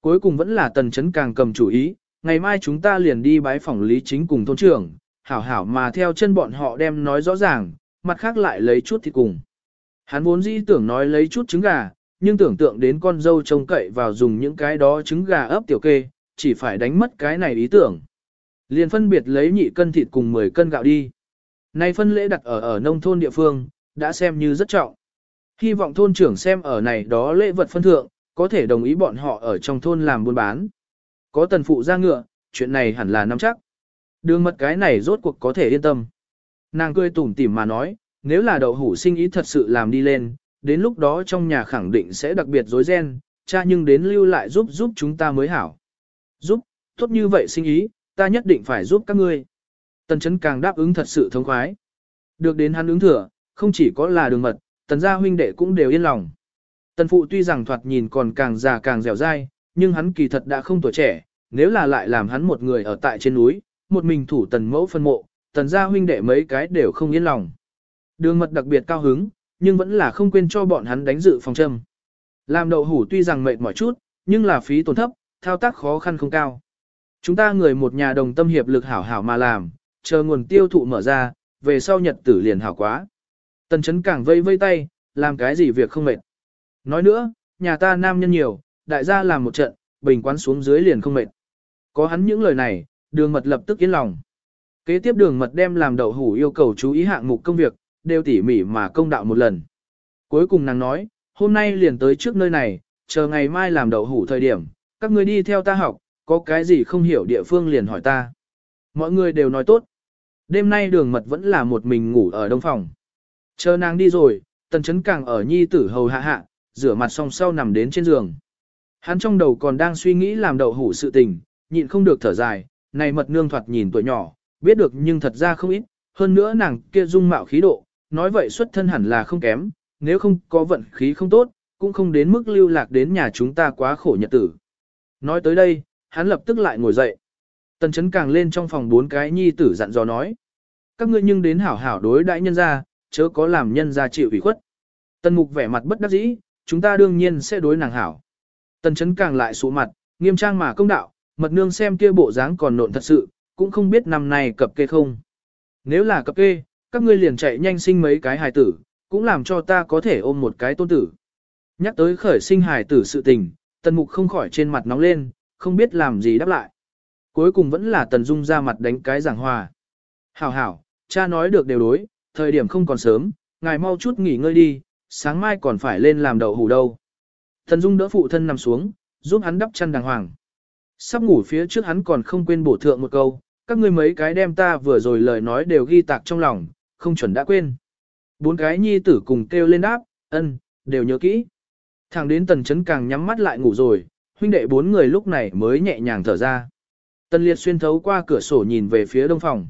Cuối cùng vẫn là tần chấn càng cầm chủ ý, ngày mai chúng ta liền đi bái phỏng lý chính cùng thôn trưởng, hảo hảo mà theo chân bọn họ đem nói rõ ràng, mặt khác lại lấy chút thịt cùng. Hắn vốn dĩ tưởng nói lấy chút trứng gà, nhưng tưởng tượng đến con dâu trông cậy vào dùng những cái đó trứng gà ấp tiểu kê, chỉ phải đánh mất cái này ý tưởng. Liền phân biệt lấy nhị cân thịt cùng 10 cân gạo đi. Này phân lễ đặt ở ở nông thôn địa phương, đã xem như rất trọng. Hy vọng thôn trưởng xem ở này đó lễ vật phân thượng, có thể đồng ý bọn họ ở trong thôn làm buôn bán. Có tần phụ ra ngựa, chuyện này hẳn là nắm chắc. Đường mật cái này rốt cuộc có thể yên tâm. Nàng cười tủm tỉm mà nói, nếu là đậu hủ sinh ý thật sự làm đi lên, đến lúc đó trong nhà khẳng định sẽ đặc biệt rối ren, cha nhưng đến lưu lại giúp giúp chúng ta mới hảo. Giúp, tốt như vậy sinh ý, ta nhất định phải giúp các ngươi. Tần chấn càng đáp ứng thật sự thông khoái. Được đến hắn ứng thừa, không chỉ có là đường mật, tần gia huynh đệ cũng đều yên lòng. Tần phụ tuy rằng thoạt nhìn còn càng già càng dẻo dai, nhưng hắn kỳ thật đã không tuổi trẻ, nếu là lại làm hắn một người ở tại trên núi, một mình thủ tần mẫu phân mộ, tần gia huynh đệ mấy cái đều không yên lòng. Đường mật đặc biệt cao hứng, nhưng vẫn là không quên cho bọn hắn đánh dự phòng châm. Làm đậu hủ tuy rằng mệt mỏi chút, nhưng là phí tổn thấp, thao tác khó khăn không cao. Chúng ta người một nhà đồng tâm hiệp lực hảo hảo mà làm, chờ nguồn tiêu thụ mở ra, về sau nhật tử liền hảo quá. Tần chấn càng vây vây tay, làm cái gì việc không mệt. Nói nữa, nhà ta nam nhân nhiều, đại gia làm một trận, bình quán xuống dưới liền không mệt. Có hắn những lời này, đường mật lập tức yên lòng. Kế tiếp đường mật đem làm đậu hủ yêu cầu chú ý hạng mục công việc, đều tỉ mỉ mà công đạo một lần. Cuối cùng nàng nói, hôm nay liền tới trước nơi này, chờ ngày mai làm đậu hủ thời điểm, các người đi theo ta học, có cái gì không hiểu địa phương liền hỏi ta. Mọi người đều nói tốt. Đêm nay đường mật vẫn là một mình ngủ ở đông phòng. Chờ nàng đi rồi, tần chấn càng ở nhi tử hầu hạ hạ, rửa mặt xong sau nằm đến trên giường. Hắn trong đầu còn đang suy nghĩ làm đậu hủ sự tình, nhịn không được thở dài, này mật nương thoạt nhìn tuổi nhỏ, biết được nhưng thật ra không ít, hơn nữa nàng kia dung mạo khí độ, nói vậy xuất thân hẳn là không kém, nếu không có vận khí không tốt, cũng không đến mức lưu lạc đến nhà chúng ta quá khổ nhật tử. Nói tới đây, hắn lập tức lại ngồi dậy. Tần chấn càng lên trong phòng bốn cái nhi tử dặn dò nói. Các ngươi nhưng đến hảo hảo đối đãi nhân ra, chớ có làm nhân ra chịu ủy khuất. Tần mục vẻ mặt bất đắc dĩ, chúng ta đương nhiên sẽ đối nàng hảo. Tần chấn càng lại sụ mặt, nghiêm trang mà công đạo, mật nương xem kia bộ dáng còn nộn thật sự, cũng không biết năm nay cập kê không. Nếu là cập kê, các ngươi liền chạy nhanh sinh mấy cái hài tử, cũng làm cho ta có thể ôm một cái tôn tử. Nhắc tới khởi sinh hài tử sự tình, tần mục không khỏi trên mặt nóng lên, không biết làm gì đáp lại. Cuối cùng vẫn là tần dung ra mặt đánh cái giảng hòa. Hảo hảo, cha nói được đều đối, thời điểm không còn sớm, ngài mau chút nghỉ ngơi đi, sáng mai còn phải lên làm đậu hủ đâu. Thần dung đỡ phụ thân nằm xuống, giúp hắn đắp chăn đàng hoàng. Sắp ngủ phía trước hắn còn không quên bổ thượng một câu, các ngươi mấy cái đem ta vừa rồi lời nói đều ghi tạc trong lòng, không chuẩn đã quên. Bốn cái nhi tử cùng kêu lên đáp, ân, đều nhớ kỹ. Thẳng đến tần chấn càng nhắm mắt lại ngủ rồi, huynh đệ bốn người lúc này mới nhẹ nhàng thở ra. Tần liệt xuyên thấu qua cửa sổ nhìn về phía đông phòng.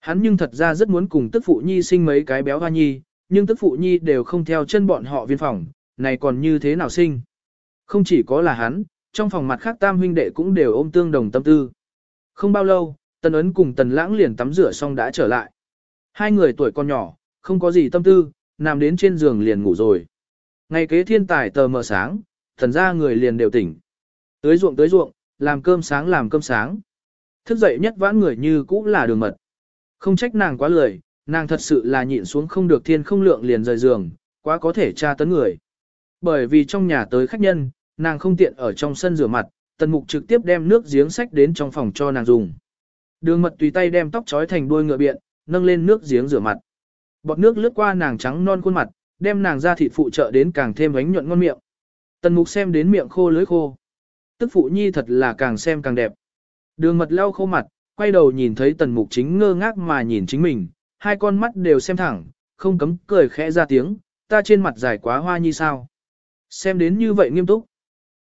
Hắn nhưng thật ra rất muốn cùng tức phụ nhi sinh mấy cái béo hoa nhi, nhưng tức phụ nhi đều không theo chân bọn họ viên phòng, này còn như thế nào sinh. Không chỉ có là hắn, trong phòng mặt khác tam huynh đệ cũng đều ôm tương đồng tâm tư. Không bao lâu, tần ấn cùng tần lãng liền tắm rửa xong đã trở lại. Hai người tuổi còn nhỏ, không có gì tâm tư, nằm đến trên giường liền ngủ rồi. Ngày kế thiên tài tờ mờ sáng, thần ra người liền đều tỉnh. Tới ruộng tới ruộng, làm cơm sáng làm cơm sáng. Thức dậy nhất vãn người như cũ là đường mật. Không trách nàng quá lười, nàng thật sự là nhịn xuống không được thiên không lượng liền rời giường, quá có thể tra tấn người. Bởi vì trong nhà tới khách nhân, nàng không tiện ở trong sân rửa mặt, tần mục trực tiếp đem nước giếng sách đến trong phòng cho nàng dùng. Đường mật tùy tay đem tóc trói thành đuôi ngựa biện, nâng lên nước giếng rửa mặt. Bọt nước lướt qua nàng trắng non khuôn mặt, đem nàng ra thịt phụ trợ đến càng thêm ánh nhuận ngon miệng. Tần mục xem đến miệng khô lưỡi khô. Tức phụ nhi thật là càng xem càng đẹp. Đường mật lau khô mặt, quay đầu nhìn thấy tần mục chính ngơ ngác mà nhìn chính mình, hai con mắt đều xem thẳng, không cấm cười khẽ ra tiếng, ta trên mặt dài quá hoa nhi sao. Xem đến như vậy nghiêm túc.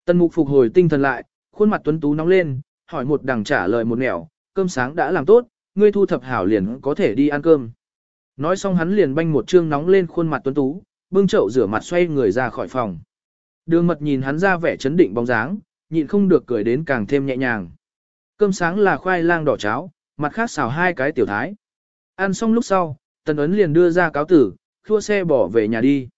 Tần mục phục hồi tinh thần lại, khuôn mặt tuấn tú nóng lên, hỏi một đằng trả lời một nẻo, cơm sáng đã làm tốt, ngươi thu thập hảo liền có thể đi ăn cơm. Nói xong hắn liền banh một trương nóng lên khuôn mặt tuấn tú, bưng chậu rửa mặt xoay người ra khỏi phòng. Đường mật nhìn hắn ra vẻ chấn định bóng dáng, nhịn không được cười đến càng thêm nhẹ nhàng. Cơm sáng là khoai lang đỏ cháo, mặt khác xào hai cái tiểu thái. Ăn xong lúc sau, tần ấn liền đưa ra cáo tử, thua xe bỏ về nhà đi.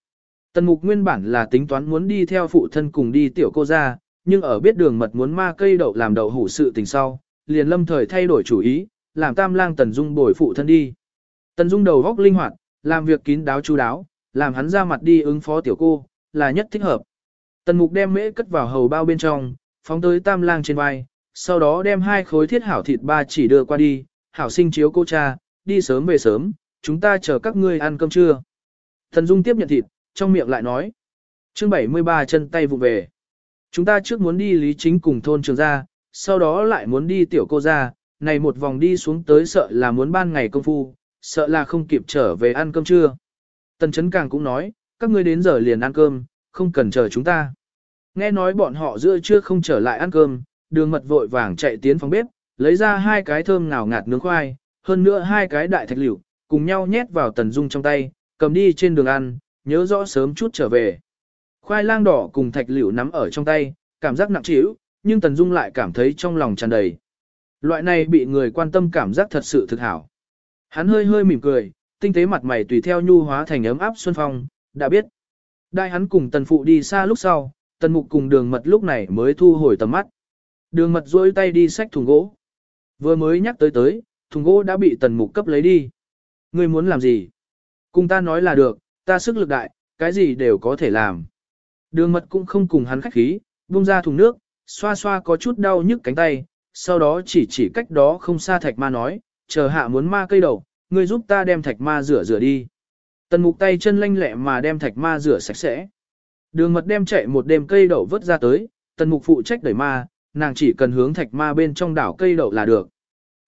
Tần mục nguyên bản là tính toán muốn đi theo phụ thân cùng đi tiểu cô ra, nhưng ở biết đường mật muốn ma cây đậu làm đậu hủ sự tình sau, liền lâm thời thay đổi chủ ý, làm tam lang Tần Dung bồi phụ thân đi. Tần Dung đầu góc linh hoạt, làm việc kín đáo chú đáo, làm hắn ra mặt đi ứng phó tiểu cô, là nhất thích hợp. Tần Mục đem mễ cất vào hầu bao bên trong, phóng tới tam lang trên vai, sau đó đem hai khối thiết hảo thịt ba chỉ đưa qua đi, hảo sinh chiếu cô cha, đi sớm về sớm, chúng ta chờ các ngươi ăn cơm trưa. Thần Dung tiếp nhận thịt, trong miệng lại nói. chương 73 chân tay vụ về. Chúng ta trước muốn đi lý chính cùng thôn trường ra, sau đó lại muốn đi tiểu cô ra, này một vòng đi xuống tới sợ là muốn ban ngày công phu, sợ là không kịp trở về ăn cơm trưa. Tần Chấn Càng cũng nói, các ngươi đến giờ liền ăn cơm, không cần chờ chúng ta. Nghe nói bọn họ giữa trưa không trở lại ăn cơm, đường mật vội vàng chạy tiến phòng bếp, lấy ra hai cái thơm ngào ngạt nướng khoai, hơn nữa hai cái đại thạch liễu, cùng nhau nhét vào Tần Dung trong tay, cầm đi trên đường ăn, nhớ rõ sớm chút trở về. Khoai lang đỏ cùng thạch liễu nắm ở trong tay, cảm giác nặng trĩu, nhưng Tần Dung lại cảm thấy trong lòng tràn đầy. Loại này bị người quan tâm cảm giác thật sự thực hảo. Hắn hơi hơi mỉm cười, tinh tế mặt mày tùy theo nhu hóa thành ấm áp xuân phong, đã biết. Đại hắn cùng tần phụ đi xa lúc sau, tần mục cùng đường mật lúc này mới thu hồi tầm mắt. Đường mật duỗi tay đi xách thùng gỗ. Vừa mới nhắc tới tới, thùng gỗ đã bị tần mục cấp lấy đi. Ngươi muốn làm gì? Cùng ta nói là được, ta sức lực đại, cái gì đều có thể làm. Đường mật cũng không cùng hắn khách khí, buông ra thùng nước, xoa xoa có chút đau nhức cánh tay, sau đó chỉ chỉ cách đó không xa thạch ma nói, chờ hạ muốn ma cây đầu, ngươi giúp ta đem thạch ma rửa rửa đi. Tần mục tay chân lanh lẹ mà đem thạch ma rửa sạch sẽ. Đường mật đem chạy một đêm cây đậu vớt ra tới, tần mục phụ trách đẩy ma, nàng chỉ cần hướng thạch ma bên trong đảo cây đậu là được.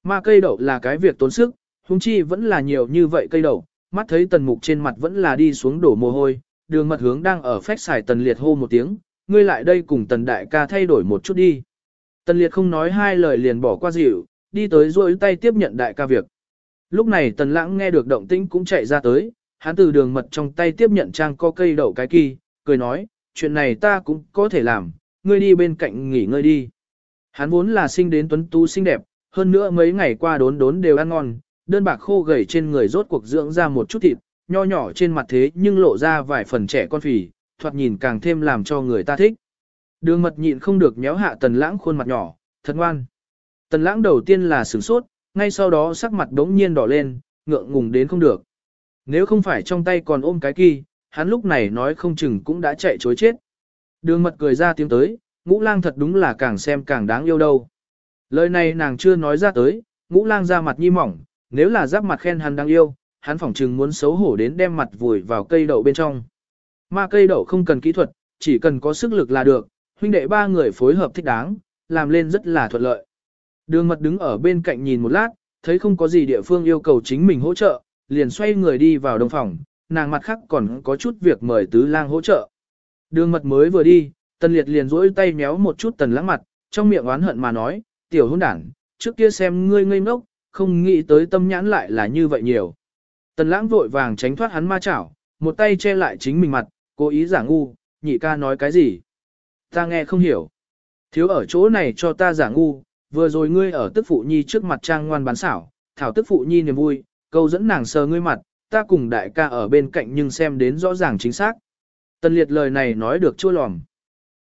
Ma cây đậu là cái việc tốn sức, hung chi vẫn là nhiều như vậy cây đậu, mắt thấy tần mục trên mặt vẫn là đi xuống đổ mồ hôi, đường mật hướng đang ở phách xài tần liệt hô một tiếng, ngươi lại đây cùng tần đại ca thay đổi một chút đi. Tần liệt không nói hai lời liền bỏ qua dịu, đi tới rôi tay tiếp nhận đại ca việc. Lúc này tần lãng nghe được động tĩnh cũng chạy ra tới, hắn từ đường mật trong tay tiếp nhận trang co cây đậu cái kỳ, cười nói, chuyện này ta cũng có thể làm, ngươi đi bên cạnh nghỉ ngơi đi. Hắn vốn là sinh đến tuấn tú xinh đẹp, hơn nữa mấy ngày qua đốn đốn đều ăn ngon, đơn bạc khô gầy trên người rốt cuộc dưỡng ra một chút thịt, nho nhỏ trên mặt thế nhưng lộ ra vài phần trẻ con phì, thoạt nhìn càng thêm làm cho người ta thích. Đường mật nhịn không được méo hạ tần lãng khuôn mặt nhỏ, thật ngoan. Tần lãng đầu tiên là sửng sốt, ngay sau đó sắc mặt đống nhiên đỏ lên, ngượng ngùng đến không được. Nếu không phải trong tay còn ôm cái kỳ, hắn lúc này nói không chừng cũng đã chạy chối chết. Đường mật cười ra tiếng tới, ngũ lang thật đúng là càng xem càng đáng yêu đâu. Lời này nàng chưa nói ra tới, ngũ lang ra mặt nhi mỏng, nếu là giáp mặt khen hắn đáng yêu, hắn phỏng chừng muốn xấu hổ đến đem mặt vùi vào cây đậu bên trong. Mà cây đậu không cần kỹ thuật, chỉ cần có sức lực là được, huynh đệ ba người phối hợp thích đáng, làm lên rất là thuận lợi. Đường mật đứng ở bên cạnh nhìn một lát, thấy không có gì địa phương yêu cầu chính mình hỗ trợ, liền xoay người đi vào đồng phòng, nàng mặt khác còn có chút việc mời tứ lang hỗ trợ. Đường mật mới vừa đi, tần liệt liền rỗi tay méo một chút tần lãng mặt, trong miệng oán hận mà nói, tiểu hôn đảng, trước kia xem ngươi ngây ngốc, không nghĩ tới tâm nhãn lại là như vậy nhiều. Tần lãng vội vàng tránh thoát hắn ma chảo, một tay che lại chính mình mặt, cố ý giả ngu, nhị ca nói cái gì. Ta nghe không hiểu. Thiếu ở chỗ này cho ta giả ngu, vừa rồi ngươi ở tức phụ nhi trước mặt trang ngoan bán xảo, thảo tức phụ nhi niềm vui, câu dẫn nàng sờ ngươi mặt, ta cùng đại ca ở bên cạnh nhưng xem đến rõ ràng chính xác. Tần liệt lời này nói được chua lòm.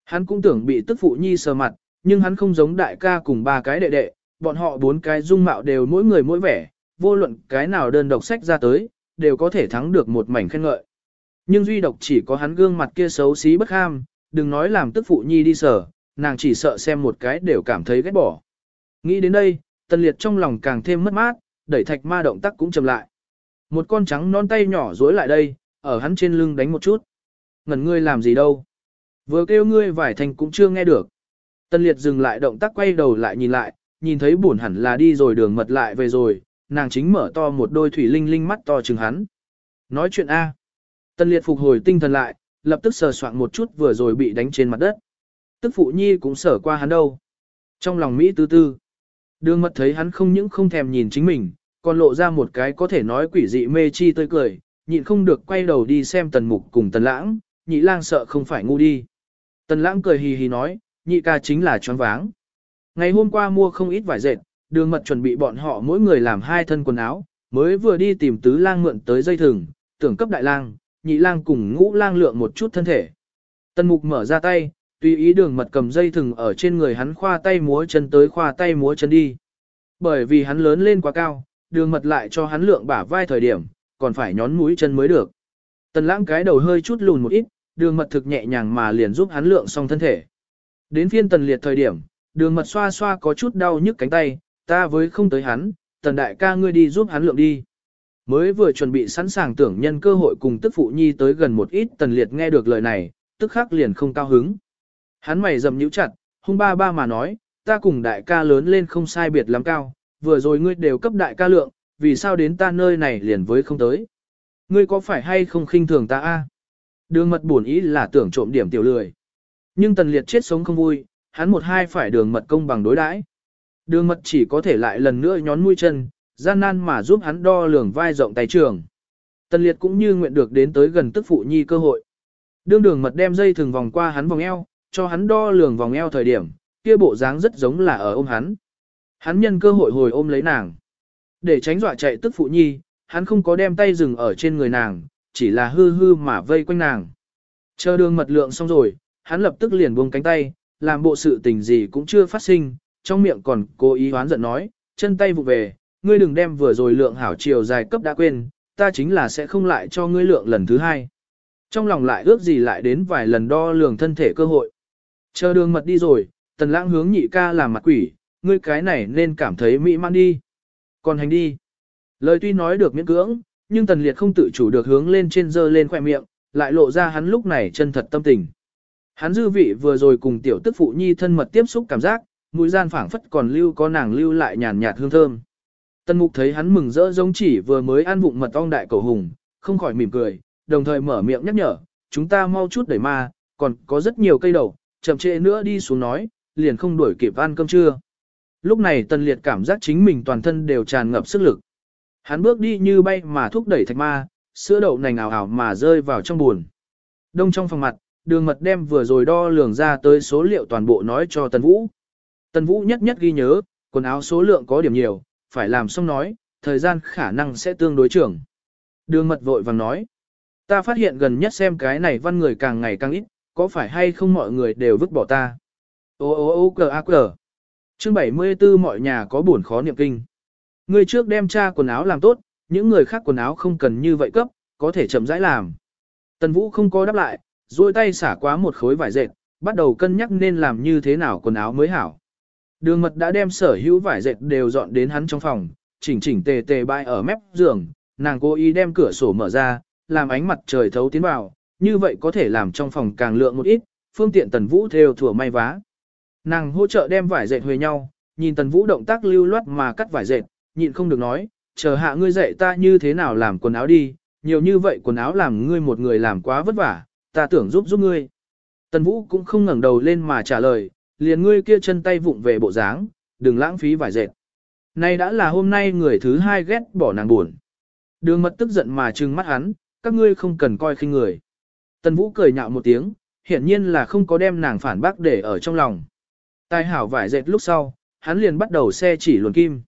Hắn cũng tưởng bị tức phụ nhi sờ mặt, nhưng hắn không giống đại ca cùng ba cái đệ đệ, bọn họ bốn cái dung mạo đều mỗi người mỗi vẻ, vô luận cái nào đơn độc sách ra tới, đều có thể thắng được một mảnh khen ngợi. Nhưng duy độc chỉ có hắn gương mặt kia xấu xí bất ham, đừng nói làm tức phụ nhi đi sở, nàng chỉ sợ xem một cái đều cảm thấy ghét bỏ. Nghĩ đến đây, tần liệt trong lòng càng thêm mất mát, đẩy thạch ma động tác cũng chậm lại. Một con trắng non tay nhỏ dối lại đây, ở hắn trên lưng đánh một chút. Ngẩn ngươi làm gì đâu. Vừa kêu ngươi vải thành cũng chưa nghe được. Tân liệt dừng lại động tác quay đầu lại nhìn lại, nhìn thấy buồn hẳn là đi rồi đường mật lại về rồi, nàng chính mở to một đôi thủy linh linh mắt to chừng hắn. Nói chuyện A. Tân liệt phục hồi tinh thần lại, lập tức sờ soạn một chút vừa rồi bị đánh trên mặt đất. Tức phụ nhi cũng sở qua hắn đâu. Trong lòng Mỹ tư tư. Đường mật thấy hắn không những không thèm nhìn chính mình, còn lộ ra một cái có thể nói quỷ dị mê chi tươi cười, nhịn không được quay đầu đi xem tần mục cùng tần lãng, nhị lang sợ không phải ngu đi. Tần lãng cười hì hì nói, nhị ca chính là choáng váng. Ngày hôm qua mua không ít vải dệt, đường mật chuẩn bị bọn họ mỗi người làm hai thân quần áo, mới vừa đi tìm tứ lang mượn tới dây thừng, tưởng cấp đại lang, nhị lang cùng ngũ lang lượng một chút thân thể. Tân mục mở ra tay, tùy ý đường mật cầm dây thừng ở trên người hắn khoa tay múa chân tới khoa tay múa chân đi. Bởi vì hắn lớn lên quá cao, đường mật lại cho hắn lượng bả vai thời điểm, còn phải nhón mũi chân mới được. Tần lãng cái đầu hơi chút lùn một ít, đường mật thực nhẹ nhàng mà liền giúp hắn lượng xong thân thể. Đến phiên tần liệt thời điểm, đường mật xoa xoa có chút đau nhức cánh tay, ta với không tới hắn, tần đại ca ngươi đi giúp hắn lượng đi. Mới vừa chuẩn bị sẵn sàng tưởng nhân cơ hội cùng tức phụ nhi tới gần một ít tần liệt nghe được lời này, tức khắc liền không cao hứng. Hắn mày dầm nhíu chặt, hung ba ba mà nói, ta cùng đại ca lớn lên không sai biệt lắm cao, vừa rồi ngươi đều cấp đại ca lượng, vì sao đến ta nơi này liền với không tới. Ngươi có phải hay không khinh thường ta a? Đường mật buồn ý là tưởng trộm điểm tiểu lười. Nhưng tần liệt chết sống không vui, hắn một hai phải đường mật công bằng đối đãi. Đường mật chỉ có thể lại lần nữa nhón mũi chân, gian nan mà giúp hắn đo lường vai rộng tay trường. Tần liệt cũng như nguyện được đến tới gần tức phụ nhi cơ hội. Đương đường mật đem dây thường vòng qua hắn vòng eo, cho hắn đo lường vòng eo thời điểm, kia bộ dáng rất giống là ở ôm hắn. Hắn nhân cơ hội hồi ôm lấy nàng. Để tránh dọa chạy tức phụ nhi, hắn không có đem tay dừng ở trên người nàng, chỉ là hư hư mà vây quanh nàng. Chờ đường mật lượng xong rồi, hắn lập tức liền buông cánh tay, làm bộ sự tình gì cũng chưa phát sinh, trong miệng còn cố ý hoán giận nói, chân tay vụ về, ngươi đừng đem vừa rồi lượng hảo chiều dài cấp đã quên, ta chính là sẽ không lại cho ngươi lượng lần thứ hai. Trong lòng lại ước gì lại đến vài lần đo lường thân thể cơ hội. Chờ đường mật đi rồi, tần lãng hướng nhị ca làm mặt quỷ, ngươi cái này nên cảm thấy mỹ man đi. Còn hành đi. Lời tuy nói được miễn cưỡng, nhưng tần liệt không tự chủ được hướng lên trên dơ lên khoẻ miệng, lại lộ ra hắn lúc này chân thật tâm tình. Hắn dư vị vừa rồi cùng tiểu tức phụ nhi thân mật tiếp xúc cảm giác, mũi gian phảng phất còn lưu có nàng lưu lại nhàn nhạt hương thơm. Tần mục thấy hắn mừng rỡ giống chỉ vừa mới ăn vụng mật ong đại cầu hùng, không khỏi mỉm cười, đồng thời mở miệng nhắc nhở, chúng ta mau chút đẩy ma, còn có rất nhiều cây đầu, chậm trễ nữa đi xuống nói, liền không đuổi kịp ăn cơm trưa. Lúc này tần liệt cảm giác chính mình toàn thân đều tràn ngập sức lực. Hắn bước đi như bay mà thúc đẩy thạch ma, sữa đậu nành ảo ảo mà rơi vào trong buồn. Đông trong phòng mặt, đường mật đem vừa rồi đo lường ra tới số liệu toàn bộ nói cho Tần Vũ. Tần Vũ nhất nhất ghi nhớ, quần áo số lượng có điểm nhiều, phải làm xong nói, thời gian khả năng sẽ tương đối trưởng. Đường mật vội vàng nói, ta phát hiện gần nhất xem cái này văn người càng ngày càng ít, có phải hay không mọi người đều vứt bỏ ta. Ô ô ô cờ a cờ. Chương 74 mọi nhà có buồn khó niệm kinh. Người trước đem cha quần áo làm tốt, những người khác quần áo không cần như vậy cấp, có thể chậm rãi làm. Tần Vũ không có đáp lại, duỗi tay xả quá một khối vải dệt, bắt đầu cân nhắc nên làm như thế nào quần áo mới hảo. Đường mật đã đem sở hữu vải dệt đều dọn đến hắn trong phòng, chỉnh chỉnh tề tề bãi ở mép giường, nàng cố ý đem cửa sổ mở ra, làm ánh mặt trời thấu tiến vào, như vậy có thể làm trong phòng càng lượng một ít, phương tiện tần vũ theo thừa may vá. Nàng hỗ trợ đem vải dệt huề nhau, nhìn tần vũ động tác lưu loát mà cắt vải dệt, nhịn không được nói, chờ hạ ngươi dạy ta như thế nào làm quần áo đi, nhiều như vậy quần áo làm ngươi một người làm quá vất vả, ta tưởng giúp giúp ngươi. Tần Vũ cũng không ngẩng đầu lên mà trả lời, liền ngươi kia chân tay vụng về bộ dáng, đừng lãng phí vải dệt. Này đã là hôm nay người thứ hai ghét bỏ nàng buồn. Đường mật tức giận mà trừng mắt hắn, các ngươi không cần coi khinh người. Tần Vũ cười nhạo một tiếng, hiển nhiên là không có đem nàng phản bác để ở trong lòng. Tài hảo vải dệt lúc sau, hắn liền bắt đầu xe chỉ luồn kim.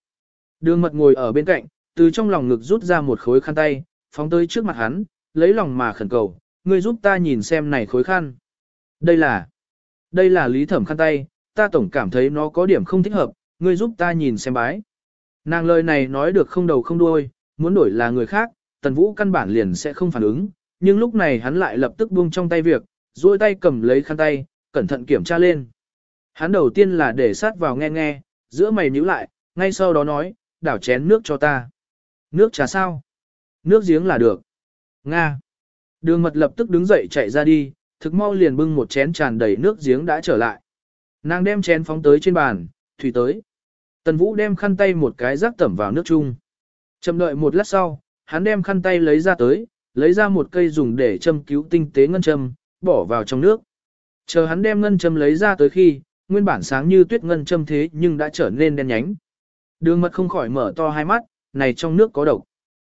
Đường mật ngồi ở bên cạnh, từ trong lòng ngực rút ra một khối khăn tay, phóng tới trước mặt hắn, lấy lòng mà khẩn cầu, ngươi giúp ta nhìn xem này khối khăn. Đây là, đây là lý thẩm khăn tay, ta tổng cảm thấy nó có điểm không thích hợp, ngươi giúp ta nhìn xem bái. Nàng lời này nói được không đầu không đuôi, muốn đổi là người khác, tần vũ căn bản liền sẽ không phản ứng, nhưng lúc này hắn lại lập tức buông trong tay việc, duỗi tay cầm lấy khăn tay, cẩn thận kiểm tra lên. Hắn đầu tiên là để sát vào nghe nghe, giữa mày nhíu lại, ngay sau đó nói, đảo chén nước cho ta. Nước trà sao? Nước giếng là được. Nga. Đường mật lập tức đứng dậy chạy ra đi, thực mau liền bưng một chén tràn đầy nước giếng đã trở lại. Nàng đem chén phóng tới trên bàn, thủy tới. Tần Vũ đem khăn tay một cái rắc tẩm vào nước chung. Chậm đợi một lát sau, hắn đem khăn tay lấy ra tới, lấy ra một cây dùng để châm cứu tinh tế ngân châm, bỏ vào trong nước. Chờ hắn đem ngân châm lấy ra tới khi, nguyên bản sáng như tuyết ngân châm thế nhưng đã trở nên đen nhánh. Đường mật không khỏi mở to hai mắt, này trong nước có độc.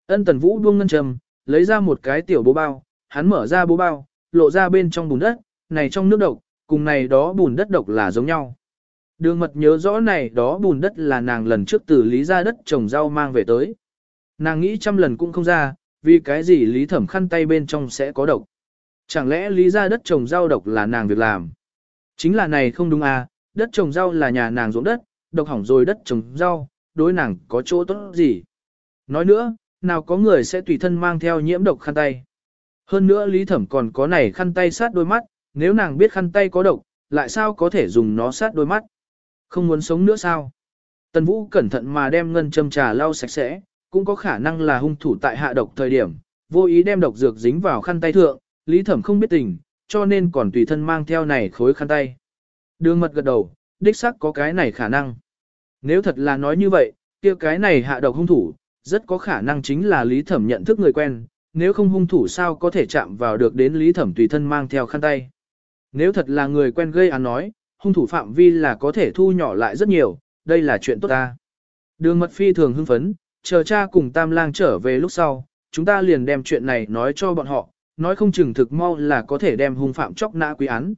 Ân tần vũ buông ngân châm, lấy ra một cái tiểu bố bao, hắn mở ra bố bao, lộ ra bên trong bùn đất, này trong nước độc, cùng này đó bùn đất độc là giống nhau. Đường mật nhớ rõ này đó bùn đất là nàng lần trước từ lý ra đất trồng rau mang về tới. Nàng nghĩ trăm lần cũng không ra, vì cái gì lý thẩm khăn tay bên trong sẽ có độc. Chẳng lẽ lý ra đất trồng rau độc là nàng việc làm. Chính là này không đúng à, đất trồng rau là nhà nàng ruộng đất, độc hỏng rồi đất trồng rau, đối nàng có chỗ tốt gì. Nói nữa, nào có người sẽ tùy thân mang theo nhiễm độc khăn tay. Hơn nữa Lý Thẩm còn có này khăn tay sát đôi mắt, nếu nàng biết khăn tay có độc, lại sao có thể dùng nó sát đôi mắt. Không muốn sống nữa sao? Tần Vũ cẩn thận mà đem ngân châm trà lau sạch sẽ, cũng có khả năng là hung thủ tại hạ độc thời điểm, vô ý đem độc dược dính vào khăn tay thượng, Lý Thẩm không biết tình, cho nên còn tùy thân mang theo này khối khăn tay. Đường mật gật đầu, đích xác có cái này khả năng. Nếu thật là nói như vậy, kia cái này hạ độc hung thủ, rất có khả năng chính là Lý Thẩm nhận thức người quen, nếu không hung thủ sao có thể chạm vào được đến Lý Thẩm tùy thân mang theo khăn tay. Nếu thật là người quen gây án nói, hung thủ phạm vi là có thể thu nhỏ lại rất nhiều, đây là chuyện tốt ta. Đường mật phi thường hưng phấn, chờ cha cùng tam lang trở về lúc sau, chúng ta liền đem chuyện này nói cho bọn họ, nói không chừng thực mau là có thể đem hung phạm chóc nã quý án.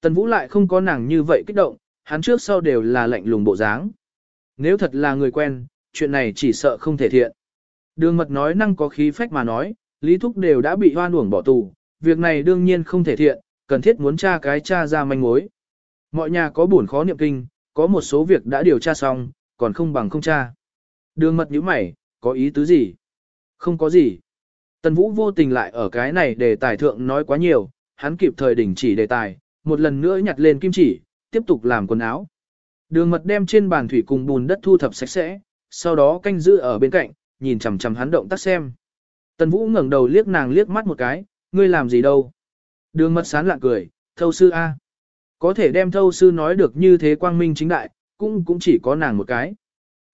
Tần Vũ lại không có nàng như vậy kích động, hắn trước sau đều là lạnh lùng bộ dáng. Nếu thật là người quen, chuyện này chỉ sợ không thể thiện. Đường mật nói năng có khí phách mà nói, Lý Thúc đều đã bị hoan uổng bỏ tù, việc này đương nhiên không thể thiện, cần thiết muốn tra cái tra ra manh mối. Mọi nhà có buồn khó niệm kinh, có một số việc đã điều tra xong, còn không bằng không tra. Đường mật nhíu mày, có ý tứ gì? Không có gì. Tần Vũ vô tình lại ở cái này để tài thượng nói quá nhiều, hắn kịp thời đình chỉ đề tài, một lần nữa nhặt lên kim chỉ, tiếp tục làm quần áo. Đường mật đem trên bàn thủy cùng bùn đất thu thập sạch sẽ, sau đó canh giữ ở bên cạnh, nhìn chằm chằm hắn động tác xem. Tần Vũ ngẩng đầu liếc nàng liếc mắt một cái, ngươi làm gì đâu? Đường mật sán lạ cười, thâu sư A. Có thể đem thâu sư nói được như thế quang minh chính đại, cũng cũng chỉ có nàng một cái.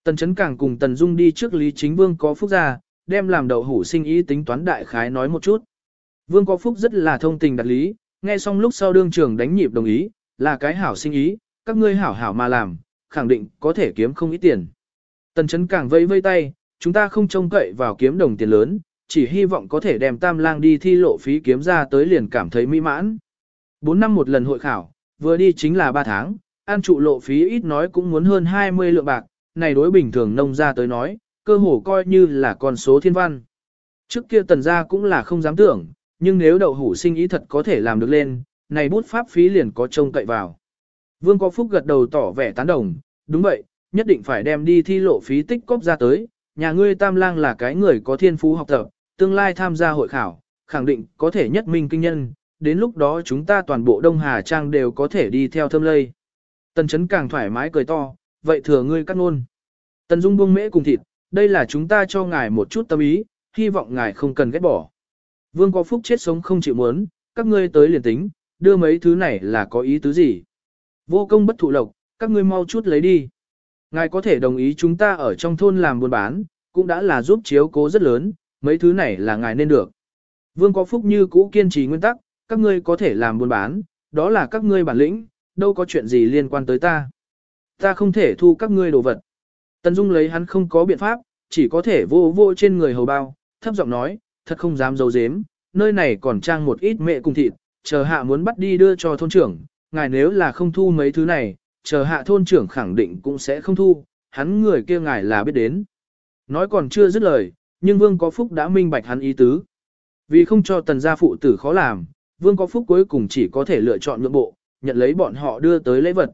Tần Chấn Càng cùng Tần Dung đi trước Lý Chính Vương có phúc ra, đem làm đậu hủ sinh ý tính toán đại khái nói một chút. Vương có phúc rất là thông tình đặt lý, nghe xong lúc sau đương trưởng đánh nhịp đồng ý, là cái hảo sinh ý, các ngươi hảo hảo mà làm, khẳng định có thể kiếm không ít tiền. Tần Chấn Càng vây vây tay, chúng ta không trông cậy vào kiếm đồng tiền lớn, chỉ hy vọng có thể đem tam lang đi thi lộ phí kiếm ra tới liền cảm thấy mỹ mãn. 4 năm một lần hội khảo, vừa đi chính là 3 tháng, an trụ lộ phí ít nói cũng muốn hơn 20 lượng bạc, này đối bình thường nông ra tới nói, cơ hồ coi như là con số thiên văn. Trước kia tần gia cũng là không dám tưởng, nhưng nếu đậu hủ sinh ý thật có thể làm được lên, này bút pháp phí liền có trông cậy vào. Vương có phúc gật đầu tỏ vẻ tán đồng, đúng vậy, nhất định phải đem đi thi lộ phí tích cóp ra tới, nhà ngươi tam lang là cái người có thiên phú học tập, tương lai tham gia hội khảo, khẳng định có thể nhất minh kinh nhân, đến lúc đó chúng ta toàn bộ Đông Hà Trang đều có thể đi theo thâm lây. Tần chấn càng thoải mái cười to, vậy thừa ngươi cắt ngôn. Tần Dung buông mễ cùng thịt, đây là chúng ta cho ngài một chút tâm ý, hy vọng ngài không cần ghét bỏ. Vương có phúc chết sống không chịu muốn, các ngươi tới liền tính, đưa mấy thứ này là có ý tứ gì. Vô công bất thụ lộc, các ngươi mau chút lấy đi. Ngài có thể đồng ý chúng ta ở trong thôn làm buôn bán, cũng đã là giúp chiếu cố rất lớn, mấy thứ này là ngài nên được. Vương có phúc như cũ kiên trì nguyên tắc, các ngươi có thể làm buôn bán, đó là các ngươi bản lĩnh, đâu có chuyện gì liên quan tới ta. Ta không thể thu các ngươi đồ vật. Tần Dung lấy hắn không có biện pháp, chỉ có thể vô vô trên người hầu bao, thấp giọng nói, thật không dám giấu giếm, nơi này còn trang một ít mẹ cùng thịt, chờ hạ muốn bắt đi đưa cho thôn trưởng, ngài nếu là không thu mấy thứ này, chờ hạ thôn trưởng khẳng định cũng sẽ không thu, hắn người kia ngài là biết đến. Nói còn chưa dứt lời, nhưng Vương có phúc đã minh bạch hắn ý tứ. Vì không cho tần gia phụ tử khó làm, Vương có phúc cuối cùng chỉ có thể lựa chọn nhượng bộ, nhận lấy bọn họ đưa tới lễ vật.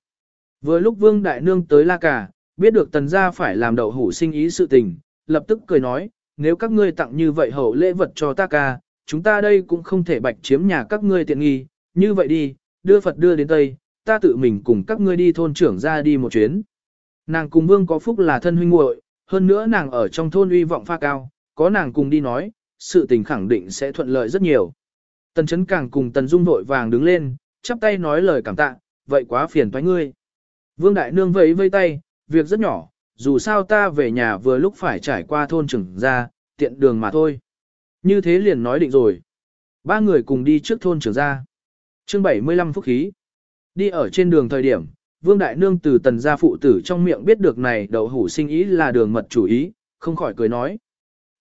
Vừa lúc Vương Đại Nương tới La Cà, biết được tần gia phải làm đậu hủ sinh ý sự tình, lập tức cười nói, nếu các ngươi tặng như vậy hậu lễ vật cho ta ca, chúng ta đây cũng không thể bạch chiếm nhà các ngươi tiện nghi, như vậy đi, đưa Phật đưa đến Tây, ta tự mình cùng các ngươi đi thôn trưởng ra đi một chuyến. Nàng cùng Vương có phúc là thân huynh muội, hơn nữa nàng ở trong thôn uy vọng pha cao, có nàng cùng đi nói, sự tình khẳng định sẽ thuận lợi rất nhiều. Tần chấn càng cùng tần dung vội vàng đứng lên, chắp tay nói lời cảm tạ, vậy quá phiền toái ngươi. Vương Đại Nương vẫy vây tay, việc rất nhỏ, dù sao ta về nhà vừa lúc phải trải qua thôn trưởng ra, tiện đường mà thôi. Như thế liền nói định rồi. Ba người cùng đi trước thôn trưởng ra. chương 75 phúc khí. Đi ở trên đường thời điểm, Vương Đại Nương từ tần gia phụ tử trong miệng biết được này đậu hủ sinh ý là đường mật chủ ý, không khỏi cười nói.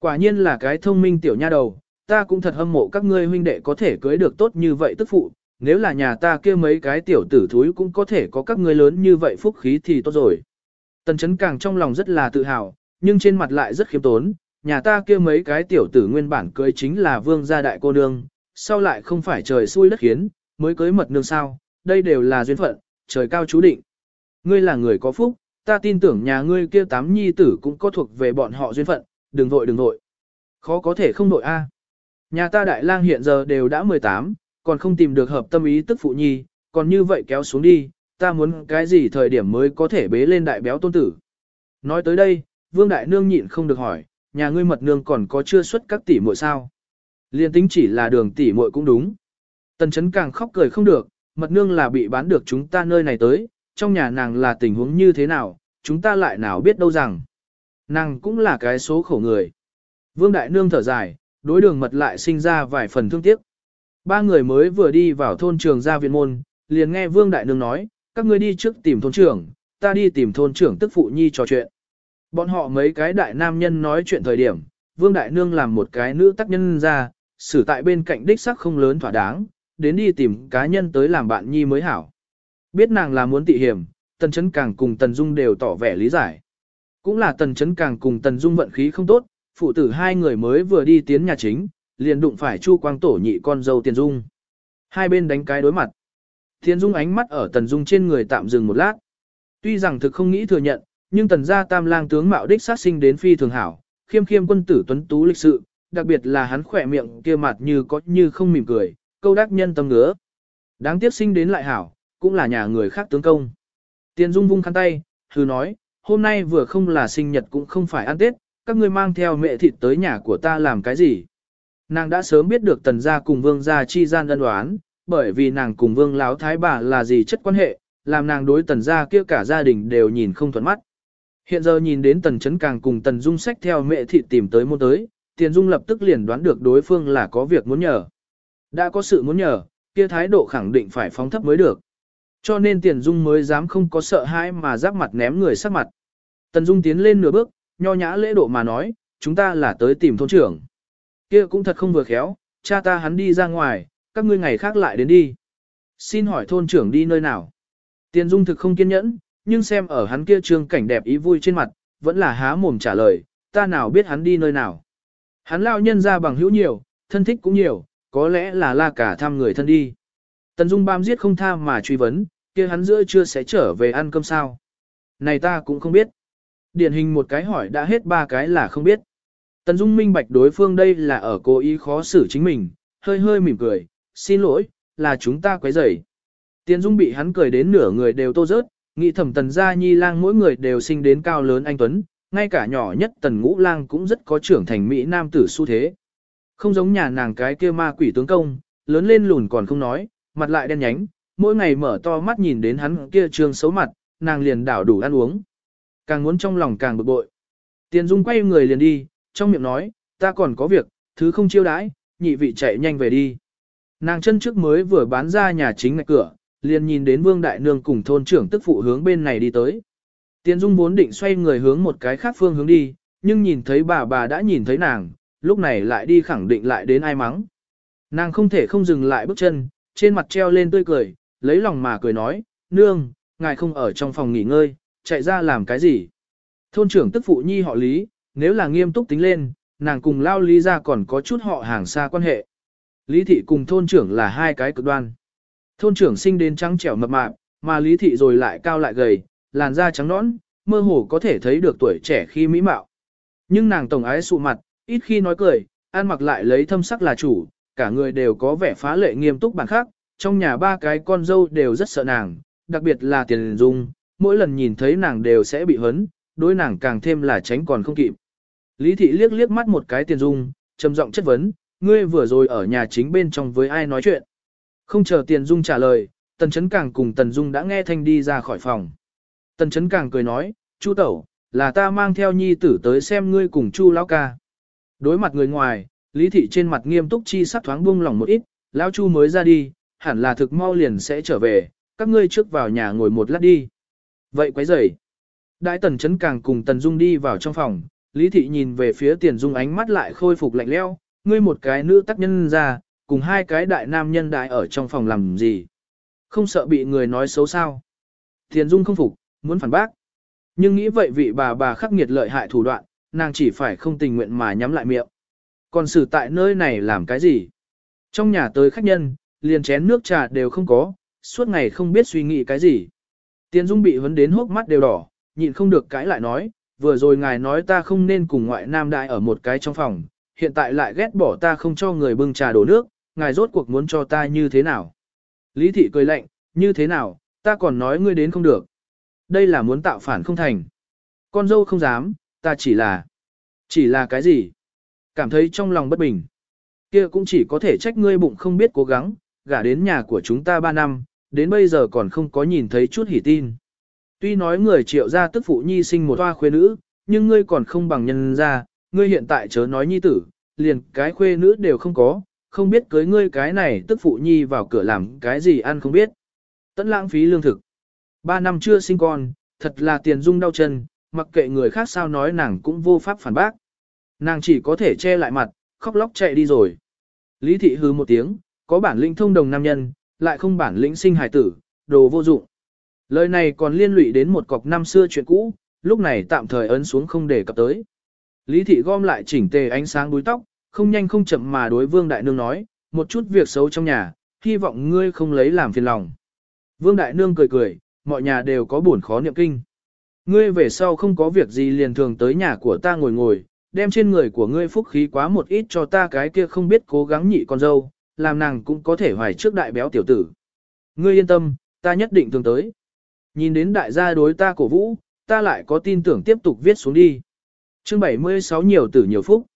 Quả nhiên là cái thông minh tiểu nha đầu, ta cũng thật hâm mộ các ngươi huynh đệ có thể cưới được tốt như vậy tức phụ, nếu là nhà ta kia mấy cái tiểu tử thúi cũng có thể có các ngươi lớn như vậy phúc khí thì tốt rồi. Tần chấn càng trong lòng rất là tự hào, nhưng trên mặt lại rất khiêm tốn, nhà ta kia mấy cái tiểu tử nguyên bản cưới chính là vương gia đại cô nương, sau lại không phải trời xui đất khiến, mới cưới mật nương sao, đây đều là duyên phận, trời cao chú định. Ngươi là người có phúc, ta tin tưởng nhà ngươi kia tám nhi tử cũng có thuộc về bọn họ duyên phận, đừng vội đừng vội. Khó có thể không vội a. Nhà ta đại lang hiện giờ đều đã 18, còn không tìm được hợp tâm ý tức phụ nhi, còn như vậy kéo xuống đi, ta muốn cái gì thời điểm mới có thể bế lên đại béo tôn tử. Nói tới đây, vương đại nương nhịn không được hỏi, nhà ngươi mật nương còn có chưa xuất các tỷ muội sao? Liên tính chỉ là đường tỷ muội cũng đúng. Tần chấn càng khóc cười không được, mật nương là bị bán được chúng ta nơi này tới, trong nhà nàng là tình huống như thế nào, chúng ta lại nào biết đâu rằng. Nàng cũng là cái số khổ người. Vương Đại Nương thở dài, đối đường mật lại sinh ra vài phần thương tiếc. Ba người mới vừa đi vào thôn trường gia viện môn, liền nghe Vương Đại Nương nói, các ngươi đi trước tìm thôn trưởng, ta đi tìm thôn trưởng tức phụ nhi trò chuyện. Bọn họ mấy cái đại nam nhân nói chuyện thời điểm, Vương Đại Nương làm một cái nữ tác nhân ra, xử tại bên cạnh đích sắc không lớn thỏa đáng, đến đi tìm cá nhân tới làm bạn nhi mới hảo. Biết nàng là muốn tị hiểm, Tần Chấn Càng cùng Tần Dung đều tỏ vẻ lý giải. Cũng là Tần Chấn Càng cùng Tần Dung vận khí không tốt, phụ tử hai người mới vừa đi tiến nhà chính, liền đụng phải Chu Quang Tổ nhị con dâu Tiền Dung. Hai bên đánh cái đối mặt. Tiền Dung ánh mắt ở Tần Dung trên người tạm dừng một lát. Tuy rằng thực không nghĩ thừa nhận, nhưng Tần gia tam lang tướng mạo đích sát sinh đến phi thường hảo, khiêm khiêm quân tử tuấn tú lịch sự, đặc biệt là hắn khỏe miệng kia mặt như có như không mỉm cười, câu đắc nhân tâm ngứa. Đáng tiếc sinh đến lại hảo, cũng là nhà người khác tướng công. Tiền Dung vung khăn tay, hừ nói, hôm nay vừa không là sinh nhật cũng không phải ăn Tết, các ngươi mang theo mẹ thịt tới nhà của ta làm cái gì. Nàng đã sớm biết được tần gia cùng vương gia chi gian đơn đoán, bởi vì nàng cùng vương láo thái bà là gì chất quan hệ, làm nàng đối tần gia kia cả gia đình đều nhìn không thuận mắt. Hiện giờ nhìn đến tần chấn càng cùng tần dung sách theo mẹ thịt tìm tới môn tới, tiền dung lập tức liền đoán được đối phương là có việc muốn nhờ. Đã có sự muốn nhờ, kia thái độ khẳng định phải phóng thấp mới được. Cho nên tiền dung mới dám không có sợ hãi mà giáp mặt ném người sắc mặt. Tần dung tiến lên nửa bước, nho nhã lễ độ mà nói, chúng ta là tới tìm thôn trưởng. Kia cũng thật không vừa khéo, cha ta hắn đi ra ngoài, các ngươi ngày khác lại đến đi. Xin hỏi thôn trưởng đi nơi nào? Tiền dung thực không kiên nhẫn, nhưng xem ở hắn kia trương cảnh đẹp ý vui trên mặt, vẫn là há mồm trả lời, ta nào biết hắn đi nơi nào. Hắn lao nhân ra bằng hữu nhiều, thân thích cũng nhiều, có lẽ là la cả thăm người thân đi. Tần Dung bám giết không tha mà truy vấn, kia hắn giữa trưa sẽ trở về ăn cơm sao. Này ta cũng không biết. Điển hình một cái hỏi đã hết ba cái là không biết. Tần Dung minh bạch đối phương đây là ở cố ý khó xử chính mình, hơi hơi mỉm cười, xin lỗi, là chúng ta quấy rầy. Tiền Dung bị hắn cười đến nửa người đều tô rớt, nghĩ thẩm tần gia nhi lang mỗi người đều sinh đến cao lớn anh Tuấn, ngay cả nhỏ nhất tần ngũ lang cũng rất có trưởng thành Mỹ nam tử xu thế. Không giống nhà nàng cái kia ma quỷ tướng công, lớn lên lùn còn không nói, mặt lại đen nhánh, mỗi ngày mở to mắt nhìn đến hắn kia trương xấu mặt, nàng liền đảo đủ ăn uống. Càng muốn trong lòng càng bực bội. Tiền Dung quay người liền đi, trong miệng nói, ta còn có việc, thứ không chiêu đãi, nhị vị chạy nhanh về đi. Nàng chân trước mới vừa bán ra nhà chính ngạch cửa, liền nhìn đến Vương Đại Nương cùng thôn trưởng tức phụ hướng bên này đi tới. Tiền Dung vốn định xoay người hướng một cái khác phương hướng đi, nhưng nhìn thấy bà bà đã nhìn thấy nàng, lúc này lại đi khẳng định lại đến ai mắng. Nàng không thể không dừng lại bước chân, trên mặt treo lên tươi cười, lấy lòng mà cười nói, nương, ngài không ở trong phòng nghỉ ngơi, chạy ra làm cái gì. Thôn trưởng tức phụ nhi họ Lý, nếu là nghiêm túc tính lên, nàng cùng lao Lý ra còn có chút họ hàng xa quan hệ. Lý thị cùng thôn trưởng là hai cái cực đoan. Thôn trưởng sinh đến trắng trẻo mập mạp, mà Lý thị rồi lại cao lại gầy, làn da trắng nõn, mơ hồ có thể thấy được tuổi trẻ khi mỹ mạo. Nhưng nàng tổng ái sụ mặt, ít khi nói cười, ăn mặc lại lấy thâm sắc là chủ, cả người đều có vẻ phá lệ nghiêm túc bản khác, trong nhà ba cái con dâu đều rất sợ nàng, đặc biệt là tiền dung, mỗi lần nhìn thấy nàng đều sẽ bị hấn, đối nàng càng thêm là tránh còn không kịp. Lý thị liếc liếc mắt một cái tiền dung, trầm giọng chất vấn, ngươi vừa rồi ở nhà chính bên trong với ai nói chuyện. Không chờ tiền dung trả lời, tần chấn càng cùng tần dung đã nghe thanh đi ra khỏi phòng. Tần chấn càng cười nói, chu tẩu, là ta mang theo nhi tử tới xem ngươi cùng chu lão ca. Đối mặt người ngoài, lý thị trên mặt nghiêm túc chi sắc thoáng buông lỏng một ít, lão chu mới ra đi, hẳn là thực mau liền sẽ trở về, các ngươi trước vào nhà ngồi một lát đi. Vậy quấy rầy. Đại tần chấn càng cùng tần dung đi vào trong phòng, lý thị nhìn về phía tiền dung ánh mắt lại khôi phục lạnh leo, ngươi một cái nữ tác nhân ra, cùng hai cái đại nam nhân đại ở trong phòng làm gì. Không sợ bị người nói xấu sao. Tiền dung không phục, muốn phản bác. Nhưng nghĩ vậy vị bà bà khắc nghiệt lợi hại thủ đoạn, nàng chỉ phải không tình nguyện mà nhắm lại miệng. Còn xử tại nơi này làm cái gì? Trong nhà tới khách nhân, liền chén nước trà đều không có, suốt ngày không biết suy nghĩ cái gì. Tiên Dung bị vấn đến hốc mắt đều đỏ, nhịn không được cãi lại nói, vừa rồi ngài nói ta không nên cùng ngoại nam đại ở một cái trong phòng, hiện tại lại ghét bỏ ta không cho người bưng trà đổ nước, ngài rốt cuộc muốn cho ta như thế nào. Lý thị cười lạnh, như thế nào, ta còn nói ngươi đến không được. Đây là muốn tạo phản không thành. Con dâu không dám, ta chỉ là... Chỉ là cái gì? Cảm thấy trong lòng bất bình. kia cũng chỉ có thể trách ngươi bụng không biết cố gắng, gả đến nhà của chúng ta ba năm, đến bây giờ còn không có nhìn thấy chút hỉ tin. Tuy nói người triệu gia tức phụ nhi sinh một toa khuê nữ, nhưng ngươi còn không bằng nhân gia. ngươi hiện tại chớ nói nhi tử, liền cái khuê nữ đều không có, không biết cưới ngươi cái này tức phụ nhi vào cửa làm cái gì ăn không biết. tẫn lãng phí lương thực. Ba năm chưa sinh con, thật là tiền dung đau chân, mặc kệ người khác sao nói nàng cũng vô pháp phản bác. Nàng chỉ có thể che lại mặt, khóc lóc chạy đi rồi. Lý thị hư một tiếng, có bản lĩnh thông đồng nam nhân, lại không bản lĩnh sinh hài tử, đồ vô dụng. Lời này còn liên lụy đến một cọc năm xưa chuyện cũ, lúc này tạm thời ấn xuống không để cập tới. Lý thị gom lại chỉnh tề ánh sáng đuôi tóc, không nhanh không chậm mà đối vương đại nương nói, một chút việc xấu trong nhà, hy vọng ngươi không lấy làm phiền lòng. Vương đại nương cười cười, mọi nhà đều có buồn khó niệm kinh. Ngươi về sau không có việc gì liền thường tới nhà của ta ngồi ngồi, đem trên người của ngươi phúc khí quá một ít cho ta cái kia không biết cố gắng nhị con dâu, làm nàng cũng có thể hoài trước đại béo tiểu tử. Ngươi yên tâm, ta nhất định thường tới. Nhìn đến đại gia đối ta cổ vũ, ta lại có tin tưởng tiếp tục viết xuống đi. Chương 76 nhiều tử nhiều phúc.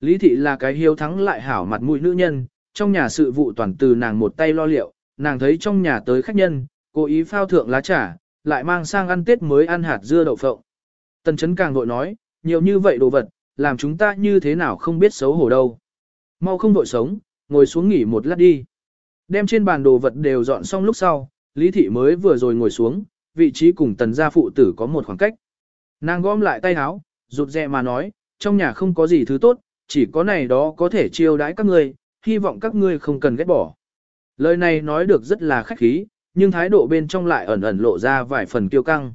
Lý thị là cái hiếu thắng lại hảo mặt mũi nữ nhân, trong nhà sự vụ toàn từ nàng một tay lo liệu, nàng thấy trong nhà tới khách nhân, cố ý phao thượng lá trà, lại mang sang ăn tết mới ăn hạt dưa đậu phộng. Tần chấn càng vội nói, nhiều như vậy đồ vật, làm chúng ta như thế nào không biết xấu hổ đâu. Mau không vội sống, ngồi xuống nghỉ một lát đi. Đem trên bàn đồ vật đều dọn xong lúc sau, Lý thị mới vừa rồi ngồi xuống, vị trí cùng tần gia phụ tử có một khoảng cách. Nàng gom lại tay áo, rụt rè mà nói, trong nhà không có gì thứ tốt, chỉ có này đó có thể chiêu đãi các ngươi, hy vọng các ngươi không cần ghét bỏ. Lời này nói được rất là khách khí, nhưng thái độ bên trong lại ẩn ẩn lộ ra vài phần kiêu căng.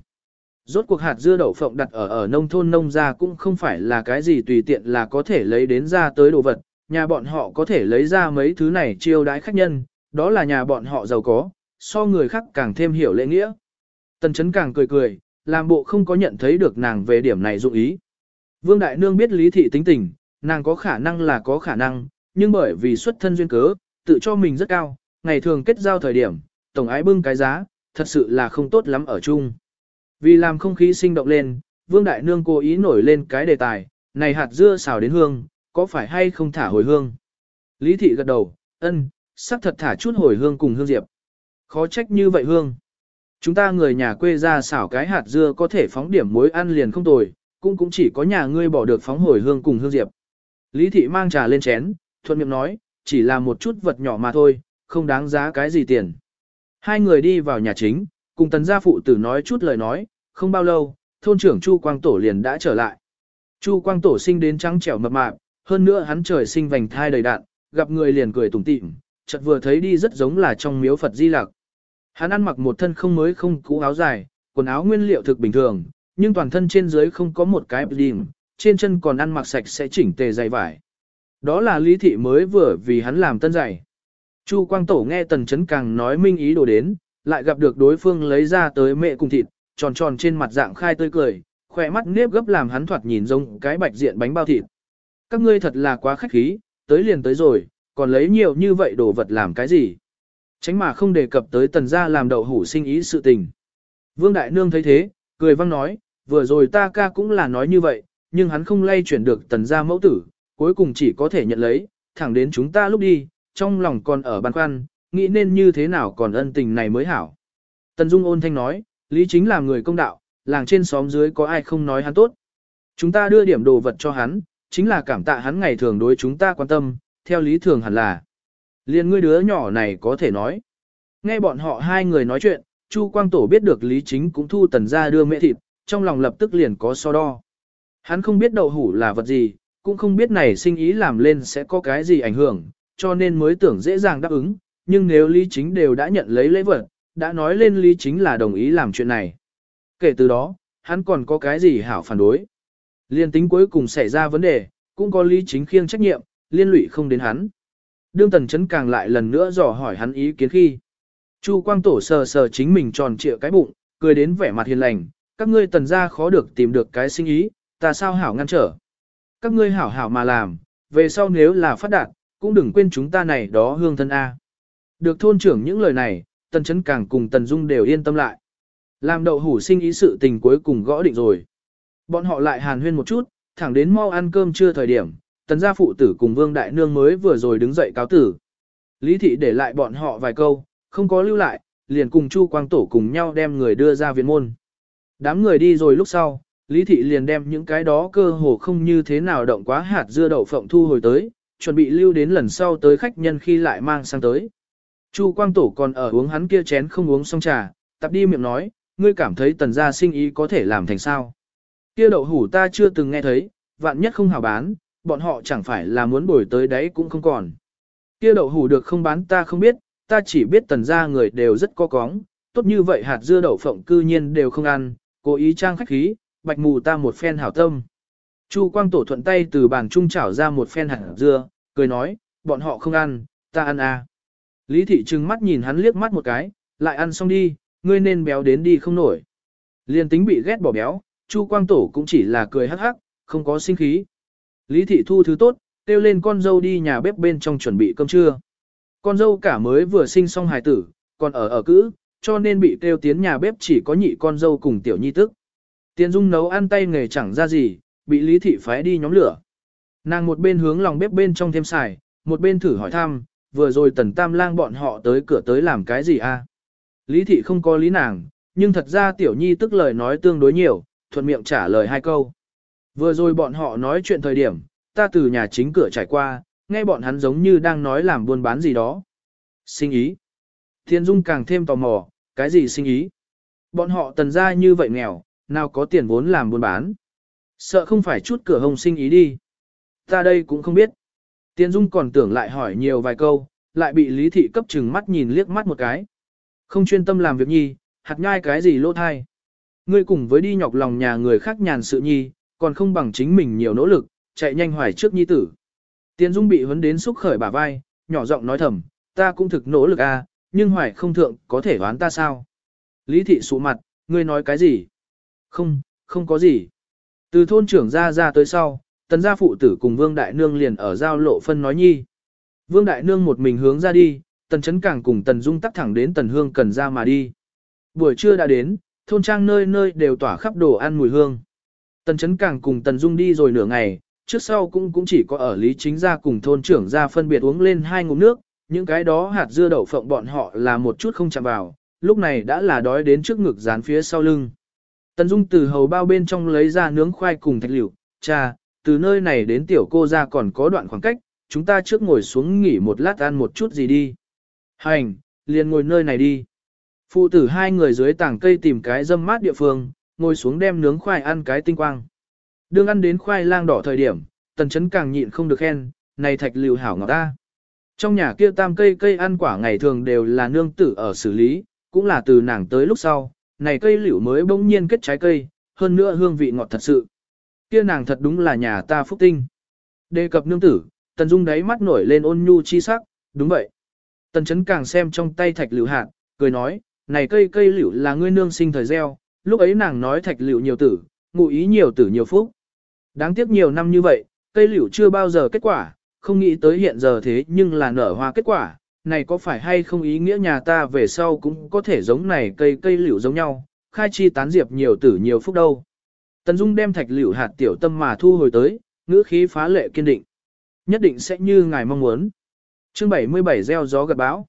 Rốt cuộc hạt dưa đậu phộng đặt ở ở nông thôn nông gia cũng không phải là cái gì tùy tiện là có thể lấy đến ra tới đồ vật, nhà bọn họ có thể lấy ra mấy thứ này chiêu đãi khách nhân, đó là nhà bọn họ giàu có, so người khác càng thêm hiểu lễ nghĩa. Tần chấn càng cười cười, làm bộ không có nhận thấy được nàng về điểm này dụng ý. Vương Đại Nương biết lý thị tính tình, nàng có khả năng là có khả năng, nhưng bởi vì xuất thân duyên cớ, tự cho mình rất cao, ngày thường kết giao thời điểm, tổng ái bưng cái giá, thật sự là không tốt lắm ở chung. Vì làm không khí sinh động lên, Vương Đại Nương cố ý nổi lên cái đề tài, này hạt dưa xào đến hương, có phải hay không thả hồi hương? Lý thị gật đầu, ân, sắc thật thả chút hồi hương cùng hương diệp. Khó trách như vậy hương. Chúng ta người nhà quê ra xảo cái hạt dưa có thể phóng điểm muối ăn liền không tồi, cũng cũng chỉ có nhà ngươi bỏ được phóng hồi hương cùng hương diệp. Lý thị mang trà lên chén, thuận miệng nói, chỉ là một chút vật nhỏ mà thôi, không đáng giá cái gì tiền. Hai người đi vào nhà chính, cùng tần gia phụ tử nói chút lời nói, không bao lâu, thôn trưởng Chu Quang Tổ liền đã trở lại. Chu Quang Tổ sinh đến trắng trẻo mập mạp, hơn nữa hắn trời sinh vành thai đầy đạn, gặp người liền cười tủm tỉm, chợt vừa thấy đi rất giống là trong miếu Phật Di Lặc. Hắn ăn mặc một thân không mới không cũ áo dài, quần áo nguyên liệu thực bình thường, nhưng toàn thân trên dưới không có một cái bìm, trên chân còn ăn mặc sạch sẽ chỉnh tề dày vải. Đó là lý thị mới vừa vì hắn làm tân giày. Chu Quang Tổ nghe Tần Chấn càng nói minh ý đồ đến, lại gặp được đối phương lấy ra tới mẹ cùng thịt, tròn tròn trên mặt dạng khai tươi cười, khỏe mắt nếp gấp làm hắn thoạt nhìn giống cái bạch diện bánh bao thịt. Các ngươi thật là quá khách khí, tới liền tới rồi, còn lấy nhiều như vậy đồ vật làm cái gì? Tránh mà không đề cập tới tần gia làm đậu hủ sinh ý sự tình. Vương Đại Nương thấy thế, cười văng nói, vừa rồi ta ca cũng là nói như vậy, nhưng hắn không lay chuyển được tần gia mẫu tử, cuối cùng chỉ có thể nhận lấy, thẳng đến chúng ta lúc đi, trong lòng còn ở băn khoăn, nghĩ nên như thế nào còn ân tình này mới hảo. Tần Dung ôn thanh nói, Lý chính là người công đạo, làng trên xóm dưới có ai không nói hắn tốt. Chúng ta đưa điểm đồ vật cho hắn, chính là cảm tạ hắn ngày thường đối chúng ta quan tâm, theo lý thường hẳn là. Liên ngươi đứa nhỏ này có thể nói. Nghe bọn họ hai người nói chuyện, Chu Quang Tổ biết được Lý Chính cũng thu tần ra đưa mẹ thịt, trong lòng lập tức liền có so đo. Hắn không biết đậu hủ là vật gì, cũng không biết này sinh ý làm lên sẽ có cái gì ảnh hưởng, cho nên mới tưởng dễ dàng đáp ứng, nhưng nếu Lý Chính đều đã nhận lấy lễ vật, đã nói lên Lý Chính là đồng ý làm chuyện này. Kể từ đó, hắn còn có cái gì hảo phản đối. Liên tính cuối cùng xảy ra vấn đề, cũng có Lý Chính khiêng trách nhiệm, liên lụy không đến hắn. Đương Tần Chấn càng lại lần nữa dò hỏi hắn ý kiến khi. Chu Quang Tổ sờ sờ chính mình tròn trịa cái bụng, cười đến vẻ mặt hiền lành, các ngươi tần gia khó được tìm được cái sinh ý, ta sao hảo ngăn trở. Các ngươi hảo hảo mà làm, về sau nếu là phát đạt, cũng đừng quên chúng ta này đó hương thân A. Được thôn trưởng những lời này, tần chấn càng cùng tần dung đều yên tâm lại. Làm đậu hủ sinh ý sự tình cuối cùng gõ định rồi. Bọn họ lại hàn huyên một chút, thẳng đến mau ăn cơm trưa thời điểm, tần gia phụ tử cùng vương đại nương mới vừa rồi đứng dậy cáo tử. Lý thị để lại bọn họ vài câu, không có lưu lại, liền cùng Chu Quang Tổ cùng nhau đem người đưa ra viện môn. Đám người đi rồi lúc sau, Lý thị liền đem những cái đó cơ hồ không như thế nào động quá hạt dưa đậu phộng thu hồi tới, chuẩn bị lưu đến lần sau tới khách nhân khi lại mang sang tới. Chu Quang Tổ còn ở uống hắn kia chén không uống xong trà, tập đi miệng nói, ngươi cảm thấy tần gia sinh ý có thể làm thành sao. Kia đậu hủ ta chưa từng nghe thấy, vạn nhất không hảo bán, bọn họ chẳng phải là muốn bồi tới đấy cũng không còn. Kia đậu hủ được không bán ta không biết, ta chỉ biết tần gia người đều rất có cóng, tốt như vậy hạt dưa đậu phộng cư nhiên đều không ăn, cố ý trang khách khí, bạch mù ta một phen hảo tâm. Chu Quang Tổ thuận tay từ bàn trung chảo ra một phen hạt dưa, cười nói, bọn họ không ăn, ta ăn à. Lý thị trừng mắt nhìn hắn liếc mắt một cái, lại ăn xong đi, ngươi nên béo đến đi không nổi. Liên tính bị ghét bỏ béo, Chu Quang Tổ cũng chỉ là cười hắc hắc, không có sinh khí. Lý thị thu thứ tốt, kêu lên con dâu đi nhà bếp bên trong chuẩn bị cơm trưa. Con dâu cả mới vừa sinh xong hài tử, còn ở ở cữ, cho nên bị kêu tiến nhà bếp chỉ có nhị con dâu cùng tiểu nhi tức. Tiến Dung nấu ăn tay nghề chẳng ra gì, bị Lý thị phái đi nhóm lửa. Nàng một bên hướng lòng bếp bên trong thêm xài, một bên thử hỏi thăm, vừa rồi tần tam lang bọn họ tới cửa tới làm cái gì a? Lý thị không có lý nàng, nhưng thật ra tiểu nhi tức lời nói tương đối nhiều, thuận miệng trả lời hai câu. Vừa rồi bọn họ nói chuyện thời điểm, ta từ nhà chính cửa trải qua, nghe bọn hắn giống như đang nói làm buôn bán gì đó. Sinh ý. Thiên Dung càng thêm tò mò, cái gì sinh ý? Bọn họ tần ra như vậy nghèo, nào có tiền vốn làm buôn bán. Sợ không phải chút cửa hồng sinh ý đi. Ta đây cũng không biết. Tiên Dung còn tưởng lại hỏi nhiều vài câu, lại bị Lý Thị cấp chừng mắt nhìn liếc mắt một cái. Không chuyên tâm làm việc nhi, hạt nhai cái gì lỗ thai. Ngươi cùng với đi nhọc lòng nhà người khác nhàn sự nhi, còn không bằng chính mình nhiều nỗ lực, chạy nhanh hoài trước nhi tử. Tiến Dung bị vấn đến xúc khởi bả vai, nhỏ giọng nói thầm, ta cũng thực nỗ lực a, nhưng hoài không thượng có thể đoán ta sao. Lý Thị sụ mặt, ngươi nói cái gì? Không, không có gì. Từ thôn trưởng ra ra tới sau, tần gia phụ tử cùng Vương Đại Nương liền ở giao lộ phân nói nhi. Vương Đại Nương một mình hướng ra đi, tần chấn càng cùng tần dung tắt thẳng đến tần hương cần ra mà đi. Buổi trưa đã đến, thôn trang nơi nơi đều tỏa khắp đồ ăn mùi hương. Tần chấn càng cùng tần dung đi rồi nửa ngày, trước sau cũng cũng chỉ có ở lý chính gia cùng thôn trưởng gia phân biệt uống lên hai ngụm nước, những cái đó hạt dưa đậu phộng bọn họ là một chút không chạm vào, lúc này đã là đói đến trước ngực dán phía sau lưng. Tần Dung từ hầu bao bên trong lấy ra nướng khoai cùng thạch liệu, cha, từ nơi này đến tiểu cô ra còn có đoạn khoảng cách, chúng ta trước ngồi xuống nghỉ một lát ăn một chút gì đi. Hành, liền ngồi nơi này đi. Phụ tử hai người dưới tảng cây tìm cái dâm mát địa phương, ngồi xuống đem nướng khoai ăn cái tinh quang. Đương ăn đến khoai lang đỏ thời điểm, tần chấn càng nhịn không được khen, này thạch liều hảo ngọt ta. Trong nhà kia tam cây cây ăn quả ngày thường đều là nương tử ở xử lý, cũng là từ nàng tới lúc sau, này cây liễu mới bỗng nhiên kết trái cây, hơn nữa hương vị ngọt thật sự. Kia nàng thật đúng là nhà ta phúc tinh. Đề cập nương tử, Tần Dung đáy mắt nổi lên ôn nhu chi sắc, đúng vậy. Tần Chấn càng xem trong tay thạch liễu hạt, cười nói, này cây cây liễu là ngươi nương sinh thời gieo, lúc ấy nàng nói thạch liễu nhiều tử, ngụ ý nhiều tử nhiều phúc. Đáng tiếc nhiều năm như vậy, cây liễu chưa bao giờ kết quả, không nghĩ tới hiện giờ thế nhưng là nở hoa kết quả, này có phải hay không ý nghĩa nhà ta về sau cũng có thể giống này cây cây liễu giống nhau, khai chi tán diệp nhiều tử nhiều phúc đâu. Tần Dung đem thạch liễu hạt tiểu tâm mà thu hồi tới, ngữ khí phá lệ kiên định. Nhất định sẽ như ngài mong muốn. Chương 77 gieo gió gặt bão.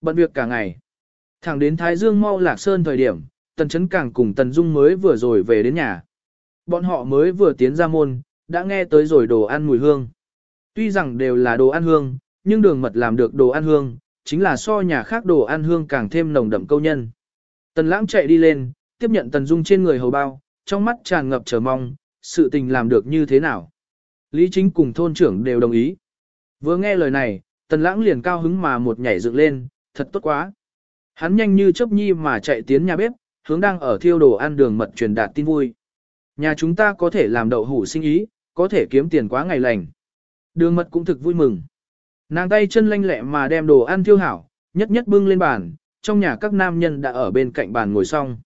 Bận việc cả ngày. Thẳng đến Thái Dương mau lạc sơn thời điểm, Tần Chấn Càng cùng Tần Dung mới vừa rồi về đến nhà. Bọn họ mới vừa tiến ra môn, đã nghe tới rồi đồ ăn mùi hương. Tuy rằng đều là đồ ăn hương, nhưng đường mật làm được đồ ăn hương, chính là so nhà khác đồ ăn hương càng thêm nồng đậm câu nhân. Tần lãng chạy đi lên, tiếp nhận tần dung trên người hầu bao, trong mắt tràn ngập chờ mong, sự tình làm được như thế nào. Lý chính cùng thôn trưởng đều đồng ý. Vừa nghe lời này, tần lãng liền cao hứng mà một nhảy dựng lên, thật tốt quá. Hắn nhanh như chớp nhi mà chạy tiến nhà bếp, hướng đang ở thiêu đồ ăn đường mật truyền đạt tin vui. Nhà chúng ta có thể làm đậu hủ sinh ý, có thể kiếm tiền quá ngày lành. Đường mật cũng thực vui mừng. Nàng tay chân lanh lẹ mà đem đồ ăn thiêu hảo, nhất nhất bưng lên bàn, trong nhà các nam nhân đã ở bên cạnh bàn ngồi xong.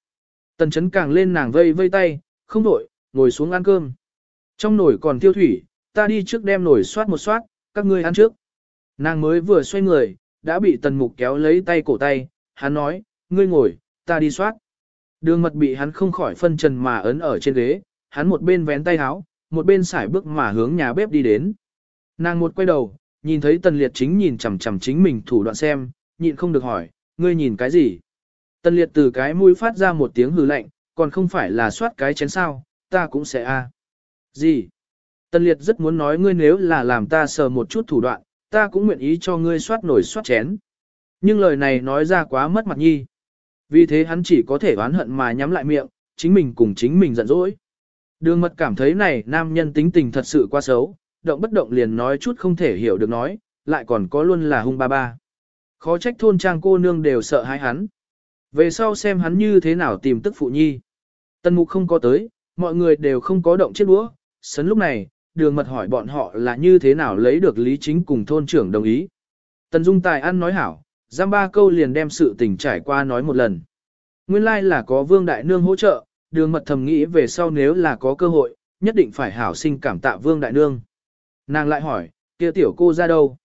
Tần chấn càng lên nàng vây vây tay, không đổi, ngồi xuống ăn cơm. Trong nồi còn thiêu thủy, ta đi trước đem nồi soát một soát, các ngươi ăn trước. Nàng mới vừa xoay người, đã bị tần mục kéo lấy tay cổ tay, hắn nói, ngươi ngồi, ta đi soát. Đường mật bị hắn không khỏi phân trần mà ấn ở trên ghế, hắn một bên vén tay áo, một bên xải bước mà hướng nhà bếp đi đến. Nàng một quay đầu, nhìn thấy tần liệt chính nhìn chằm chằm chính mình thủ đoạn xem, nhịn không được hỏi, ngươi nhìn cái gì? Tần liệt từ cái mũi phát ra một tiếng hừ lạnh, còn không phải là soát cái chén sao, ta cũng sẽ a. Gì? Tần liệt rất muốn nói ngươi nếu là làm ta sờ một chút thủ đoạn, ta cũng nguyện ý cho ngươi soát nổi soát chén. Nhưng lời này nói ra quá mất mặt nhi. Vì thế hắn chỉ có thể oán hận mà nhắm lại miệng, chính mình cùng chính mình giận dỗi. Đường mật cảm thấy này nam nhân tính tình thật sự quá xấu, động bất động liền nói chút không thể hiểu được nói, lại còn có luôn là hung ba ba. Khó trách thôn trang cô nương đều sợ hãi hắn. Về sau xem hắn như thế nào tìm tức phụ nhi. Tân mục không có tới, mọi người đều không có động chiếc đũa. Sấn lúc này, đường mật hỏi bọn họ là như thế nào lấy được lý chính cùng thôn trưởng đồng ý. Tần Dung Tài ăn nói hảo, giam ba câu liền đem sự tình trải qua nói một lần. Nguyên lai like là có Vương Đại Nương hỗ trợ, đường mật thầm nghĩ về sau nếu là có cơ hội, nhất định phải hảo sinh cảm tạ Vương Đại Nương. Nàng lại hỏi, kia tiểu cô ra đâu?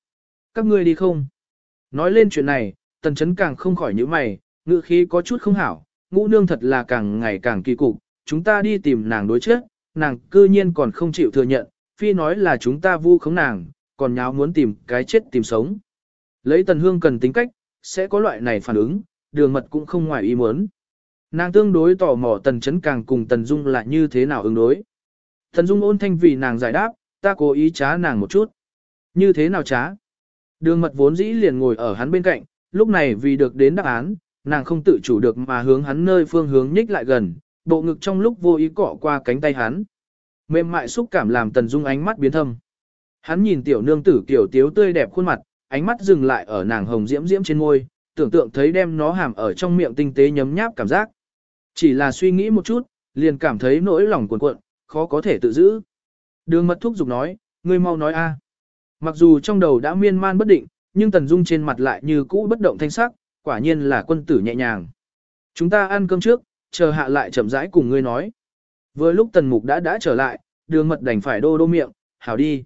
Các ngươi đi không? Nói lên chuyện này, tần chấn càng không khỏi những mày, ngữ khí có chút không hảo, ngũ nương thật là càng ngày càng kỳ cục, chúng ta đi tìm nàng đối trước, nàng cư nhiên còn không chịu thừa nhận, phi nói là chúng ta vu khống nàng, còn nháo muốn tìm cái chết tìm sống. Lấy tần hương cần tính cách, sẽ có loại này phản ứng, đường mật cũng không ngoài ý muốn. Nàng tương đối tò mò tần chấn càng cùng tần dung là như thế nào ứng đối. Tần dung ôn thanh vì nàng giải đáp, ta cố ý trá nàng một chút. Như thế nào trá? Đường mật vốn dĩ liền ngồi ở hắn bên cạnh, lúc này vì được đến đáp án, nàng không tự chủ được mà hướng hắn nơi phương hướng nhích lại gần, bộ ngực trong lúc vô ý cọ qua cánh tay hắn. Mềm mại xúc cảm làm tần dung ánh mắt biến thâm. Hắn nhìn tiểu nương tử kiểu tiếu tươi đẹp khuôn mặt, ánh mắt dừng lại ở nàng hồng diễm diễm trên môi, tưởng tượng thấy đem nó hàm ở trong miệng tinh tế nhấm nháp cảm giác. Chỉ là suy nghĩ một chút, liền cảm thấy nỗi lòng cuộn cuộn, khó có thể tự giữ. Đường mật thúc giục nói, ngươi mau nói a. Mặc dù trong đầu đã miên man bất định, nhưng Tần Dung trên mặt lại như cũ bất động thanh sắc, quả nhiên là quân tử nhẹ nhàng. Chúng ta ăn cơm trước, chờ hạ lại chậm rãi cùng ngươi nói. Vừa lúc Tần Mục đã đã trở lại, đường mật đành phải đô đô miệng, hảo đi.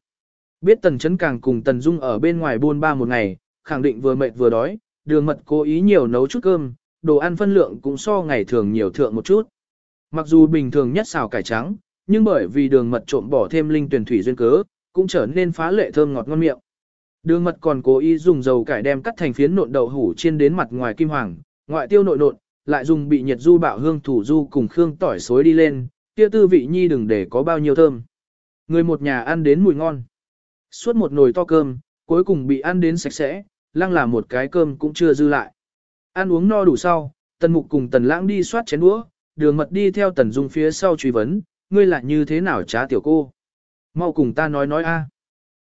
Biết Tần Chấn Càng cùng Tần Dung ở bên ngoài buôn ba một ngày, khẳng định vừa mệt vừa đói, đường mật cố ý nhiều nấu chút cơm, đồ ăn phân lượng cũng so ngày thường nhiều thượng một chút. Mặc dù bình thường nhất xào cải trắng, nhưng bởi vì đường mật trộm bỏ thêm linh tuyển thủy duyên cớ, cũng trở nên phá lệ thơm ngọt ngon miệng. Đường mật còn cố ý dùng dầu cải đem cắt thành phiến nộn đậu hủ chiên đến mặt ngoài kim hoàng, ngoại tiêu nội nộn, lại dùng bị nhiệt du bạo hương thủ du cùng khương tỏi xối đi lên, kia tư vị nhi đừng để có bao nhiêu thơm. Người một nhà ăn đến mùi ngon. Suốt một nồi to cơm, cuối cùng bị ăn đến sạch sẽ, lăng là một cái cơm cũng chưa dư lại. Ăn uống no đủ sau, tần mục cùng tần lãng đi soát chén đũa, đường mật đi theo tần dung phía sau truy vấn, ngươi lại như thế nào trá tiểu cô. Mau cùng ta nói nói a.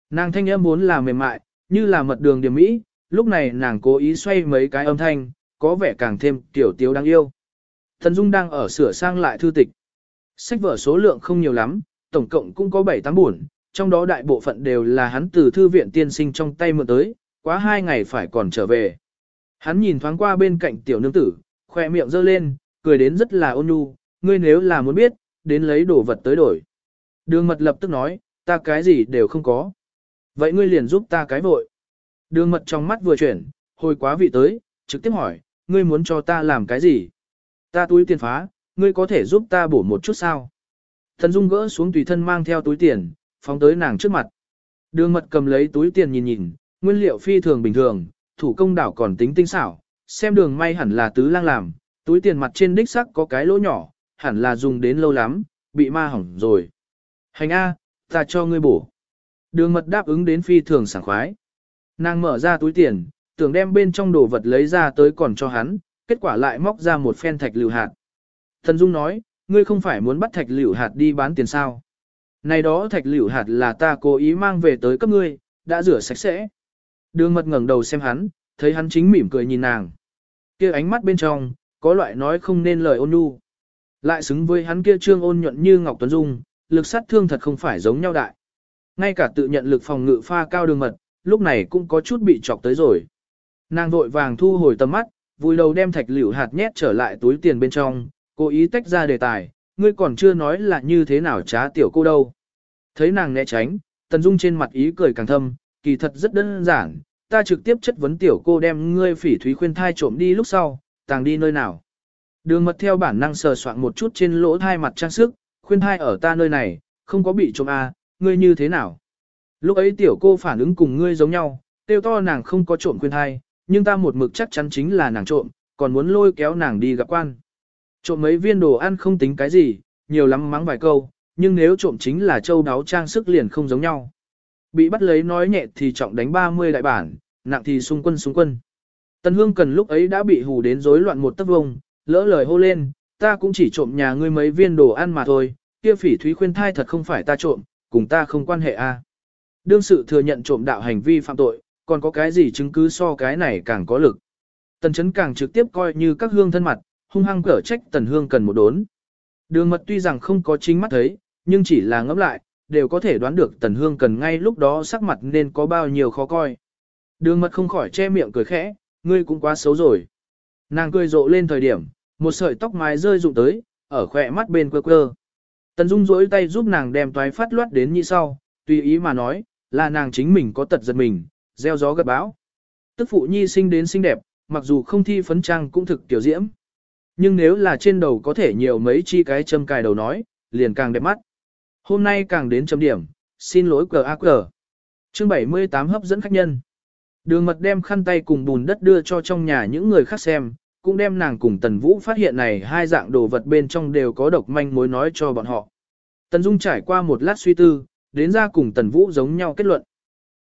Nàng thanh âm muốn là mềm mại, như là mật đường điểm mỹ, lúc này nàng cố ý xoay mấy cái âm thanh, có vẻ càng thêm tiểu tiếu đáng yêu. tần Dung đang ở sửa sang lại thư tịch. Sách vở số lượng không nhiều lắm, tổng cộng cũng có 7-8 buồn, trong đó đại bộ phận đều là hắn từ thư viện tiên sinh trong tay mượn tới, quá hai ngày phải còn trở về. Hắn nhìn thoáng qua bên cạnh tiểu nương tử, khoe miệng giơ lên, cười đến rất là ôn nhu, ngươi nếu là muốn biết, đến lấy đồ vật tới đổi. Đường mật lập tức nói, ta cái gì đều không có. Vậy ngươi liền giúp ta cái vội. Đường mật trong mắt vừa chuyển, hồi quá vị tới, trực tiếp hỏi, ngươi muốn cho ta làm cái gì? Ta túi tiền phá, ngươi có thể giúp ta bổ một chút sao? Thần Dung gỡ xuống tùy thân mang theo túi tiền, phóng tới nàng trước mặt. Đường mật cầm lấy túi tiền nhìn nhìn, nguyên liệu phi thường bình thường, thủ công đảo còn tính tinh xảo, xem đường may hẳn là tứ lang làm, túi tiền mặt trên đích sắc có cái lỗ nhỏ, hẳn là dùng đến lâu lắm, bị ma hỏng rồi. Hành A, ta cho ngươi bổ. Đường mật đáp ứng đến phi thường sảng khoái. Nàng mở ra túi tiền, tưởng đem bên trong đồ vật lấy ra tới còn cho hắn, kết quả lại móc ra một phen thạch lưu hạt. Thần Dung nói, ngươi không phải muốn bắt thạch lưu hạt đi bán tiền sao. Này đó thạch liễu hạt là ta cố ý mang về tới cấp ngươi, đã rửa sạch sẽ. Đường mật ngẩng đầu xem hắn, thấy hắn chính mỉm cười nhìn nàng. kia ánh mắt bên trong, có loại nói không nên lời ôn nhu. Lại xứng với hắn kia trương ôn nhuận như Ngọc Tuấn Dung, lực sát thương thật không phải giống nhau đại. Ngay cả tự nhận lực phòng ngự pha cao đường mật, lúc này cũng có chút bị chọc tới rồi. Nàng vội vàng thu hồi tầm mắt, vùi đầu đem thạch liễu hạt nhét trở lại túi tiền bên trong, cố ý tách ra đề tài, ngươi còn chưa nói là như thế nào trá tiểu cô đâu. Thấy nàng né tránh, Tần Dung trên mặt ý cười càng thâm, kỳ thật rất đơn giản, ta trực tiếp chất vấn tiểu cô đem ngươi phỉ thúy khuyên thai trộm đi lúc sau, tàng đi nơi nào. Đường mật theo bản năng sờ soạn một chút trên lỗ thai mặt trang sức, khuyên thai ở ta nơi này, không có bị trộm à, ngươi như thế nào. Lúc ấy tiểu cô phản ứng cùng ngươi giống nhau, tiêu to nàng không có trộm khuyên thai, nhưng ta một mực chắc chắn chính là nàng trộm, còn muốn lôi kéo nàng đi gặp quan. Trộm mấy viên đồ ăn không tính cái gì, nhiều lắm mắng vài câu, nhưng nếu trộm chính là châu đáo trang sức liền không giống nhau. Bị bắt lấy nói nhẹ thì trọng đánh 30 đại bản, nặng thì xung quân xung quân. Tần Hương cần lúc ấy đã bị hù đến rối loạn một tấc vùng, lỡ lời hô lên, ta cũng chỉ trộm nhà ngươi mấy viên đồ ăn mà thôi, kia phỉ thúy khuyên thai thật không phải ta trộm, cùng ta không quan hệ a. Đương sự thừa nhận trộm đạo hành vi phạm tội, còn có cái gì chứng cứ so cái này càng có lực. Tần chấn càng trực tiếp coi như các hương thân mặt, hung hăng cở trách tần hương cần một đốn. Đường mật tuy rằng không có chính mắt thấy, nhưng chỉ là ngẫm lại, đều có thể đoán được tần hương cần ngay lúc đó sắc mặt nên có bao nhiêu khó coi. Đường mật không khỏi che miệng cười khẽ, ngươi cũng quá xấu rồi. Nàng cười rộ lên thời điểm, một sợi tóc mái rơi rụng tới, ở khỏe mắt bên quơ quơ. Tần Dung rỗi tay giúp nàng đem toái phát loát đến như sau, tùy ý mà nói, là nàng chính mình có tật giật mình, gieo gió gật bão. Tức phụ nhi sinh đến xinh đẹp, mặc dù không thi phấn trang cũng thực tiểu diễm. Nhưng nếu là trên đầu có thể nhiều mấy chi cái châm cài đầu nói, liền càng đẹp mắt. Hôm nay càng đến chấm điểm, xin lỗi cờ ác cờ. Chương 78 hấp dẫn khách nhân. Đường mật đem khăn tay cùng bùn đất đưa cho trong nhà những người khác xem, cũng đem nàng cùng Tần Vũ phát hiện này hai dạng đồ vật bên trong đều có độc manh mối nói cho bọn họ. Tần Dung trải qua một lát suy tư, đến ra cùng Tần Vũ giống nhau kết luận.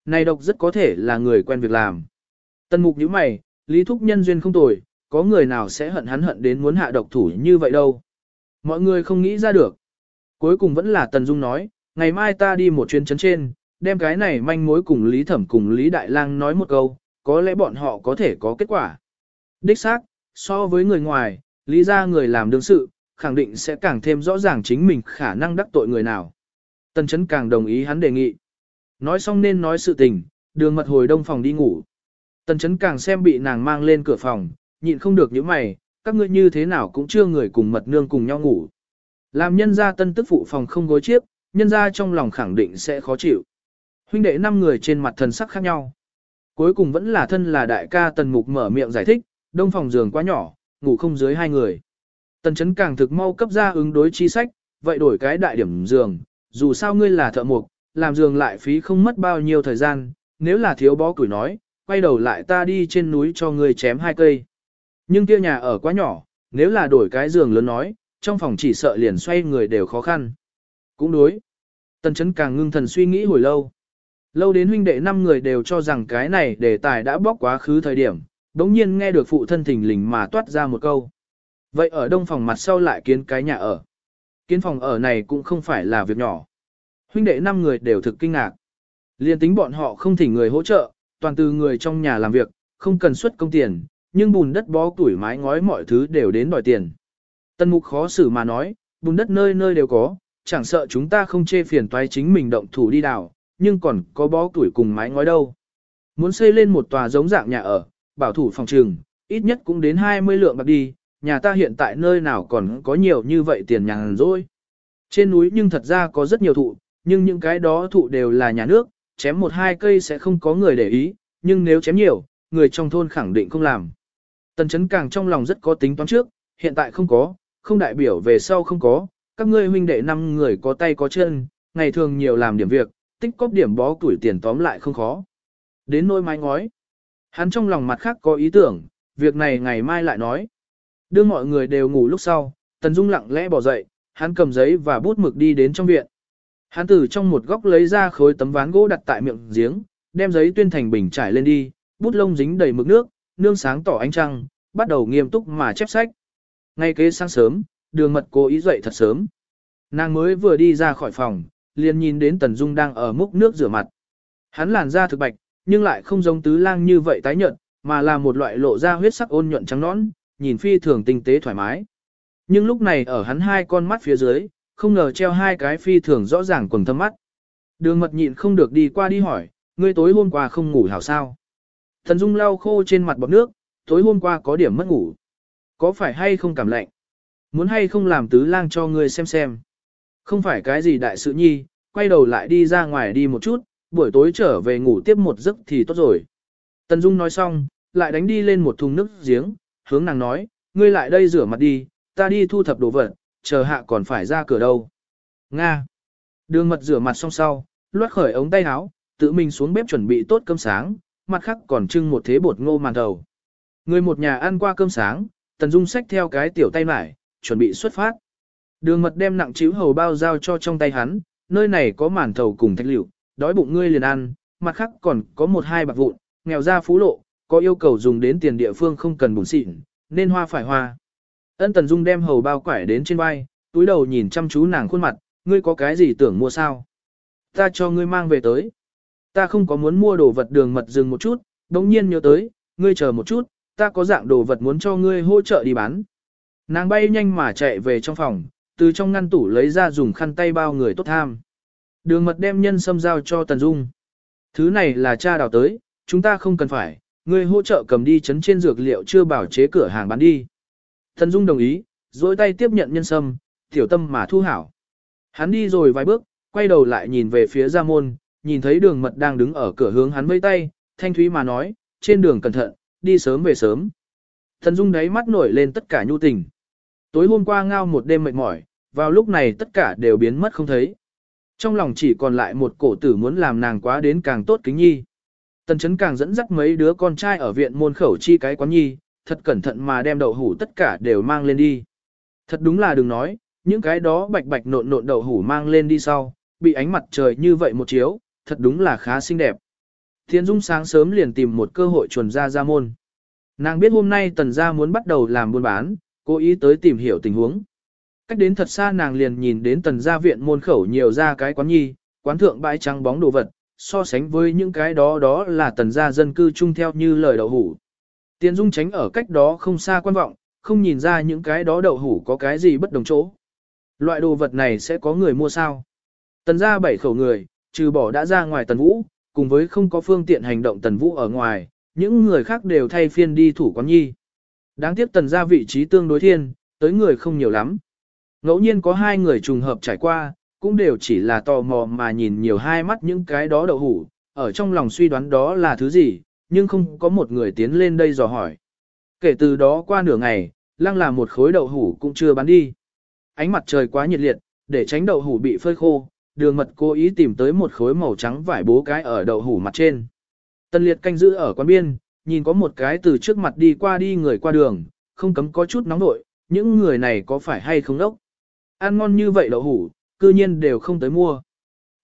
Này độc rất có thể là người quen việc làm. Tần Mục nhíu mày, Lý Thúc nhân duyên không tồi, có người nào sẽ hận hắn hận đến muốn hạ độc thủ như vậy đâu. Mọi người không nghĩ ra được. Cuối cùng vẫn là Tần Dung nói, ngày mai ta đi một chuyến chấn trên, đem cái này manh mối cùng Lý Thẩm cùng Lý Đại Lang nói một câu, có lẽ bọn họ có thể có kết quả. Đích xác, so với người ngoài, lý ra người làm đương sự, khẳng định sẽ càng thêm rõ ràng chính mình khả năng đắc tội người nào. Tần chấn càng đồng ý hắn đề nghị. Nói xong nên nói sự tình, đường mật hồi đông phòng đi ngủ. Tần chấn càng xem bị nàng mang lên cửa phòng, nhịn không được những mày, các ngươi như thế nào cũng chưa người cùng mật nương cùng nhau ngủ. Làm nhân gia tân tức phụ phòng không gối chiếc, nhân gia trong lòng khẳng định sẽ khó chịu. Huynh đệ năm người trên mặt thần sắc khác nhau. Cuối cùng vẫn là thân là đại ca tần mục mở miệng giải thích, đông phòng giường quá nhỏ, ngủ không dưới hai người. Tần chấn càng thực mau cấp ra ứng đối chi sách, vậy đổi cái đại điểm giường, dù sao ngươi là thợ mục, làm giường lại phí không mất bao nhiêu thời gian, nếu là thiếu bó củi nói, quay đầu lại ta đi trên núi cho ngươi chém hai cây. Nhưng kia nhà ở quá nhỏ, nếu là đổi cái giường lớn nói, trong phòng chỉ sợ liền xoay người đều khó khăn. Cũng đối. Tần chấn càng ngưng thần suy nghĩ hồi lâu. Lâu đến huynh đệ năm người đều cho rằng cái này đề tài đã bóc quá khứ thời điểm, đống nhiên nghe được phụ thân thình lình mà toát ra một câu. Vậy ở đông phòng mặt sau lại kiến cái nhà ở. Kiến phòng ở này cũng không phải là việc nhỏ. Huynh đệ năm người đều thực kinh ngạc. Liên tính bọn họ không thỉnh người hỗ trợ, toàn từ người trong nhà làm việc, không cần xuất công tiền, nhưng bùn đất bó tuổi mái ngói mọi thứ đều đến đòi tiền. Tân mục khó xử mà nói, bùn đất nơi nơi đều có, chẳng sợ chúng ta không chê phiền toái chính mình động thủ đi đào, nhưng còn có bó tuổi cùng mái ngói đâu. Muốn xây lên một tòa giống dạng nhà ở, bảo thủ phòng trường, ít nhất cũng đến 20 lượng bạc đi, nhà ta hiện tại nơi nào còn có nhiều như vậy tiền nhàn rồi. Trên núi nhưng thật ra có rất nhiều thụ, nhưng những cái đó thụ đều là nhà nước, chém một hai cây sẽ không có người để ý, nhưng nếu chém nhiều, người trong thôn khẳng định không làm. Tần chấn càng trong lòng rất có tính toán trước, hiện tại không có, không đại biểu về sau không có, các ngươi huynh đệ năm người có tay có chân, ngày thường nhiều làm điểm việc, tích cóp điểm bó tuổi tiền tóm lại không khó. Đến nôi mái ngói. Hắn trong lòng mặt khác có ý tưởng, việc này ngày mai lại nói. Đưa mọi người đều ngủ lúc sau, Tần Dung lặng lẽ bỏ dậy, hắn cầm giấy và bút mực đi đến trong viện. Hắn từ trong một góc lấy ra khối tấm ván gỗ đặt tại miệng giếng, đem giấy tuyên thành bình trải lên đi, bút lông dính đầy mực nước, nương sáng tỏ ánh trăng, bắt đầu nghiêm túc mà chép sách. Ngay kế sáng sớm, đường mật cố ý dậy thật sớm. Nàng mới vừa đi ra khỏi phòng, liền nhìn đến Tần Dung đang ở múc nước rửa mặt. Hắn làn da thực bạch, nhưng lại không giống tứ lang như vậy tái nhợt, mà là một loại lộ ra huyết sắc ôn nhuận trắng nõn, nhìn phi thường tinh tế thoải mái. Nhưng lúc này ở hắn hai con mắt phía dưới, không ngờ treo hai cái phi thường rõ ràng quần thâm mắt. Đường mật nhịn không được đi qua đi hỏi, ngươi tối hôm qua không ngủ hảo sao. Thần Dung lau khô trên mặt bọt nước, tối hôm qua có điểm mất ngủ. Có phải hay không cảm lạnh? Muốn hay không làm tứ lang cho ngươi xem xem. Không phải cái gì đại sự nhi, quay đầu lại đi ra ngoài đi một chút, buổi tối trở về ngủ tiếp một giấc thì tốt rồi. Tần Dung nói xong, lại đánh đi lên một thùng nước giếng, hướng nàng nói, ngươi lại đây rửa mặt đi, ta đi thu thập đồ vật, chờ hạ còn phải ra cửa đâu. Nga. Đường mật rửa mặt xong sau, loát khởi ống tay áo, tự mình xuống bếp chuẩn bị tốt cơm sáng, mặt khác còn trưng một thế bột ngô màn đầu. Người một nhà ăn qua cơm sáng, Tần Dung xách theo cái tiểu tay mải, chuẩn bị xuất phát. Đường mật đem nặng chiếu hầu bao giao cho trong tay hắn, nơi này có màn thầu cùng thạch liệu, đói bụng ngươi liền ăn, mặt khác còn có một hai bạc vụn, nghèo ra phú lộ, có yêu cầu dùng đến tiền địa phương không cần bùn xịn, nên hoa phải hoa. Ân Tần Dung đem hầu bao quải đến trên vai, túi đầu nhìn chăm chú nàng khuôn mặt, ngươi có cái gì tưởng mua sao? Ta cho ngươi mang về tới. Ta không có muốn mua đồ vật đường mật dừng một chút, đồng nhiên nhớ tới, ngươi chờ một chút, ta có dạng đồ vật muốn cho ngươi hỗ trợ đi bán. Nàng bay nhanh mà chạy về trong phòng, từ trong ngăn tủ lấy ra dùng khăn tay bao người tốt tham. Đường mật đem nhân sâm giao cho Tần Dung. Thứ này là cha đào tới, chúng ta không cần phải, ngươi hỗ trợ cầm đi chấn trên dược liệu chưa bảo chế cửa hàng bán đi. Tần Dung đồng ý, dối tay tiếp nhận nhân sâm, tiểu tâm mà thu hảo. Hắn đi rồi vài bước, quay đầu lại nhìn về phía ra môn, nhìn thấy đường mật đang đứng ở cửa hướng hắn vây tay, thanh thúy mà nói, trên đường cẩn thận, đi sớm về sớm. Thần Dung đáy mắt nổi lên tất cả nhu tình. Tối hôm qua ngao một đêm mệt mỏi, vào lúc này tất cả đều biến mất không thấy. Trong lòng chỉ còn lại một cổ tử muốn làm nàng quá đến càng tốt kính nhi. Tần chấn càng dẫn dắt mấy đứa con trai ở viện môn khẩu chi cái quán nhi, thật cẩn thận mà đem đậu hủ tất cả đều mang lên đi. Thật đúng là đừng nói, những cái đó bạch bạch nộn nộn đậu hủ mang lên đi sau, bị ánh mặt trời như vậy một chiếu, thật đúng là khá xinh đẹp. Thiên Dung sáng sớm liền tìm một cơ hội chuẩn ra ra môn. Nàng biết hôm nay tần gia muốn bắt đầu làm buôn bán, cố ý tới tìm hiểu tình huống. Cách đến thật xa nàng liền nhìn đến tần gia viện môn khẩu nhiều ra cái quán nhi, quán thượng bãi trắng bóng đồ vật, so sánh với những cái đó đó là tần gia dân cư chung theo như lời đậu hủ. Tiên Dung tránh ở cách đó không xa quan vọng, không nhìn ra những cái đó đậu hủ có cái gì bất đồng chỗ. Loại đồ vật này sẽ có người mua sao? Tần gia bảy khẩu người, trừ bỏ đã ra ngoài tần vũ, cùng với không có phương tiện hành động tần vũ ở ngoài, những người khác đều thay phiên đi thủ quán nhi. Đáng tiếc tần gia vị trí tương đối thiên, tới người không nhiều lắm. Ngẫu nhiên có hai người trùng hợp trải qua, cũng đều chỉ là tò mò mà nhìn nhiều hai mắt những cái đó đậu hủ, ở trong lòng suy đoán đó là thứ gì, nhưng không có một người tiến lên đây dò hỏi. Kể từ đó qua nửa ngày, lăng là một khối đậu hủ cũng chưa bán đi. Ánh mặt trời quá nhiệt liệt, để tránh đậu hủ bị phơi khô, đường mật cố ý tìm tới một khối màu trắng vải bố cái ở đậu hủ mặt trên. Tân liệt canh giữ ở quán biên, nhìn có một cái từ trước mặt đi qua đi người qua đường, không cấm có chút nóng nội, những người này có phải hay không đốc. Ăn ngon như vậy đậu hủ, cư nhiên đều không tới mua.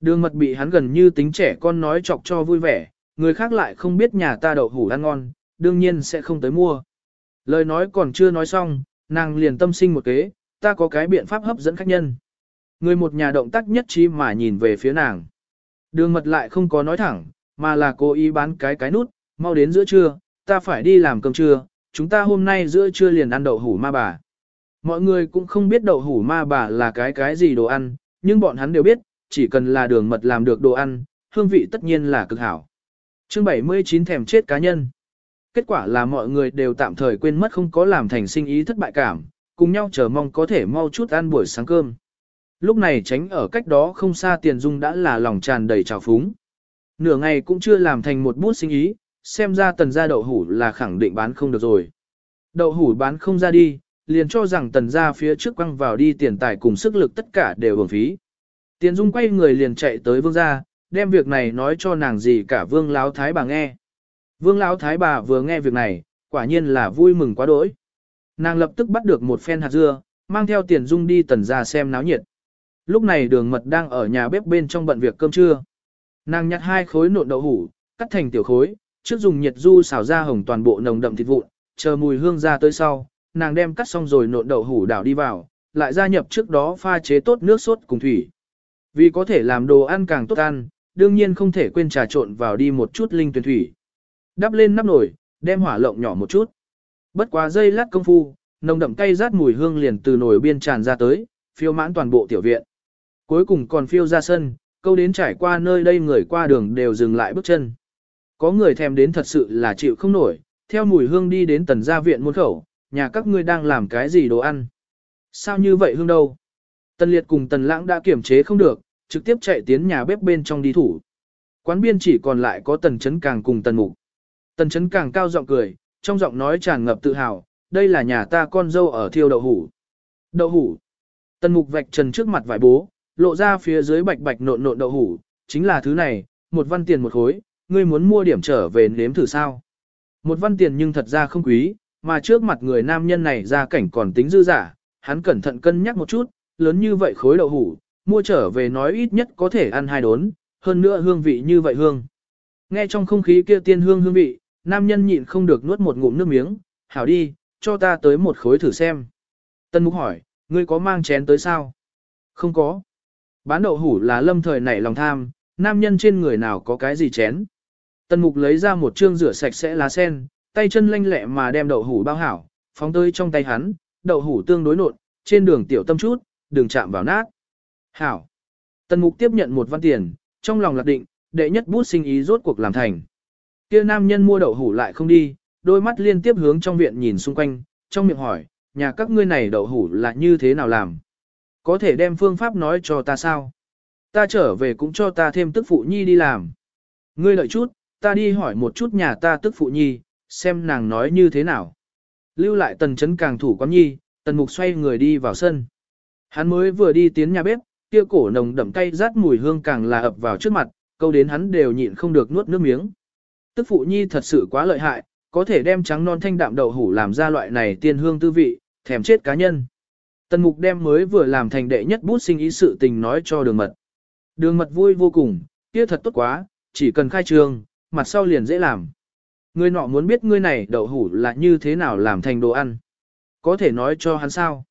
Đường mật bị hắn gần như tính trẻ con nói chọc cho vui vẻ, người khác lại không biết nhà ta đậu hủ ăn ngon, đương nhiên sẽ không tới mua. Lời nói còn chưa nói xong, nàng liền tâm sinh một kế, ta có cái biện pháp hấp dẫn khách nhân. Người một nhà động tác nhất trí mà nhìn về phía nàng. Đường mật lại không có nói thẳng, mà là cố ý bán cái cái nút, mau đến giữa trưa, ta phải đi làm cơm trưa, chúng ta hôm nay giữa trưa liền ăn đậu hủ ma bà. Mọi người cũng không biết đậu hủ ma bà là cái cái gì đồ ăn, nhưng bọn hắn đều biết, chỉ cần là đường mật làm được đồ ăn, hương vị tất nhiên là cực hảo. Chương 79 thèm chết cá nhân. Kết quả là mọi người đều tạm thời quên mất không có làm thành sinh ý thất bại cảm, cùng nhau chờ mong có thể mau chút ăn buổi sáng cơm. Lúc này tránh ở cách đó không xa tiền dung đã là lòng tràn đầy trào phúng. Nửa ngày cũng chưa làm thành một bút sinh ý, xem ra tần gia đậu hủ là khẳng định bán không được rồi. Đậu hủ bán không ra đi, liền cho rằng tần gia phía trước quăng vào đi tiền tài cùng sức lực tất cả đều hưởng phí. Tiền dung quay người liền chạy tới vương gia, đem việc này nói cho nàng gì cả vương láo thái bà nghe. Vương lão thái bà vừa nghe việc này, quả nhiên là vui mừng quá đỗi. Nàng lập tức bắt được một phen hạt dưa, mang theo tiền dung đi tần gia xem náo nhiệt. Lúc này đường mật đang ở nhà bếp bên trong bận việc cơm trưa. Nàng nhặt hai khối nộn đậu hủ, cắt thành tiểu khối, trước dùng nhiệt du xào ra hồng toàn bộ nồng đậm thịt vụn, chờ mùi hương ra tới sau, nàng đem cắt xong rồi nộn đậu hủ đảo đi vào, lại gia nhập trước đó pha chế tốt nước sốt cùng thủy. Vì có thể làm đồ ăn càng tốt ăn, đương nhiên không thể quên trà trộn vào đi một chút linh tuyển thủy. Đắp lên nắp nồi, đem hỏa lộng nhỏ một chút. Bất quá dây lát công phu, nồng đậm cay rát mùi hương liền từ nồi biên tràn ra tới, phiêu mãn toàn bộ tiểu viện. Cuối cùng còn phiêu ra sân, câu đến trải qua nơi đây người qua đường đều dừng lại bước chân. Có người thèm đến thật sự là chịu không nổi, theo mùi hương đi đến tần gia viện muôn khẩu, nhà các ngươi đang làm cái gì đồ ăn. Sao như vậy hương đâu? Tần liệt cùng tần lãng đã kiểm chế không được, trực tiếp chạy tiến nhà bếp bên trong đi thủ. Quán biên chỉ còn lại có tần chấn càng cùng tần mục. Tần chấn càng cao giọng cười, trong giọng nói tràn ngập tự hào, đây là nhà ta con dâu ở thiêu đậu hủ. Đậu hủ. Tần mục vạch trần trước mặt vải bố, lộ ra phía dưới bạch bạch nộn nộn đậu hủ, chính là thứ này, một văn tiền một khối, ngươi muốn mua điểm trở về nếm thử sao. Một văn tiền nhưng thật ra không quý, mà trước mặt người nam nhân này ra cảnh còn tính dư giả, hắn cẩn thận cân nhắc một chút, lớn như vậy khối đậu hủ, mua trở về nói ít nhất có thể ăn hai đốn, hơn nữa hương vị như vậy hương. Nghe trong không khí kia tiên hương hương vị, nam nhân nhịn không được nuốt một ngụm nước miếng, hảo đi, cho ta tới một khối thử xem. Tân Mục hỏi, ngươi có mang chén tới sao? Không có. Bán đậu hủ là lâm thời nảy lòng tham, nam nhân trên người nào có cái gì chén. Tần Mục lấy ra một chương rửa sạch sẽ lá sen, tay chân lanh lẹ mà đem đậu hủ bao hảo, phóng tới trong tay hắn, đậu hủ tương đối nộn, trên đường tiểu tâm chút, đừng chạm vào nát. Hảo. Tần Mục tiếp nhận một văn tiền, trong lòng lạc định, đệ nhất bút sinh ý rốt cuộc làm thành. Kia nam nhân mua đậu hủ lại không đi, đôi mắt liên tiếp hướng trong viện nhìn xung quanh, trong miệng hỏi, nhà các ngươi này đậu hủ là như thế nào làm? Có thể đem phương pháp nói cho ta sao? Ta trở về cũng cho ta thêm tức phụ nhi đi làm. Ngươi lợi chút, ta đi hỏi một chút nhà ta tức phụ nhi, xem nàng nói như thế nào. Lưu lại tần chấn càng thủ quán nhi, tần mục xoay người đi vào sân. Hắn mới vừa đi tiến nhà bếp, kia cổ nồng đậm cay rát mùi hương càng là ập vào trước mặt, câu đến hắn đều nhịn không được nuốt nước miếng. Tức phụ nhi thật sự quá lợi hại, có thể đem trắng non thanh đạm đậu hủ làm ra loại này tiên hương tư vị, thèm chết cá nhân. Tần mục đem mới vừa làm thành đệ nhất bút sinh ý sự tình nói cho đường mật. Đường mật vui vô cùng, kia thật tốt quá, chỉ cần khai trương, mặt sau liền dễ làm. Người nọ muốn biết ngươi này đậu hủ là như thế nào làm thành đồ ăn. Có thể nói cho hắn sao.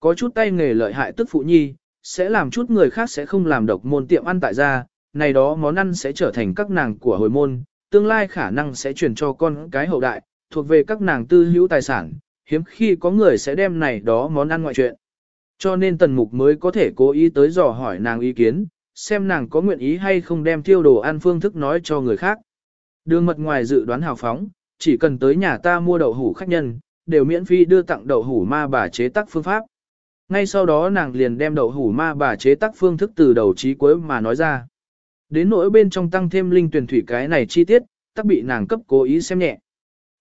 Có chút tay nghề lợi hại tức phụ nhi, sẽ làm chút người khác sẽ không làm độc môn tiệm ăn tại gia, này đó món ăn sẽ trở thành các nàng của hồi môn, tương lai khả năng sẽ truyền cho con cái hậu đại, thuộc về các nàng tư hữu tài sản, hiếm khi có người sẽ đem này đó món ăn ngoại chuyện. Cho nên tần mục mới có thể cố ý tới dò hỏi nàng ý kiến, xem nàng có nguyện ý hay không đem tiêu đồ ăn phương thức nói cho người khác. Đường mật ngoài dự đoán hào phóng, chỉ cần tới nhà ta mua đậu hủ khách nhân, đều miễn phí đưa tặng đậu hủ ma bà chế tác phương pháp. Ngay sau đó nàng liền đem đậu hủ ma bà chế tác phương thức từ đầu chí cuối mà nói ra. Đến nỗi bên trong tăng thêm linh tuyển thủy cái này chi tiết, tắc bị nàng cấp cố ý xem nhẹ.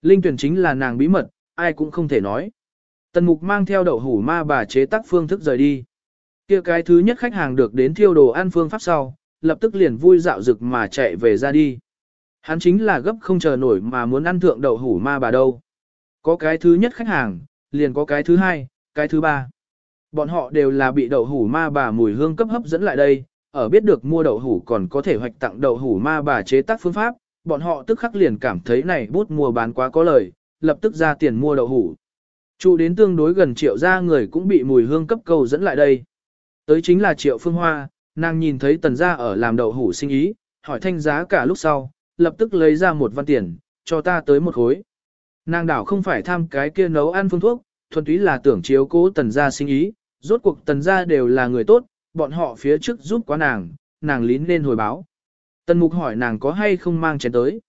Linh tuyển chính là nàng bí mật, ai cũng không thể nói. Tần mục mang theo đậu hủ ma bà chế tác phương thức rời đi. kia cái thứ nhất khách hàng được đến thiêu đồ ăn phương pháp sau, lập tức liền vui dạo rực mà chạy về ra đi. Hắn chính là gấp không chờ nổi mà muốn ăn thượng đậu hủ ma bà đâu. Có cái thứ nhất khách hàng, liền có cái thứ hai, cái thứ ba. Bọn họ đều là bị đậu hủ ma bà mùi hương cấp hấp dẫn lại đây, ở biết được mua đậu hủ còn có thể hoạch tặng đậu hủ ma bà chế tác phương pháp, bọn họ tức khắc liền cảm thấy này bút mua bán quá có lời, lập tức ra tiền mua đậu hủ. Chủ đến tương đối gần triệu gia người cũng bị mùi hương cấp cầu dẫn lại đây. Tới chính là triệu phương hoa, nàng nhìn thấy tần gia ở làm đậu hủ sinh ý, hỏi thanh giá cả lúc sau, lập tức lấy ra một văn tiền, cho ta tới một khối. Nàng đảo không phải tham cái kia nấu ăn phương thuốc, thuần túy là tưởng chiếu cố tần gia sinh ý, rốt cuộc tần gia đều là người tốt, bọn họ phía trước giúp quá nàng, nàng lín lên hồi báo. Tần mục hỏi nàng có hay không mang chén tới.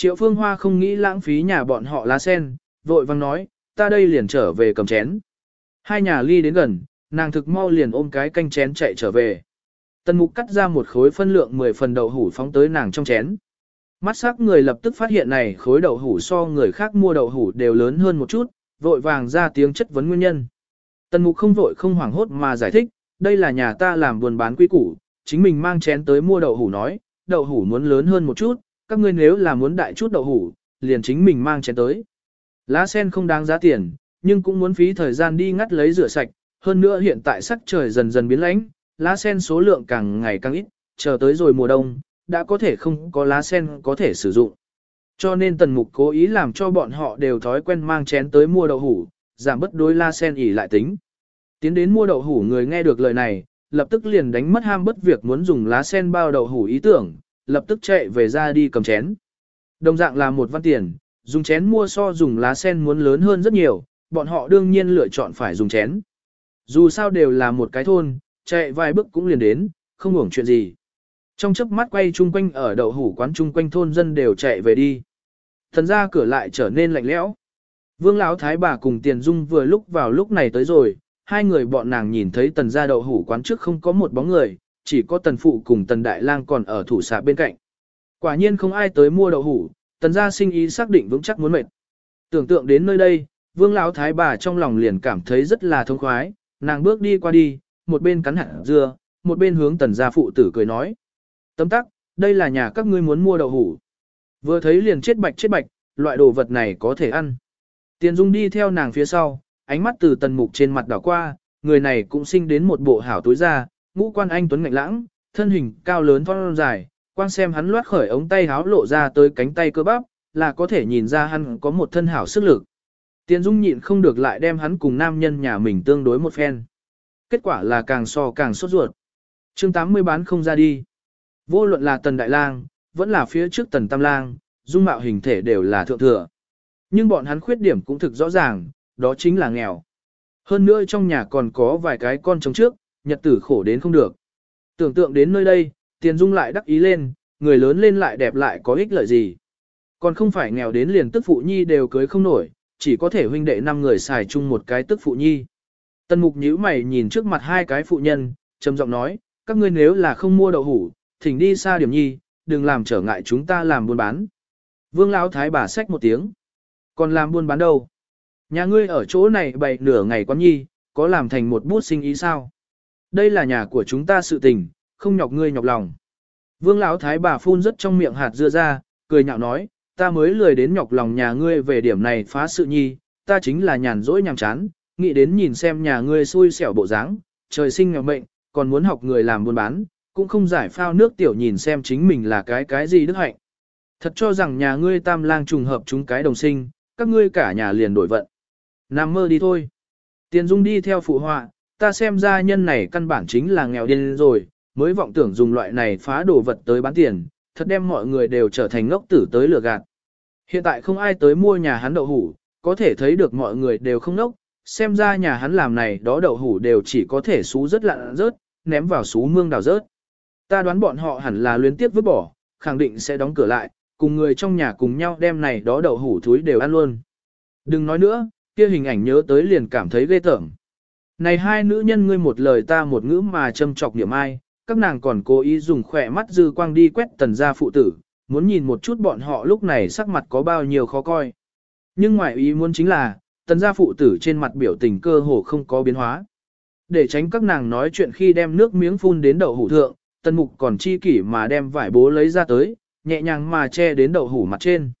Triệu phương hoa không nghĩ lãng phí nhà bọn họ lá sen, vội vang nói, ta đây liền trở về cầm chén. Hai nhà ly đến gần, nàng thực mau liền ôm cái canh chén chạy trở về. Tần mục cắt ra một khối phân lượng 10 phần đậu hủ phóng tới nàng trong chén. Mắt sắc người lập tức phát hiện này khối đậu hủ so người khác mua đậu hủ đều lớn hơn một chút, vội vàng ra tiếng chất vấn nguyên nhân. Tần mục không vội không hoảng hốt mà giải thích, đây là nhà ta làm buôn bán quy củ, chính mình mang chén tới mua đậu hủ nói, đậu hủ muốn lớn hơn một chút, các ngươi nếu là muốn đại chút đậu hủ, liền chính mình mang chén tới. Lá sen không đáng giá tiền, nhưng cũng muốn phí thời gian đi ngắt lấy rửa sạch, hơn nữa hiện tại sắc trời dần dần biến lãnh, lá sen số lượng càng ngày càng ít, chờ tới rồi mùa đông, đã có thể không có lá sen có thể sử dụng. Cho nên tần mục cố ý làm cho bọn họ đều thói quen mang chén tới mua đậu hủ, giảm bất đối la sen ỉ lại tính. Tiến đến mua đậu hủ người nghe được lời này, lập tức liền đánh mất ham bất việc muốn dùng lá sen bao đậu hủ ý tưởng, lập tức chạy về ra đi cầm chén. Đồng dạng là một văn tiền, dùng chén mua so dùng lá sen muốn lớn hơn rất nhiều, bọn họ đương nhiên lựa chọn phải dùng chén. Dù sao đều là một cái thôn, chạy vài bước cũng liền đến, không hưởng chuyện gì. Trong chớp mắt quay chung quanh ở đậu hủ quán chung quanh thôn dân đều chạy về đi. Thần ra cửa lại trở nên lạnh lẽo. Vương Lão Thái bà cùng Tiền Dung vừa lúc vào lúc này tới rồi, hai người bọn nàng nhìn thấy tần gia đậu hủ quán trước không có một bóng người, chỉ có tần phụ cùng tần đại lang còn ở thủ xạ bên cạnh. Quả nhiên không ai tới mua đậu hủ, tần gia sinh ý xác định vững chắc muốn mệt. Tưởng tượng đến nơi đây, vương lão thái bà trong lòng liền cảm thấy rất là thông khoái, nàng bước đi qua đi, một bên cắn hạt dưa, một bên hướng tần gia phụ tử cười nói. Tấm tắc, đây là nhà các ngươi muốn mua đậu hủ. Vừa thấy liền chết bạch chết bạch, loại đồ vật này có thể ăn. Tiền Dung đi theo nàng phía sau, ánh mắt từ tần mục trên mặt đảo qua, người này cũng sinh đến một bộ hảo túi ra ngũ quan anh tuấn ngạnh lãng, thân hình cao lớn thon dài, quan xem hắn loát khởi ống tay háo lộ ra tới cánh tay cơ bắp, là có thể nhìn ra hắn có một thân hảo sức lực. Tiền Dung nhịn không được lại đem hắn cùng nam nhân nhà mình tương đối một phen. Kết quả là càng so càng sốt ruột. chương 80 bán không ra đi. Vô luận là tần đại lang, vẫn là phía trước tần tam lang, dung mạo hình thể đều là thượng thừa. Nhưng bọn hắn khuyết điểm cũng thực rõ ràng, đó chính là nghèo. Hơn nữa trong nhà còn có vài cái con trống trước, nhật tử khổ đến không được. Tưởng tượng đến nơi đây, tiền dung lại đắc ý lên, người lớn lên lại đẹp lại có ích lợi gì. Còn không phải nghèo đến liền tức phụ nhi đều cưới không nổi, chỉ có thể huynh đệ năm người xài chung một cái tức phụ nhi. Tần mục nhíu mày nhìn trước mặt hai cái phụ nhân, trầm giọng nói, các ngươi nếu là không mua đậu hủ, thỉnh đi xa điểm nhi, đừng làm trở ngại chúng ta làm buôn bán. Vương Lão Thái bà xách một tiếng. Còn làm buôn bán đâu? Nhà ngươi ở chỗ này bày nửa ngày quán nhi, có làm thành một bút sinh ý sao? Đây là nhà của chúng ta sự tình, không nhọc ngươi nhọc lòng. Vương Lão Thái bà phun rất trong miệng hạt dưa ra, cười nhạo nói, ta mới lười đến nhọc lòng nhà ngươi về điểm này phá sự nhi, ta chính là nhàn rỗi nhàm chán, nghĩ đến nhìn xem nhà ngươi xui xẻo bộ dáng, trời sinh nghèo mệnh, còn muốn học người làm buôn bán, cũng không giải phao nước tiểu nhìn xem chính mình là cái cái gì đức hạnh. Thật cho rằng nhà ngươi tam lang trùng hợp chúng cái đồng sinh, các ngươi cả nhà liền đổi vận. Nằm mơ đi thôi. Tiền dung đi theo phụ họa, ta xem ra nhân này căn bản chính là nghèo điên rồi, mới vọng tưởng dùng loại này phá đồ vật tới bán tiền, thật đem mọi người đều trở thành ngốc tử tới lừa gạt. Hiện tại không ai tới mua nhà hắn đậu hủ, có thể thấy được mọi người đều không ngốc, xem ra nhà hắn làm này đó đậu hủ đều chỉ có thể xú rất lạ rớt, ném vào xú mương đào rớt. Ta đoán bọn họ hẳn là luyến tiếp vứt bỏ, khẳng định sẽ đóng cửa lại, cùng người trong nhà cùng nhau đem này đó đậu hủ thúi đều ăn luôn. Đừng nói nữa, kia hình ảnh nhớ tới liền cảm thấy ghê tởm. Này hai nữ nhân ngươi một lời ta một ngữ mà châm chọc niệm ai, các nàng còn cố ý dùng khỏe mắt dư quang đi quét tần gia phụ tử, muốn nhìn một chút bọn họ lúc này sắc mặt có bao nhiêu khó coi. Nhưng ngoại ý muốn chính là, tần gia phụ tử trên mặt biểu tình cơ hồ không có biến hóa. Để tránh các nàng nói chuyện khi đem nước miếng phun đến đậu hủ thượng, tần mục còn chi kỷ mà đem vải bố lấy ra tới, nhẹ nhàng mà che đến đậu hủ mặt trên.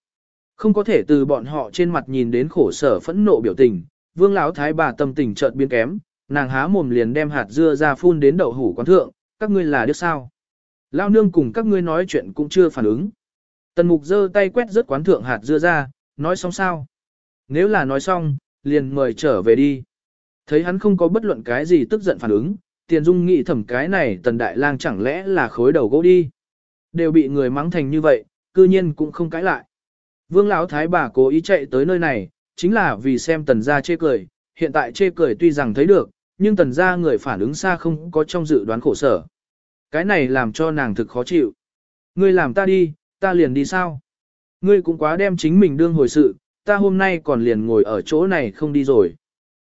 Không có thể từ bọn họ trên mặt nhìn đến khổ sở phẫn nộ biểu tình, vương lão thái bà tâm tình chợt biến kém, nàng há mồm liền đem hạt dưa ra phun đến đậu hủ quán thượng, các ngươi là đứa sao. Lao nương cùng các ngươi nói chuyện cũng chưa phản ứng. Tần mục giơ tay quét rớt quán thượng hạt dưa ra, nói xong sao? Nếu là nói xong, liền mời trở về đi. Thấy hắn không có bất luận cái gì tức giận phản ứng, tiền dung nghĩ thẩm cái này tần đại lang chẳng lẽ là khối đầu gỗ đi. Đều bị người mắng thành như vậy, cư nhiên cũng không cãi lại. Vương Lão Thái bà cố ý chạy tới nơi này, chính là vì xem tần gia chê cười, hiện tại chê cười tuy rằng thấy được, nhưng tần gia người phản ứng xa không có trong dự đoán khổ sở. Cái này làm cho nàng thực khó chịu. Ngươi làm ta đi, ta liền đi sao? Ngươi cũng quá đem chính mình đương hồi sự, ta hôm nay còn liền ngồi ở chỗ này không đi rồi.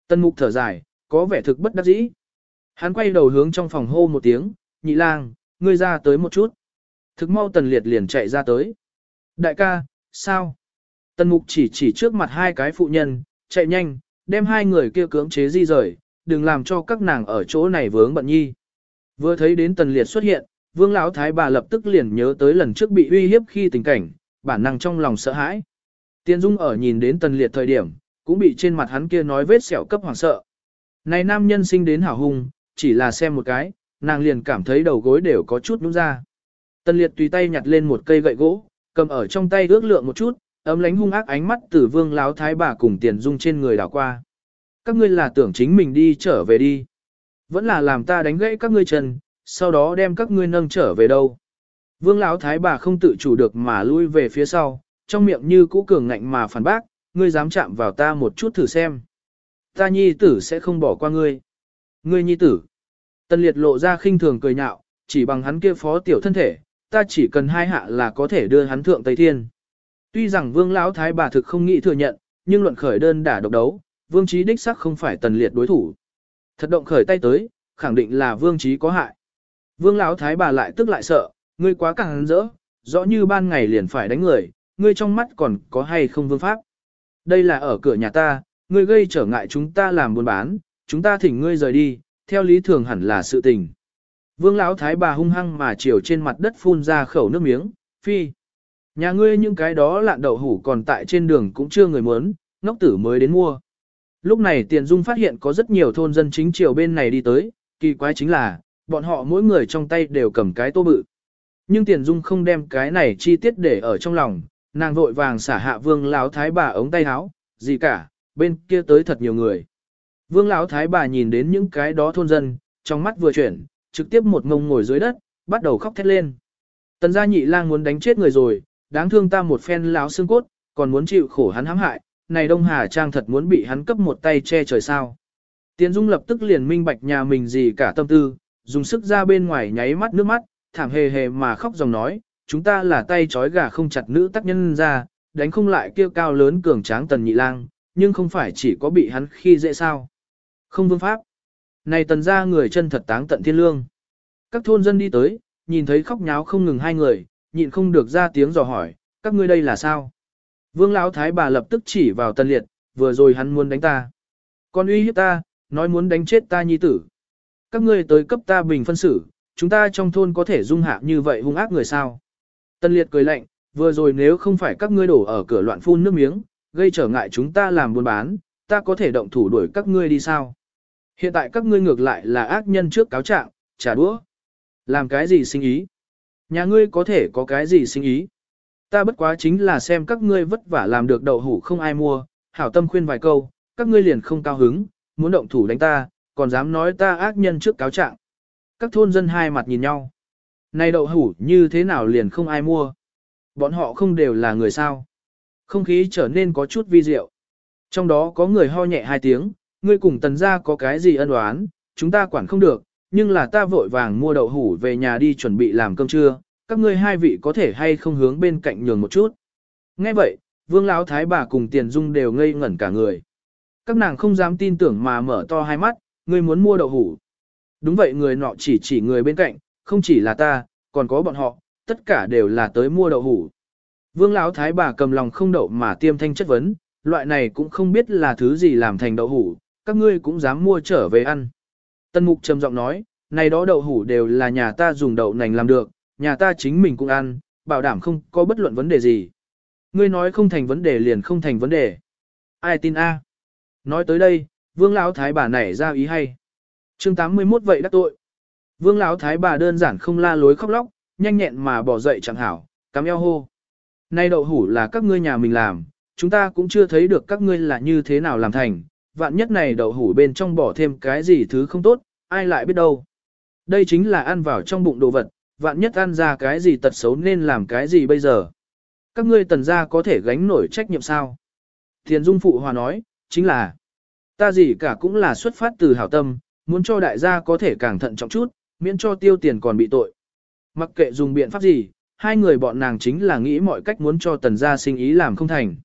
Tân mục thở dài, có vẻ thực bất đắc dĩ. Hắn quay đầu hướng trong phòng hô một tiếng, nhị lang, ngươi ra tới một chút. Thực mau tần liệt liền chạy ra tới. Đại ca, sao? Tần mục chỉ chỉ trước mặt hai cái phụ nhân, chạy nhanh, đem hai người kia cưỡng chế di rời, đừng làm cho các nàng ở chỗ này vướng bận nhi. Vừa thấy đến tần liệt xuất hiện, vương lão thái bà lập tức liền nhớ tới lần trước bị uy hiếp khi tình cảnh, bản năng trong lòng sợ hãi. Tiên Dung ở nhìn đến tần liệt thời điểm, cũng bị trên mặt hắn kia nói vết sẹo cấp hoàng sợ. Này nam nhân sinh đến hảo hung, chỉ là xem một cái, nàng liền cảm thấy đầu gối đều có chút nhũn ra. Tần liệt tùy tay nhặt lên một cây gậy gỗ, cầm ở trong tay ước lượng một chút, ấm lánh hung ác ánh mắt từ vương láo thái bà cùng tiền dung trên người đảo qua. Các ngươi là tưởng chính mình đi trở về đi. Vẫn là làm ta đánh gãy các ngươi chân, sau đó đem các ngươi nâng trở về đâu. Vương lão thái bà không tự chủ được mà lui về phía sau, trong miệng như cũ cường ngạnh mà phản bác, ngươi dám chạm vào ta một chút thử xem. Ta nhi tử sẽ không bỏ qua ngươi. Ngươi nhi tử. Tân liệt lộ ra khinh thường cười nhạo, chỉ bằng hắn kia phó tiểu thân thể, ta chỉ cần hai hạ là có thể đưa hắn thượng Tây Thiên. Tuy rằng Vương lão thái bà thực không nghĩ thừa nhận, nhưng luận khởi đơn đả độc đấu, Vương Chí đích sắc không phải tần liệt đối thủ. Thật động khởi tay tới, khẳng định là Vương Chí có hại. Vương lão thái bà lại tức lại sợ, ngươi quá càng rỡ, rõ như ban ngày liền phải đánh người, ngươi trong mắt còn có hay không vương pháp. Đây là ở cửa nhà ta, ngươi gây trở ngại chúng ta làm buôn bán, chúng ta thỉnh ngươi rời đi, theo lý thường hẳn là sự tình. Vương lão thái bà hung hăng mà chiều trên mặt đất phun ra khẩu nước miếng, phi. Nhà ngươi những cái đó lạn đậu hủ còn tại trên đường cũng chưa người muốn, ngốc tử mới đến mua. Lúc này Tiền Dung phát hiện có rất nhiều thôn dân chính triều bên này đi tới, kỳ quái chính là, bọn họ mỗi người trong tay đều cầm cái tô bự. Nhưng Tiền Dung không đem cái này chi tiết để ở trong lòng, nàng vội vàng xả hạ vương lão thái bà ống tay áo, gì cả, bên kia tới thật nhiều người. Vương lão thái bà nhìn đến những cái đó thôn dân, trong mắt vừa chuyển, trực tiếp một ngông ngồi dưới đất, bắt đầu khóc thét lên. Tần gia nhị lang muốn đánh chết người rồi, đáng thương ta một phen lão xương cốt, còn muốn chịu khổ hắn hãm hại, này Đông Hà Trang thật muốn bị hắn cấp một tay che trời sao. Tiến Dung lập tức liền minh bạch nhà mình gì cả tâm tư, dùng sức ra bên ngoài nháy mắt nước mắt, thảm hề hề mà khóc dòng nói, chúng ta là tay trói gà không chặt nữ tác nhân ra, đánh không lại kêu cao lớn cường tráng tần nhị lang, nhưng không phải chỉ có bị hắn khi dễ sao. Không vương pháp. Này tần ra người chân thật táng tận thiên lương. Các thôn dân đi tới, nhìn thấy khóc nháo không ngừng hai người, nhịn không được ra tiếng dò hỏi, các ngươi đây là sao? Vương lão thái bà lập tức chỉ vào tần liệt, vừa rồi hắn muốn đánh ta. Còn uy hiếp ta, nói muốn đánh chết ta nhi tử. Các ngươi tới cấp ta bình phân xử, chúng ta trong thôn có thể dung hạ như vậy hung ác người sao? Tần liệt cười lạnh, vừa rồi nếu không phải các ngươi đổ ở cửa loạn phun nước miếng, gây trở ngại chúng ta làm buôn bán, ta có thể động thủ đuổi các ngươi đi sao? Hiện tại các ngươi ngược lại là ác nhân trước cáo trạng, trả đũa. Làm cái gì sinh ý? Nhà ngươi có thể có cái gì sinh ý? Ta bất quá chính là xem các ngươi vất vả làm được đậu hủ không ai mua, hảo tâm khuyên vài câu, các ngươi liền không cao hứng, muốn động thủ đánh ta, còn dám nói ta ác nhân trước cáo trạng. Các thôn dân hai mặt nhìn nhau. Này đậu hủ như thế nào liền không ai mua? Bọn họ không đều là người sao? Không khí trở nên có chút vi diệu. Trong đó có người ho nhẹ hai tiếng, ngươi cùng tần gia có cái gì ân oán, chúng ta quản không được, nhưng là ta vội vàng mua đậu hủ về nhà đi chuẩn bị làm cơm trưa, các ngươi hai vị có thể hay không hướng bên cạnh nhường một chút. Nghe vậy, vương lão thái bà cùng tiền dung đều ngây ngẩn cả người. Các nàng không dám tin tưởng mà mở to hai mắt, ngươi muốn mua đậu hủ. Đúng vậy người nọ chỉ chỉ người bên cạnh, không chỉ là ta, còn có bọn họ, tất cả đều là tới mua đậu hủ. Vương lão thái bà cầm lòng không đậu mà tiêm thanh chất vấn, loại này cũng không biết là thứ gì làm thành đậu hủ, các ngươi cũng dám mua trở về ăn. Tân mục trầm giọng nói, này đó đậu hủ đều là nhà ta dùng đậu nành làm được, nhà ta chính mình cũng ăn, bảo đảm không có bất luận vấn đề gì. Ngươi nói không thành vấn đề liền không thành vấn đề. Ai tin a? Nói tới đây, vương lão thái bà nảy ra ý hay. chương 81 vậy đắc tội. Vương lão thái bà đơn giản không la lối khóc lóc, nhanh nhẹn mà bỏ dậy chẳng hảo, cắm eo hô. Nay đậu hủ là các ngươi nhà mình làm, chúng ta cũng chưa thấy được các ngươi là như thế nào làm thành, vạn nhất này đậu hủ bên trong bỏ thêm cái gì thứ không tốt, ai lại biết đâu. Đây chính là ăn vào trong bụng đồ vật, vạn nhất ăn ra cái gì tật xấu nên làm cái gì bây giờ. Các ngươi tần gia có thể gánh nổi trách nhiệm sao? Thiền Dung Phụ Hòa nói, chính là, ta gì cả cũng là xuất phát từ hảo tâm, muốn cho đại gia có thể càng thận trọng chút, miễn cho tiêu tiền còn bị tội. Mặc kệ dùng biện pháp gì, hai người bọn nàng chính là nghĩ mọi cách muốn cho tần gia sinh ý làm không thành.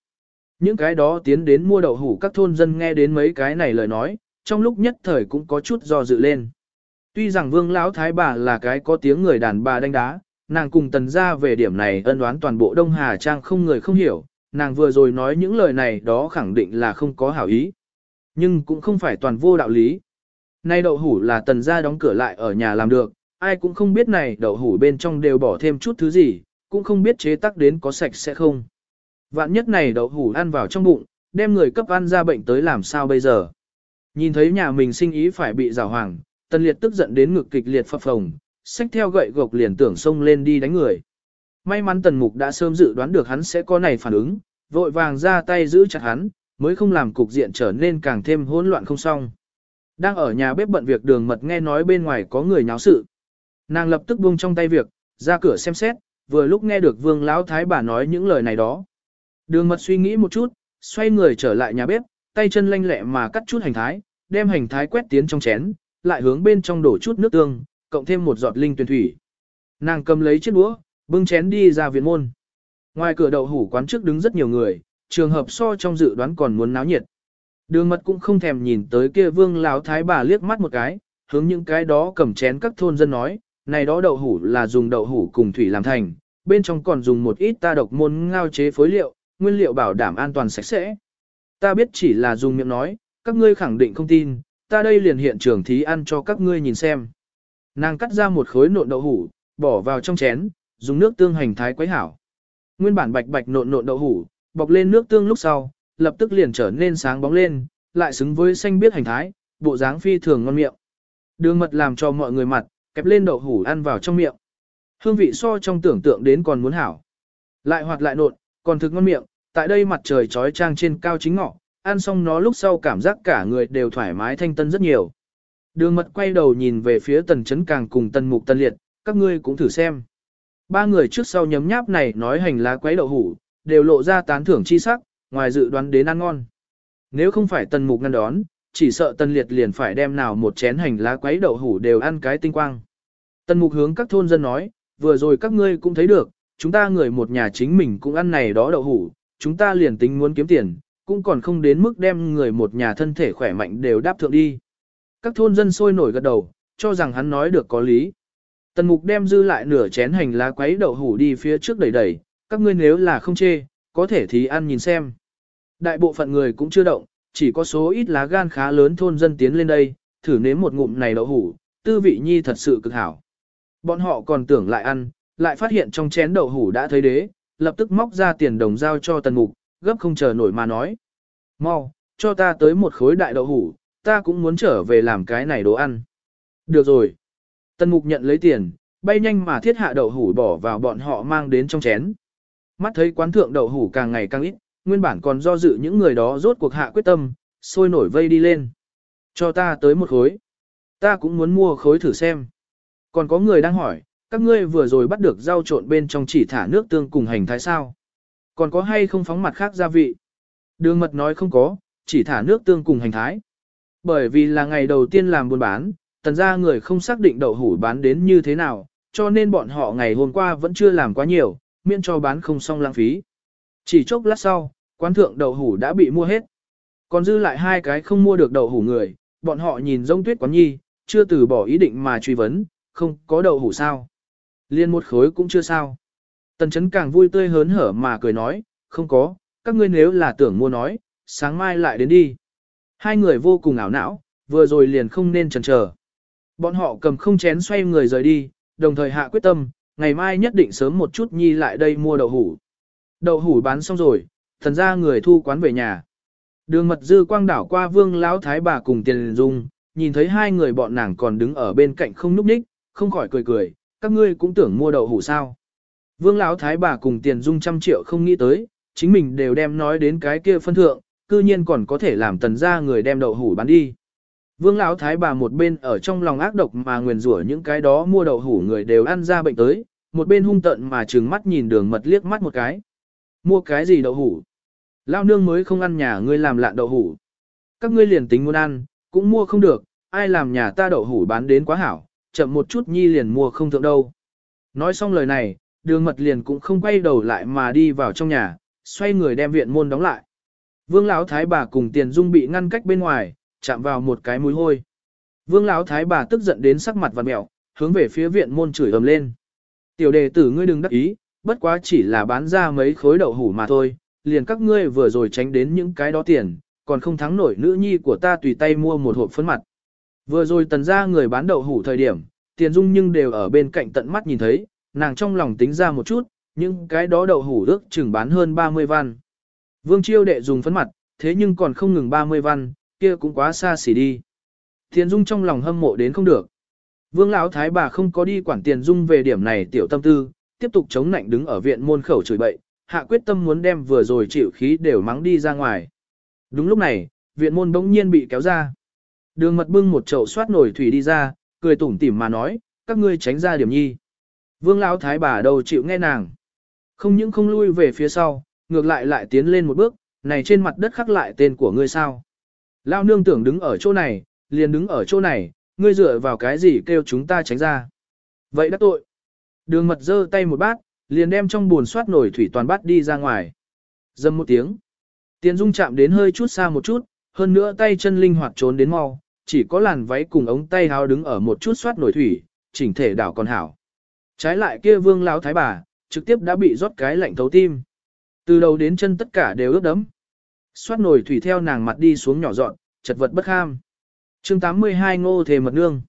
Những cái đó tiến đến mua đậu hủ các thôn dân nghe đến mấy cái này lời nói, trong lúc nhất thời cũng có chút do dự lên. Tuy rằng vương lão thái bà là cái có tiếng người đàn bà đánh đá, nàng cùng tần gia về điểm này ân đoán toàn bộ Đông Hà Trang không người không hiểu, nàng vừa rồi nói những lời này đó khẳng định là không có hảo ý. Nhưng cũng không phải toàn vô đạo lý. Nay đậu hủ là tần gia đóng cửa lại ở nhà làm được, ai cũng không biết này đậu hủ bên trong đều bỏ thêm chút thứ gì, cũng không biết chế tác đến có sạch sẽ không. Vạn nhất này đậu hủ ăn vào trong bụng, đem người cấp ăn ra bệnh tới làm sao bây giờ. Nhìn thấy nhà mình sinh ý phải bị rào hoàng, tần liệt tức giận đến ngực kịch liệt phập phồng, xách theo gậy gộc liền tưởng xông lên đi đánh người. May mắn tần mục đã sớm dự đoán được hắn sẽ có này phản ứng, vội vàng ra tay giữ chặt hắn, mới không làm cục diện trở nên càng thêm hỗn loạn không xong. Đang ở nhà bếp bận việc đường mật nghe nói bên ngoài có người nháo sự. Nàng lập tức buông trong tay việc, ra cửa xem xét, vừa lúc nghe được vương lão thái bà nói những lời này đó. Đường mật suy nghĩ một chút, xoay người trở lại nhà bếp, tay chân lanh lẹ mà cắt chút hành thái, đem hành thái quét tiến trong chén, lại hướng bên trong đổ chút nước tương, cộng thêm một giọt linh tuyển thủy. Nàng cầm lấy chiếc đũa, bưng chén đi ra viện môn. Ngoài cửa đậu hủ quán trước đứng rất nhiều người, trường hợp so trong dự đoán còn muốn náo nhiệt. Đường mật cũng không thèm nhìn tới kia vương lão thái bà liếc mắt một cái, hướng những cái đó cầm chén các thôn dân nói, này đó đậu hủ là dùng đậu hủ cùng thủy làm thành, bên trong còn dùng một ít ta độc môn ngao chế phối liệu, nguyên liệu bảo đảm an toàn sạch sẽ. Ta biết chỉ là dùng miệng nói, các ngươi khẳng định không tin, ta đây liền hiện trường thí ăn cho các ngươi nhìn xem. Nàng cắt ra một khối nộn đậu hủ, bỏ vào trong chén, dùng nước tương hành thái quấy hảo. Nguyên bản bạch bạch nộn nộn đậu hủ, bọc lên nước tương lúc sau, lập tức liền trở nên sáng bóng lên, lại xứng với xanh biết hành thái, bộ dáng phi thường ngon miệng. Đường mật làm cho mọi người mặt, kẹp lên đậu hủ ăn vào trong miệng. Hương vị so trong tưởng tượng đến còn muốn hảo. Lại hoạt lại nộn, còn thực ngon miệng, tại đây mặt trời trói trang trên cao chính ngọ, ăn xong nó lúc sau cảm giác cả người đều thoải mái thanh tân rất nhiều. Đường mật quay đầu nhìn về phía tần chấn càng cùng tần mục tân liệt, các ngươi cũng thử xem. Ba người trước sau nhấm nháp này nói hành lá quấy đậu hủ, đều lộ ra tán thưởng chi sắc, ngoài dự đoán đến ăn ngon. Nếu không phải tần mục ngăn đón, chỉ sợ tần liệt liền phải đem nào một chén hành lá quấy đậu hủ đều ăn cái tinh quang. Tần mục hướng các thôn dân nói, vừa rồi các ngươi cũng thấy được, chúng ta người một nhà chính mình cũng ăn này đó đậu hủ, chúng ta liền tính muốn kiếm tiền, cũng còn không đến mức đem người một nhà thân thể khỏe mạnh đều đáp thượng đi. Các thôn dân sôi nổi gật đầu, cho rằng hắn nói được có lý. Tần mục đem dư lại nửa chén hành lá quấy đậu hủ đi phía trước đẩy đẩy, các ngươi nếu là không chê, có thể thì ăn nhìn xem. Đại bộ phận người cũng chưa động, chỉ có số ít lá gan khá lớn thôn dân tiến lên đây, thử nếm một ngụm này đậu hủ, tư vị nhi thật sự cực hảo. Bọn họ còn tưởng lại ăn, lại phát hiện trong chén đậu hủ đã thấy đế, lập tức móc ra tiền đồng giao cho tần mục, gấp không chờ nổi mà nói. Mau, cho ta tới một khối đại đậu hủ, ta cũng muốn trở về làm cái này đồ ăn. Được rồi. Tần mục nhận lấy tiền, bay nhanh mà thiết hạ đậu hủ bỏ vào bọn họ mang đến trong chén. Mắt thấy quán thượng đậu hủ càng ngày càng ít, nguyên bản còn do dự những người đó rốt cuộc hạ quyết tâm, sôi nổi vây đi lên. Cho ta tới một khối. Ta cũng muốn mua khối thử xem. Còn có người đang hỏi, các ngươi vừa rồi bắt được rau trộn bên trong chỉ thả nước tương cùng hành thái sao. Còn có hay không phóng mặt khác gia vị? Đường mật nói không có, chỉ thả nước tương cùng hành thái. Bởi vì là ngày đầu tiên làm buôn bán, tần ra người không xác định đậu hủ bán đến như thế nào, cho nên bọn họ ngày hôm qua vẫn chưa làm quá nhiều, miễn cho bán không xong lãng phí. Chỉ chốc lát sau, quán thượng đậu hủ đã bị mua hết. Còn dư lại hai cái không mua được đậu hủ người, bọn họ nhìn rông tuyết quán nhi, chưa từ bỏ ý định mà truy vấn, không có đậu hủ sao. Liên một khối cũng chưa sao. Tần chấn càng vui tươi hớn hở mà cười nói, không có, các ngươi nếu là tưởng mua nói, sáng mai lại đến đi. Hai người vô cùng ảo não, vừa rồi liền không nên chần chờ. Bọn họ cầm không chén xoay người rời đi, đồng thời hạ quyết tâm, ngày mai nhất định sớm một chút nhi lại đây mua đậu hủ. Đậu hủ bán xong rồi, thần ra người thu quán về nhà. Đường mật dư quang đảo qua vương lão thái bà cùng tiền dung, nhìn thấy hai người bọn nàng còn đứng ở bên cạnh không núp ních, không khỏi cười cười, các ngươi cũng tưởng mua đậu hủ sao. Vương lão thái bà cùng tiền dung trăm triệu không nghĩ tới, chính mình đều đem nói đến cái kia phân thượng, cư nhiên còn có thể làm tần ra người đem đậu hủ bán đi. Vương lão thái bà một bên ở trong lòng ác độc mà nguyền rủa những cái đó mua đậu hủ người đều ăn ra bệnh tới, một bên hung tận mà trừng mắt nhìn đường mật liếc mắt một cái. Mua cái gì đậu hủ? Lao nương mới không ăn nhà ngươi làm lạn đậu hủ. Các ngươi liền tính muốn ăn, cũng mua không được, ai làm nhà ta đậu hủ bán đến quá hảo, chậm một chút nhi liền mua không thượng đâu. Nói xong lời này, đường mật liền cũng không quay đầu lại mà đi vào trong nhà, xoay người đem viện môn đóng lại. Vương lão thái bà cùng tiền dung bị ngăn cách bên ngoài, chạm vào một cái mũi hôi. Vương lão thái bà tức giận đến sắc mặt và mẹo, hướng về phía viện môn chửi ầm lên. Tiểu đề tử ngươi đừng đắc ý, bất quá chỉ là bán ra mấy khối đậu hủ mà thôi, liền các ngươi vừa rồi tránh đến những cái đó tiền, còn không thắng nổi nữ nhi của ta tùy tay mua một hộp phấn mặt. Vừa rồi tần ra người bán đậu hủ thời điểm, tiền dung nhưng đều ở bên cạnh tận mắt nhìn thấy, nàng trong lòng tính ra một chút, những cái đó đậu hủ ước chừng bán hơn 30 văn. Vương chiêu đệ dùng phấn mặt, thế nhưng còn không ngừng 30 văn, kia cũng quá xa xỉ đi. Tiền dung trong lòng hâm mộ đến không được. Vương lão thái bà không có đi quản tiền dung về điểm này tiểu tâm tư, tiếp tục chống nạnh đứng ở viện môn khẩu chửi bậy, hạ quyết tâm muốn đem vừa rồi chịu khí đều mắng đi ra ngoài. Đúng lúc này, viện môn bỗng nhiên bị kéo ra. Đường mật bưng một chậu xoát nổi thủy đi ra, cười tủm tỉm mà nói, các ngươi tránh ra điểm nhi. Vương lão thái bà đầu chịu nghe nàng. Không những không lui về phía sau, ngược lại lại tiến lên một bước, này trên mặt đất khắc lại tên của ngươi sao. Lao nương tưởng đứng ở chỗ này, liền đứng ở chỗ này, ngươi dựa vào cái gì kêu chúng ta tránh ra. Vậy đã tội. Đường mật giơ tay một bát, liền đem trong buồn soát nổi thủy toàn bát đi ra ngoài. Dâm một tiếng. Tiền Dung chạm đến hơi chút xa một chút, hơn nữa tay chân linh hoạt trốn đến mau, chỉ có làn váy cùng ống tay háo đứng ở một chút soát nổi thủy, chỉnh thể đảo còn hảo. Trái lại kia vương lão thái bà, trực tiếp đã bị rót cái lạnh thấu tim. Từ đầu đến chân tất cả đều ướt đẫm. Xoát nổi thủy theo nàng mặt đi xuống nhỏ dọn, chật vật bất kham. chương 82 ngô thề mật nương.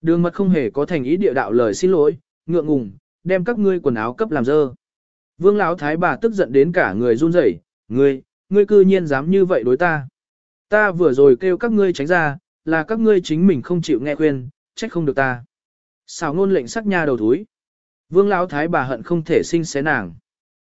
Đường mật không hề có thành ý địa đạo lời xin lỗi, ngượng ngùng, đem các ngươi quần áo cấp làm dơ. Vương lão thái bà tức giận đến cả người run rẩy, ngươi, ngươi cư nhiên dám như vậy đối ta. Ta vừa rồi kêu các ngươi tránh ra, là các ngươi chính mình không chịu nghe khuyên, trách không được ta. Xào ngôn lệnh sắc nha đầu thúi. Vương lão thái bà hận không thể sinh xé nàng.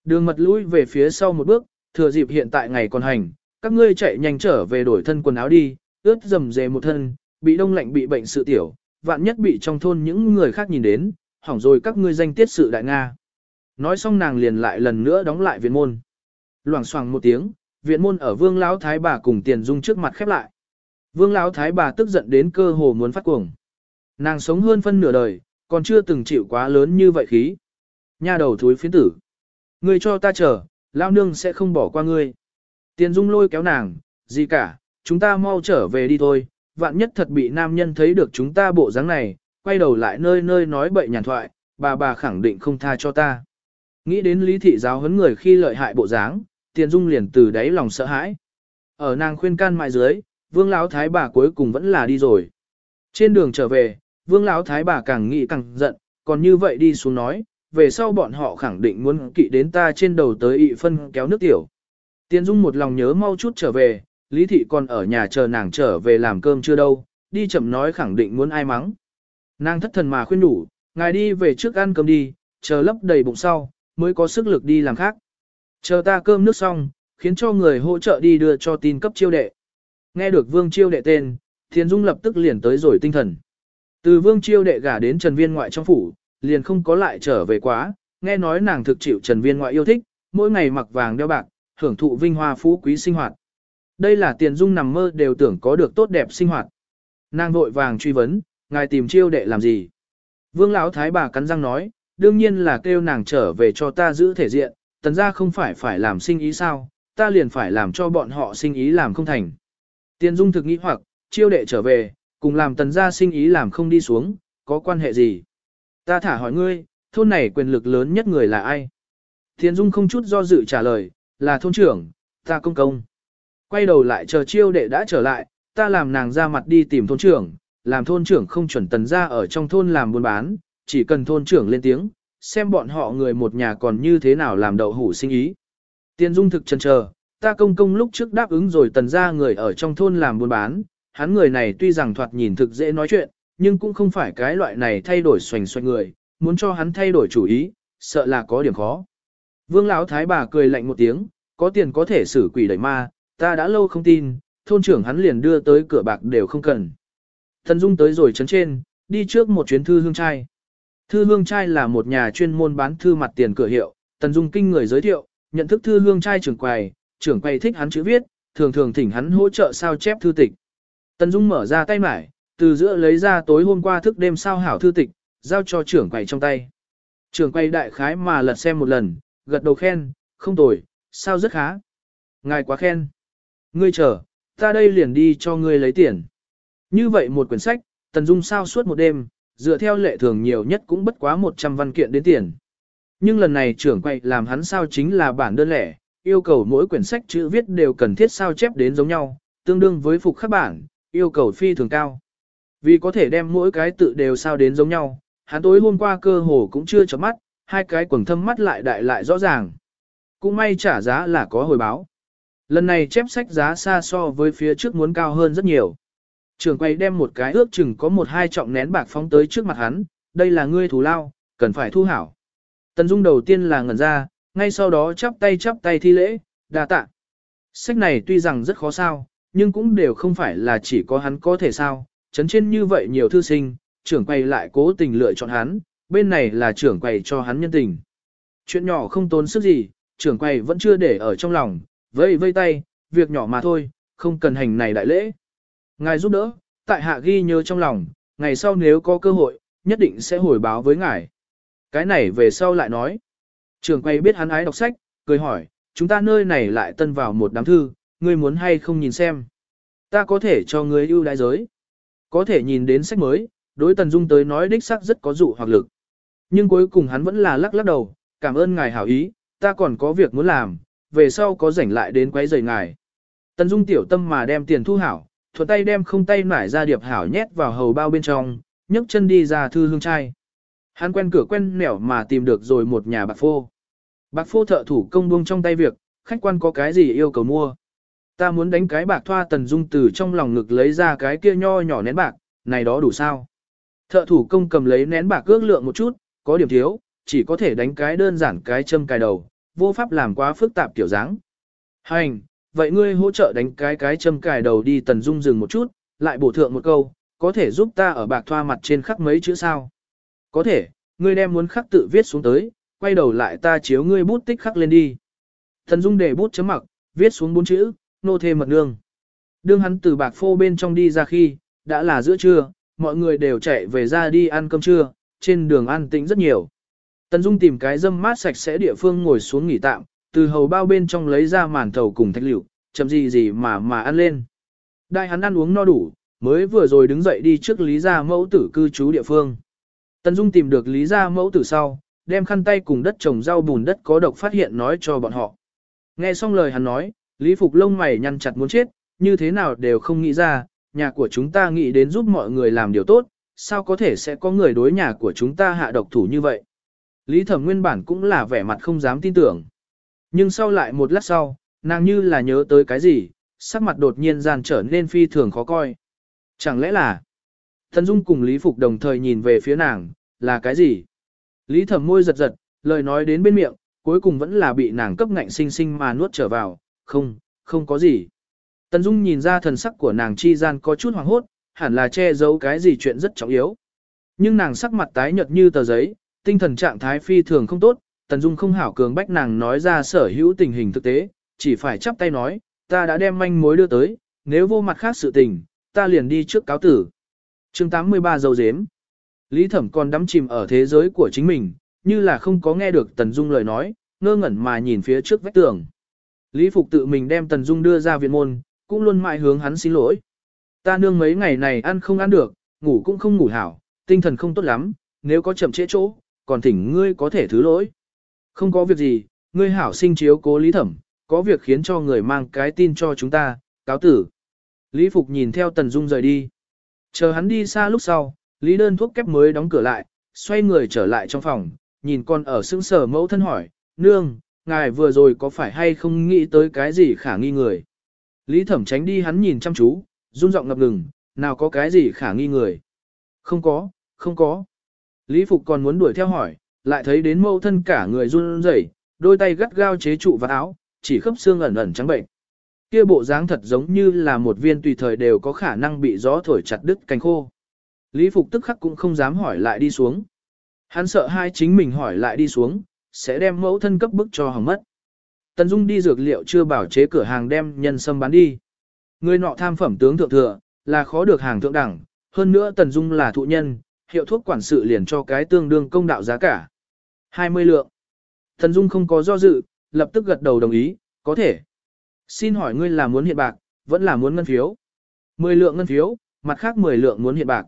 Đường mật lui về phía sau một bước, thừa dịp hiện tại ngày còn hành, các ngươi chạy nhanh trở về đổi thân quần áo đi, ướt dầm dề một thân, bị đông lạnh bị bệnh sự tiểu, vạn nhất bị trong thôn những người khác nhìn đến, hỏng rồi các ngươi danh tiết sự đại Nga. Nói xong nàng liền lại lần nữa đóng lại viện môn. Loảng xoảng một tiếng, viện môn ở vương lão thái bà cùng tiền dung trước mặt khép lại. Vương lão thái bà tức giận đến cơ hồ muốn phát cuồng. Nàng sống hơn phân nửa đời, còn chưa từng chịu quá lớn như vậy khí. Nha đầu thúi phiến tử. Ngươi cho ta chờ, lao nương sẽ không bỏ qua ngươi. Tiền dung lôi kéo nàng, gì cả, chúng ta mau trở về đi thôi, vạn nhất thật bị nam nhân thấy được chúng ta bộ dáng này, quay đầu lại nơi nơi nói bậy nhàn thoại, bà bà khẳng định không tha cho ta. Nghĩ đến lý thị giáo huấn người khi lợi hại bộ dáng, tiền dung liền từ đáy lòng sợ hãi. Ở nàng khuyên can mại dưới, vương lão thái bà cuối cùng vẫn là đi rồi. Trên đường trở về, vương lão thái bà càng nghĩ càng giận, còn như vậy đi xuống nói, về sau bọn họ khẳng định muốn kỵ đến ta trên đầu tới ị phân kéo nước tiểu. Tiên Dung một lòng nhớ mau chút trở về, Lý Thị còn ở nhà chờ nàng trở về làm cơm chưa đâu, đi chậm nói khẳng định muốn ai mắng. Nàng thất thần mà khuyên đủ, ngài đi về trước ăn cơm đi, chờ lấp đầy bụng sau, mới có sức lực đi làm khác. Chờ ta cơm nước xong, khiến cho người hỗ trợ đi đưa cho tin cấp chiêu đệ. Nghe được vương chiêu đệ tên, Thiên Dung lập tức liền tới rồi tinh thần. Từ vương chiêu đệ gả đến Trần Viên ngoại trong phủ, liền không có lại trở về quá, nghe nói nàng thực chịu Trần Viên ngoại yêu thích, mỗi ngày mặc vàng đeo bạc, hưởng thụ vinh hoa phú quý sinh hoạt. Đây là tiền dung nằm mơ đều tưởng có được tốt đẹp sinh hoạt. Nàng vội vàng truy vấn, ngài tìm chiêu đệ làm gì? Vương lão thái bà cắn răng nói, đương nhiên là kêu nàng trở về cho ta giữ thể diện, tần gia không phải phải làm sinh ý sao, ta liền phải làm cho bọn họ sinh ý làm không thành. Tiền dung thực nghĩ hoặc, chiêu đệ trở về, cùng làm tần gia sinh ý làm không đi xuống, có quan hệ gì? Ta thả hỏi ngươi, thôn này quyền lực lớn nhất người là ai? thiên dung không chút do dự trả lời, là thôn trưởng, ta công công. Quay đầu lại chờ chiêu đệ đã trở lại, ta làm nàng ra mặt đi tìm thôn trưởng, làm thôn trưởng không chuẩn tần ra ở trong thôn làm buôn bán, chỉ cần thôn trưởng lên tiếng, xem bọn họ người một nhà còn như thế nào làm đậu hủ sinh ý. Tiên dung thực chân chờ, ta công công lúc trước đáp ứng rồi tần ra người ở trong thôn làm buôn bán, hắn người này tuy rằng thoạt nhìn thực dễ nói chuyện, nhưng cũng không phải cái loại này thay đổi xoành xoành người, muốn cho hắn thay đổi chủ ý, sợ là có điểm khó. Vương lão thái bà cười lạnh một tiếng, có tiền có thể xử quỷ đẩy ma, ta đã lâu không tin, thôn trưởng hắn liền đưa tới cửa bạc đều không cần. Thần Dung tới rồi chấn trên, đi trước một chuyến thư hương trai. Thư hương trai là một nhà chuyên môn bán thư mặt tiền cửa hiệu, Tần Dung kinh người giới thiệu, nhận thức thư hương trai trưởng quầy, trưởng quầy thích hắn chữ viết, thường thường thỉnh hắn hỗ trợ sao chép thư tịch. Tần Dung mở ra tay mải, từ giữa lấy ra tối hôm qua thức đêm sao hảo thư tịch, giao cho trưởng quầy trong tay. Trưởng quầy đại khái mà lật xem một lần, gật đầu khen, không tồi, sao rất khá. Ngài quá khen. Ngươi chờ, ta đây liền đi cho ngươi lấy tiền. Như vậy một quyển sách, Tần Dung sao suốt một đêm, dựa theo lệ thường nhiều nhất cũng bất quá 100 văn kiện đến tiền. Nhưng lần này trưởng quầy làm hắn sao chính là bản đơn lẻ, yêu cầu mỗi quyển sách chữ viết đều cần thiết sao chép đến giống nhau, tương đương với phục khắc bản, yêu cầu phi thường cao. Vì có thể đem mỗi cái tự đều sao đến giống nhau, hắn tối hôm qua cơ hồ cũng chưa chấm mắt, hai cái quầng thâm mắt lại đại lại rõ ràng. Cũng may trả giá là có hồi báo. Lần này chép sách giá xa so với phía trước muốn cao hơn rất nhiều. Trường quay đem một cái ước chừng có một hai trọng nén bạc phóng tới trước mặt hắn, đây là ngươi thù lao, cần phải thu hảo. Tần Dung đầu tiên là ngẩn ra, ngay sau đó chắp tay chắp tay thi lễ, đa tạ. Sách này tuy rằng rất khó sao, nhưng cũng đều không phải là chỉ có hắn có thể sao, chấn trên như vậy nhiều thư sinh, trưởng quầy lại cố tình lựa chọn hắn, bên này là trưởng quầy cho hắn nhân tình. Chuyện nhỏ không tốn sức gì, trưởng quầy vẫn chưa để ở trong lòng, vây vây tay, việc nhỏ mà thôi, không cần hành này đại lễ. Ngài giúp đỡ, tại hạ ghi nhớ trong lòng, ngày sau nếu có cơ hội, nhất định sẽ hồi báo với ngài. Cái này về sau lại nói. Trường quay biết hắn ái đọc sách, cười hỏi, chúng ta nơi này lại tân vào một đám thư, ngươi muốn hay không nhìn xem. Ta có thể cho ngươi ưu đại giới. Có thể nhìn đến sách mới, đối Tần Dung tới nói đích xác rất có dụ hoặc lực. Nhưng cuối cùng hắn vẫn là lắc lắc đầu, cảm ơn ngài hảo ý, ta còn có việc muốn làm, về sau có rảnh lại đến quấy rầy ngài. Tần Dung tiểu tâm mà đem tiền thu hảo, thuận tay đem không tay nải ra điệp hảo nhét vào hầu bao bên trong, nhấc chân đi ra thư hương trai. Hắn quen cửa quen nẻo mà tìm được rồi một nhà bạc phô. Bạc phô thợ thủ công buông trong tay việc, khách quan có cái gì yêu cầu mua. Ta muốn đánh cái bạc thoa tần dung từ trong lòng ngực lấy ra cái kia nho nhỏ nén bạc, này đó đủ sao. Thợ thủ công cầm lấy nén bạc ước lượng một chút, có điểm thiếu, chỉ có thể đánh cái đơn giản cái châm cài đầu, vô pháp làm quá phức tạp kiểu dáng. Hành, vậy ngươi hỗ trợ đánh cái cái châm cài đầu đi tần dung dừng một chút, lại bổ thượng một câu, có thể giúp ta ở bạc thoa mặt trên khắc mấy chữ sao. Có thể, ngươi đem muốn khắc tự viết xuống tới, quay đầu lại ta chiếu ngươi bút tích khắc lên đi. Tần dung để bút chấm mặc, viết xuống bốn chữ, nô thê mật nương. Đương hắn từ bạc phô bên trong đi ra khi, đã là giữa trưa, mọi người đều chạy về ra đi ăn cơm trưa, trên đường ăn tĩnh rất nhiều. Tần Dung tìm cái dâm mát sạch sẽ địa phương ngồi xuống nghỉ tạm, từ hầu bao bên trong lấy ra màn thầu cùng thạch liệu, chậm gì gì mà mà ăn lên. Đại hắn ăn uống no đủ, mới vừa rồi đứng dậy đi trước Lý Gia mẫu tử cư trú địa phương. Tần Dung tìm được Lý Gia mẫu tử sau, đem khăn tay cùng đất trồng rau bùn đất có độc phát hiện nói cho bọn họ. Nghe xong lời hắn nói, Lý Phục lông mày nhăn chặt muốn chết, như thế nào đều không nghĩ ra, nhà của chúng ta nghĩ đến giúp mọi người làm điều tốt, sao có thể sẽ có người đối nhà của chúng ta hạ độc thủ như vậy. Lý Thẩm nguyên bản cũng là vẻ mặt không dám tin tưởng. Nhưng sau lại một lát sau, nàng như là nhớ tới cái gì, sắc mặt đột nhiên gian trở nên phi thường khó coi. Chẳng lẽ là... Thần Dung cùng Lý Phục đồng thời nhìn về phía nàng, là cái gì? Lý Thẩm môi giật giật, lời nói đến bên miệng, cuối cùng vẫn là bị nàng cấp ngạnh sinh sinh mà nuốt trở vào, không, không có gì. Tần Dung nhìn ra thần sắc của nàng chi gian có chút hoàng hốt, hẳn là che giấu cái gì chuyện rất trọng yếu. Nhưng nàng sắc mặt tái nhợt như tờ giấy, tinh thần trạng thái phi thường không tốt, Tần Dung không hảo cường bách nàng nói ra sở hữu tình hình thực tế, chỉ phải chắp tay nói, ta đã đem manh mối đưa tới, nếu vô mặt khác sự tình, ta liền đi trước cáo tử. chương 83 dầu dếm. Lý Thẩm còn đắm chìm ở thế giới của chính mình, như là không có nghe được Tần Dung lời nói, ngơ ngẩn mà nhìn phía trước vách tường. Lý Phục tự mình đem Tần Dung đưa ra viện môn, cũng luôn mãi hướng hắn xin lỗi. Ta nương mấy ngày này ăn không ăn được, ngủ cũng không ngủ hảo, tinh thần không tốt lắm, nếu có chậm trễ chỗ, còn thỉnh ngươi có thể thứ lỗi. Không có việc gì, ngươi hảo sinh chiếu cố lý thẩm, có việc khiến cho người mang cái tin cho chúng ta, cáo tử. Lý Phục nhìn theo Tần Dung rời đi. Chờ hắn đi xa lúc sau, Lý đơn thuốc kép mới đóng cửa lại, xoay người trở lại trong phòng, nhìn con ở sững sở mẫu thân hỏi, nương, ngài vừa rồi có phải hay không nghĩ tới cái gì khả nghi người. Lý thẩm tránh đi hắn nhìn chăm chú, run giọng ngập ngừng, nào có cái gì khả nghi người. Không có, không có. Lý Phục còn muốn đuổi theo hỏi, lại thấy đến mâu thân cả người run rẩy, đôi tay gắt gao chế trụ vào áo, chỉ khớp xương ẩn ẩn trắng bệnh. Kia bộ dáng thật giống như là một viên tùy thời đều có khả năng bị gió thổi chặt đứt cánh khô. Lý Phục tức khắc cũng không dám hỏi lại đi xuống. Hắn sợ hai chính mình hỏi lại đi xuống, sẽ đem mẫu thân cấp bức cho hỏng mất. Tần Dung đi dược liệu chưa bảo chế cửa hàng đem nhân sâm bán đi. Người nọ tham phẩm tướng thượng thừa, là khó được hàng thượng đẳng, hơn nữa Tần Dung là thụ nhân, hiệu thuốc quản sự liền cho cái tương đương công đạo giá cả. 20 lượng. Tần Dung không có do dự, lập tức gật đầu đồng ý, có thể. Xin hỏi ngươi là muốn hiện bạc, vẫn là muốn ngân phiếu. 10 lượng ngân phiếu, mặt khác 10 lượng muốn hiện bạc.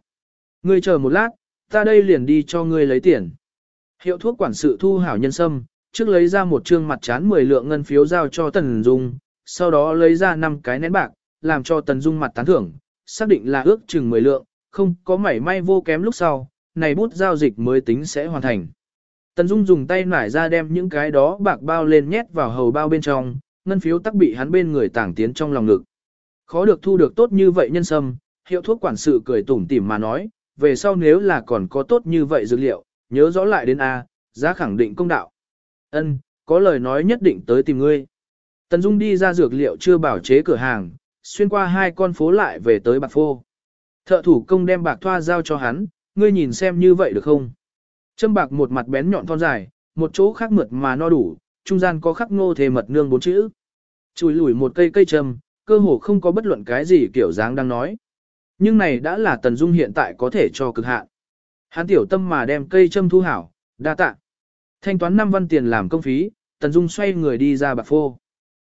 Ngươi chờ một lát, ta đây liền đi cho ngươi lấy tiền. Hiệu thuốc quản sự thu hảo nhân sâm, trước lấy ra một trương mặt chán 10 lượng ngân phiếu giao cho Tần Dung, sau đó lấy ra 5 cái nén bạc, làm cho Tần Dung mặt tán thưởng, xác định là ước chừng 10 lượng, không có mảy may vô kém lúc sau, này bút giao dịch mới tính sẽ hoàn thành. Tần Dung dùng tay nải ra đem những cái đó bạc bao lên nhét vào hầu bao bên trong, ngân phiếu tắc bị hắn bên người tảng tiến trong lòng ngực. Khó được thu được tốt như vậy nhân sâm, hiệu thuốc quản sự cười tủm tỉm mà nói, về sau nếu là còn có tốt như vậy dược liệu, nhớ rõ lại đến A, giá khẳng định công đạo. Ân, có lời nói nhất định tới tìm ngươi. Tần Dung đi ra dược liệu chưa bảo chế cửa hàng, xuyên qua hai con phố lại về tới bạc phô. Thợ thủ công đem bạc thoa giao cho hắn, ngươi nhìn xem như vậy được không? Châm bạc một mặt bén nhọn thon dài, một chỗ khác mượt mà no đủ, trung gian có khắc ngô thề mật nương bốn chữ. Chùi lủi một cây cây châm, cơ hồ không có bất luận cái gì kiểu dáng đang nói. Nhưng này đã là Tần Dung hiện tại có thể cho cực hạn. Hắn tiểu tâm mà đem cây châm thu hảo, đa tạ. Thanh toán 5 văn tiền làm công phí, Tần Dung xoay người đi ra bạc phô.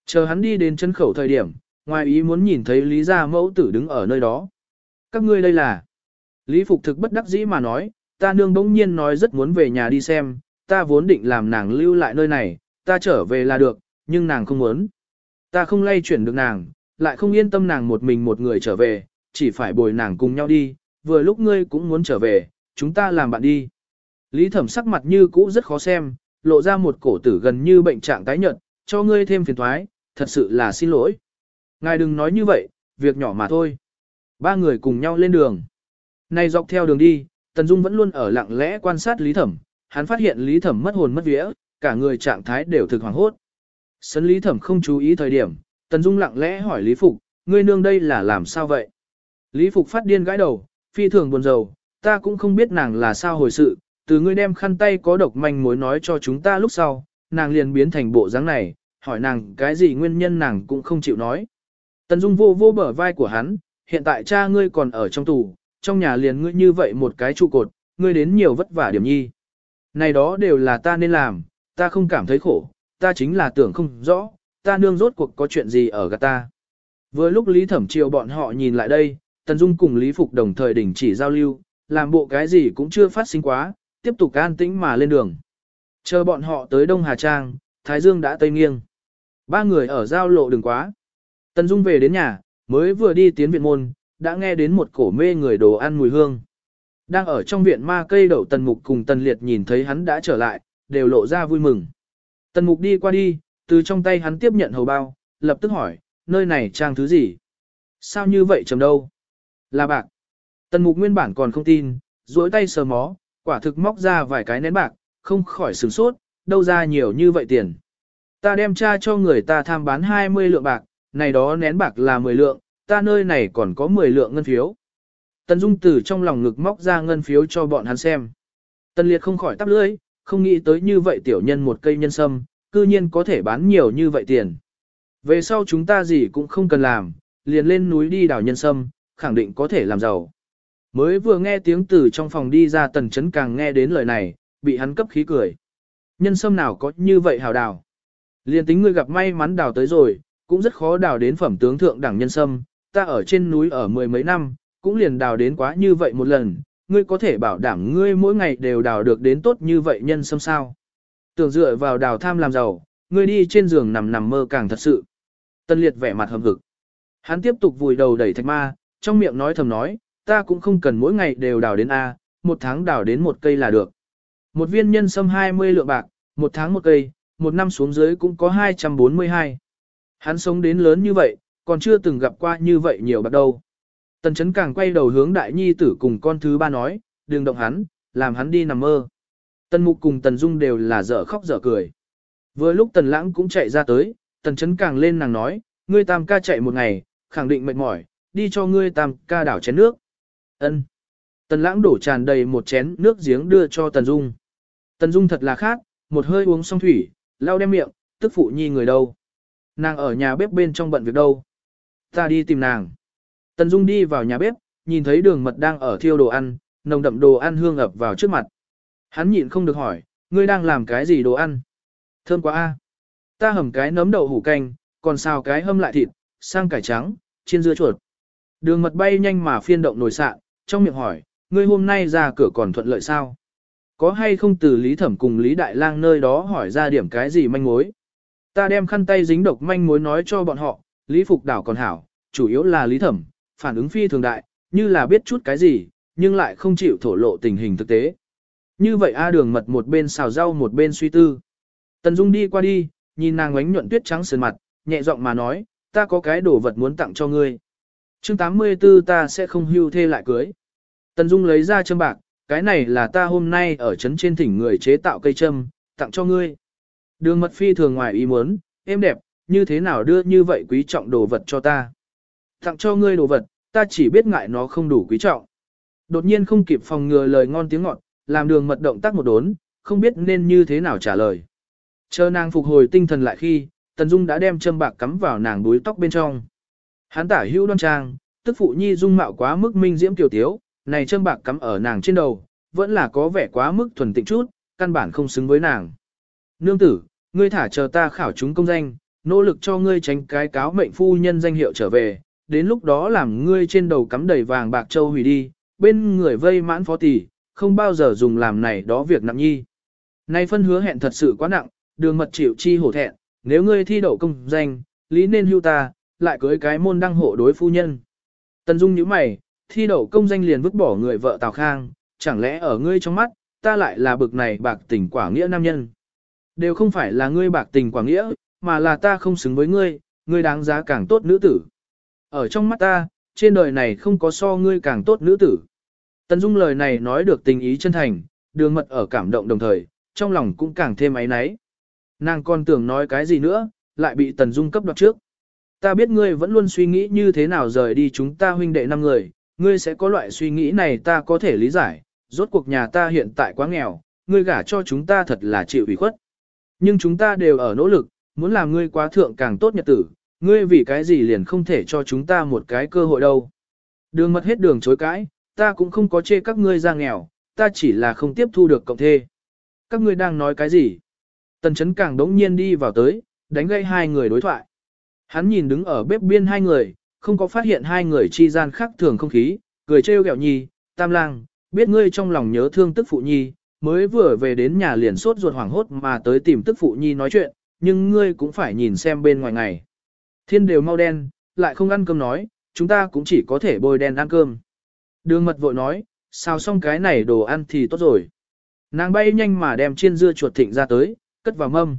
Chờ hắn đi đến chân khẩu thời điểm, ngoài ý muốn nhìn thấy Lý Gia mẫu tử đứng ở nơi đó. Các ngươi đây là... Lý Phục thực bất đắc dĩ mà nói, ta nương bỗng nhiên nói rất muốn về nhà đi xem, ta vốn định làm nàng lưu lại nơi này, ta trở về là được, nhưng nàng không muốn. Ta không lay chuyển được nàng, lại không yên tâm nàng một mình một người trở về, chỉ phải bồi nàng cùng nhau đi, vừa lúc ngươi cũng muốn trở về, chúng ta làm bạn đi. Lý thẩm sắc mặt như cũ rất khó xem, lộ ra một cổ tử gần như bệnh trạng tái nhợt, cho ngươi thêm phiền thoái, thật sự là xin lỗi. Ngài đừng nói như vậy, việc nhỏ mà thôi. Ba người cùng nhau lên đường. Này dọc theo đường đi, Tần Dung vẫn luôn ở lặng lẽ quan sát Lý Thẩm, hắn phát hiện Lý Thẩm mất hồn mất vía, cả người trạng thái đều thực hoàng hốt. Sấn Lý Thẩm không chú ý thời điểm, Tần Dung lặng lẽ hỏi Lý Phục, ngươi nương đây là làm sao vậy? Lý Phục phát điên gãi đầu, phi thường buồn rầu, ta cũng không biết nàng là sao hồi sự, từ ngươi đem khăn tay có độc manh mối nói cho chúng ta lúc sau, nàng liền biến thành bộ dáng này, hỏi nàng cái gì nguyên nhân nàng cũng không chịu nói. Tần Dung vô vô bờ vai của hắn, hiện tại cha ngươi còn ở trong tù, trong nhà liền ngươi như vậy một cái trụ cột, ngươi đến nhiều vất vả điểm nhi. Này đó đều là ta nên làm, ta không cảm thấy khổ, ta chính là tưởng không rõ, ta nương rốt cuộc có chuyện gì ở gạt ta. Vừa lúc Lý Thẩm Triều bọn họ nhìn lại đây, Tần Dung cùng Lý Phục đồng thời đình chỉ giao lưu, làm bộ cái gì cũng chưa phát sinh quá, tiếp tục an tĩnh mà lên đường. Chờ bọn họ tới Đông Hà Trang, Thái Dương đã tây nghiêng. Ba người ở giao lộ đường quá. Tần Dung về đến nhà, mới vừa đi tiến viện môn, đã nghe đến một cổ mê người đồ ăn mùi hương. Đang ở trong viện ma cây đậu Tần Mục cùng Tần Liệt nhìn thấy hắn đã trở lại, đều lộ ra vui mừng. Tần Mục đi qua đi, từ trong tay hắn tiếp nhận hầu bao, lập tức hỏi, nơi này trang thứ gì? Sao như vậy chầm đâu? Là bạc. Tần Mục nguyên bản còn không tin, duỗi tay sờ mó, quả thực móc ra vài cái nén bạc, không khỏi sửng sốt, đâu ra nhiều như vậy tiền. Ta đem tra cho người ta tham bán 20 lượng bạc, này đó nén bạc là 10 lượng, ta nơi này còn có 10 lượng ngân phiếu. Tần Dung từ trong lòng ngực móc ra ngân phiếu cho bọn hắn xem. Tần Liệt không khỏi tắp lưỡi, không nghĩ tới như vậy tiểu nhân một cây nhân sâm, cư nhiên có thể bán nhiều như vậy tiền. Về sau chúng ta gì cũng không cần làm, liền lên núi đi đào nhân sâm, khẳng định có thể làm giàu. Mới vừa nghe tiếng từ trong phòng đi ra tần chấn càng nghe đến lời này, bị hắn cấp khí cười. Nhân sâm nào có như vậy hào đào. Liền tính ngươi gặp may mắn đào tới rồi, cũng rất khó đào đến phẩm tướng thượng đẳng nhân sâm, ta ở trên núi ở mười mấy năm, cũng liền đào đến quá như vậy một lần, ngươi có thể bảo đảm ngươi mỗi ngày đều đào được đến tốt như vậy nhân sâm sao. Tưởng dựa vào đào tham làm giàu, ngươi đi trên giường nằm nằm mơ càng thật sự. Tân liệt vẻ mặt hầm hực. Hắn tiếp tục vùi đầu đẩy thạch ma, trong miệng nói thầm nói, ta cũng không cần mỗi ngày đều đào đến A, một tháng đào đến một cây là được. Một viên nhân sâm 20 lượng bạc, một tháng một cây, một năm xuống dưới cũng có 242. Hắn sống đến lớn như vậy, còn chưa từng gặp qua như vậy nhiều bạc đâu. Tần chấn càng quay đầu hướng đại nhi tử cùng con thứ ba nói, đừng động hắn, làm hắn đi nằm mơ. Tần mục cùng tần dung đều là dở khóc dở cười. Vừa lúc tần lãng cũng chạy ra tới, tần chấn càng lên nàng nói, ngươi tam ca chạy một ngày, khẳng định mệt mỏi, đi cho ngươi tam ca đảo chén nước. Ân. Tần lãng đổ tràn đầy một chén nước giếng đưa cho tần dung. Tần dung thật là khát, một hơi uống xong thủy, lau đem miệng, tức phụ nhi người đâu. Nàng ở nhà bếp bên trong bận việc đâu. Ta đi tìm nàng. Tần Dung đi vào nhà bếp, nhìn thấy đường mật đang ở thiêu đồ ăn, nồng đậm đồ ăn hương ập vào trước mặt. Hắn nhịn không được hỏi, ngươi đang làm cái gì đồ ăn? Thơm quá a. Ta hầm cái nấm đậu hủ canh, còn xào cái hâm lại thịt, sang cải trắng, chiên dưa chuột. Đường mật bay nhanh mà phiên động nồi sạn, trong miệng hỏi, ngươi hôm nay ra cửa còn thuận lợi sao? Có hay không từ Lý Thẩm cùng Lý Đại Lang nơi đó hỏi ra điểm cái gì manh mối? Ta đem khăn tay dính độc manh mối nói cho bọn họ, Lý Phục đảo còn hảo, chủ yếu là Lý Thẩm, phản ứng phi thường đại, như là biết chút cái gì, nhưng lại không chịu thổ lộ tình hình thực tế. Như vậy A đường mật một bên xào rau một bên suy tư. Tần Dung đi qua đi, nhìn nàng ánh nhuận tuyết trắng sườn mặt, nhẹ giọng mà nói, ta có cái đồ vật muốn tặng cho ngươi chương 84 ta sẽ không hưu thê lại cưới. Tần Dung lấy ra châm bạc, cái này là ta hôm nay ở trấn trên thỉnh người chế tạo cây châm, tặng cho ngươi. Đường mật phi thường ngoài ý muốn, em đẹp, như thế nào đưa như vậy quý trọng đồ vật cho ta. Tặng cho ngươi đồ vật, ta chỉ biết ngại nó không đủ quý trọng. Đột nhiên không kịp phòng ngừa lời ngon tiếng ngọt, làm đường mật động tác một đốn, không biết nên như thế nào trả lời. Chờ nàng phục hồi tinh thần lại khi, Tần Dung đã đem châm bạc cắm vào nàng đuôi tóc bên trong. Hắn tả hữu đoan trang, tức phụ nhi dung mạo quá mức minh diễm tiểu tiếu, này châm bạc cắm ở nàng trên đầu, vẫn là có vẻ quá mức thuần tịnh chút, căn bản không xứng với nàng. nương tử, ngươi thả chờ ta khảo chúng công danh, nỗ lực cho ngươi tránh cái cáo mệnh phu nhân danh hiệu trở về, đến lúc đó làm ngươi trên đầu cắm đầy vàng bạc châu hủy đi, bên người vây mãn phó tỷ, không bao giờ dùng làm này đó việc nặng nhi. Nay phân hứa hẹn thật sự quá nặng, đường mật chịu chi hổ thẹn, nếu ngươi thi đậu công danh, lý nên hưu ta, lại cưới cái môn đăng hộ đối phu nhân. Tần Dung nhíu mày, thi đậu công danh liền vứt bỏ người vợ Tào Khang, chẳng lẽ ở ngươi trong mắt, ta lại là bực này bạc tình quả nghĩa nam nhân. Đều không phải là ngươi bạc tình quả nghĩa, mà là ta không xứng với ngươi, ngươi đáng giá càng tốt nữ tử. Ở trong mắt ta, trên đời này không có so ngươi càng tốt nữ tử. Tần Dung lời này nói được tình ý chân thành, đường mật ở cảm động đồng thời, trong lòng cũng càng thêm ấy náy. Nàng còn tưởng nói cái gì nữa, lại bị Tần Dung cấp đoạt trước. Ta biết ngươi vẫn luôn suy nghĩ như thế nào rời đi chúng ta huynh đệ năm người, ngươi sẽ có loại suy nghĩ này ta có thể lý giải, rốt cuộc nhà ta hiện tại quá nghèo, ngươi gả cho chúng ta thật là chịu ủy khuất. Nhưng chúng ta đều ở nỗ lực, muốn làm ngươi quá thượng càng tốt nhật tử, ngươi vì cái gì liền không thể cho chúng ta một cái cơ hội đâu. Đường mật hết đường chối cãi, ta cũng không có chê các ngươi ra nghèo, ta chỉ là không tiếp thu được cộng thê. Các ngươi đang nói cái gì? Tần chấn càng đống nhiên đi vào tới, đánh gây hai người đối thoại. Hắn nhìn đứng ở bếp biên hai người, không có phát hiện hai người chi gian khác thường không khí, cười trêu ghẹo nhi, tam lang, biết ngươi trong lòng nhớ thương tức phụ nhi, mới vừa về đến nhà liền sốt ruột hoảng hốt mà tới tìm tức phụ nhi nói chuyện, nhưng ngươi cũng phải nhìn xem bên ngoài ngày. Thiên đều mau đen, lại không ăn cơm nói, chúng ta cũng chỉ có thể bôi đen ăn cơm. Đường mật vội nói, sao xong cái này đồ ăn thì tốt rồi. Nàng bay nhanh mà đem chiên dưa chuột thịnh ra tới, cất vào mâm.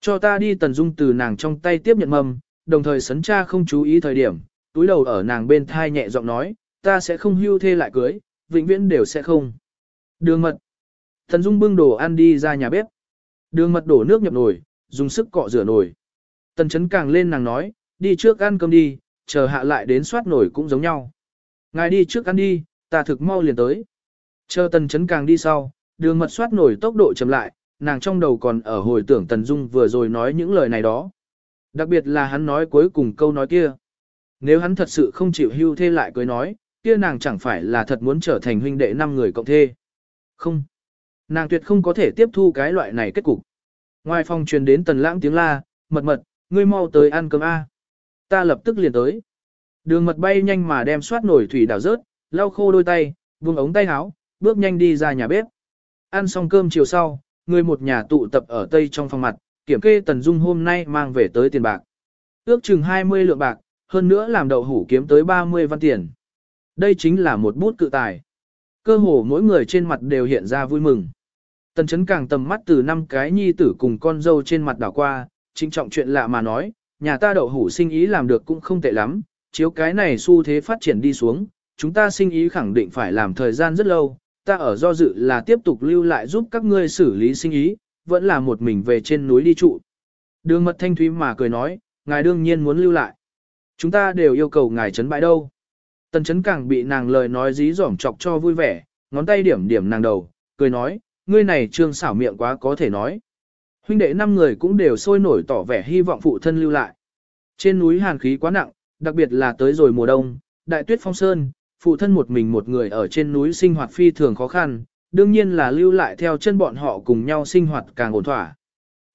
Cho ta đi tần dung từ nàng trong tay tiếp nhận mâm, đồng thời sấn cha không chú ý thời điểm, túi đầu ở nàng bên thai nhẹ giọng nói, ta sẽ không hưu thê lại cưới, vĩnh viễn đều sẽ không. Đường mật. thần dung bưng đồ ăn đi ra nhà bếp. Đường mật đổ nước nhập nồi, dùng sức cọ rửa nồi. Tần chấn càng lên nàng nói, đi trước ăn cơm đi, chờ hạ lại đến soát nổi cũng giống nhau. Ngài đi trước ăn đi, ta thực mau liền tới. Chờ tần chấn càng đi sau, đường mật soát nổi tốc độ chậm lại, nàng trong đầu còn ở hồi tưởng tần dung vừa rồi nói những lời này đó. Đặc biệt là hắn nói cuối cùng câu nói kia. Nếu hắn thật sự không chịu hưu thê lại cưới nói, kia nàng chẳng phải là thật muốn trở thành huynh đệ năm người cộng thê. Không. Nàng tuyệt không có thể tiếp thu cái loại này kết cục. Ngoài phòng truyền đến tần lãng tiếng la, mật mật, ngươi mau tới ăn cơm A. Ta lập tức liền tới. Đường mật bay nhanh mà đem soát nổi thủy đảo rớt, lau khô đôi tay, buông ống tay áo, bước nhanh đi ra nhà bếp. Ăn xong cơm chiều sau, người một nhà tụ tập ở tây trong phòng mặt, kiểm kê Tần Dung hôm nay mang về tới tiền bạc. Ước chừng 20 lượng bạc, hơn nữa làm đậu hủ kiếm tới 30 văn tiền. Đây chính là một bút cự tài. Cơ hồ mỗi người trên mặt đều hiện ra vui mừng. Tần chấn càng tầm mắt từ năm cái nhi tử cùng con dâu trên mặt đảo qua, trinh trọng chuyện lạ mà nói, nhà ta đậu hủ sinh ý làm được cũng không tệ lắm, chiếu cái này xu thế phát triển đi xuống, chúng ta sinh ý khẳng định phải làm thời gian rất lâu, ta ở do dự là tiếp tục lưu lại giúp các ngươi xử lý sinh ý, vẫn là một mình về trên núi đi trụ. Đường mật thanh thúy mà cười nói, ngài đương nhiên muốn lưu lại. Chúng ta đều yêu cầu ngài chấn bãi đâu. Tần chấn càng bị nàng lời nói dí dỏm chọc cho vui vẻ, ngón tay điểm điểm nàng đầu, cười nói, ngươi này trương xảo miệng quá có thể nói. Huynh đệ năm người cũng đều sôi nổi tỏ vẻ hy vọng phụ thân lưu lại. Trên núi hàn khí quá nặng, đặc biệt là tới rồi mùa đông, đại tuyết phong sơn, phụ thân một mình một người ở trên núi sinh hoạt phi thường khó khăn, đương nhiên là lưu lại theo chân bọn họ cùng nhau sinh hoạt càng ổn thỏa.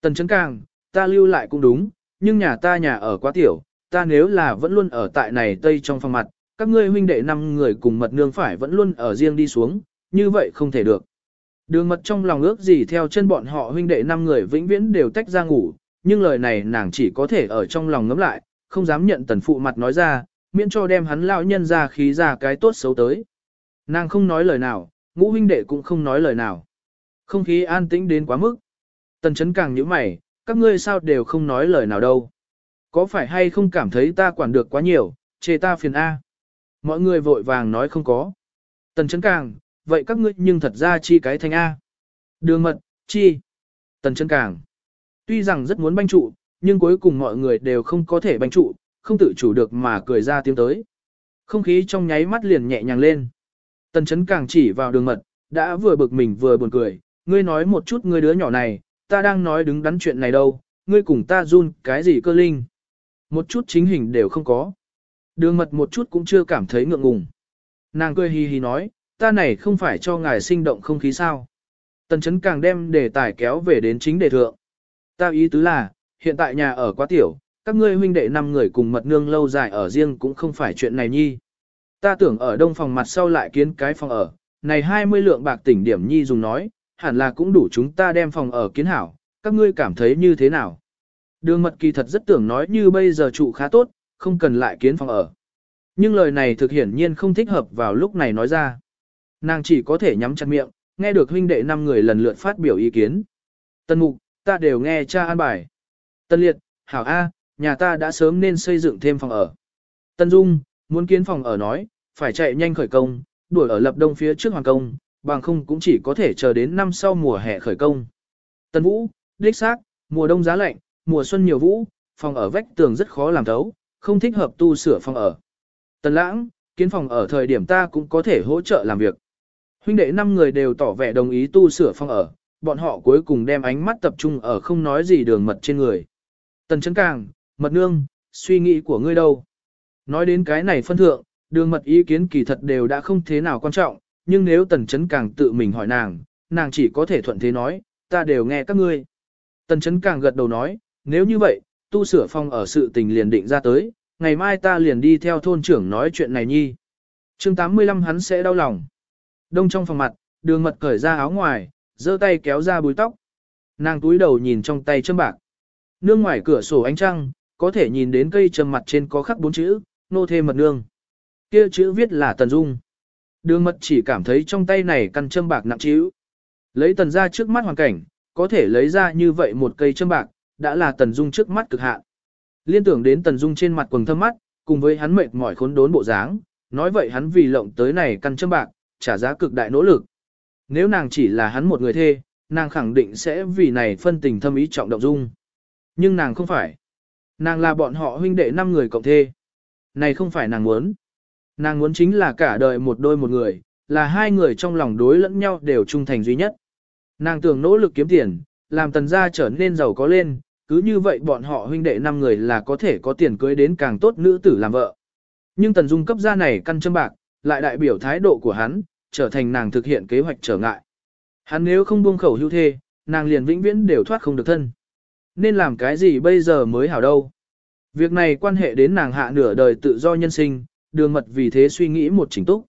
Tần chấn càng, ta lưu lại cũng đúng, nhưng nhà ta nhà ở quá tiểu, ta nếu là vẫn luôn ở tại này tây trong phòng mặt, các ngươi huynh đệ năm người cùng mật nương phải vẫn luôn ở riêng đi xuống, như vậy không thể được. Đường mật trong lòng ước gì theo chân bọn họ huynh đệ năm người vĩnh viễn đều tách ra ngủ, nhưng lời này nàng chỉ có thể ở trong lòng ngấm lại, không dám nhận tần phụ mặt nói ra, miễn cho đem hắn lão nhân ra khí ra cái tốt xấu tới. Nàng không nói lời nào, ngũ huynh đệ cũng không nói lời nào. Không khí an tĩnh đến quá mức. Tần chấn càng như mày, các ngươi sao đều không nói lời nào đâu. Có phải hay không cảm thấy ta quản được quá nhiều, chê ta phiền A. Mọi người vội vàng nói không có. Tần chấn càng, vậy các ngươi nhưng thật ra chi cái thanh A. Đường mật, chi. Tần chấn càng. Tuy rằng rất muốn banh trụ, nhưng cuối cùng mọi người đều không có thể banh trụ, không tự chủ được mà cười ra tiếng tới. Không khí trong nháy mắt liền nhẹ nhàng lên. Tần chấn càng chỉ vào đường mật, đã vừa bực mình vừa buồn cười, ngươi nói một chút ngươi đứa nhỏ này, ta đang nói đứng đắn chuyện này đâu, ngươi cùng ta run cái gì cơ linh. Một chút chính hình đều không có. Đường mật một chút cũng chưa cảm thấy ngượng ngùng. Nàng cười hì hì nói, ta này không phải cho ngài sinh động không khí sao. Tần chấn càng đem đề tài kéo về đến chính đề thượng. Ta ý tứ là, hiện tại nhà ở quá tiểu, các ngươi huynh đệ năm người cùng mật nương lâu dài ở riêng cũng không phải chuyện này nhi. Ta tưởng ở đông phòng mặt sau lại kiến cái phòng ở, này 20 lượng bạc tỉnh điểm nhi dùng nói, hẳn là cũng đủ chúng ta đem phòng ở kiến hảo, các ngươi cảm thấy như thế nào? Đường mật kỳ thật rất tưởng nói như bây giờ trụ khá tốt, không cần lại kiến phòng ở. Nhưng lời này thực hiển nhiên không thích hợp vào lúc này nói ra. Nàng chỉ có thể nhắm chặt miệng, nghe được huynh đệ năm người lần lượt phát biểu ý kiến. Tân mục, ta đều nghe cha an bài. Tân liệt, hảo A, nhà ta đã sớm nên xây dựng thêm phòng ở. Tân dung, muốn kiến phòng ở nói, phải chạy nhanh khởi công, đuổi ở lập đông phía trước hoàng công, bằng không cũng chỉ có thể chờ đến năm sau mùa hè khởi công. Tân vũ, đích xác, mùa đông giá lạnh, mùa xuân nhiều vũ, phòng ở vách tường rất khó làm thấu, không thích hợp tu sửa phòng ở. Tần lãng, kiến phòng ở thời điểm ta cũng có thể hỗ trợ làm việc. Huynh đệ năm người đều tỏ vẻ đồng ý tu sửa phòng ở, bọn họ cuối cùng đem ánh mắt tập trung ở không nói gì đường mật trên người. Tần chấn càng, mật nương, suy nghĩ của ngươi đâu? Nói đến cái này phân thượng, đường mật ý kiến kỳ thật đều đã không thế nào quan trọng, nhưng nếu tần chấn càng tự mình hỏi nàng, nàng chỉ có thể thuận thế nói, ta đều nghe các ngươi. Tần chấn càng gật đầu nói, nếu như vậy, tu sửa phòng ở sự tình liền định ra tới, ngày mai ta liền đi theo thôn trưởng nói chuyện này nhi. chương 85 hắn sẽ đau lòng. Đông trong phòng mặt, đường mật cởi ra áo ngoài, giơ tay kéo ra búi tóc. Nàng túi đầu nhìn trong tay châm bạc. Nương ngoài cửa sổ ánh trăng, có thể nhìn đến cây châm mặt trên có khắc bốn chữ, nô thê mật nương. Kia chữ viết là tần dung. Đường mật chỉ cảm thấy trong tay này căn châm bạc nặng trĩu. Lấy tần ra trước mắt hoàn cảnh, có thể lấy ra như vậy một cây châm bạc, đã là tần dung trước mắt cực hạn. Liên tưởng đến tần dung trên mặt quần thâm mắt, cùng với hắn mệt mỏi khốn đốn bộ dáng, nói vậy hắn vì lộng tới này căn châm bạc, trả giá cực đại nỗ lực. Nếu nàng chỉ là hắn một người thê, nàng khẳng định sẽ vì này phân tình thâm ý trọng động dung. Nhưng nàng không phải. Nàng là bọn họ huynh đệ năm người cộng thê. Này không phải nàng muốn. Nàng muốn chính là cả đời một đôi một người, là hai người trong lòng đối lẫn nhau đều trung thành duy nhất. Nàng tưởng nỗ lực kiếm tiền, làm tần gia trở nên giàu có lên, cứ như vậy bọn họ huynh đệ năm người là có thể có tiền cưới đến càng tốt nữ tử làm vợ. Nhưng tần dung cấp gia này căn châm bạc, lại đại biểu thái độ của hắn, trở thành nàng thực hiện kế hoạch trở ngại. Hắn nếu không buông khẩu hưu thê, nàng liền vĩnh viễn đều thoát không được thân. Nên làm cái gì bây giờ mới hảo đâu. Việc này quan hệ đến nàng hạ nửa đời tự do nhân sinh, đường mật vì thế suy nghĩ một chỉnh túc.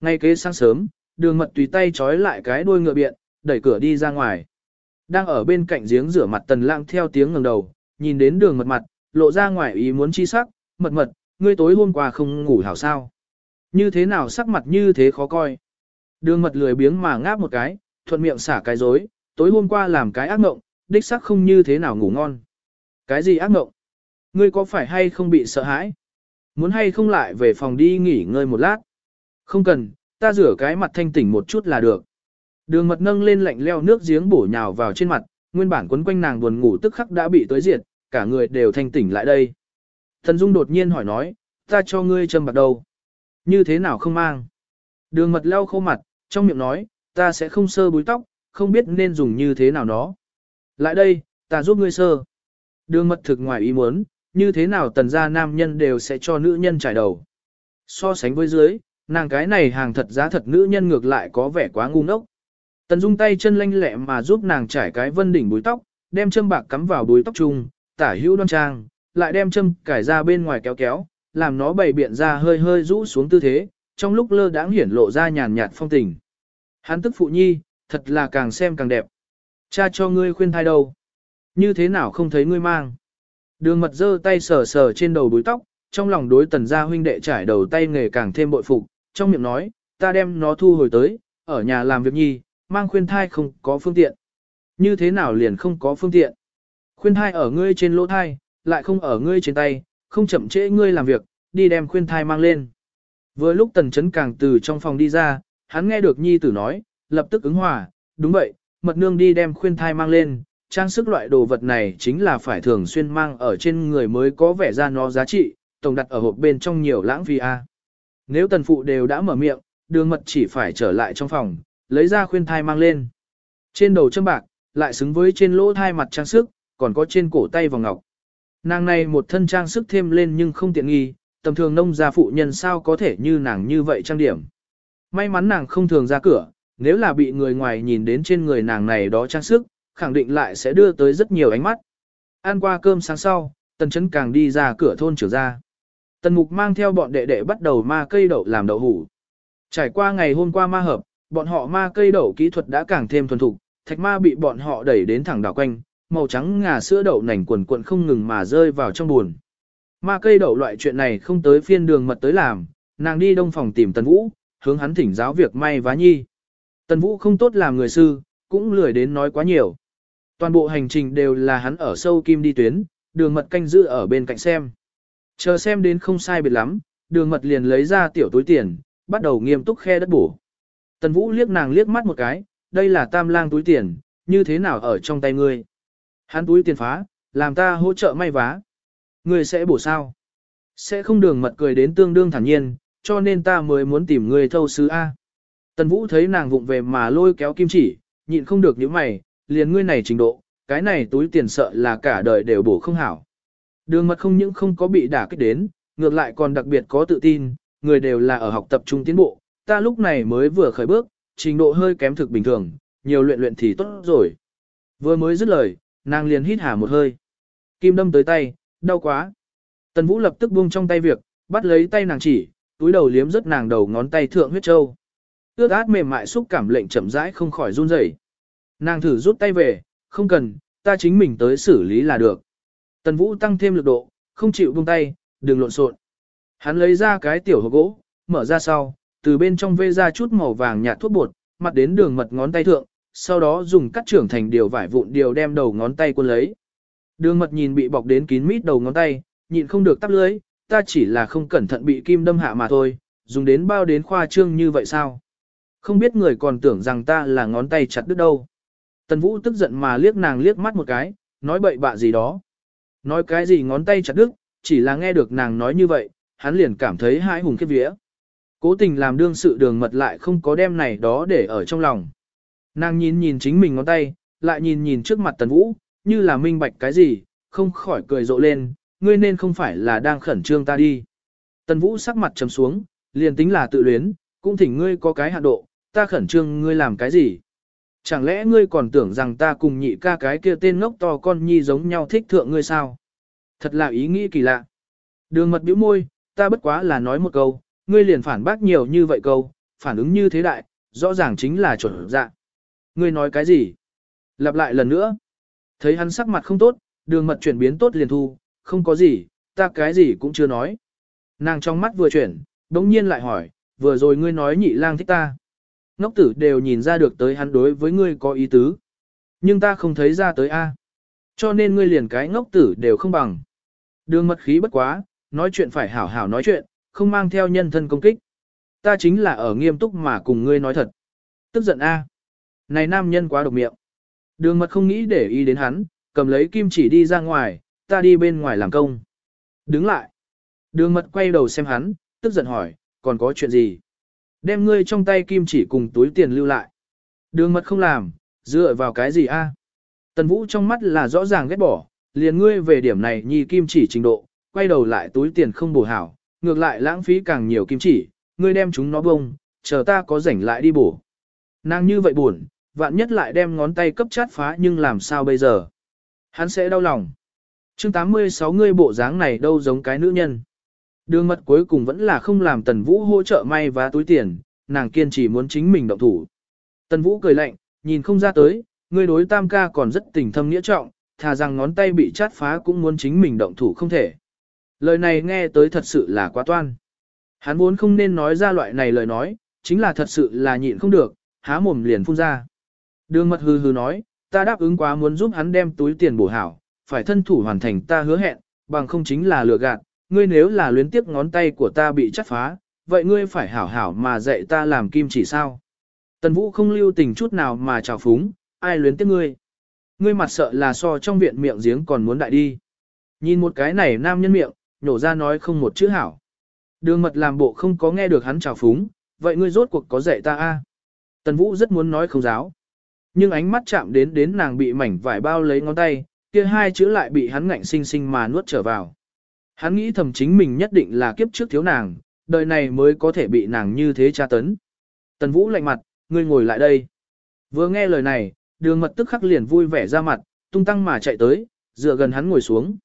Ngay kế sáng sớm, đường mật tùy tay trói lại cái đuôi ngựa biện, đẩy cửa đi ra ngoài. Đang ở bên cạnh giếng rửa mặt tần lãng theo tiếng ngẩng đầu, nhìn đến đường mật mặt, lộ ra ngoài ý muốn chi sắc, mật mật, ngươi tối hôm qua không ngủ hảo sao. Như thế nào sắc mặt như thế khó coi. Đường mật lười biếng mà ngáp một cái, thuận miệng xả cái dối, tối hôm qua làm cái ác mộng, đích sắc không như thế nào ngủ ngon. Cái gì ác mộng? Ngươi có phải hay không bị sợ hãi? Muốn hay không lại về phòng đi nghỉ ngơi một lát? Không cần, ta rửa cái mặt thanh tỉnh một chút là được. Đường mật nâng lên lạnh leo nước giếng bổ nhào vào trên mặt, nguyên bản quấn quanh nàng buồn ngủ tức khắc đã bị tới diệt, cả người đều thanh tỉnh lại đây. Thần Dung đột nhiên hỏi nói, ta cho ngươi châm bạc đầu. Như thế nào không mang? Đường mật leo khô mặt, trong miệng nói, ta sẽ không sơ búi tóc, không biết nên dùng như thế nào nó. Lại đây, ta giúp ngươi sơ. Đường mật thực ngoài ý muốn, như thế nào tần gia nam nhân đều sẽ cho nữ nhân trải đầu. So sánh với dưới, nàng cái này hàng thật giá thật nữ nhân ngược lại có vẻ quá ngu ngốc. Tần Dung tay chân lanh lẹ mà giúp nàng trải cái vân đỉnh búi tóc, đem châm bạc cắm vào búi tóc chung, tả hữu đoan trang, lại đem châm cải ra bên ngoài kéo kéo, làm nó bày biện ra hơi hơi rũ xuống tư thế, trong lúc lơ đãng hiển lộ ra nhàn nhạt phong tình. Hắn tức phụ nhi, thật là càng xem càng đẹp. Cha cho ngươi khuyên thai đâu? Như thế nào không thấy ngươi mang? Đường mật giơ tay sờ sờ trên đầu búi tóc, trong lòng đối tần gia huynh đệ trải đầu tay nghề càng thêm bội phục, trong miệng nói, ta đem nó thu hồi tới, ở nhà làm việc nhi, mang khuyên thai không có phương tiện. Như thế nào liền không có phương tiện? Khuyên thai ở ngươi trên lỗ thai, lại không ở ngươi trên tay, không chậm trễ ngươi làm việc, đi đem khuyên thai mang lên. Vừa lúc tần chấn càng từ trong phòng đi ra, hắn nghe được nhi tử nói, lập tức ứng hòa, đúng vậy, mật nương đi đem khuyên thai mang lên, trang sức loại đồ vật này chính là phải thường xuyên mang ở trên người mới có vẻ ra nó giá trị, tổng đặt ở hộp bên trong nhiều lãng phí a. Nếu tần phụ đều đã mở miệng, đường mật chỉ phải trở lại trong phòng, lấy ra khuyên thai mang lên. Trên đầu châm bạc, lại xứng với trên lỗ thai mặt trang sức, còn có trên cổ tay vòng ngọc. Nàng này một thân trang sức thêm lên nhưng không tiện nghi, tầm thường nông gia phụ nhân sao có thể như nàng như vậy trang điểm. May mắn nàng không thường ra cửa, nếu là bị người ngoài nhìn đến trên người nàng này đó trang sức, khẳng định lại sẽ đưa tới rất nhiều ánh mắt. Ăn qua cơm sáng sau, tần chấn càng đi ra cửa thôn trưởng ra. Tần mục mang theo bọn đệ đệ bắt đầu ma cây đậu làm đậu hủ. Trải qua ngày hôm qua ma hợp, bọn họ ma cây đậu kỹ thuật đã càng thêm thuần thục, thạch ma bị bọn họ đẩy đến thẳng đảo quanh, màu trắng ngà sữa đậu nành quần cuộn không ngừng mà rơi vào trong buồn. Ma cây đậu loại chuyện này không tới phiên đường mật tới làm, nàng đi đông phòng tìm Tần Vũ, hướng hắn thỉnh giáo việc may vá nhi. Tần Vũ không tốt làm người sư, cũng lười đến nói quá nhiều. Toàn bộ hành trình đều là hắn ở sâu kim đi tuyến, đường mật canh giữ ở bên cạnh xem. Chờ xem đến không sai biệt lắm, đường mật liền lấy ra tiểu túi tiền, bắt đầu nghiêm túc khe đất bổ. Tần Vũ liếc nàng liếc mắt một cái, đây là tam lang túi tiền, như thế nào ở trong tay ngươi. Hắn túi tiền phá, làm ta hỗ trợ may vá. Ngươi sẽ bổ sao? Sẽ không đường mật cười đến tương đương thản nhiên, cho nên ta mới muốn tìm ngươi thâu sứ A. Tần Vũ thấy nàng vụng về mà lôi kéo kim chỉ, nhịn không được những mày, liền ngươi này trình độ, cái này túi tiền sợ là cả đời đều bổ không hảo. Đường mật không những không có bị đả kích đến, ngược lại còn đặc biệt có tự tin, người đều là ở học tập trung tiến bộ, ta lúc này mới vừa khởi bước, trình độ hơi kém thực bình thường, nhiều luyện luyện thì tốt rồi. Vừa mới dứt lời, nàng liền hít hà một hơi. Kim đâm tới tay, đau quá. Tần Vũ lập tức buông trong tay việc, bắt lấy tay nàng chỉ, túi đầu liếm rất nàng đầu ngón tay thượng huyết châu. Ước át mềm mại xúc cảm lệnh chậm rãi không khỏi run rẩy. Nàng thử rút tay về, không cần, ta chính mình tới xử lý là được. Tần Vũ tăng thêm lực độ, không chịu buông tay, đừng lộn xộn. Hắn lấy ra cái tiểu hộp gỗ, mở ra sau, từ bên trong vê ra chút màu vàng nhạt thuốc bột, mặt đến đường mật ngón tay thượng, sau đó dùng cắt trưởng thành điều vải vụn điều đem đầu ngón tay quân lấy. Đường mật nhìn bị bọc đến kín mít đầu ngón tay, nhịn không được tắp lưới, ta chỉ là không cẩn thận bị kim đâm hạ mà thôi, dùng đến bao đến khoa trương như vậy sao? Không biết người còn tưởng rằng ta là ngón tay chặt đứt đâu. Tần Vũ tức giận mà liếc nàng liếc mắt một cái, nói bậy bạ gì đó. Nói cái gì ngón tay chặt đứt, chỉ là nghe được nàng nói như vậy, hắn liền cảm thấy hãi hùng khiếp vía. Cố tình làm đương sự đường mật lại không có đem này đó để ở trong lòng. Nàng nhìn nhìn chính mình ngón tay, lại nhìn nhìn trước mặt Tần Vũ, như là minh bạch cái gì, không khỏi cười rộ lên, ngươi nên không phải là đang khẩn trương ta đi. Tần Vũ sắc mặt trầm xuống, liền tính là tự luyến, cũng thỉnh ngươi có cái hạ độ, ta khẩn trương ngươi làm cái gì. Chẳng lẽ ngươi còn tưởng rằng ta cùng nhị ca cái kia tên ngốc to con nhi giống nhau thích thượng ngươi sao? Thật là ý nghĩ kỳ lạ. Đường mật bĩu môi, ta bất quá là nói một câu, ngươi liền phản bác nhiều như vậy câu, phản ứng như thế đại, rõ ràng chính là chuẩn dạ. Ngươi nói cái gì? Lặp lại lần nữa. Thấy hắn sắc mặt không tốt, đường mật chuyển biến tốt liền thu, không có gì, ta cái gì cũng chưa nói. Nàng trong mắt vừa chuyển, đống nhiên lại hỏi, vừa rồi ngươi nói nhị lang thích ta. Ngốc tử đều nhìn ra được tới hắn đối với ngươi có ý tứ. Nhưng ta không thấy ra tới A. Cho nên ngươi liền cái ngốc tử đều không bằng. Đường mật khí bất quá, nói chuyện phải hảo hảo nói chuyện, không mang theo nhân thân công kích. Ta chính là ở nghiêm túc mà cùng ngươi nói thật. Tức giận A. Này nam nhân quá độc miệng. Đường mật không nghĩ để ý đến hắn, cầm lấy kim chỉ đi ra ngoài, ta đi bên ngoài làm công. Đứng lại. Đường mật quay đầu xem hắn, tức giận hỏi, còn có chuyện gì? Đem ngươi trong tay kim chỉ cùng túi tiền lưu lại. Đường mật không làm, dựa vào cái gì a? Tần Vũ trong mắt là rõ ràng ghét bỏ, liền ngươi về điểm này nhi kim chỉ trình độ, quay đầu lại túi tiền không bổ hảo, ngược lại lãng phí càng nhiều kim chỉ, ngươi đem chúng nó bông, chờ ta có rảnh lại đi bổ. Nàng như vậy buồn, vạn nhất lại đem ngón tay cấp chát phá nhưng làm sao bây giờ? Hắn sẽ đau lòng. chương 86 ngươi bộ dáng này đâu giống cái nữ nhân. Đường mật cuối cùng vẫn là không làm Tần Vũ hỗ trợ may và túi tiền, nàng kiên trì muốn chính mình động thủ. Tần Vũ cười lạnh, nhìn không ra tới, ngươi đối tam ca còn rất tình thâm nghĩa trọng, thà rằng ngón tay bị chát phá cũng muốn chính mình động thủ không thể. Lời này nghe tới thật sự là quá toan. Hắn vốn không nên nói ra loại này lời nói, chính là thật sự là nhịn không được, há mồm liền phun ra. Đường mật hừ hừ nói, ta đáp ứng quá muốn giúp hắn đem túi tiền bổ hảo, phải thân thủ hoàn thành ta hứa hẹn, bằng không chính là lừa gạt, ngươi nếu là luyến tiếc ngón tay của ta bị chắt phá, vậy ngươi phải hảo hảo mà dạy ta làm kim chỉ sao. Tần Vũ không lưu tình chút nào mà chào phúng, ai luyến tiếc ngươi. Ngươi mặt sợ là so trong viện miệng giếng còn muốn đại đi. Nhìn một cái này nam nhân miệng, nhổ ra nói không một chữ hảo. Đường mật làm bộ không có nghe được hắn chào phúng, vậy ngươi rốt cuộc có dạy ta a? Tần Vũ rất muốn nói không giáo. Nhưng ánh mắt chạm đến đến nàng bị mảnh vải bao lấy ngón tay, kia hai chữ lại bị hắn ngạnh sinh sinh mà nuốt trở vào. Hắn nghĩ thầm chính mình nhất định là kiếp trước thiếu nàng, đời này mới có thể bị nàng như thế tra tấn. Tần Vũ lạnh mặt, ngươi ngồi lại đây. Vừa nghe lời này, đường mật tức khắc liền vui vẻ ra mặt, tung tăng mà chạy tới, dựa gần hắn ngồi xuống.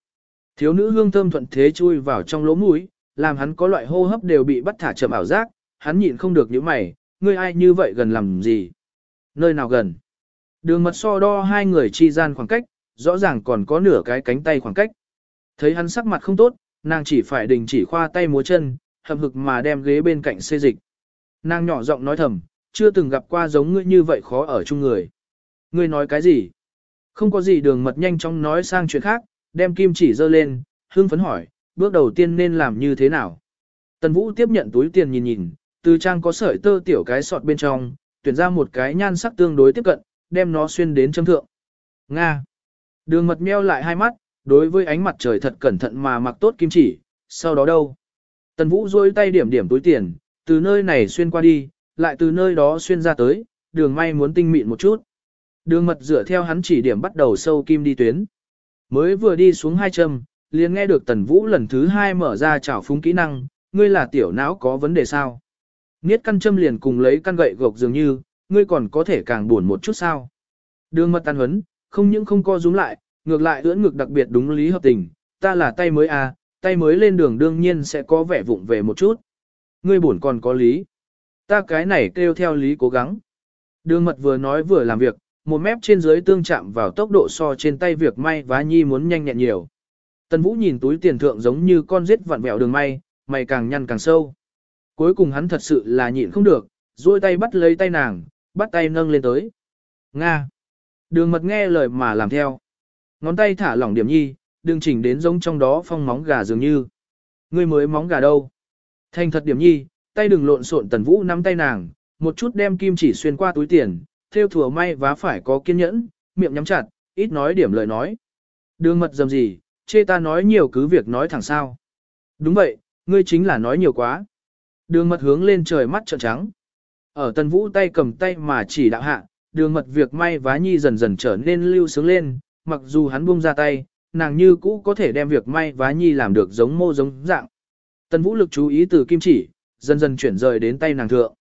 Thiếu nữ hương thơm thuận thế chui vào trong lỗ mũi, làm hắn có loại hô hấp đều bị bắt thả chậm ảo giác, hắn nhịn không được những mày, ngươi ai như vậy gần làm gì? Nơi nào gần? Đường mật so đo hai người chi gian khoảng cách, rõ ràng còn có nửa cái cánh tay khoảng cách. Thấy hắn sắc mặt không tốt, nàng chỉ phải đình chỉ khoa tay múa chân, hậm hực mà đem ghế bên cạnh xê dịch. Nàng nhỏ giọng nói thầm, chưa từng gặp qua giống ngươi như vậy khó ở chung người. Ngươi nói cái gì? Không có gì đường mật nhanh chóng nói sang chuyện khác, đem kim chỉ dơ lên, hưng phấn hỏi, bước đầu tiên nên làm như thế nào? Tần Vũ tiếp nhận túi tiền nhìn nhìn, từ trang có sợi tơ tiểu cái sọt bên trong, tuyển ra một cái nhan sắc tương đối tiếp cận, đem nó xuyên đến châm thượng. Nga. Đường mật meo lại hai mắt, đối với ánh mặt trời thật cẩn thận mà mặc tốt kim chỉ, sau đó đâu? Tần Vũ rôi tay điểm điểm túi tiền, từ nơi này xuyên qua đi, lại từ nơi đó xuyên ra tới, đường may muốn tinh mịn một chút. Đường mật dựa theo hắn chỉ điểm bắt đầu sâu kim đi tuyến. Mới vừa đi xuống hai châm, liền nghe được Tần Vũ lần thứ hai mở ra chảo phúng kỹ năng, ngươi là tiểu não có vấn đề sao? Niết căn châm liền cùng lấy căn gậy gộc dường như, ngươi còn có thể càng buồn một chút sao? Đường mật tan huấn, không những không co rúm lại, ngược lại ưỡn ngực đặc biệt đúng lý hợp tình, ta là tay mới à, tay mới lên đường đương nhiên sẽ có vẻ vụng về một chút. Ngươi buồn còn có lý. Ta cái này kêu theo lý cố gắng. Đường mật vừa nói vừa làm việc, một mép trên dưới tương chạm vào tốc độ so trên tay việc may vá nhi muốn nhanh nhẹn nhiều. Tần Vũ nhìn túi tiền thượng giống như con giết vặn vẹo đường may, mày càng nhăn càng sâu. Cuối cùng hắn thật sự là nhịn không được, duỗi tay bắt lấy tay nàng, bắt tay nâng lên tới. Nga. Đường mật nghe lời mà làm theo. Ngón tay thả lỏng điểm nhi, đừng chỉnh đến giống trong đó phong móng gà dường như. Ngươi mới móng gà đâu. Thành thật điểm nhi, tay đừng lộn xộn tần vũ nắm tay nàng, một chút đem kim chỉ xuyên qua túi tiền, theo thừa may vá phải có kiên nhẫn, miệng nhắm chặt, ít nói điểm lời nói. Đường mật dầm gì, chê ta nói nhiều cứ việc nói thẳng sao. Đúng vậy, ngươi chính là nói nhiều quá. Đường mật hướng lên trời mắt trợn trắng. Ở tần vũ tay cầm tay mà chỉ đạo hạ, đường mật việc may vá nhi dần dần trở nên lưu sướng lên, mặc dù hắn buông ra tay, nàng như cũ có thể đem việc may vá nhi làm được giống mô giống dạng. Tần vũ lực chú ý từ kim chỉ, dần dần chuyển rời đến tay nàng thượng.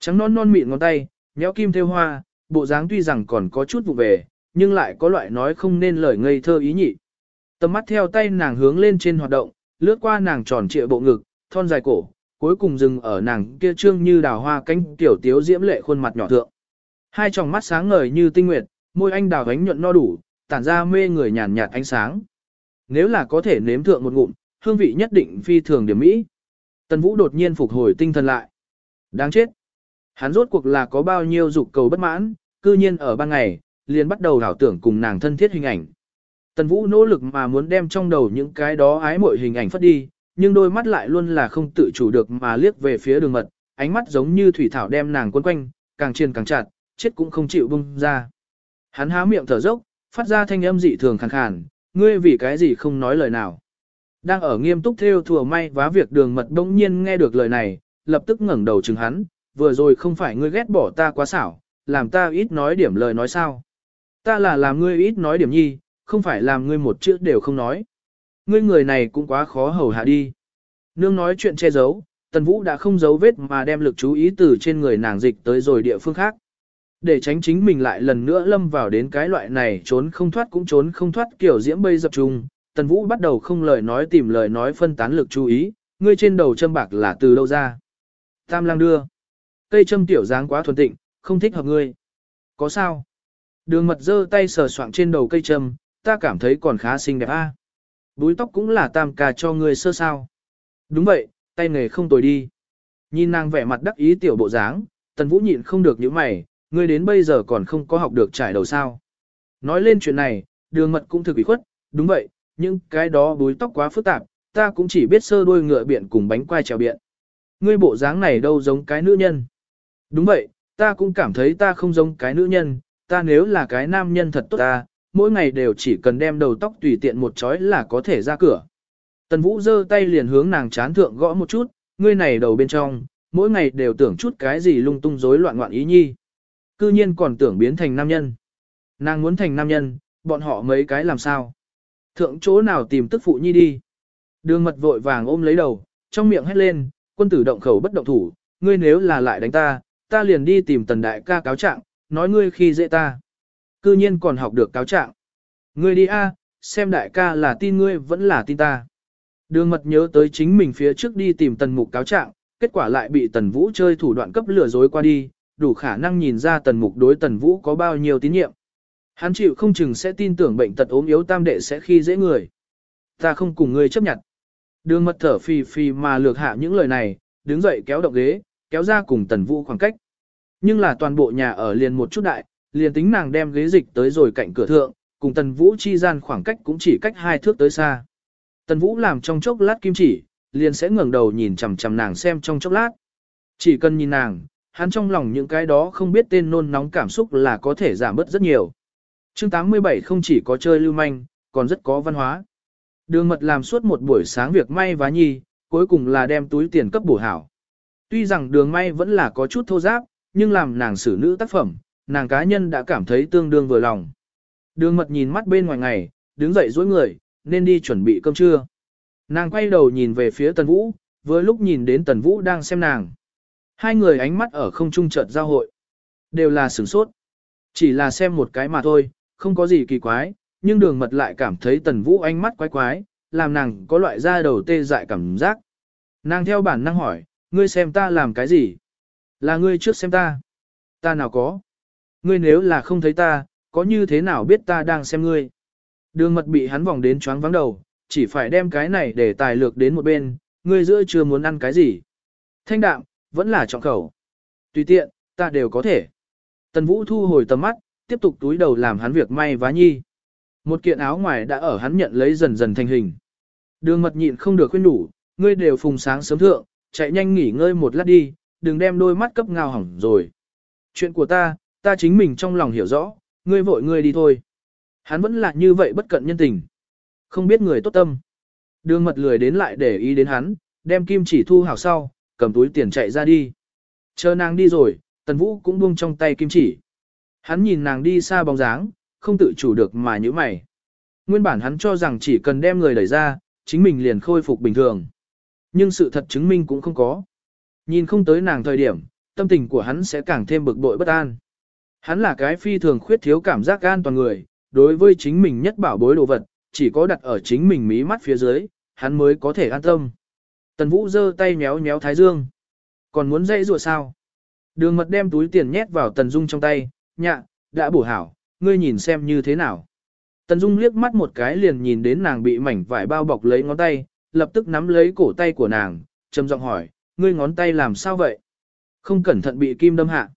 Trắng non non mịn ngón tay, nhéo kim theo hoa, bộ dáng tuy rằng còn có chút vụ về, nhưng lại có loại nói không nên lời ngây thơ ý nhị. Tầm mắt theo tay nàng hướng lên trên hoạt động, lướt qua nàng tròn trịa bộ ngực, thon dài cổ, cuối cùng dừng ở nàng kia trương như đào hoa cánh tiểu tiếu diễm lệ khuôn mặt nhỏ thượng. Hai tròng mắt sáng ngời như tinh nguyệt, môi anh đào gánh nhuận no đủ, tản ra mê người nhàn nhạt ánh sáng. Nếu là có thể nếm thượng một ngụm, hương vị nhất định phi thường điểm mỹ. Tần Vũ đột nhiên phục hồi tinh thần lại. Đáng chết. Hắn rốt cuộc là có bao nhiêu dục cầu bất mãn, cư nhiên ở ban ngày, liền bắt đầu đảo tưởng cùng nàng thân thiết hình ảnh. Tần Vũ nỗ lực mà muốn đem trong đầu những cái đó ái mội hình ảnh phất đi, nhưng đôi mắt lại luôn là không tự chủ được mà liếc về phía đường mật, ánh mắt giống như thủy thảo đem nàng quấn quanh, càng chiên càng chặt, chết cũng không chịu bung ra. Hắn há miệng thở dốc, phát ra thanh âm dị thường khàn khàn, ngươi vì cái gì không nói lời nào. Đang ở nghiêm túc theo thừa may vá việc đường mật đông nhiên nghe được lời này, lập tức ngẩng đầu chừng hắn, vừa rồi không phải ngươi ghét bỏ ta quá xảo, làm ta ít nói điểm lời nói sao. Ta là làm ngươi ít nói điểm nhi, không phải làm ngươi một chữ đều không nói. Ngươi người này cũng quá khó hầu hạ đi. Nương nói chuyện che giấu, Tần Vũ đã không giấu vết mà đem lực chú ý từ trên người nàng dịch tới rồi địa phương khác. Để tránh chính mình lại lần nữa lâm vào đến cái loại này trốn không thoát cũng trốn không thoát kiểu diễm bây dập trùng. Tần Vũ bắt đầu không lời nói tìm lời nói phân tán lực chú ý, ngươi trên đầu châm bạc là từ đâu ra. Tam lang đưa. Cây châm tiểu dáng quá thuần tịnh, không thích hợp ngươi. Có sao? Đường mật giơ tay sờ soạng trên đầu cây châm, ta cảm thấy còn khá xinh đẹp a. Búi tóc cũng là tam ca cho ngươi sơ sao. Đúng vậy, tay nghề không tồi đi. Nhìn nàng vẻ mặt đắc ý tiểu bộ dáng, tần vũ nhịn không được những mày, ngươi đến bây giờ còn không có học được trải đầu sao. Nói lên chuyện này, đường mật cũng thực ủy khuất, đúng vậy, nhưng cái đó búi tóc quá phức tạp, ta cũng chỉ biết sơ đuôi ngựa biện cùng bánh quai trèo biện. Ngươi bộ dáng này đâu giống cái nữ nhân. Đúng vậy, ta cũng cảm thấy ta không giống cái nữ nhân, ta nếu là cái nam nhân thật tốt ta, mỗi ngày đều chỉ cần đem đầu tóc tùy tiện một chói là có thể ra cửa. Tần Vũ giơ tay liền hướng nàng chán thượng gõ một chút, ngươi này đầu bên trong, mỗi ngày đều tưởng chút cái gì lung tung rối loạn ngoạn ý nhi. Cư nhiên còn tưởng biến thành nam nhân. Nàng muốn thành nam nhân, bọn họ mấy cái làm sao? Thượng chỗ nào tìm tức phụ nhi đi. Đường mật vội vàng ôm lấy đầu, trong miệng hét lên, quân tử động khẩu bất động thủ, ngươi nếu là lại đánh ta, ta liền đi tìm tần đại ca cáo trạng, nói ngươi khi dễ ta. Cư nhiên còn học được cáo trạng. Ngươi đi a, xem đại ca là tin ngươi vẫn là tin ta. Đường mật nhớ tới chính mình phía trước đi tìm tần mục cáo trạng, kết quả lại bị tần vũ chơi thủ đoạn cấp lừa dối qua đi, đủ khả năng nhìn ra tần mục đối tần vũ có bao nhiêu tín nhiệm. Hắn chịu không chừng sẽ tin tưởng bệnh tật ốm yếu tam đệ sẽ khi dễ người. Ta không cùng ngươi chấp nhận. Đường mật thở phì phì mà lược hạ những lời này, đứng dậy kéo động ghế, kéo ra cùng tần vũ khoảng cách. Nhưng là toàn bộ nhà ở liền một chút đại, liền tính nàng đem ghế dịch tới rồi cạnh cửa thượng, cùng tần vũ chi gian khoảng cách cũng chỉ cách hai thước tới xa. Tần vũ làm trong chốc lát kim chỉ, liền sẽ ngẩng đầu nhìn chằm chằm nàng xem trong chốc lát. Chỉ cần nhìn nàng, hắn trong lòng những cái đó không biết tên nôn nóng cảm xúc là có thể giảm bớt rất nhiều. Chương 87 không chỉ có chơi lưu manh, còn rất có văn hóa. Đường mật làm suốt một buổi sáng việc may vá nhi, cuối cùng là đem túi tiền cấp bổ hảo. Tuy rằng đường may vẫn là có chút thô giáp, nhưng làm nàng xử nữ tác phẩm, nàng cá nhân đã cảm thấy tương đương vừa lòng. Đường mật nhìn mắt bên ngoài ngày, đứng dậy dối người, nên đi chuẩn bị cơm trưa. Nàng quay đầu nhìn về phía Tần Vũ, vừa lúc nhìn đến Tần Vũ đang xem nàng. Hai người ánh mắt ở không trung chợt giao hội. Đều là sửng sốt. Chỉ là xem một cái mà thôi, không có gì kỳ quái, nhưng đường mật lại cảm thấy Tần Vũ ánh mắt quái quái, làm nàng có loại da đầu tê dại cảm giác. Nàng theo bản năng hỏi, ngươi xem ta làm cái gì? Là ngươi trước xem ta. Ta nào có? Ngươi nếu là không thấy ta, có như thế nào biết ta đang xem ngươi? Đường mật bị hắn vòng đến choáng vắng đầu, chỉ phải đem cái này để tài lược đến một bên, ngươi giữa chưa muốn ăn cái gì. Thanh đạm, vẫn là trọng khẩu. Tùy tiện, ta đều có thể. Tần Vũ thu hồi tầm mắt, tiếp tục túi đầu làm hắn việc may vá nhi. Một kiện áo ngoài đã ở hắn nhận lấy dần dần thành hình. Đường mật nhịn không được khuyên đủ, ngươi đều phùng sáng sớm thượng, chạy nhanh nghỉ ngơi một lát đi, đừng đem đôi mắt cấp ngao hỏng rồi. Chuyện của ta, ta chính mình trong lòng hiểu rõ, ngươi vội ngươi đi thôi. Hắn vẫn là như vậy bất cận nhân tình. Không biết người tốt tâm. Đường mật lười đến lại để ý đến hắn, đem kim chỉ thu hào sau, cầm túi tiền chạy ra đi. Chờ nàng đi rồi, tần vũ cũng buông trong tay kim chỉ. Hắn nhìn nàng đi xa bóng dáng, không tự chủ được mà nhíu mày. Nguyên bản hắn cho rằng chỉ cần đem người đẩy ra, chính mình liền khôi phục bình thường. Nhưng sự thật chứng minh cũng không có. Nhìn không tới nàng thời điểm, tâm tình của hắn sẽ càng thêm bực bội bất an. Hắn là cái phi thường khuyết thiếu cảm giác an toàn người, đối với chính mình nhất bảo bối đồ vật, chỉ có đặt ở chính mình mí mắt phía dưới, hắn mới có thể an tâm. Tần Vũ giơ tay méo méo Thái Dương. Còn muốn dây rùa sao? Đường mật đem túi tiền nhét vào Tần Dung trong tay, nhạ, đã bổ hảo, ngươi nhìn xem như thế nào. Tần Dung liếc mắt một cái liền nhìn đến nàng bị mảnh vải bao bọc lấy ngón tay, lập tức nắm lấy cổ tay của nàng, trầm giọng hỏi, ngươi ngón tay làm sao vậy? Không cẩn thận bị kim đâm hạ.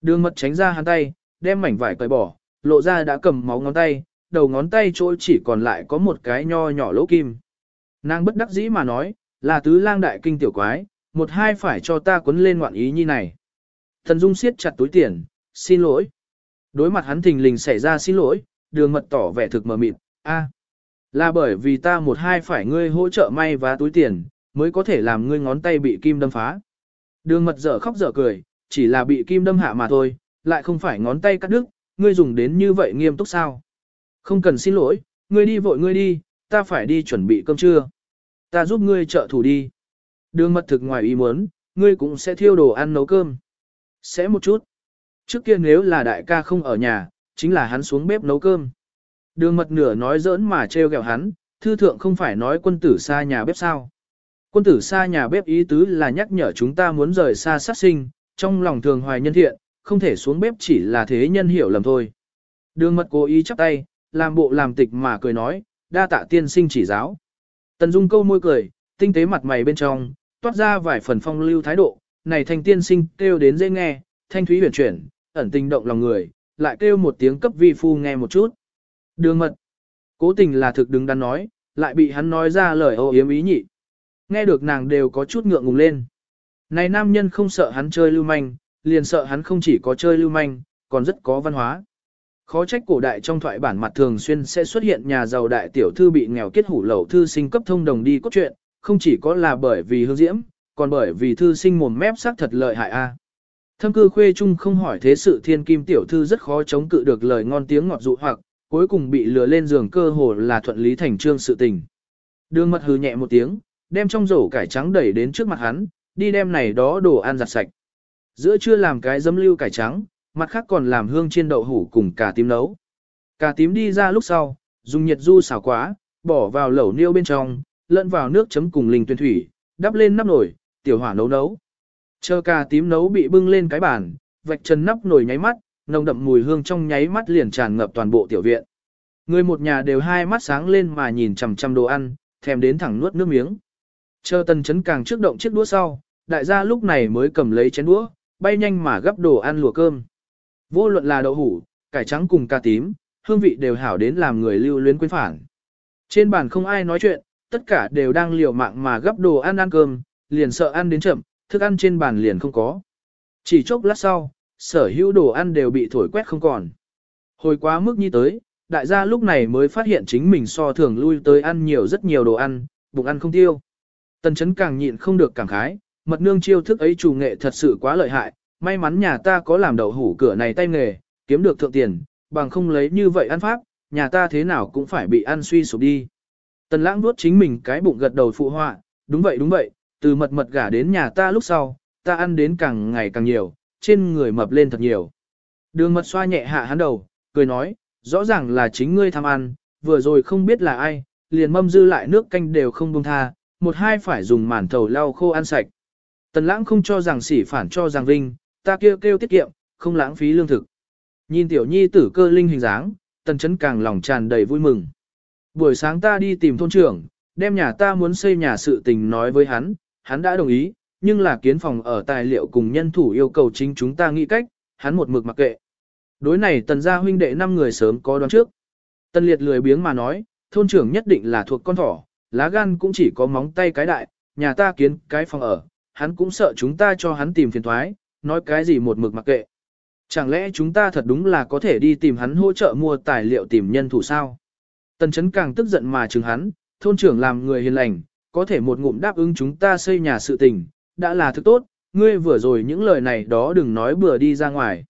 Đường mật tránh ra hắn tay, đem mảnh vải cởi bỏ, lộ ra đã cầm máu ngón tay, đầu ngón tay chỗ chỉ còn lại có một cái nho nhỏ lỗ kim. Nàng bất đắc dĩ mà nói, là tứ lang đại kinh tiểu quái, một hai phải cho ta quấn lên ngoạn ý như này. Thần Dung siết chặt túi tiền, xin lỗi. Đối mặt hắn thình lình xảy ra xin lỗi, đường mật tỏ vẻ thực mờ mịt, a, là bởi vì ta một hai phải ngươi hỗ trợ may và túi tiền, mới có thể làm ngươi ngón tay bị kim đâm phá. Đường mật dở khóc dở cười, chỉ là bị kim đâm hạ mà thôi, lại không phải ngón tay cắt đứt, ngươi dùng đến như vậy nghiêm túc sao. Không cần xin lỗi, ngươi đi vội ngươi đi, ta phải đi chuẩn bị cơm trưa. Ta giúp ngươi trợ thủ đi. Đường mật thực ngoài ý muốn, ngươi cũng sẽ thiêu đồ ăn nấu cơm. Sẽ một chút. Trước kia nếu là đại ca không ở nhà, chính là hắn xuống bếp nấu cơm. Đường mật nửa nói giỡn mà trêu ghẹo hắn, thư thượng không phải nói quân tử xa nhà bếp sao. Quân tử xa nhà bếp ý tứ là nhắc nhở chúng ta muốn rời xa sát sinh, trong lòng thường hoài nhân thiện, không thể xuống bếp chỉ là thế nhân hiểu lầm thôi. Đường mật cố ý chắp tay, làm bộ làm tịch mà cười nói, đa tạ tiên sinh chỉ giáo. Tần Dung câu môi cười, tinh tế mặt mày bên trong, toát ra vài phần phong lưu thái độ, này thanh tiên sinh kêu đến dễ nghe, thanh thúy huyền chuyển, ẩn tình động lòng người, lại kêu một tiếng cấp vi phu nghe một chút. Đường mật, cố tình là thực đứng đắn nói, lại bị hắn nói ra lời ô yếm ý nhị. Nghe được nàng đều có chút ngượng ngùng lên. Này nam nhân không sợ hắn chơi lưu manh, liền sợ hắn không chỉ có chơi lưu manh, còn rất có văn hóa. Khó trách cổ đại trong thoại bản mặt thường xuyên sẽ xuất hiện nhà giàu đại tiểu thư bị nghèo kết hủ lậu thư sinh cấp thông đồng đi cốt truyện, không chỉ có là bởi vì hương diễm, còn bởi vì thư sinh mồm mép sắc thật lợi hại a. Thâm cư khuê trung không hỏi thế sự thiên kim tiểu thư rất khó chống cự được lời ngon tiếng ngọt dụ hoặc, cuối cùng bị lừa lên giường cơ hồ là thuận lý thành trương sự tình. Đường mật hừ nhẹ một tiếng, đem trong rổ cải trắng đẩy đến trước mặt hắn, đi đem này đó đồ ăn giặt sạch. Giữa trưa làm cái dấm lưu cải trắng, mặt khác còn làm hương chiên đậu hủ cùng cà tím nấu. Cà tím đi ra lúc sau, dùng nhiệt du xào quá, bỏ vào lẩu niêu bên trong, lẫn vào nước chấm cùng linh tuyên thủy, đắp lên nắp nồi, tiểu hỏa nấu nấu. Chờ cà tím nấu bị bưng lên cái bàn, vạch chân nắp nồi nháy mắt, nồng đậm mùi hương trong nháy mắt liền tràn ngập toàn bộ tiểu viện. Người một nhà đều hai mắt sáng lên mà nhìn chằm chằm đồ ăn, thèm đến thẳng nuốt nước miếng. Chờ tần chấn càng trước động chiếc đũa sau, đại gia lúc này mới cầm lấy chén đũa, bay nhanh mà gấp đồ ăn lùa cơm. Vô luận là đậu hủ, cải trắng cùng cà tím, hương vị đều hảo đến làm người lưu luyến quên phản. Trên bàn không ai nói chuyện, tất cả đều đang liều mạng mà gấp đồ ăn ăn cơm, liền sợ ăn đến chậm, thức ăn trên bàn liền không có. Chỉ chốc lát sau, sở hữu đồ ăn đều bị thổi quét không còn. Hồi quá mức như tới, đại gia lúc này mới phát hiện chính mình so thường lui tới ăn nhiều rất nhiều đồ ăn, bụng ăn không tiêu. Tần chấn càng nhịn không được càng khái, mật nương chiêu thức ấy chủ nghệ thật sự quá lợi hại, may mắn nhà ta có làm đậu hủ cửa này tay nghề, kiếm được thượng tiền, bằng không lấy như vậy ăn pháp, nhà ta thế nào cũng phải bị ăn suy sụp đi. Tần lãng nuốt chính mình cái bụng gật đầu phụ họa, đúng vậy đúng vậy, từ mật mật gả đến nhà ta lúc sau, ta ăn đến càng ngày càng nhiều, trên người mập lên thật nhiều. Đường mật xoa nhẹ hạ hắn đầu, cười nói, rõ ràng là chính ngươi tham ăn, vừa rồi không biết là ai, liền mâm dư lại nước canh đều không buông tha, một hai phải dùng màn thầu lau khô ăn sạch. Tần lãng không cho rằng sỉ phản cho rằng vinh, ta kêu kêu tiết kiệm, không lãng phí lương thực. Nhìn tiểu nhi tử cơ linh hình dáng, tần chấn càng lòng tràn đầy vui mừng. Buổi sáng ta đi tìm thôn trưởng, đem nhà ta muốn xây nhà sự tình nói với hắn, hắn đã đồng ý, nhưng là kiến phòng ở tài liệu cùng nhân thủ yêu cầu chính chúng ta nghĩ cách, hắn một mực mặc kệ. Đối này tần gia huynh đệ năm người sớm có đoán trước. Tần liệt lười biếng mà nói, thôn trưởng nhất định là thuộc con thỏ, lá gan cũng chỉ có móng tay cái đại, nhà ta kiến cái phòng ở, hắn cũng sợ chúng ta cho hắn tìm phiền thoái, nói cái gì một mực mặc kệ. Chẳng lẽ chúng ta thật đúng là có thể đi tìm hắn hỗ trợ mua tài liệu tìm nhân thủ sao? Tần chấn càng tức giận mà chừng hắn, thôn trưởng làm người hiền lành, có thể một ngụm đáp ứng chúng ta xây nhà sự tình, đã là thứ tốt, ngươi vừa rồi những lời này đó đừng nói bừa đi ra ngoài.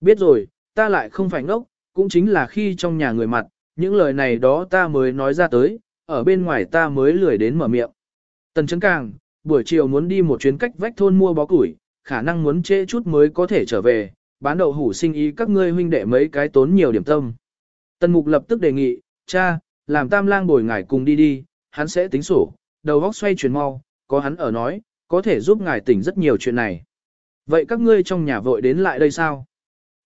Biết rồi, ta lại không phải ngốc, cũng chính là khi trong nhà người mặt, những lời này đó ta mới nói ra tới, ở bên ngoài ta mới lười đến mở miệng. Tần chấn càng, buổi chiều muốn đi một chuyến cách vách thôn mua bó củi, khả năng muốn trễ chút mới có thể trở về, bán đậu hủ sinh ý các ngươi huynh đệ mấy cái tốn nhiều điểm tâm. Tần mục lập tức đề nghị, cha, làm tam lang bồi ngài cùng đi đi, hắn sẽ tính sổ, đầu góc xoay chuyển mau, có hắn ở nói, có thể giúp ngài tỉnh rất nhiều chuyện này. Vậy các ngươi trong nhà vội đến lại đây sao?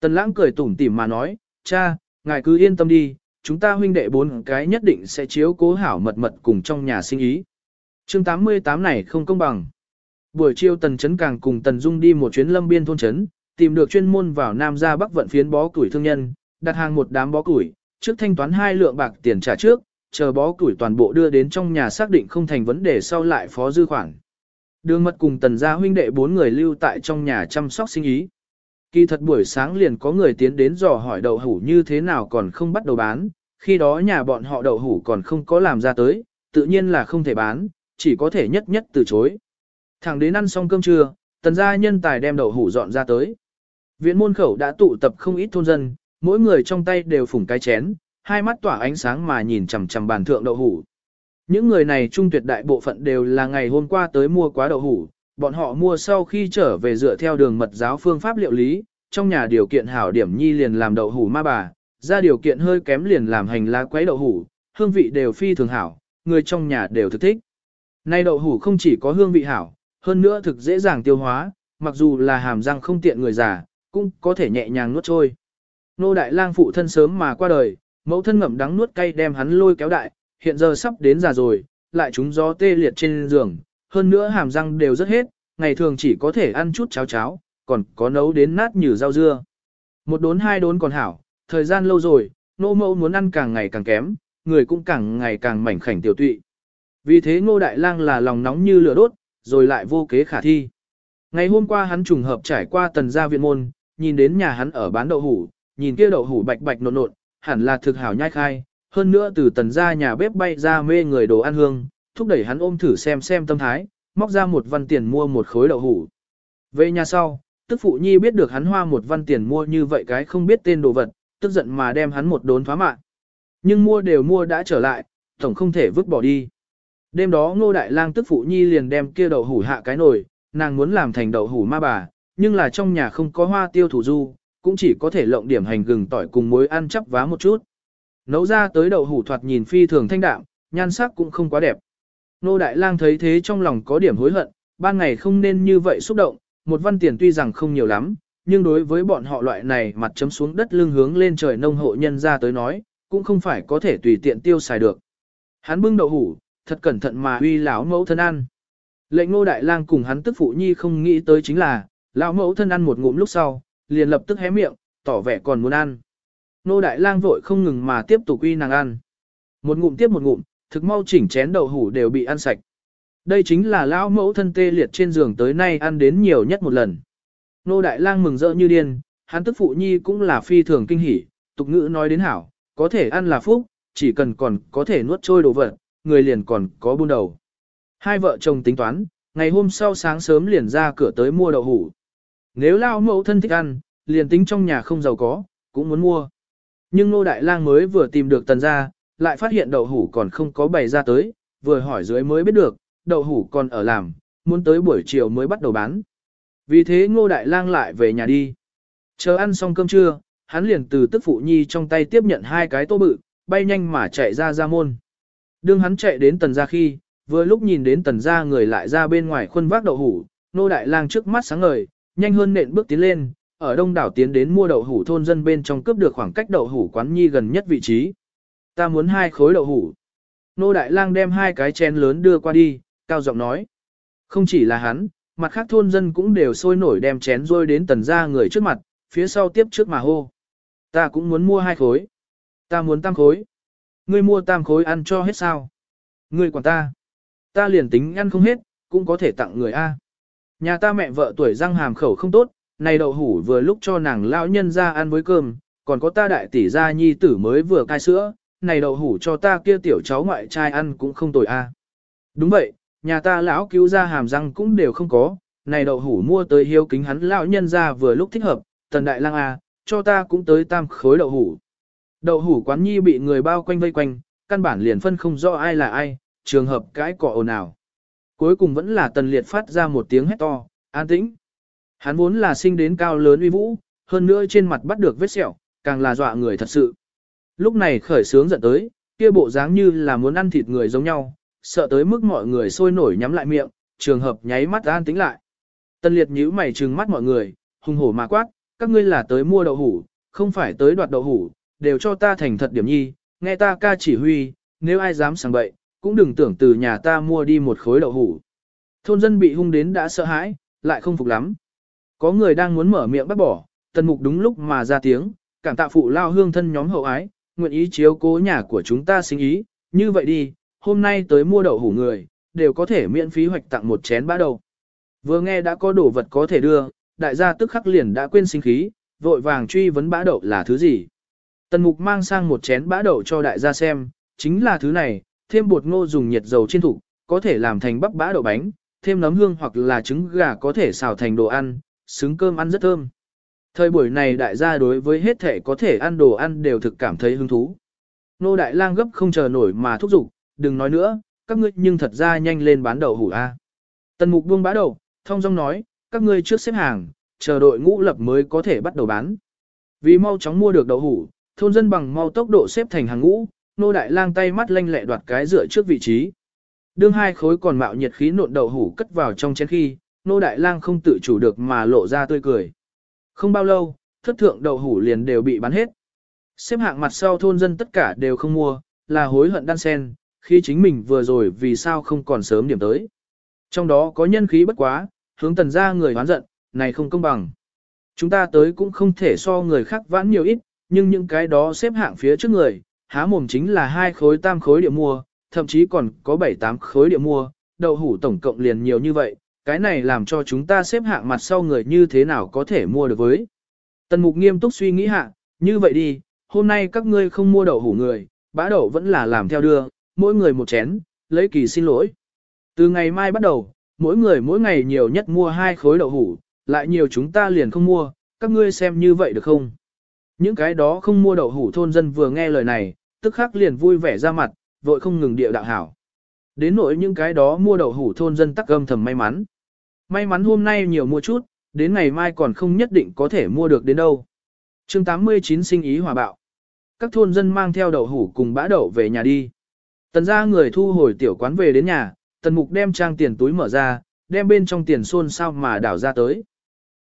Tần lãng cười tủm tỉm mà nói, cha, ngài cứ yên tâm đi, chúng ta huynh đệ bốn cái nhất định sẽ chiếu cố hảo mật mật cùng trong nhà sinh ý. chương 88 này không công bằng. Buổi chiều Tần Trấn Càng cùng Tần Dung đi một chuyến lâm biên thôn trấn, tìm được chuyên môn vào Nam ra Bắc vận phiến bó củi thương nhân, đặt hàng một đám bó củi, trước thanh toán hai lượng bạc tiền trả trước, chờ bó củi toàn bộ đưa đến trong nhà xác định không thành vấn đề sau lại phó dư khoản. Đường mật cùng tần gia huynh đệ bốn người lưu tại trong nhà chăm sóc sinh ý. Kỳ thật buổi sáng liền có người tiến đến dò hỏi đậu hủ như thế nào còn không bắt đầu bán, khi đó nhà bọn họ đậu hủ còn không có làm ra tới, tự nhiên là không thể bán, chỉ có thể nhất nhất từ chối. Thẳng đến ăn xong cơm trưa, tần gia nhân tài đem đậu hủ dọn ra tới. Viện môn khẩu đã tụ tập không ít thôn dân, mỗi người trong tay đều phủng cái chén, hai mắt tỏa ánh sáng mà nhìn chằm chằm bàn thượng đậu hủ. Những người này trung tuyệt đại bộ phận đều là ngày hôm qua tới mua quá đậu hủ, bọn họ mua sau khi trở về dựa theo đường mật giáo phương pháp liệu lý, trong nhà điều kiện hảo điểm nhi liền làm đậu hủ ma bà, ra điều kiện hơi kém liền làm hành lá quấy đậu hủ, hương vị đều phi thường hảo, người trong nhà đều thực thích. Nay đậu hủ không chỉ có hương vị hảo, hơn nữa thực dễ dàng tiêu hóa, mặc dù là hàm răng không tiện người già, cũng có thể nhẹ nhàng nuốt trôi. Nô đại lang phụ thân sớm mà qua đời, mẫu thân ngậm đắng nuốt cay đem hắn lôi kéo đại, hiện giờ sắp đến già rồi, lại chúng gió tê liệt trên giường, hơn nữa hàm răng đều rất hết, ngày thường chỉ có thể ăn chút cháo cháo, còn có nấu đến nát như rau dưa. Một đốn hai đốn còn hảo, thời gian lâu rồi, nô mẫu muốn ăn càng ngày càng kém, người cũng càng ngày càng mảnh khảnh tiểu tụy. Vì thế ngô đại lang là lòng nóng như lửa đốt, rồi lại vô kế khả thi. Ngày hôm qua hắn trùng hợp trải qua tần gia viện môn, nhìn đến nhà hắn ở bán đậu hủ, nhìn kia đậu hủ bạch bạch nộn nộn, hẳn là thực hảo nhai khai, hơn nữa từ tần gia nhà bếp bay ra mê người đồ ăn hương, thúc đẩy hắn ôm thử xem xem tâm thái, móc ra một văn tiền mua một khối đậu hủ. Về nhà sau, tức phụ nhi biết được hắn hoa một văn tiền mua như vậy cái không biết tên đồ vật, tức giận mà đem hắn một đốn phá mạng. Nhưng mua đều mua đã trở lại, tổng không thể vứt bỏ đi. Đêm đó ngô đại lang tức phụ nhi liền đem kia đậu hủ hạ cái nồi, nàng muốn làm thành đậu hủ ma bà, nhưng là trong nhà không có hoa tiêu thủ du, cũng chỉ có thể lộng điểm hành gừng tỏi cùng muối ăn chắp vá một chút. Nấu ra tới đậu hủ thoạt nhìn phi thường thanh đạm, nhan sắc cũng không quá đẹp. Nô Đại Lang thấy thế trong lòng có điểm hối hận, ban ngày không nên như vậy xúc động, một văn tiền tuy rằng không nhiều lắm, nhưng đối với bọn họ loại này mặt chấm xuống đất lưng hướng lên trời nông hộ nhân ra tới nói, cũng không phải có thể tùy tiện tiêu xài được. Hắn bưng đậu hủ, thật cẩn thận mà uy lão mẫu thân ăn. Lệnh Ngô Đại Lang cùng hắn tức phụ nhi không nghĩ tới chính là, lão mẫu thân ăn một ngụm lúc sau, liền lập tức hé miệng, tỏ vẻ còn muốn ăn. Ngô Đại Lang vội không ngừng mà tiếp tục uy nàng ăn. Một ngụm tiếp một ngụm, thực mau chỉnh chén đậu hủ đều bị ăn sạch. Đây chính là lão mẫu thân tê liệt trên giường tới nay ăn đến nhiều nhất một lần. Nô Đại Lang mừng rỡ như điên, hắn tức phụ nhi cũng là phi thường kinh hỉ, tục ngữ nói đến hảo, có thể ăn là phúc, chỉ cần còn có thể nuốt trôi đồ vật, người liền còn có buôn đầu. Hai vợ chồng tính toán, ngày hôm sau sáng sớm liền ra cửa tới mua đậu hủ. Nếu lao mẫu thân thích ăn, liền tính trong nhà không giàu có, cũng muốn mua. Nhưng nô đại lang mới vừa tìm được tần gia, lại phát hiện đậu hủ còn không có bày ra tới, vừa hỏi dưới mới biết được, đậu hủ còn ở làm, muốn tới buổi chiều mới bắt đầu bán. Vì thế ngô đại lang lại về nhà đi. Chờ ăn xong cơm trưa, hắn liền từ tức phụ nhi trong tay tiếp nhận hai cái tô bự, bay nhanh mà chạy ra ra môn. Đương hắn chạy đến tần gia khi, vừa lúc nhìn đến tần gia người lại ra bên ngoài khuôn vác đậu hủ, nô đại lang trước mắt sáng ngời, nhanh hơn nện bước tiến lên, ở đông đảo tiến đến mua đậu hủ thôn dân bên trong cướp được khoảng cách đậu hủ quán nhi gần nhất vị trí. Ta muốn hai khối đậu hủ. Nô đại lang đem hai cái chén lớn đưa qua đi, cao giọng nói. Không chỉ là hắn, mặt khác thôn dân cũng đều sôi nổi đem chén rôi đến tần gia người trước mặt, phía sau tiếp trước mà hô. Ta cũng muốn mua hai khối. Ta muốn tăng khối. Ngươi mua tam khối ăn cho hết sao? Ngươi quản ta. Ta liền tính ăn không hết, cũng có thể tặng người A. Nhà ta mẹ vợ tuổi răng hàm khẩu không tốt, này đậu hủ vừa lúc cho nàng lão nhân ra ăn với cơm, còn có ta đại tỷ gia nhi tử mới vừa cai sữa, này đậu hủ cho ta kia tiểu cháu ngoại trai ăn cũng không tồi a. Đúng vậy, nhà ta lão cứu ra hàm răng cũng đều không có, này đậu hủ mua tới hiếu kính hắn lão nhân ra vừa lúc thích hợp, tần đại lang a, cho ta cũng tới tam khối đậu hủ. Đậu hủ quán nhi bị người bao quanh vây quanh, căn bản liền phân không rõ ai là ai, trường hợp cãi cọ ồn ào. Cuối cùng vẫn là tần liệt phát ra một tiếng hét to, an tĩnh. Hắn vốn là sinh đến cao lớn uy vũ, hơn nữa trên mặt bắt được vết sẹo, càng là dọa người thật sự. Lúc này khởi sướng giận tới, kia bộ dáng như là muốn ăn thịt người giống nhau, sợ tới mức mọi người sôi nổi nhắm lại miệng, trường hợp nháy mắt an tĩnh lại. Tần liệt nhíu mày trừng mắt mọi người, hung hổ mà quát, các ngươi là tới mua đậu hủ, không phải tới đoạt đậu hủ, đều cho ta thành thật điểm nhi, nghe ta ca chỉ huy, nếu ai dám sang bậy, cũng đừng tưởng từ nhà ta mua đi một khối đậu hủ. Thôn dân bị hung đến đã sợ hãi, lại không phục lắm. Có người đang muốn mở miệng bắt bỏ, tần mục đúng lúc mà ra tiếng, cảm tạ phụ lao hương thân nhóm hậu ái, nguyện ý chiếu cố nhà của chúng ta sinh ý, như vậy đi, hôm nay tới mua đậu hủ người, đều có thể miễn phí hoạch tặng một chén bã đậu. Vừa nghe đã có đồ vật có thể đưa, đại gia tức khắc liền đã quên sinh khí, vội vàng truy vấn bã đậu là thứ gì. Tần mục mang sang một chén bã đậu cho đại gia xem, chính là thứ này, thêm bột ngô dùng nhiệt dầu chiên thủ, có thể làm thành bắp bã đậu bánh, thêm nấm hương hoặc là trứng gà có thể xào thành đồ ăn, xứng cơm ăn rất thơm. Thời buổi này đại gia đối với hết thể có thể ăn đồ ăn đều thực cảm thấy hứng thú. Nô đại lang gấp không chờ nổi mà thúc giục, đừng nói nữa, các ngươi nhưng thật ra nhanh lên bán đậu hủ a. Tần mục buông bã đậu, thông dong nói, các ngươi trước xếp hàng, chờ đội ngũ lập mới có thể bắt đầu bán. Vì mau chóng mua được đậu hủ, thôn dân bằng mau tốc độ xếp thành hàng ngũ, nô đại lang tay mắt lanh lẹ đoạt cái dựa trước vị trí. Đương hai khối còn mạo nhiệt khí nộn đậu hủ cất vào trong chén khi, nô đại lang không tự chủ được mà lộ ra tươi cười. Không bao lâu, thất thượng đậu hủ liền đều bị bán hết. Xếp hạng mặt sau thôn dân tất cả đều không mua, là hối hận đan sen, khi chính mình vừa rồi vì sao không còn sớm điểm tới. Trong đó có nhân khí bất quá, hướng tần ra người hoán giận, này không công bằng. Chúng ta tới cũng không thể so người khác vãn nhiều ít, nhưng những cái đó xếp hạng phía trước người, há mồm chính là hai khối tam khối địa mua, thậm chí còn có bảy tám khối địa mua, đậu hủ tổng cộng liền nhiều như vậy, cái này làm cho chúng ta xếp hạng mặt sau người như thế nào có thể mua được với. Tần mục nghiêm túc suy nghĩ hạ, như vậy đi, hôm nay các ngươi không mua đậu hủ người, bã đậu vẫn là làm theo đưa, mỗi người một chén, lấy kỳ xin lỗi. Từ ngày mai bắt đầu, mỗi người mỗi ngày nhiều nhất mua hai khối đậu hủ, lại nhiều chúng ta liền không mua, các ngươi xem như vậy được không? Những cái đó không mua đậu hủ thôn dân vừa nghe lời này, tức khắc liền vui vẻ ra mặt, vội không ngừng địa đạo hảo. Đến nỗi những cái đó mua đậu hủ thôn dân tắc âm thầm may mắn. May mắn hôm nay nhiều mua chút, đến ngày mai còn không nhất định có thể mua được đến đâu. chương 89 sinh ý hòa bạo. Các thôn dân mang theo đậu hủ cùng bã đậu về nhà đi. Tần ra người thu hồi tiểu quán về đến nhà, tần mục đem trang tiền túi mở ra, đem bên trong tiền xôn sao mà đảo ra tới.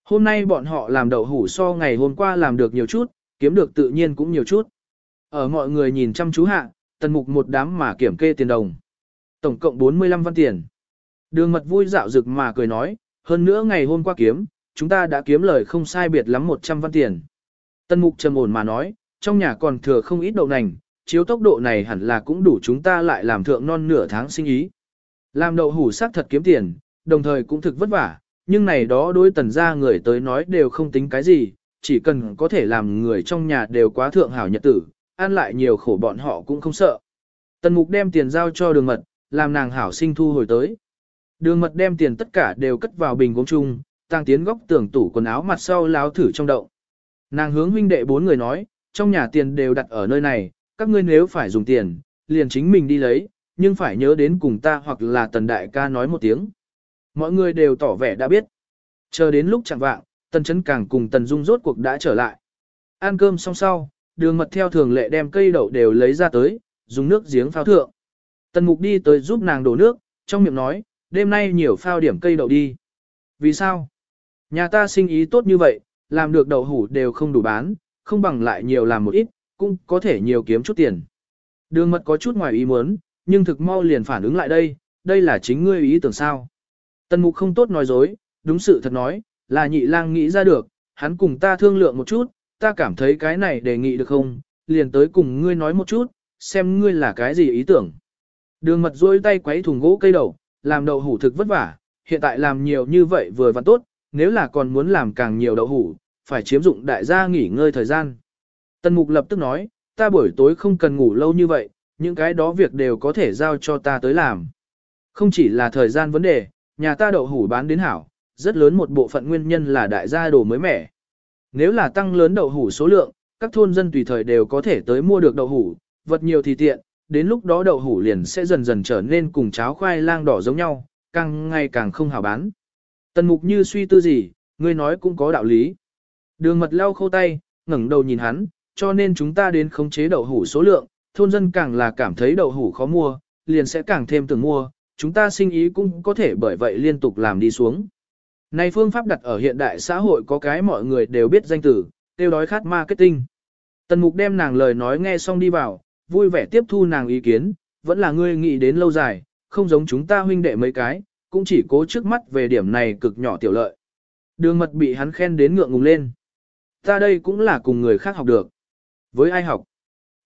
Hôm nay bọn họ làm đậu hủ so ngày hôm qua làm được nhiều chút, kiếm được tự nhiên cũng nhiều chút. Ở mọi người nhìn chăm chú hạ, tần mục một đám mà kiểm kê tiền đồng. Tổng cộng 45 văn tiền. Đường mật vui dạo rực mà cười nói, hơn nữa ngày hôm qua kiếm, chúng ta đã kiếm lời không sai biệt lắm 100 văn tiền. Tần mục trầm ổn mà nói, trong nhà còn thừa không ít đậu nành, chiếu tốc độ này hẳn là cũng đủ chúng ta lại làm thượng non nửa tháng sinh ý. Làm đậu hủ sắc thật kiếm tiền, đồng thời cũng thực vất vả, nhưng này đó đối tần gia người tới nói đều không tính cái gì, chỉ cần có thể làm người trong nhà đều quá thượng hảo nhật tử, ăn lại nhiều khổ bọn họ cũng không sợ. Tần mục đem tiền giao cho đường mật, làm nàng hảo sinh thu hồi tới. Đường mật đem tiền tất cả đều cất vào bình gốm chung, tăng tiến góc tường tủ quần áo mặt sau láo thử trong động. Nàng hướng huynh đệ bốn người nói, trong nhà tiền đều đặt ở nơi này, các ngươi nếu phải dùng tiền, liền chính mình đi lấy, nhưng phải nhớ đến cùng ta hoặc là tần đại ca nói một tiếng. Mọi người đều tỏ vẻ đã biết. Chờ đến lúc chẳng vạng, tần chấn càng cùng tần dung rốt cuộc đã trở lại. Ăn cơm xong sau, đường mật theo thường lệ đem cây đậu đều lấy ra tới, dùng nước giếng phao thượng. Tần mục đi tới giúp nàng đổ nước, trong miệng nói, đêm nay nhiều phao điểm cây đậu đi. Vì sao? Nhà ta sinh ý tốt như vậy, làm được đậu hủ đều không đủ bán, không bằng lại nhiều làm một ít, cũng có thể nhiều kiếm chút tiền. Đường mật có chút ngoài ý muốn, nhưng thực mau liền phản ứng lại đây, đây là chính ngươi ý tưởng sao. Tần mục không tốt nói dối, đúng sự thật nói, là nhị lang nghĩ ra được, hắn cùng ta thương lượng một chút, ta cảm thấy cái này đề nghị được không, liền tới cùng ngươi nói một chút, xem ngươi là cái gì ý tưởng. Đường mật duỗi tay quấy thùng gỗ cây đầu, làm đậu hủ thực vất vả, hiện tại làm nhiều như vậy vừa và tốt, nếu là còn muốn làm càng nhiều đậu hủ, phải chiếm dụng đại gia nghỉ ngơi thời gian. Tần mục lập tức nói, ta buổi tối không cần ngủ lâu như vậy, những cái đó việc đều có thể giao cho ta tới làm. Không chỉ là thời gian vấn đề, nhà ta đậu hủ bán đến hảo, rất lớn một bộ phận nguyên nhân là đại gia đồ mới mẻ. Nếu là tăng lớn đậu hủ số lượng, các thôn dân tùy thời đều có thể tới mua được đậu hủ, vật nhiều thì tiện, đến lúc đó đậu hủ liền sẽ dần dần trở nên cùng cháo khoai lang đỏ giống nhau, càng ngày càng không hảo bán. Tần mục như suy tư gì, ngươi nói cũng có đạo lý. Đường mật lau khâu tay, ngẩng đầu nhìn hắn, cho nên chúng ta đến khống chế đậu hủ số lượng, thôn dân càng là cảm thấy đậu hủ khó mua, liền sẽ càng thêm tưởng mua, chúng ta sinh ý cũng có thể bởi vậy liên tục làm đi xuống. Này phương pháp đặt ở hiện đại xã hội có cái mọi người đều biết danh từ, tiêu đói khát marketing. Tần mục đem nàng lời nói nghe xong đi vào, vui vẻ tiếp thu nàng ý kiến, vẫn là ngươi nghĩ đến lâu dài, không giống chúng ta huynh đệ mấy cái, cũng chỉ cố trước mắt về điểm này cực nhỏ tiểu lợi. Đường mật bị hắn khen đến ngượng ngùng lên. Ta đây cũng là cùng người khác học được. Với ai học?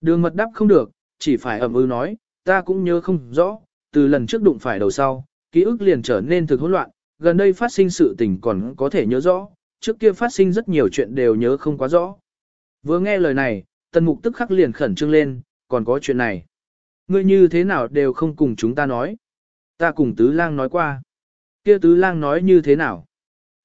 Đường mật đáp không được, chỉ phải ẩm ư nói, ta cũng nhớ không rõ, từ lần trước đụng phải đầu sau, ký ức liền trở nên thực hỗn loạn, gần đây phát sinh sự tình còn có thể nhớ rõ, trước kia phát sinh rất nhiều chuyện đều nhớ không quá rõ. Vừa nghe lời này, tần mục tức khắc liền khẩn trương lên, còn có chuyện này. Ngươi như thế nào đều không cùng chúng ta nói. Ta cùng tứ lang nói qua. Kia tứ lang nói như thế nào?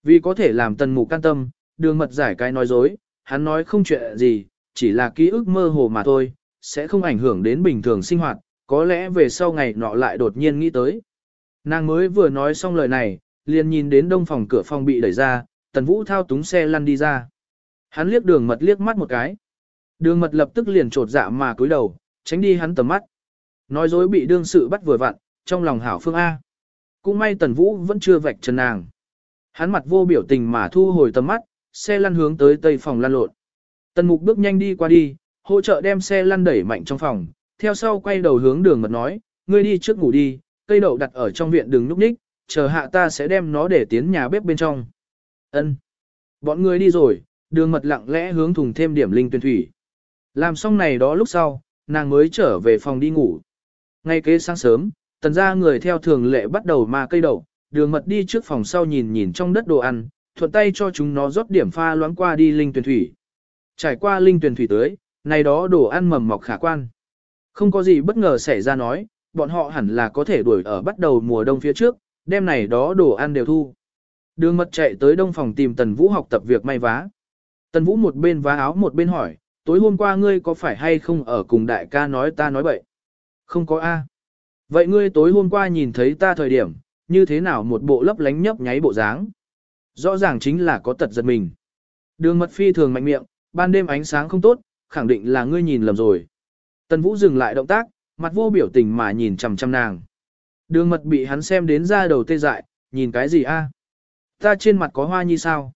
Vì có thể làm tần mục can tâm, đường mật giải cái nói dối, hắn nói không chuyện gì, chỉ là ký ức mơ hồ mà thôi, sẽ không ảnh hưởng đến bình thường sinh hoạt, có lẽ về sau ngày nọ lại đột nhiên nghĩ tới. Nàng mới vừa nói xong lời này, liền nhìn đến đông phòng cửa phòng bị đẩy ra, tần vũ thao túng xe lăn đi ra. Hắn liếc đường mật liếc mắt một cái. Đường mật lập tức liền trột dạ mà cúi đầu, tránh đi hắn tầm mắt. Nói dối bị đương sự bắt vừa vặn, trong lòng hảo phương A. Cũng may tần vũ vẫn chưa vạch trần nàng. Hắn mặt vô biểu tình mà thu hồi tầm mắt, xe lăn hướng tới tây phòng lăn lộn. Tần mục bước nhanh đi qua đi, hỗ trợ đem xe lăn đẩy mạnh trong phòng, theo sau quay đầu hướng đường mật nói, ngươi đi trước ngủ đi, cây đậu đặt ở trong viện đường núp ních, chờ hạ ta sẽ đem nó để tiến nhà bếp bên trong. Ân. Bọn người đi rồi, đường mật lặng lẽ hướng thùng thêm điểm linh tuyển thủy. Làm xong này đó lúc sau, nàng mới trở về phòng đi ngủ. Ngay kế sáng sớm, tần ra người theo thường lệ bắt đầu ma cây đậu, đường mật đi trước phòng sau nhìn nhìn trong đất đồ ăn, thuận tay cho chúng nó rót điểm pha loãng qua đi linh tuyển thủy. Trải qua linh tuyển thủy tới, này đó đồ ăn mầm mọc khả quan. Không có gì bất ngờ xảy ra nói, bọn họ hẳn là có thể đuổi ở bắt đầu mùa đông phía trước, đêm này đó đồ ăn đều thu. Đường mật chạy tới đông phòng tìm Tần Vũ học tập việc may vá. Tần Vũ một bên vá áo một bên hỏi, tối hôm qua ngươi có phải hay không ở cùng đại ca nói ta nói bậy? Không có A. Vậy ngươi tối hôm qua nhìn thấy ta thời điểm, như thế nào một bộ lấp lánh nhấp nháy bộ dáng? Rõ ràng chính là có tật giật mình. Đường mật phi thường mạnh miệng, ban đêm ánh sáng không tốt, khẳng định là ngươi nhìn lầm rồi. Tần Vũ dừng lại động tác, mặt vô biểu tình mà nhìn chằm chằm nàng. Đường mật bị hắn xem đến ra đầu tê dại, nhìn cái gì a? Ta trên mặt có hoa như sao?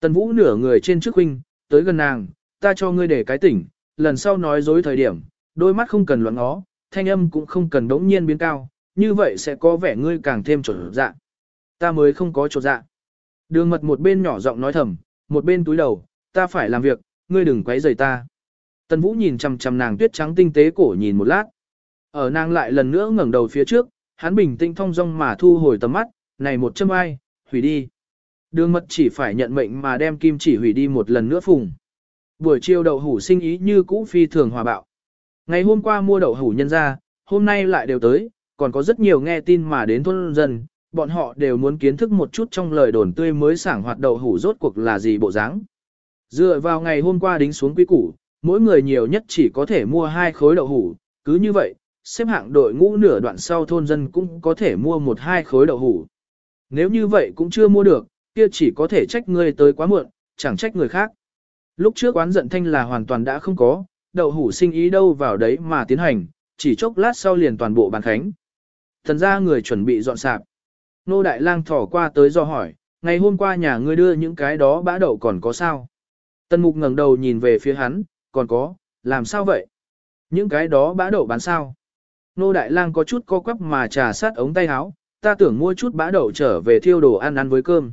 Tần Vũ nửa người trên trước huynh, tới gần nàng, ta cho ngươi để cái tỉnh, lần sau nói dối thời điểm, đôi mắt không cần loạn ngó, thanh âm cũng không cần đống nhiên biến cao, như vậy sẽ có vẻ ngươi càng thêm trột dạ. Ta mới không có trột dạ. Đường mật một bên nhỏ giọng nói thầm, một bên túi đầu, ta phải làm việc, ngươi đừng quấy rầy ta. Tần Vũ nhìn chằm chằm nàng tuyết trắng tinh tế cổ nhìn một lát. Ở nàng lại lần nữa ngẩng đầu phía trước, hắn bình tĩnh thong dong mà thu hồi tầm mắt, này một châm ai, hủy đi. Đường mật chỉ phải nhận mệnh mà đem kim chỉ hủy đi một lần nữa phùng. Buổi chiều đậu hủ sinh ý như cũ phi thường hòa bạo. Ngày hôm qua mua đậu hủ nhân ra, hôm nay lại đều tới, còn có rất nhiều nghe tin mà đến thôn dân, bọn họ đều muốn kiến thức một chút trong lời đồn tươi mới sảng hoạt đậu hủ rốt cuộc là gì bộ dáng. Dựa vào ngày hôm qua đính xuống quý củ, mỗi người nhiều nhất chỉ có thể mua hai khối đậu hủ, cứ như vậy, xếp hạng đội ngũ nửa đoạn sau thôn dân cũng có thể mua một hai khối đậu hủ. Nếu như vậy cũng chưa mua được, kia chỉ có thể trách người tới quá muộn, chẳng trách người khác. Lúc trước oán giận thanh là hoàn toàn đã không có, đậu hủ sinh ý đâu vào đấy mà tiến hành, chỉ chốc lát sau liền toàn bộ bàn khánh. Thần ra người chuẩn bị dọn sạp. Nô Đại Lang thỏ qua tới do hỏi, ngày hôm qua nhà ngươi đưa những cái đó bã đậu còn có sao? Tân Mục ngẩng đầu nhìn về phía hắn, còn có, làm sao vậy? Những cái đó bã đậu bán sao? Nô Đại Lang có chút co quắp mà trà sát ống tay áo, ta tưởng mua chút bã đậu trở về thiêu đồ ăn ăn với cơm.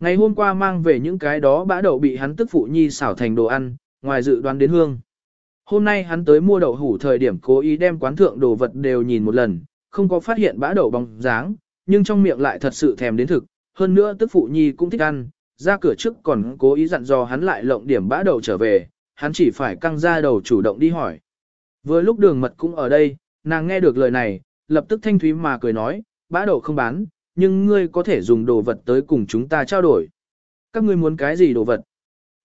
Ngày hôm qua mang về những cái đó bã đậu bị hắn tức phụ nhi xảo thành đồ ăn, ngoài dự đoán đến hương. Hôm nay hắn tới mua đậu hủ thời điểm cố ý đem quán thượng đồ vật đều nhìn một lần, không có phát hiện bã đậu bóng dáng, nhưng trong miệng lại thật sự thèm đến thực, hơn nữa tức phụ nhi cũng thích ăn, ra cửa trước còn cố ý dặn dò hắn lại lộng điểm bã đậu trở về, hắn chỉ phải căng ra đầu chủ động đi hỏi. Vừa lúc đường mật cũng ở đây, nàng nghe được lời này, lập tức thanh thúy mà cười nói, bã đậu không bán, nhưng ngươi có thể dùng đồ vật tới cùng chúng ta trao đổi. Các ngươi muốn cái gì đồ vật?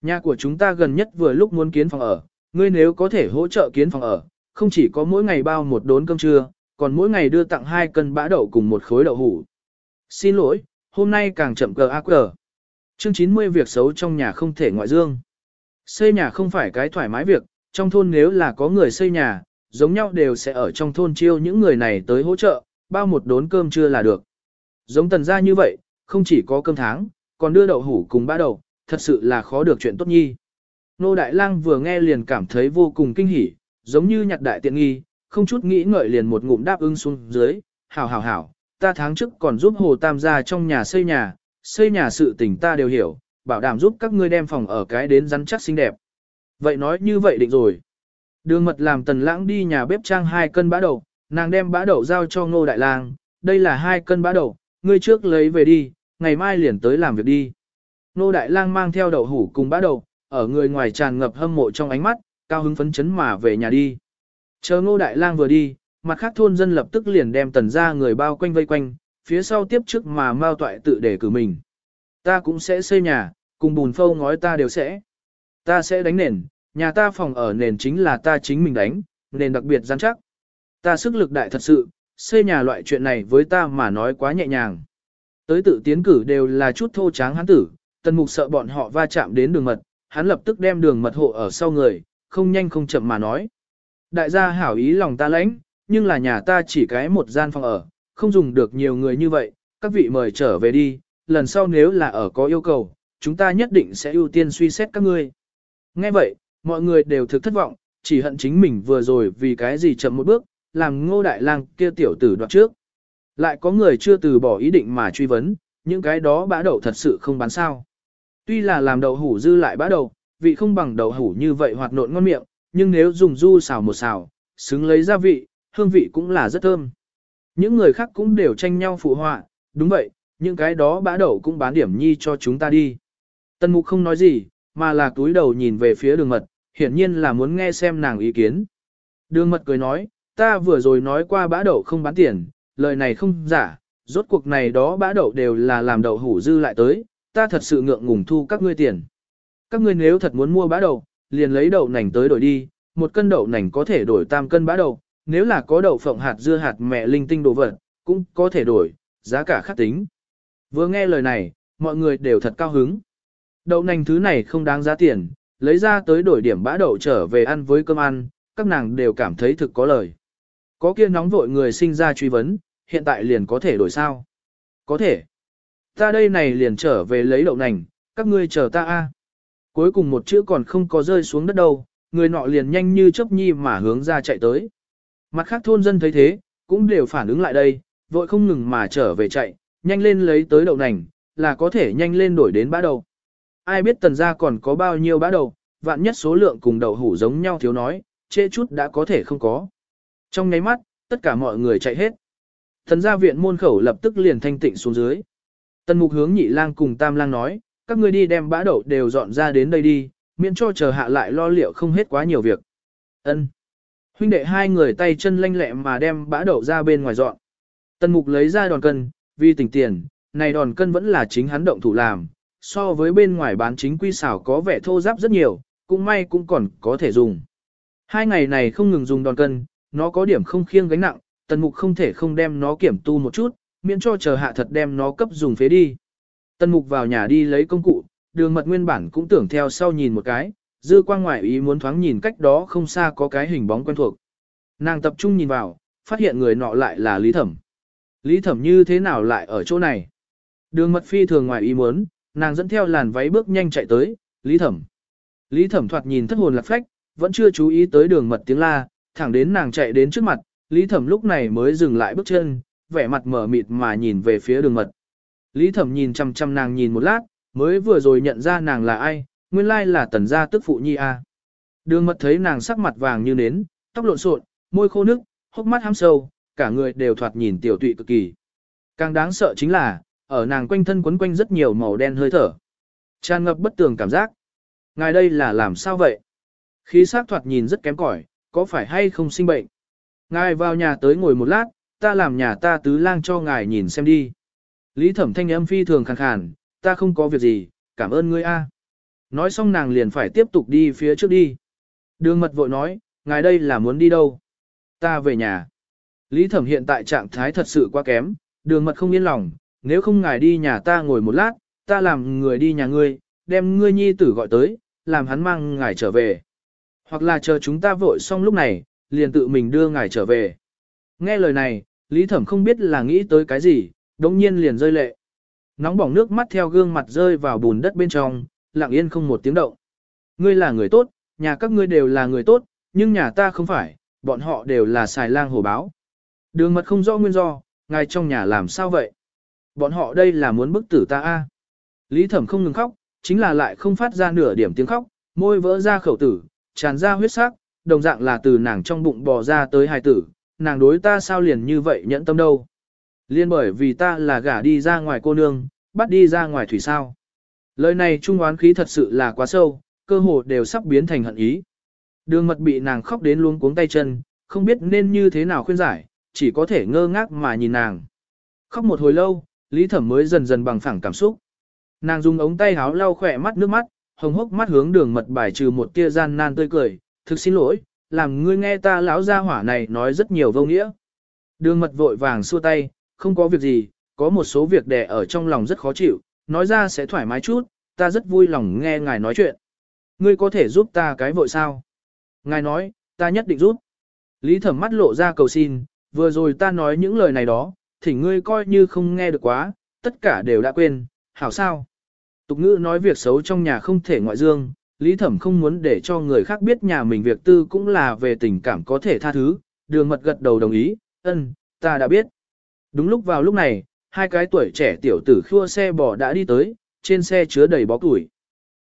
Nhà của chúng ta gần nhất vừa lúc muốn kiến phòng ở, ngươi nếu có thể hỗ trợ kiến phòng ở, không chỉ có mỗi ngày bao một đốn cơm trưa, còn mỗi ngày đưa tặng hai cân bã đậu cùng một khối đậu hủ. Xin lỗi, hôm nay càng chậm cờ ác cờ. Chương 90 việc xấu trong nhà không thể ngoại dương. Xây nhà không phải cái thoải mái việc, trong thôn nếu là có người xây nhà, giống nhau đều sẽ ở trong thôn chiêu những người này tới hỗ trợ, bao một đốn cơm trưa là được. Giống tần gia như vậy, không chỉ có cơm tháng, còn đưa đậu hủ cùng bã đậu, thật sự là khó được chuyện tốt nhi. Nô Đại Lang vừa nghe liền cảm thấy vô cùng kinh hỉ, giống như nhặt đại tiện nghi, không chút nghĩ ngợi liền một ngụm đáp ứng xuống dưới, hảo hảo hảo, ta tháng trước còn giúp Hồ Tam gia trong nhà xây nhà, xây nhà sự tình ta đều hiểu, bảo đảm giúp các ngươi đem phòng ở cái đến rắn chắc xinh đẹp. Vậy nói như vậy định rồi. Đường mật làm tần lãng đi nhà bếp trang hai cân bã đậu, nàng đem bã đậu giao cho ngô đại lang, đây là hai cân bã đậu, ngươi trước lấy về đi, ngày mai liền tới làm việc đi. Ngô đại lang mang theo đậu hủ cùng bã đậu, ở người ngoài tràn ngập hâm mộ trong ánh mắt, cao hứng phấn chấn mà về nhà đi. Chờ ngô đại lang vừa đi, mặt khác thôn dân lập tức liền đem tần ra người bao quanh vây quanh, phía sau tiếp trước mà mao toại tự để cử mình. Ta cũng sẽ xây nhà, cùng bùn phâu ngói ta đều sẽ. Ta sẽ đánh nền, nhà ta phòng ở nền chính là ta chính mình đánh, nền đặc biệt gian chắc. Ta sức lực đại thật sự, xây nhà loại chuyện này với ta mà nói quá nhẹ nhàng. Tới tự tiến cử đều là chút thô tráng hắn tử, tần mục sợ bọn họ va chạm đến đường mật, hắn lập tức đem đường mật hộ ở sau người, không nhanh không chậm mà nói. Đại gia hảo ý lòng ta lãnh, nhưng là nhà ta chỉ cái một gian phòng ở, không dùng được nhiều người như vậy, các vị mời trở về đi, lần sau nếu là ở có yêu cầu, chúng ta nhất định sẽ ưu tiên suy xét các ngươi. Nghe vậy, mọi người đều thực thất vọng, chỉ hận chính mình vừa rồi vì cái gì chậm một bước, làm ngô đại lang kia tiểu tử đoạt trước. Lại có người chưa từ bỏ ý định mà truy vấn, những cái đó bã đậu thật sự không bán sao. Tuy là làm đậu hủ dư lại bã đậu, vị không bằng đậu hủ như vậy hoạt nộn ngon miệng, nhưng nếu dùng du xào một xào, xứng lấy gia vị, hương vị cũng là rất thơm. Những người khác cũng đều tranh nhau phụ họa, đúng vậy, những cái đó bã đậu cũng bán điểm nhi cho chúng ta đi. Tân mục không nói gì, mà là túi đầu nhìn về phía đường mật, hiển nhiên là muốn nghe xem nàng ý kiến. Đường mật cười nói, ta vừa rồi nói qua bã đậu không bán tiền, lời này không giả, rốt cuộc này đó bã đậu đều là làm đậu hủ dư lại tới, ta thật sự ngượng ngùng thu các ngươi tiền. Các ngươi nếu thật muốn mua bã đậu, liền lấy đậu nành tới đổi đi, một cân đậu nành có thể đổi tam cân bã đậu, nếu là có đậu phộng hạt dưa hạt mẹ linh tinh đồ vật, cũng có thể đổi, giá cả khác tính. Vừa nghe lời này, mọi người đều thật cao hứng. Đậu nành thứ này không đáng giá tiền, lấy ra tới đổi điểm bã đậu trở về ăn với cơm ăn, các nàng đều cảm thấy thực có lời. Có kia nóng vội người sinh ra truy vấn, hiện tại liền có thể đổi sao? Có thể. Ta đây này liền trở về lấy đậu nành, các ngươi chờ ta a. Cuối cùng một chữ còn không có rơi xuống đất đâu, người nọ liền nhanh như chớp nhi mà hướng ra chạy tới. Mặt khác thôn dân thấy thế, cũng đều phản ứng lại đây, vội không ngừng mà trở về chạy, nhanh lên lấy tới đậu nành, là có thể nhanh lên đổi đến bã đậu. Ai biết tần gia còn có bao nhiêu bã đậu, vạn nhất số lượng cùng đậu hủ giống nhau thiếu nói, chê chút đã có thể không có. Trong nháy mắt, tất cả mọi người chạy hết. Thần gia viện môn khẩu lập tức liền thanh tịnh xuống dưới. Tần mục hướng nhị lang cùng tam lang nói, các ngươi đi đem bã đậu đều dọn ra đến đây đi, miễn cho chờ hạ lại lo liệu không hết quá nhiều việc. Ân. Huynh đệ hai người tay chân lanh lẹ mà đem bã đậu ra bên ngoài dọn. Tần mục lấy ra đòn cân, vì tỉnh tiền, này đòn cân vẫn là chính hắn động thủ làm, so với bên ngoài bán chính quy xảo có vẻ thô giáp rất nhiều, cũng may cũng còn có thể dùng. Hai ngày này không ngừng dùng đòn cân, nó có điểm không khiêng gánh nặng, tần mục không thể không đem nó kiểm tu một chút, miễn cho chờ hạ thật đem nó cấp dùng phế đi. Tần mục vào nhà đi lấy công cụ, đường mật nguyên bản cũng tưởng theo sau nhìn một cái, dư quang ngoại ý muốn thoáng nhìn cách đó không xa có cái hình bóng quen thuộc. Nàng tập trung nhìn vào, phát hiện người nọ lại là Lý Thẩm. Lý Thẩm như thế nào lại ở chỗ này? Đường mật phi thường ngoài ý muốn, nàng dẫn theo làn váy bước nhanh chạy tới, Lý Thẩm. Lý Thẩm thoạt nhìn thất hồn lạc phách, vẫn chưa chú ý tới đường mật tiếng la, thẳng đến nàng chạy đến trước mặt, Lý Thẩm lúc này mới dừng lại bước chân, vẻ mặt mở mịt mà nhìn về phía đường mật. Lý Thẩm nhìn chăm chăm nàng nhìn một lát, mới vừa rồi nhận ra nàng là ai, nguyên lai là tần gia tức phụ nhi a. Đường mật thấy nàng sắc mặt vàng như nến, tóc lộn xộn, môi khô nước, hốc mắt hăm sâu, cả người đều thoạt nhìn tiểu tụy cực kỳ. Càng đáng sợ chính là, ở nàng quanh thân quấn quanh rất nhiều màu đen hơi thở. Tràn ngập bất tường cảm giác. Ngài đây là làm sao vậy? Khí sắc thoạt nhìn rất kém cỏi, có phải hay không sinh bệnh? Ngài vào nhà tới ngồi một lát, ta làm nhà ta tứ lang cho ngài nhìn xem đi. Lý thẩm thanh âm phi thường khàn khàn, ta không có việc gì, cảm ơn ngươi a. Nói xong nàng liền phải tiếp tục đi phía trước đi. Đường mật vội nói, ngài đây là muốn đi đâu? Ta về nhà. Lý thẩm hiện tại trạng thái thật sự quá kém, đường mật không yên lòng, nếu không ngài đi nhà ta ngồi một lát, ta làm người đi nhà ngươi, đem ngươi nhi tử gọi tới, làm hắn mang ngài trở về. Hoặc là chờ chúng ta vội xong lúc này, liền tự mình đưa ngài trở về. Nghe lời này, Lý Thẩm không biết là nghĩ tới cái gì, đống nhiên liền rơi lệ. Nóng bỏng nước mắt theo gương mặt rơi vào bùn đất bên trong, lặng yên không một tiếng động. Ngươi là người tốt, nhà các ngươi đều là người tốt, nhưng nhà ta không phải, bọn họ đều là xài lang hổ báo. Đường mật không rõ nguyên do, ngài trong nhà làm sao vậy? Bọn họ đây là muốn bức tử ta a. Lý thẩm không ngừng khóc, chính là lại không phát ra nửa điểm tiếng khóc, môi vỡ ra khẩu tử, tràn ra huyết sắc, đồng dạng là từ nàng trong bụng bò ra tới hài tử, nàng đối ta sao liền như vậy nhẫn tâm đâu. Liên bởi vì ta là gả đi ra ngoài cô nương, bắt đi ra ngoài thủy sao. Lời này trung oán khí thật sự là quá sâu, cơ hồ đều sắp biến thành hận ý. Đường mật bị nàng khóc đến luống cuống tay chân, không biết nên như thế nào khuyên giải, chỉ có thể ngơ ngác mà nhìn nàng. Khóc một hồi lâu, Lý Thẩm mới dần dần bằng phẳng cảm xúc. Nàng dùng ống tay háo lau khỏe mắt nước mắt, hồng hốc mắt hướng đường mật bài trừ một tia gian nan tươi cười, thực xin lỗi, làm ngươi nghe ta lão gia hỏa này nói rất nhiều vô nghĩa. Đường mật vội vàng xua tay, không có việc gì, có một số việc đè ở trong lòng rất khó chịu, nói ra sẽ thoải mái chút, ta rất vui lòng nghe ngài nói chuyện. Ngươi có thể giúp ta cái vội sao? Ngài nói, ta nhất định giúp. Lý thẩm mắt lộ ra cầu xin, vừa rồi ta nói những lời này đó, thì ngươi coi như không nghe được quá, tất cả đều đã quên, hảo sao? Tục ngữ nói việc xấu trong nhà không thể ngoại dương, Lý Thẩm không muốn để cho người khác biết nhà mình việc tư cũng là về tình cảm có thể tha thứ, đường mật gật đầu đồng ý, ân, ta đã biết. Đúng lúc vào lúc này, hai cái tuổi trẻ tiểu tử khua xe bò đã đi tới, trên xe chứa đầy bó củi.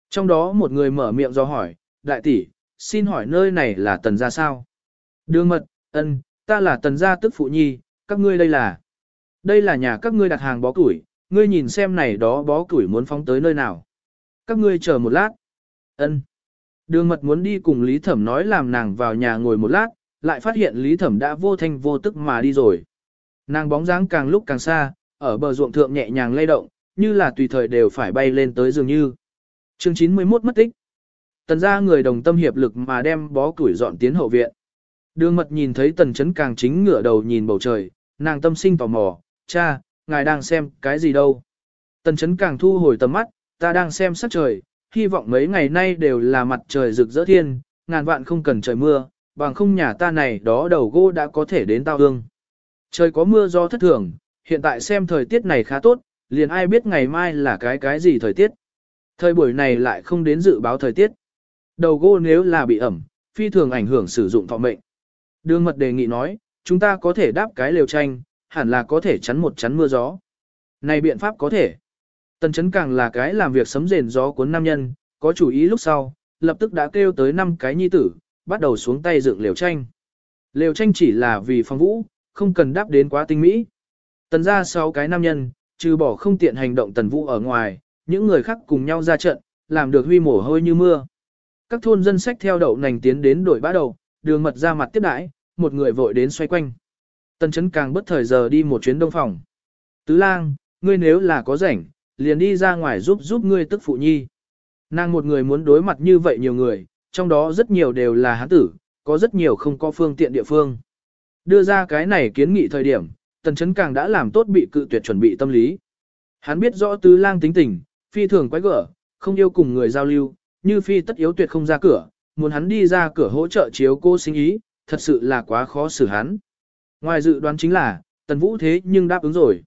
Trong đó một người mở miệng do hỏi, đại tỷ, xin hỏi nơi này là tần gia sao? Đường mật, ân, ta là tần gia tức phụ nhi, các ngươi đây là. Đây là nhà các ngươi đặt hàng bó củi, ngươi nhìn xem này đó bó củi muốn phóng tới nơi nào. Các ngươi chờ một lát. Ân. Đường mật muốn đi cùng Lý Thẩm nói làm nàng vào nhà ngồi một lát, lại phát hiện Lý Thẩm đã vô thanh vô tức mà đi rồi. Nàng bóng dáng càng lúc càng xa, ở bờ ruộng thượng nhẹ nhàng lay động, như là tùy thời đều phải bay lên tới dường như. Chương 91 mất tích. Tần ra người đồng tâm hiệp lực mà đem bó củi dọn tiến hậu viện. Đường mật nhìn thấy tần chấn càng chính ngửa đầu nhìn bầu trời, nàng tâm sinh tò mò, cha, ngài đang xem cái gì đâu. Tần chấn càng thu hồi tầm mắt, ta đang xem sắc trời, hy vọng mấy ngày nay đều là mặt trời rực rỡ thiên, ngàn vạn không cần trời mưa, bằng không nhà ta này đó đầu gỗ đã có thể đến tao hương. Trời có mưa do thất thường, hiện tại xem thời tiết này khá tốt, liền ai biết ngày mai là cái cái gì thời tiết. Thời buổi này lại không đến dự báo thời tiết. Đầu gỗ nếu là bị ẩm, phi thường ảnh hưởng sử dụng thọ mệnh. Đường mật đề nghị nói, chúng ta có thể đáp cái lều tranh, hẳn là có thể chắn một chắn mưa gió. Này biện pháp có thể. Tần chấn càng là cái làm việc sấm rền gió cuốn nam nhân, có chủ ý lúc sau, lập tức đã kêu tới năm cái nhi tử, bắt đầu xuống tay dựng liều tranh. liều tranh chỉ là vì phong vũ, không cần đáp đến quá tinh mỹ. Tần ra sáu cái nam nhân, trừ bỏ không tiện hành động tần vũ ở ngoài, những người khác cùng nhau ra trận, làm được huy mổ hôi như mưa. Các thôn dân sách theo đậu nành tiến đến đổi bã đầu, đường mật ra mặt tiếp đãi, một người vội đến xoay quanh. Tần chấn càng bất thời giờ đi một chuyến đông phòng. Tứ lang, ngươi nếu là có rảnh, liền đi ra ngoài giúp giúp ngươi tức phụ nhi. Nàng một người muốn đối mặt như vậy nhiều người, trong đó rất nhiều đều là hán tử, có rất nhiều không có phương tiện địa phương. Đưa ra cái này kiến nghị thời điểm, tần chấn càng đã làm tốt bị cự tuyệt chuẩn bị tâm lý. Hắn biết rõ tứ lang tính tình, phi thường quái gở, không yêu cùng người giao lưu, như phi tất yếu tuyệt không ra cửa, muốn hắn đi ra cửa hỗ trợ chiếu cô sinh ý, thật sự là quá khó xử hắn. Ngoài dự đoán chính là, tần vũ thế nhưng đáp ứng rồi.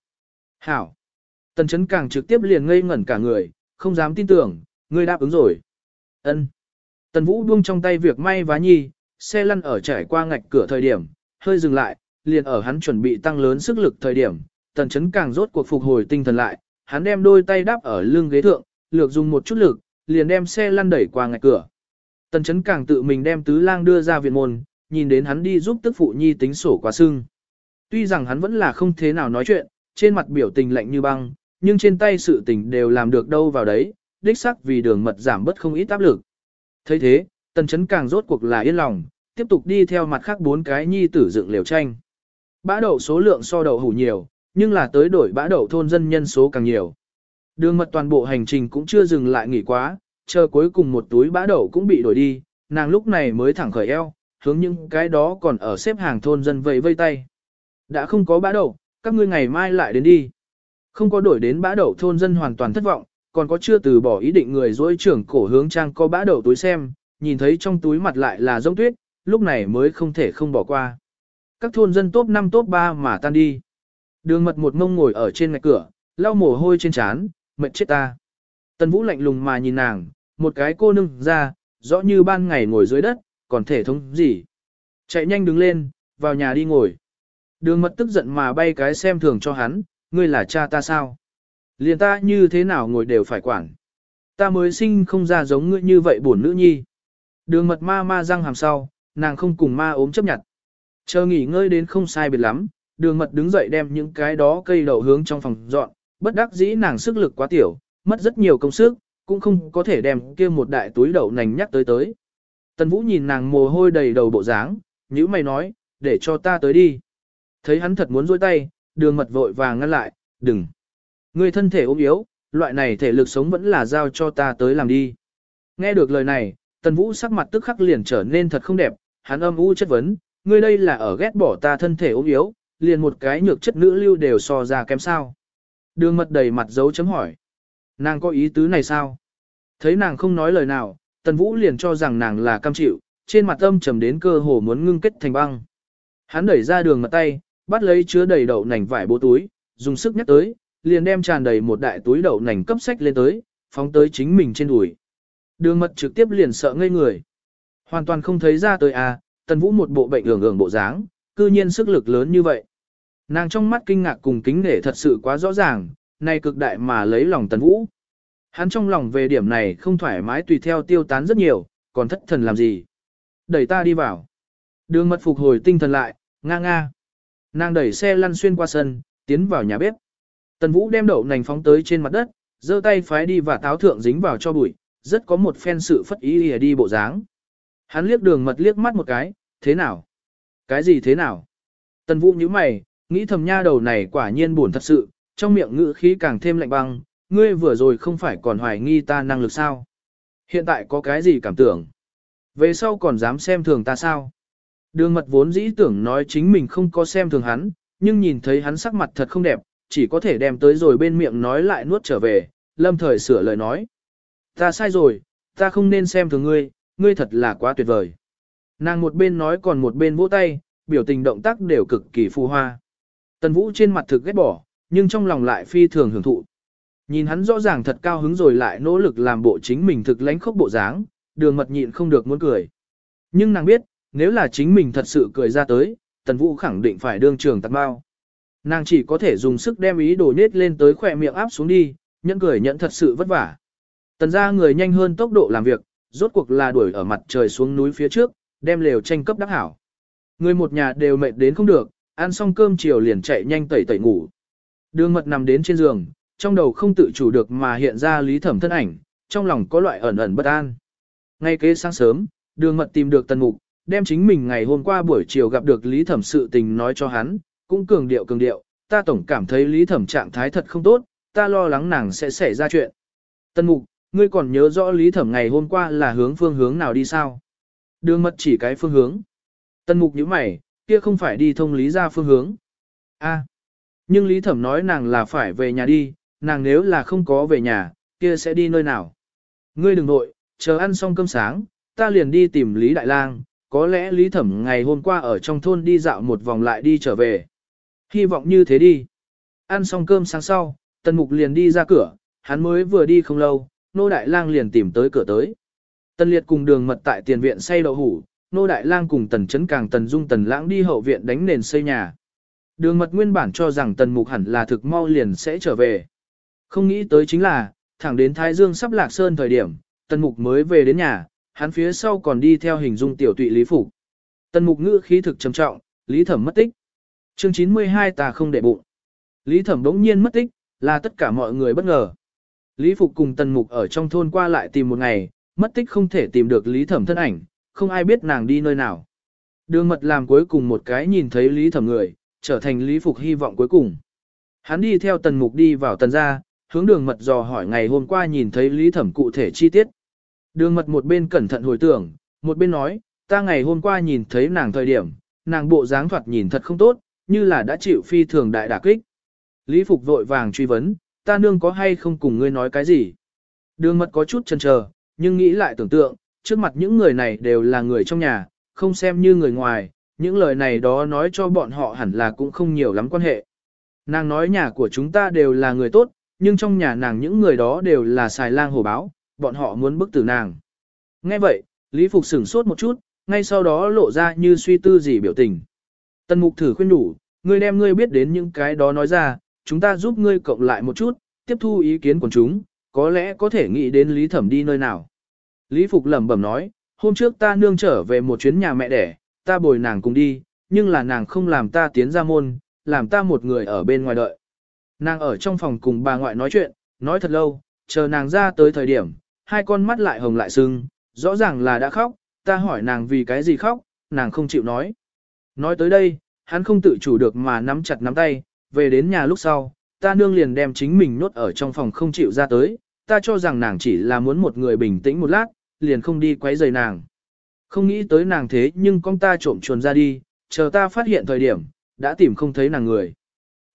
Hảo. Tần chấn càng trực tiếp liền ngây ngẩn cả người, không dám tin tưởng, ngươi đáp ứng rồi. Ân. Tần vũ buông trong tay việc may vá nhi, xe lăn ở trải qua ngạch cửa thời điểm, hơi dừng lại, liền ở hắn chuẩn bị tăng lớn sức lực thời điểm, tần chấn càng rốt cuộc phục hồi tinh thần lại, hắn đem đôi tay đáp ở lưng ghế thượng, lược dùng một chút lực, liền đem xe lăn đẩy qua ngạch cửa. Tần chấn càng tự mình đem tứ lang đưa ra viện môn, nhìn đến hắn đi giúp tức phụ nhi tính sổ quá sưng. Tuy rằng hắn vẫn là không thế nào nói chuyện, trên mặt biểu tình lạnh như băng, nhưng trên tay sự tình đều làm được đâu vào đấy, đích sắc vì đường mật giảm bớt không ít áp lực. thấy thế, tần chấn càng rốt cuộc là yên lòng, tiếp tục đi theo mặt khác bốn cái nhi tử dựng liều tranh. Bã đậu số lượng so đậu hủ nhiều, nhưng là tới đổi bã đậu thôn dân nhân số càng nhiều. Đường mật toàn bộ hành trình cũng chưa dừng lại nghỉ quá, chờ cuối cùng một túi bã đậu cũng bị đổi đi, nàng lúc này mới thẳng khởi eo, hướng những cái đó còn ở xếp hàng thôn dân vây vây tay. Đã không có bã đậu, các ngươi ngày mai lại đến đi. Không có đổi đến bã đậu thôn dân hoàn toàn thất vọng, còn có chưa từ bỏ ý định người dối trưởng cổ hướng trang có bã đậu túi xem, nhìn thấy trong túi mặt lại là giống tuyết, lúc này mới không thể không bỏ qua. Các thôn dân top 5 top 3 mà tan đi. Đường mật một mông ngồi ở trên ngạch cửa, lau mồ hôi trên trán, mệt chết ta. Tần Vũ lạnh lùng mà nhìn nàng, một cái cô nương ra, rõ như ban ngày ngồi dưới đất, còn thể thống gì. Chạy nhanh đứng lên, vào nhà đi ngồi. Đường mật tức giận mà bay cái xem thường cho hắn, ngươi là cha ta sao? Liền ta như thế nào ngồi đều phải quản. Ta mới sinh không ra giống ngươi như vậy bổn nữ nhi. Đường mật ma ma răng hàm sau, nàng không cùng ma ốm chấp nhận. Chờ nghỉ ngơi đến không sai biệt lắm, đường mật đứng dậy đem những cái đó cây đậu hướng trong phòng dọn, bất đắc dĩ nàng sức lực quá tiểu, mất rất nhiều công sức, cũng không có thể đem kia một đại túi đậu nành nhắc tới tới. Tần Vũ nhìn nàng mồ hôi đầy đầu bộ dáng, nhữ mày nói, để cho ta tới đi. Thấy hắn thật muốn dôi tay, đường mật vội vàng ngăn lại, đừng. Người thân thể ốm yếu, loại này thể lực sống vẫn là giao cho ta tới làm đi. Nghe được lời này, Tần Vũ sắc mặt tức khắc liền trở nên thật không đẹp, hắn âm u chất vấn, ngươi đây là ở ghét bỏ ta thân thể ốm yếu, liền một cái nhược chất nữ lưu đều so ra kém sao. Đường mật đầy mặt dấu chấm hỏi. Nàng có ý tứ này sao? Thấy nàng không nói lời nào, Tần Vũ liền cho rằng nàng là cam chịu, trên mặt âm trầm đến cơ hồ muốn ngưng kết thành băng. Hắn đẩy ra đường mặt tay, bắt lấy chứa đầy đậu nành vải bố túi, dùng sức nhắc tới, liền đem tràn đầy một đại túi đậu nành cấp sách lên tới, phóng tới chính mình trên đùi. Đường mật trực tiếp liền sợ ngây người. Hoàn toàn không thấy ra tới à, Tần Vũ một bộ bệnh ưởng ưởng bộ dáng, cư nhiên sức lực lớn như vậy. Nàng trong mắt kinh ngạc cùng kính nể thật sự quá rõ ràng, nay cực đại mà lấy lòng Tần Vũ. Hắn trong lòng về điểm này không thoải mái tùy theo tiêu tán rất nhiều, còn thất thần làm gì. Đẩy ta đi vào. Đường mật phục hồi tinh thần lại, nga nga. Nàng đẩy xe lăn xuyên qua sân, tiến vào nhà bếp. Tần Vũ đem đậu nành phóng tới trên mặt đất, giơ tay phái đi và táo thượng dính vào cho bụi, rất có một phen sự phất ý đi bộ dáng. Hắn liếc đường mật liếc mắt một cái, thế nào? Cái gì thế nào? Tần Vũ nhíu mày, nghĩ thầm nha đầu này quả nhiên buồn thật sự, trong miệng ngữ khí càng thêm lạnh băng, ngươi vừa rồi không phải còn hoài nghi ta năng lực sao? Hiện tại có cái gì cảm tưởng? Về sau còn dám xem thường ta sao? Đường mật vốn dĩ tưởng nói chính mình không có xem thường hắn, nhưng nhìn thấy hắn sắc mặt thật không đẹp, chỉ có thể đem tới rồi bên miệng nói lại nuốt trở về, lâm thời sửa lời nói. ta sai rồi, ta không nên xem thường ngươi, ngươi thật là quá tuyệt vời. Nàng một bên nói còn một bên vỗ tay, biểu tình động tác đều cực kỳ phù hoa. Tần Vũ trên mặt thực ghét bỏ, nhưng trong lòng lại phi thường hưởng thụ. Nhìn hắn rõ ràng thật cao hứng rồi lại nỗ lực làm bộ chính mình thực lánh khốc bộ dáng, đường mật nhịn không được muốn cười. Nhưng nàng biết, nếu là chính mình thật sự cười ra tới, Tần Vũ khẳng định phải đương trường tặng bao. Nàng chỉ có thể dùng sức đem ý đồ nết lên tới khỏe miệng áp xuống đi, nhẫn cười nhận thật sự vất vả. Tần ra người nhanh hơn tốc độ làm việc, rốt cuộc là đuổi ở mặt trời xuống núi phía trước, đem lều tranh cấp đắc hảo. Người một nhà đều mệt đến không được, ăn xong cơm chiều liền chạy nhanh tẩy tẩy ngủ. Đường mật nằm đến trên giường, trong đầu không tự chủ được mà hiện ra lý thẩm thân ảnh, trong lòng có loại ẩn ẩn bất an. Ngay kế sáng sớm, đường mật tìm được tần mục, đem chính mình ngày hôm qua buổi chiều gặp được lý thẩm sự tình nói cho hắn, cũng cường điệu cường điệu, ta tổng cảm thấy lý thẩm trạng thái thật không tốt, ta lo lắng nàng sẽ xảy ra chuyện. Tần mục, ngươi còn nhớ rõ lý thẩm ngày hôm qua là hướng phương hướng nào đi sao? Đường mật chỉ cái phương hướng. Tần mục nhíu mày, kia không phải đi thông lý ra phương hướng. A. nhưng lý thẩm nói nàng là phải về nhà đi, nàng nếu là không có về nhà, kia sẽ đi nơi nào? Ngươi đừng nội, chờ ăn xong cơm sáng, ta liền đi tìm Lý Đại Lang, có lẽ Lý Thẩm ngày hôm qua ở trong thôn đi dạo một vòng lại đi trở về. Hy vọng như thế đi. Ăn xong cơm sáng sau, Tần Mục liền đi ra cửa, hắn mới vừa đi không lâu, Nô Đại Lang liền tìm tới cửa tới. Tần Liệt cùng đường mật tại tiền viện xây đậu hủ, Nô Đại Lang cùng Tần Trấn Càng Tần Dung Tần Lãng đi hậu viện đánh nền xây nhà. Đường mật nguyên bản cho rằng Tần Mục hẳn là thực mau liền sẽ trở về. Không nghĩ tới chính là, thẳng đến Thái Dương sắp lạc sơn thời điểm, Tần Mục mới về đến nhà, hắn phía sau còn đi theo hình dung tiểu tụy Lý Phục. Tần Mục ngữ khí thực trầm trọng, Lý Thẩm mất tích. Chương 92 ta không để bụng. Lý Thẩm đống nhiên mất tích, là tất cả mọi người bất ngờ. Lý Phục cùng Tần Mục ở trong thôn qua lại tìm một ngày, mất tích không thể tìm được Lý Thẩm thân ảnh, không ai biết nàng đi nơi nào. Đường mật làm cuối cùng một cái nhìn thấy Lý Thẩm người, trở thành Lý Phục hy vọng cuối cùng. Hắn đi theo Tần Mục đi vào Tần gia, hướng đường mật dò hỏi ngày hôm qua nhìn thấy Lý Thẩm cụ thể chi tiết. Đường mật một bên cẩn thận hồi tưởng, một bên nói, ta ngày hôm qua nhìn thấy nàng thời điểm, nàng bộ dáng thoạt nhìn thật không tốt, như là đã chịu phi thường đại đả kích. Lý Phục vội vàng truy vấn, ta nương có hay không cùng ngươi nói cái gì? Đường mật có chút chần chờ, nhưng nghĩ lại tưởng tượng, trước mặt những người này đều là người trong nhà, không xem như người ngoài, những lời này đó nói cho bọn họ hẳn là cũng không nhiều lắm quan hệ. Nàng nói nhà của chúng ta đều là người tốt, nhưng trong nhà nàng những người đó đều là xài lang hổ báo, bọn họ muốn bức tử nàng. Nghe vậy, Lý Phục sửng sốt một chút, ngay sau đó lộ ra như suy tư gì biểu tình. Tần Mục thử khuyên đủ, ngươi đem ngươi biết đến những cái đó nói ra, chúng ta giúp ngươi cộng lại một chút, tiếp thu ý kiến của chúng, có lẽ có thể nghĩ đến Lý Thẩm đi nơi nào. Lý Phục lẩm bẩm nói, hôm trước ta nương trở về một chuyến nhà mẹ đẻ, ta bồi nàng cùng đi, nhưng là nàng không làm ta tiến ra môn, làm ta một người ở bên ngoài đợi. Nàng ở trong phòng cùng bà ngoại nói chuyện, nói thật lâu, chờ nàng ra tới thời điểm, hai con mắt lại hồng lại sưng, rõ ràng là đã khóc, ta hỏi nàng vì cái gì khóc, nàng không chịu nói. Nói tới đây, hắn không tự chủ được mà nắm chặt nắm tay, về đến nhà lúc sau, ta nương liền đem chính mình nốt ở trong phòng không chịu ra tới, ta cho rằng nàng chỉ là muốn một người bình tĩnh một lát, liền không đi quấy rầy nàng. Không nghĩ tới nàng thế nhưng con ta trộm chuồn ra đi, chờ ta phát hiện thời điểm, đã tìm không thấy nàng người.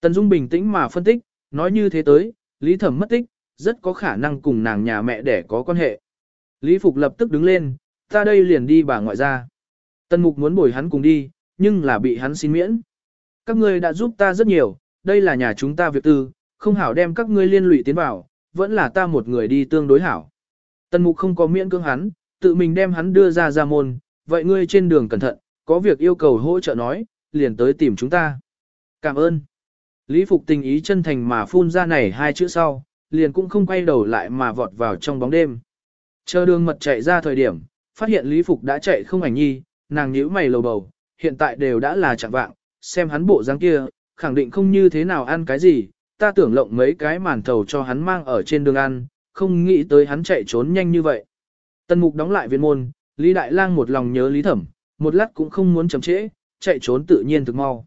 Tần Dung bình tĩnh mà phân tích, nói như thế tới, Lý Thẩm mất tích, rất có khả năng cùng nàng nhà mẹ đẻ có quan hệ. Lý Phục lập tức đứng lên, ta đây liền đi bà ngoại ra. Tần Mục muốn bồi hắn cùng đi, nhưng là bị hắn xin miễn. Các ngươi đã giúp ta rất nhiều, đây là nhà chúng ta việc tư, không hảo đem các ngươi liên lụy tiến vào, vẫn là ta một người đi tương đối hảo. Tần Mục không có miễn cưỡng hắn, tự mình đem hắn đưa ra ra môn, vậy ngươi trên đường cẩn thận, có việc yêu cầu hỗ trợ nói, liền tới tìm chúng ta. Cảm ơn. Lý Phục tình ý chân thành mà phun ra này hai chữ sau, liền cũng không quay đầu lại mà vọt vào trong bóng đêm. Chờ đường mật chạy ra thời điểm, phát hiện Lý Phục đã chạy không ảnh nhi, nàng nhíu mày lầu bầu, hiện tại đều đã là chẳng vạng, xem hắn bộ dáng kia, khẳng định không như thế nào ăn cái gì, ta tưởng lộng mấy cái màn thầu cho hắn mang ở trên đường ăn, không nghĩ tới hắn chạy trốn nhanh như vậy. Tần mục đóng lại viên môn, Lý Đại Lang một lòng nhớ Lý Thẩm, một lát cũng không muốn chậm trễ, chạy trốn tự nhiên thực mau.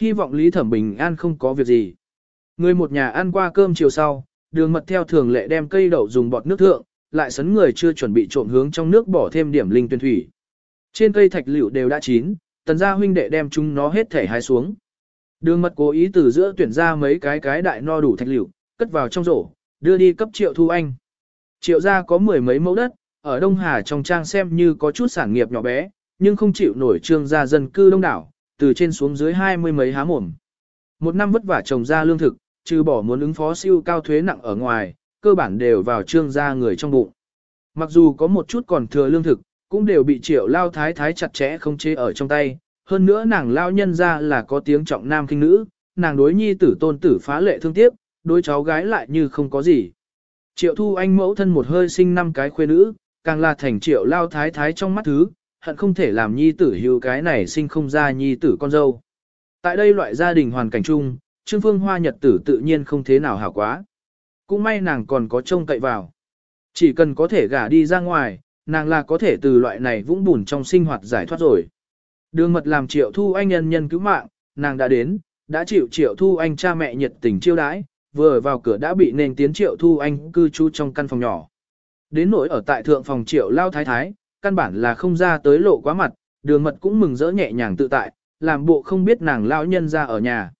Hy vọng Lý Thẩm bình an không có việc gì. Người một nhà ăn qua cơm chiều sau, đường mật theo thường lệ đem cây đậu dùng bọt nước thượng, lại sấn người chưa chuẩn bị trộn hướng trong nước bỏ thêm điểm linh tuyên thủy. Trên cây thạch liệu đều đã chín, tần gia huynh đệ đem chúng nó hết thể hái xuống. Đường mật cố ý từ giữa tuyển ra mấy cái cái đại no đủ thạch liệu, cất vào trong rổ, đưa đi cấp triệu thu anh. Triệu gia có mười mấy mẫu đất, ở Đông Hà trong trang xem như có chút sản nghiệp nhỏ bé, nhưng không chịu nổi trương gia dân cư đông đảo, từ trên xuống dưới hai mươi mấy há mồm. Một năm vất vả trồng ra lương thực, trừ bỏ muốn ứng phó siêu cao thuế nặng ở ngoài, cơ bản đều vào trương gia người trong bụng. Mặc dù có một chút còn thừa lương thực, cũng đều bị triệu lao thái thái chặt chẽ không chế ở trong tay, hơn nữa nàng lao nhân ra là có tiếng trọng nam kinh nữ, nàng đối nhi tử tôn tử phá lệ thương tiếc, đối cháu gái lại như không có gì. Triệu thu anh mẫu thân một hơi sinh năm cái khuê nữ, càng là thành triệu lao thái thái trong mắt thứ, hận không thể làm nhi tử hưu cái này sinh không ra nhi tử con dâu. Tại đây loại gia đình hoàn cảnh chung, Trương Phương Hoa nhật tử tự nhiên không thế nào hảo quá. Cũng may nàng còn có trông cậy vào. Chỉ cần có thể gả đi ra ngoài, nàng là có thể từ loại này vũng bùn trong sinh hoạt giải thoát rồi. Đường mật làm triệu thu anh nhân nhân cứu mạng, nàng đã đến, đã chịu triệu thu anh cha mẹ nhiệt tình chiêu đãi, vừa vào cửa đã bị nền tiến triệu thu anh cư trú trong căn phòng nhỏ. Đến nỗi ở tại thượng phòng triệu lao thái thái, căn bản là không ra tới lộ quá mặt, đường mật cũng mừng rỡ nhẹ nhàng tự tại, làm bộ không biết nàng lão nhân ra ở nhà.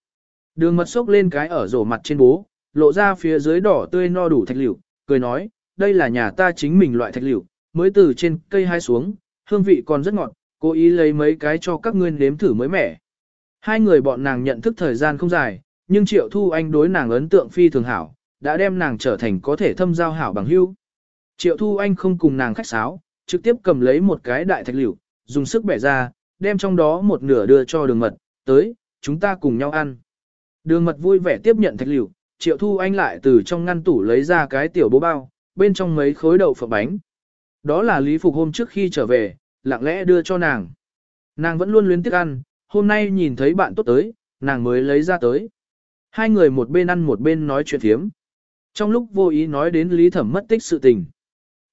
Đường mật xốc lên cái ở rổ mặt trên bố, lộ ra phía dưới đỏ tươi no đủ thạch liệu, cười nói, đây là nhà ta chính mình loại thạch liệu, mới từ trên cây hai xuống, hương vị còn rất ngọt, cố ý lấy mấy cái cho các ngươi nếm thử mới mẻ. Hai người bọn nàng nhận thức thời gian không dài, nhưng Triệu Thu Anh đối nàng ấn tượng phi thường hảo, đã đem nàng trở thành có thể thâm giao hảo bằng hữu. Triệu Thu Anh không cùng nàng khách sáo, trực tiếp cầm lấy một cái đại thạch liễu, dùng sức bẻ ra, đem trong đó một nửa đưa cho đường mật, tới, chúng ta cùng nhau ăn. Đường mật vui vẻ tiếp nhận thạch liễu. Triệu Thu Anh lại từ trong ngăn tủ lấy ra cái tiểu bố bao, bên trong mấy khối đậu phộng bánh. Đó là Lý Phục hôm trước khi trở về, lặng lẽ đưa cho nàng. Nàng vẫn luôn luyến tiếc ăn, hôm nay nhìn thấy bạn tốt tới, nàng mới lấy ra tới. Hai người một bên ăn một bên nói chuyện thiếm. Trong lúc vô ý nói đến Lý Thẩm mất tích sự tình.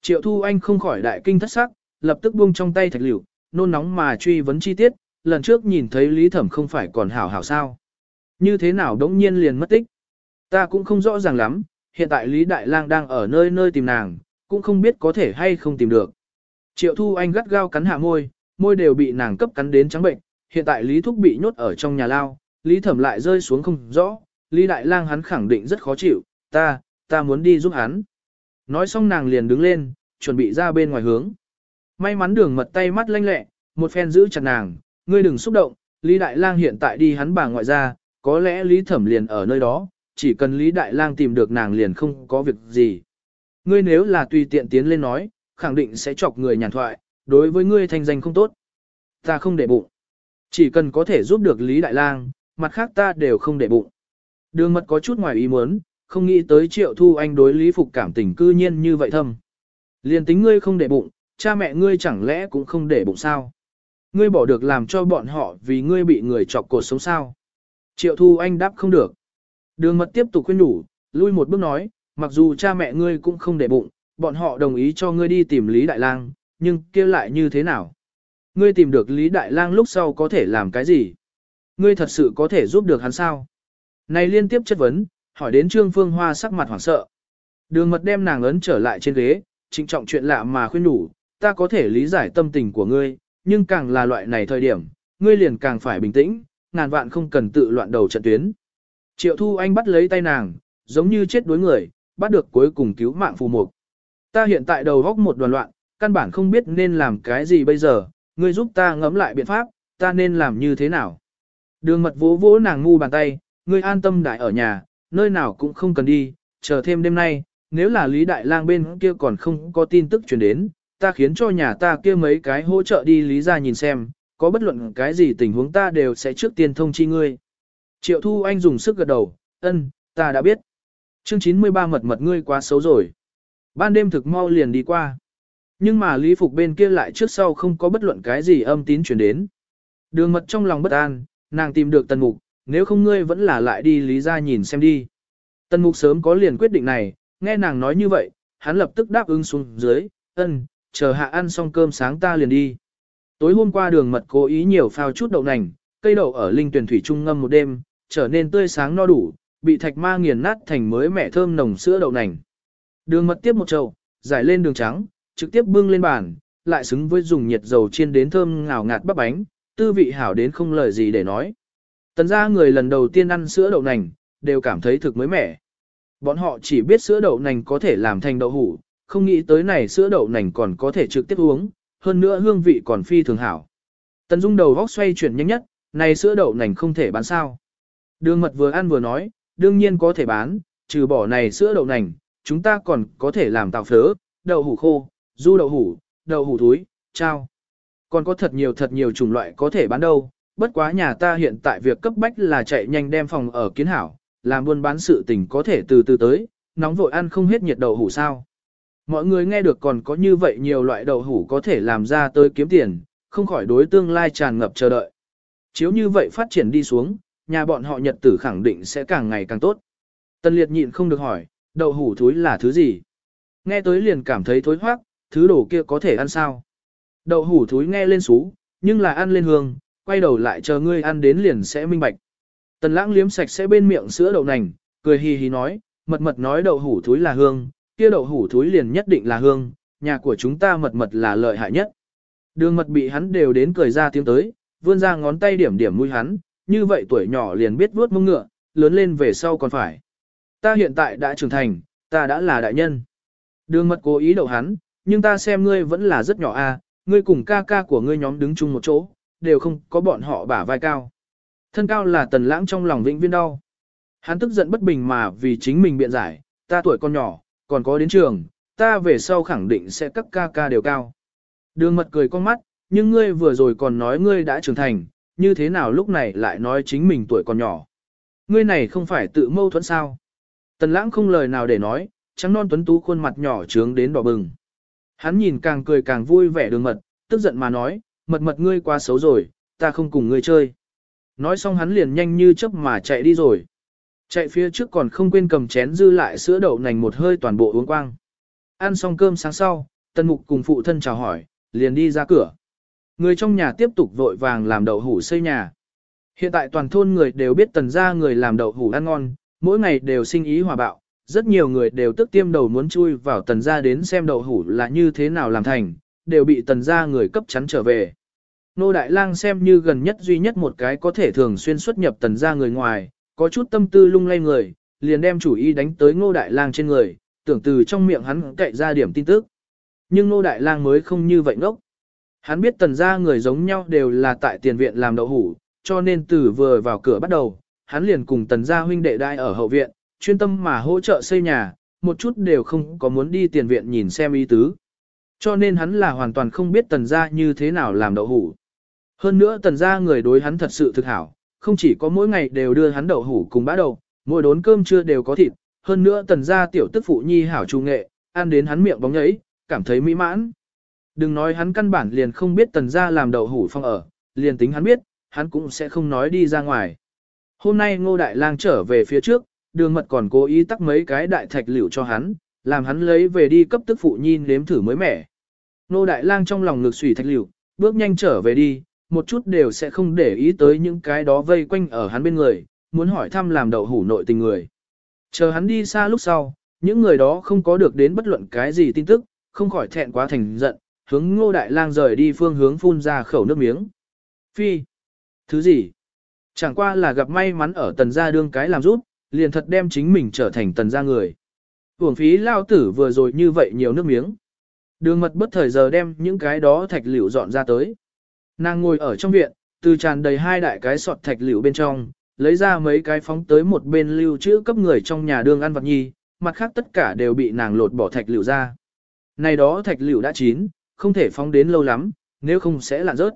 Triệu Thu Anh không khỏi đại kinh thất sắc, lập tức buông trong tay thạch liệu, nôn nóng mà truy vấn chi tiết, lần trước nhìn thấy Lý Thẩm không phải còn hảo hảo sao. Như thế nào đống nhiên liền mất tích. Ta cũng không rõ ràng lắm, hiện tại Lý Đại Lang đang ở nơi nơi tìm nàng, cũng không biết có thể hay không tìm được. Triệu Thu Anh gắt gao cắn hạ môi, môi đều bị nàng cấp cắn đến trắng bệnh, hiện tại Lý Thúc bị nhốt ở trong nhà lao, Lý Thẩm lại rơi xuống không rõ, Lý Đại Lang hắn khẳng định rất khó chịu, ta, ta muốn đi giúp hắn. Nói xong nàng liền đứng lên, chuẩn bị ra bên ngoài hướng. May mắn đường mật tay mắt lanh lẹ, một phen giữ chặt nàng, ngươi đừng xúc động, Lý Đại Lang hiện tại đi hắn bà ngoại ra, có lẽ Lý Thẩm liền ở nơi đó, chỉ cần Lý Đại Lang tìm được nàng liền không có việc gì. Ngươi nếu là tùy tiện tiến lên nói, khẳng định sẽ chọc người nhàn thoại, đối với ngươi thanh danh không tốt. Ta không để bụng. Chỉ cần có thể giúp được Lý Đại Lang, mặt khác ta đều không để bụng. Đường mật có chút ngoài ý muốn, không nghĩ tới triệu thu anh đối Lý Phục cảm tình cư nhiên như vậy thâm. Liền tính ngươi không để bụng, cha mẹ ngươi chẳng lẽ cũng không để bụng sao? Ngươi bỏ được làm cho bọn họ vì ngươi bị người chọc cột sống sao? Triệu thu anh đáp không được. Đường mật tiếp tục khuyên nhủ, lui một bước nói, mặc dù cha mẹ ngươi cũng không để bụng, bọn họ đồng ý cho ngươi đi tìm Lý Đại Lang, nhưng kia lại như thế nào? Ngươi tìm được Lý Đại Lang lúc sau có thể làm cái gì? Ngươi thật sự có thể giúp được hắn sao? Này liên tiếp chất vấn, hỏi đến Trương Phương Hoa sắc mặt hoảng sợ. Đường mật đem nàng ấn trở lại trên ghế, trịnh trọng chuyện lạ mà khuyên đủ, ta có thể lý giải tâm tình của ngươi, nhưng càng là loại này thời điểm, ngươi liền càng phải bình tĩnh, ngàn vạn không cần tự loạn đầu trận tuyến. Triệu Thu Anh bắt lấy tay nàng, giống như chết đuối người, bắt được cuối cùng cứu mạng phù mục. Ta hiện tại đầu góc một đoàn loạn, căn bản không biết nên làm cái gì bây giờ, ngươi giúp ta ngẫm lại biện pháp, ta nên làm như thế nào. Đường mật vỗ vỗ nàng ngu bàn tay, ngươi an tâm đại ở nhà, nơi nào cũng không cần đi, chờ thêm đêm nay, nếu là Lý Đại Lang bên kia còn không có tin tức truyền đến, ta khiến cho nhà ta kia mấy cái hỗ trợ đi Lý ra nhìn xem, có bất luận cái gì tình huống ta đều sẽ trước tiên thông chi ngươi. Triệu Thu Anh dùng sức gật đầu, ân, ta đã biết. Chương 93 mật mật ngươi quá xấu rồi. Ban đêm thực mau liền đi qua. Nhưng mà Lý Phục bên kia lại trước sau không có bất luận cái gì âm tín chuyển đến. Đường mật trong lòng bất an, nàng tìm được tần mục, nếu không ngươi vẫn là lại đi Lý ra nhìn xem đi. Tần mục sớm có liền quyết định này, nghe nàng nói như vậy, hắn lập tức đáp ứng xuống dưới, ân, chờ hạ ăn xong cơm sáng ta liền đi. Tối hôm qua đường mật cố ý nhiều phao chút đậu nành, cây đậu ở linh tuyển thủy trung ngâm một đêm, trở nên tươi sáng no đủ, bị thạch ma nghiền nát thành mới mẻ thơm nồng sữa đậu nành. Đường mật tiếp một chậu, giải lên đường trắng, trực tiếp bưng lên bàn, lại xứng với dùng nhiệt dầu chiên đến thơm ngào ngạt bắp bánh, tư vị hảo đến không lời gì để nói. Tần ra người lần đầu tiên ăn sữa đậu nành, đều cảm thấy thực mới mẻ. Bọn họ chỉ biết sữa đậu nành có thể làm thành đậu hủ, không nghĩ tới này sữa đậu nành còn có thể trực tiếp uống, hơn nữa hương vị còn phi thường hảo. Tần Dung đầu góc xoay chuyển nhanh nhất, này sữa đậu nành không thể bán sao. Đường mật vừa ăn vừa nói, đương nhiên có thể bán, trừ bỏ này sữa đậu nành, chúng ta còn có thể làm tạo phớ, đậu hủ khô, du đậu hủ, đậu hủ túi, trao. Còn có thật nhiều thật nhiều chủng loại có thể bán đâu, bất quá nhà ta hiện tại việc cấp bách là chạy nhanh đem phòng ở kiến hảo, làm buôn bán sự tình có thể từ từ tới, nóng vội ăn không hết nhiệt đậu hủ sao. Mọi người nghe được còn có như vậy nhiều loại đậu hủ có thể làm ra tới kiếm tiền, không khỏi đối tương lai tràn ngập chờ đợi. Chiếu như vậy phát triển đi xuống, nhà bọn họ nhật tử khẳng định sẽ càng ngày càng tốt. Tân liệt nhịn không được hỏi, đậu hủ thúi là thứ gì? Nghe tới liền cảm thấy thối hoác, thứ đồ kia có thể ăn sao? Đậu hủ thúi nghe lên xú, nhưng là ăn lên hương, quay đầu lại chờ ngươi ăn đến liền sẽ minh bạch. Tần lãng liếm sạch sẽ bên miệng sữa đậu nành, cười hì hì nói, mật mật nói đậu hủ thúi là hương, kia đậu hủ thúi liền nhất định là hương, nhà của chúng ta mật mật là lợi hại nhất. Đường mật bị hắn đều đến cười ra tiếng tới, vươn ra ngón tay điểm điểm mũi hắn, như vậy tuổi nhỏ liền biết vuốt mông ngựa, lớn lên về sau còn phải. Ta hiện tại đã trưởng thành, ta đã là đại nhân. Đường mật cố ý đậu hắn, nhưng ta xem ngươi vẫn là rất nhỏ a, à, ngươi cùng ca ca của ngươi nhóm đứng chung một chỗ, đều không có bọn họ bả vai cao. Thân cao là tần lãng trong lòng vĩnh viên đau. Hắn tức giận bất bình mà vì chính mình biện giải, ta tuổi còn nhỏ, còn có đến trường, ta về sau khẳng định sẽ các ca ca đều cao. Đường mật cười con mắt, nhưng ngươi vừa rồi còn nói ngươi đã trưởng thành, như thế nào lúc này lại nói chính mình tuổi còn nhỏ. Ngươi này không phải tự mâu thuẫn sao. Tần lãng không lời nào để nói, trắng non tuấn tú khuôn mặt nhỏ trướng đến đỏ bừng. Hắn nhìn càng cười càng vui vẻ đường mật, tức giận mà nói, mật mật ngươi quá xấu rồi, ta không cùng ngươi chơi. Nói xong hắn liền nhanh như chớp mà chạy đi rồi. Chạy phía trước còn không quên cầm chén dư lại sữa đậu nành một hơi toàn bộ uống quang. Ăn xong cơm sáng sau, tân mục cùng phụ thân chào hỏi, liền đi ra cửa. Người trong nhà tiếp tục vội vàng làm đậu hủ xây nhà. Hiện tại toàn thôn người đều biết tần gia người làm đậu hủ ăn ngon, mỗi ngày đều sinh ý hòa bạo, rất nhiều người đều tức tiêm đầu muốn chui vào tần gia đến xem đậu hủ là như thế nào làm thành, đều bị tần gia người cấp chắn trở về. Nô Đại Lang xem như gần nhất duy nhất một cái có thể thường xuyên xuất nhập tần gia người ngoài, có chút tâm tư lung lay người, liền đem chủ ý đánh tới Ngô Đại Lang trên người, tưởng từ trong miệng hắn cậy ra điểm tin tức. Nhưng Ngô Đại Lang mới không như vậy ngốc. Hắn biết tần gia người giống nhau đều là tại tiền viện làm đậu hủ, cho nên từ vừa vào cửa bắt đầu, hắn liền cùng tần gia huynh đệ đai ở hậu viện, chuyên tâm mà hỗ trợ xây nhà, một chút đều không có muốn đi tiền viện nhìn xem ý tứ. Cho nên hắn là hoàn toàn không biết tần gia như thế nào làm đậu hủ. Hơn nữa tần gia người đối hắn thật sự thực hảo, không chỉ có mỗi ngày đều đưa hắn đậu hủ cùng bã đậu, mỗi đốn cơm trưa đều có thịt, hơn nữa tần gia tiểu tức phụ nhi hảo trung nghệ, ăn đến hắn miệng bóng nhấy, cảm thấy mỹ mãn. Đừng nói hắn căn bản liền không biết tần gia làm đậu hủ phong ở, liền tính hắn biết, hắn cũng sẽ không nói đi ra ngoài. Hôm nay ngô đại lang trở về phía trước, đường mật còn cố ý tắc mấy cái đại thạch liễu cho hắn, làm hắn lấy về đi cấp tức phụ nhi nếm thử mới mẻ. Nô đại lang trong lòng ngực sủy thạch liễu, bước nhanh trở về đi, một chút đều sẽ không để ý tới những cái đó vây quanh ở hắn bên người, muốn hỏi thăm làm đậu hủ nội tình người. Chờ hắn đi xa lúc sau, những người đó không có được đến bất luận cái gì tin tức, không khỏi thẹn quá thành giận, hướng ngô đại lang rời đi phương hướng phun ra khẩu nước miếng. Phi! Thứ gì? Chẳng qua là gặp may mắn ở tần gia đương cái làm rút, liền thật đem chính mình trở thành tần gia người. Hưởng phí lao tử vừa rồi như vậy nhiều nước miếng. Đường mật bất thời giờ đem những cái đó thạch liễu dọn ra tới. Nàng ngồi ở trong viện, từ tràn đầy hai đại cái sọt thạch liễu bên trong, lấy ra mấy cái phóng tới một bên lưu trữ cấp người trong nhà đương ăn vật nhi, mặt khác tất cả đều bị nàng lột bỏ thạch liễu ra. Này đó thạch liễu đã chín, không thể phóng đến lâu lắm, nếu không sẽ lạn rớt.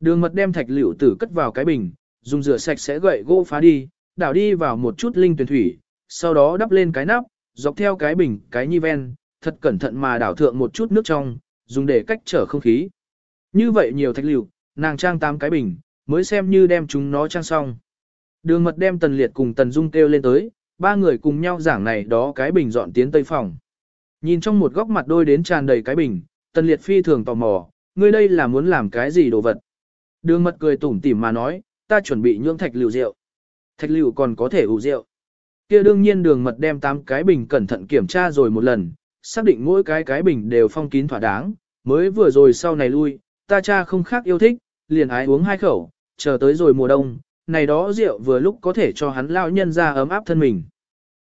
Đường mật đem thạch liễu tử cất vào cái bình, dùng rửa sạch sẽ gậy gỗ phá đi, đảo đi vào một chút linh tuyển thủy, sau đó đắp lên cái nắp, dọc theo cái bình, cái nhi ven, thật cẩn thận mà đảo thượng một chút nước trong, dùng để cách trở không khí. Như vậy nhiều thạch liễu, nàng trang tám cái bình, mới xem như đem chúng nó trang xong. Đường mật đem tần liệt cùng tần dung kêu lên tới, ba người cùng nhau giảng này đó cái bình dọn tiến tây phòng. Nhìn trong một góc mặt đôi đến tràn đầy cái bình, tần liệt phi thường tò mò, ngươi đây là muốn làm cái gì đồ vật. Đường mật cười tủm tỉm mà nói, ta chuẩn bị nhưỡng thạch liều rượu. Thạch liều còn có thể ủ rượu. kia đương nhiên đường mật đem tám cái bình cẩn thận kiểm tra rồi một lần, xác định mỗi cái cái bình đều phong kín thỏa đáng, mới vừa rồi sau này lui, ta cha không khác yêu thích, liền ái uống hai khẩu, chờ tới rồi mùa đông, này đó rượu vừa lúc có thể cho hắn lao nhân ra ấm áp thân mình.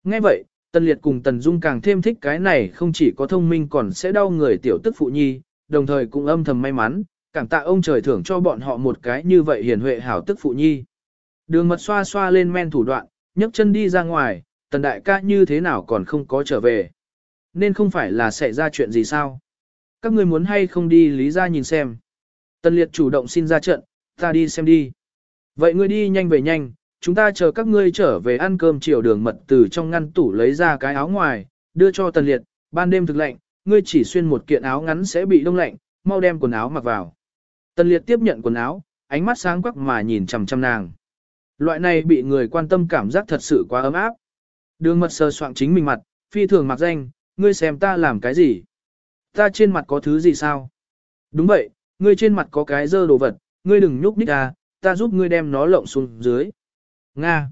Nghe vậy, Tần Liệt cùng Tần Dung càng thêm thích cái này không chỉ có thông minh còn sẽ đau người tiểu tức phụ nhi, đồng thời cũng âm thầm may mắn, cảm tạ ông trời thưởng cho bọn họ một cái như vậy hiền huệ hảo tức phụ nhi. Đường mật xoa xoa lên men thủ đoạn, nhấc chân đi ra ngoài, tần đại ca như thế nào còn không có trở về. Nên không phải là xảy ra chuyện gì sao? Các người muốn hay không đi lý ra nhìn xem. Tần liệt chủ động xin ra trận, ta đi xem đi. Vậy ngươi đi nhanh về nhanh, chúng ta chờ các ngươi trở về ăn cơm chiều đường mật từ trong ngăn tủ lấy ra cái áo ngoài, đưa cho tần liệt, ban đêm thực lạnh, ngươi chỉ xuyên một kiện áo ngắn sẽ bị đông lạnh, mau đem quần áo mặc vào. Tần liệt tiếp nhận quần áo, ánh mắt sáng quắc mà nhìn chằm chằm nàng. Loại này bị người quan tâm cảm giác thật sự quá ấm áp. Đường mật sờ soạn chính mình mặt, phi thường mặc danh, ngươi xem ta làm cái gì? Ta trên mặt có thứ gì sao? Đúng vậy, ngươi trên mặt có cái dơ đồ vật, ngươi đừng nhúc nhích ta, ta giúp ngươi đem nó lộng xuống dưới. Nga.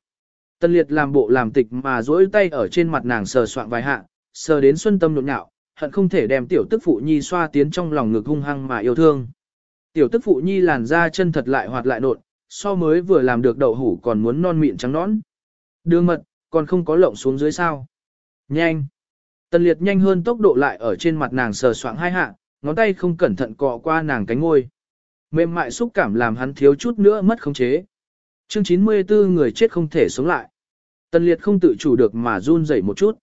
Tân liệt làm bộ làm tịch mà duỗi tay ở trên mặt nàng sờ soạn vài hạ, sờ đến xuân tâm nhộn nhạo, hận không thể đem tiểu tức phụ nhi xoa tiến trong lòng ngực hung hăng mà yêu thương. Tiểu tức phụ nhi làn da chân thật lại hoạt lại nộn, so mới vừa làm được đậu hủ còn muốn non mịn trắng nõn. Đường mật, còn không có lộng xuống dưới sao. Nhanh. Tần liệt nhanh hơn tốc độ lại ở trên mặt nàng sờ soạng hai hạ, ngón tay không cẩn thận cọ qua nàng cánh ngôi. Mềm mại xúc cảm làm hắn thiếu chút nữa mất khống chế. Chương 94 người chết không thể sống lại. Tần liệt không tự chủ được mà run rẩy một chút.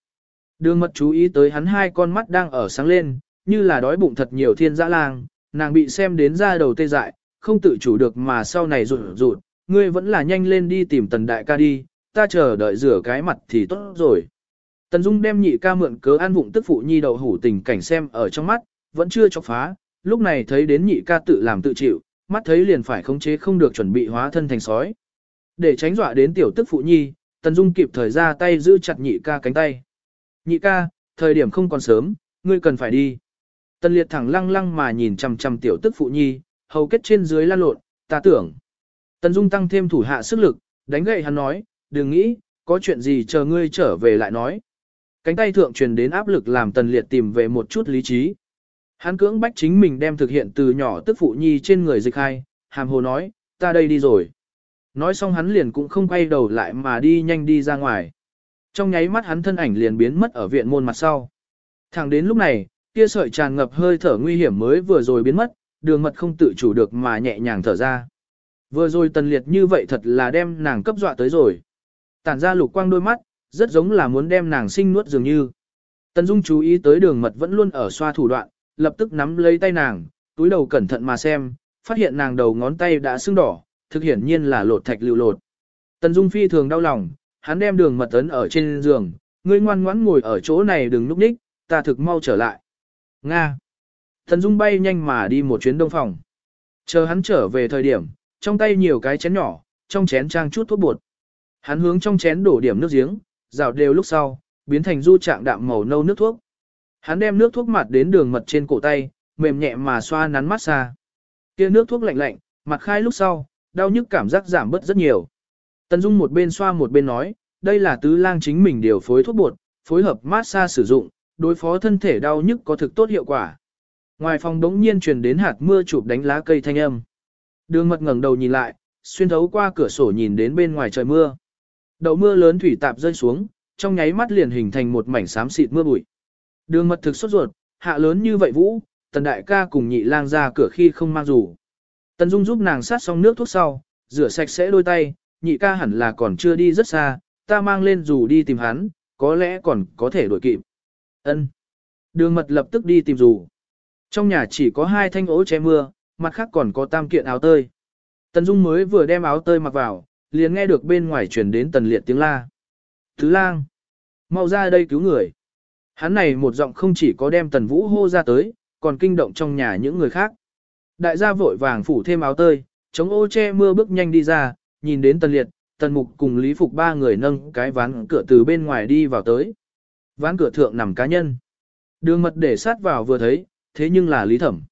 Đường mật chú ý tới hắn hai con mắt đang ở sáng lên, như là đói bụng thật nhiều thiên dã lang, nàng bị xem đến ra đầu tê dại, không tự chủ được mà sau này rụt rụt, ngươi vẫn là nhanh lên đi tìm tần đại ca đi, ta chờ đợi rửa cái mặt thì tốt rồi. Tần Dung đem nhị ca mượn cớ an vụng tức phụ nhi đậu hủ tình cảnh xem ở trong mắt, vẫn chưa chọc phá, lúc này thấy đến nhị ca tự làm tự chịu, mắt thấy liền phải khống chế không được chuẩn bị hóa thân thành sói. Để tránh dọa đến tiểu tức phụ nhi, Tần Dung kịp thời ra tay giữ chặt nhị ca cánh tay. Nhị ca, thời điểm không còn sớm, ngươi cần phải đi. Tần liệt thẳng lăng lăng mà nhìn chằm chằm tiểu tức phụ nhi, hầu kết trên dưới lan lộn, ta tưởng. Tần Dung tăng thêm thủ hạ sức lực, đánh gậy hắn nói, đừng nghĩ, có chuyện gì chờ ngươi trở về lại nói. Cánh tay thượng truyền đến áp lực làm tần liệt tìm về một chút lý trí. Hắn cưỡng bách chính mình đem thực hiện từ nhỏ tức phụ nhi trên người dịch hai, hàm hồ nói, ta đây đi rồi. Nói xong hắn liền cũng không quay đầu lại mà đi nhanh đi ra ngoài. Trong nháy mắt hắn thân ảnh liền biến mất ở viện môn mặt sau. Thẳng đến lúc này, kia sợi tràn ngập hơi thở nguy hiểm mới vừa rồi biến mất, đường mật không tự chủ được mà nhẹ nhàng thở ra. Vừa rồi tần liệt như vậy thật là đem nàng cấp dọa tới rồi. Tản ra lục quang đôi mắt, rất giống là muốn đem nàng sinh nuốt dường như. Tần Dung chú ý tới đường mật vẫn luôn ở xoa thủ đoạn, lập tức nắm lấy tay nàng, túi đầu cẩn thận mà xem, phát hiện nàng đầu ngón tay đã sưng đỏ, thực hiển nhiên là lột thạch lưu lột. Tần Dung phi thường đau lòng, hắn đem đường mật ấn ở trên giường, ngươi ngoan ngoãn ngồi ở chỗ này đừng núp ních, ta thực mau trở lại. Nga. Tần Dung bay nhanh mà đi một chuyến đông phòng. Chờ hắn trở về thời điểm, trong tay nhiều cái chén nhỏ, trong chén trang chút thuốc bột. Hắn hướng trong chén đổ điểm nước giếng, rào đều lúc sau, biến thành du trạng đạm màu nâu nước thuốc. Hắn đem nước thuốc mặt đến đường mật trên cổ tay, mềm nhẹ mà xoa nắn mát xa. Kia nước thuốc lạnh lạnh, mặt khai lúc sau, đau nhức cảm giác giảm bớt rất nhiều. Tần Dung một bên xoa một bên nói, đây là tứ lang chính mình điều phối thuốc bột, phối hợp mát xa sử dụng, đối phó thân thể đau nhức có thực tốt hiệu quả. Ngoài phòng đống nhiên truyền đến hạt mưa chụp đánh lá cây thanh âm. Đường mật ngẩng đầu nhìn lại, xuyên thấu qua cửa sổ nhìn đến bên ngoài trời mưa. Đậu mưa lớn thủy tạp rơi xuống, trong nháy mắt liền hình thành một mảnh xám xịt mưa bụi. Đường mật thực sốt ruột, hạ lớn như vậy vũ, tần đại ca cùng nhị lang ra cửa khi không mang rủ. Tần Dung giúp nàng sát xong nước thuốc sau, rửa sạch sẽ đôi tay, nhị ca hẳn là còn chưa đi rất xa, ta mang lên dù đi tìm hắn, có lẽ còn có thể đuổi kịp. Ân. Đường mật lập tức đi tìm dù. Trong nhà chỉ có hai thanh ố che mưa, mặt khác còn có tam kiện áo tơi. Tần Dung mới vừa đem áo tơi mặc vào, liền nghe được bên ngoài truyền đến tần liệt tiếng la. Thứ lang! Mau ra đây cứu người! Hắn này một giọng không chỉ có đem tần vũ hô ra tới, còn kinh động trong nhà những người khác. Đại gia vội vàng phủ thêm áo tơi, chống ô che mưa bước nhanh đi ra, nhìn đến tần liệt, tần mục cùng lý phục ba người nâng cái ván cửa từ bên ngoài đi vào tới. Ván cửa thượng nằm cá nhân. Đường mật để sát vào vừa thấy, thế nhưng là lý thẩm.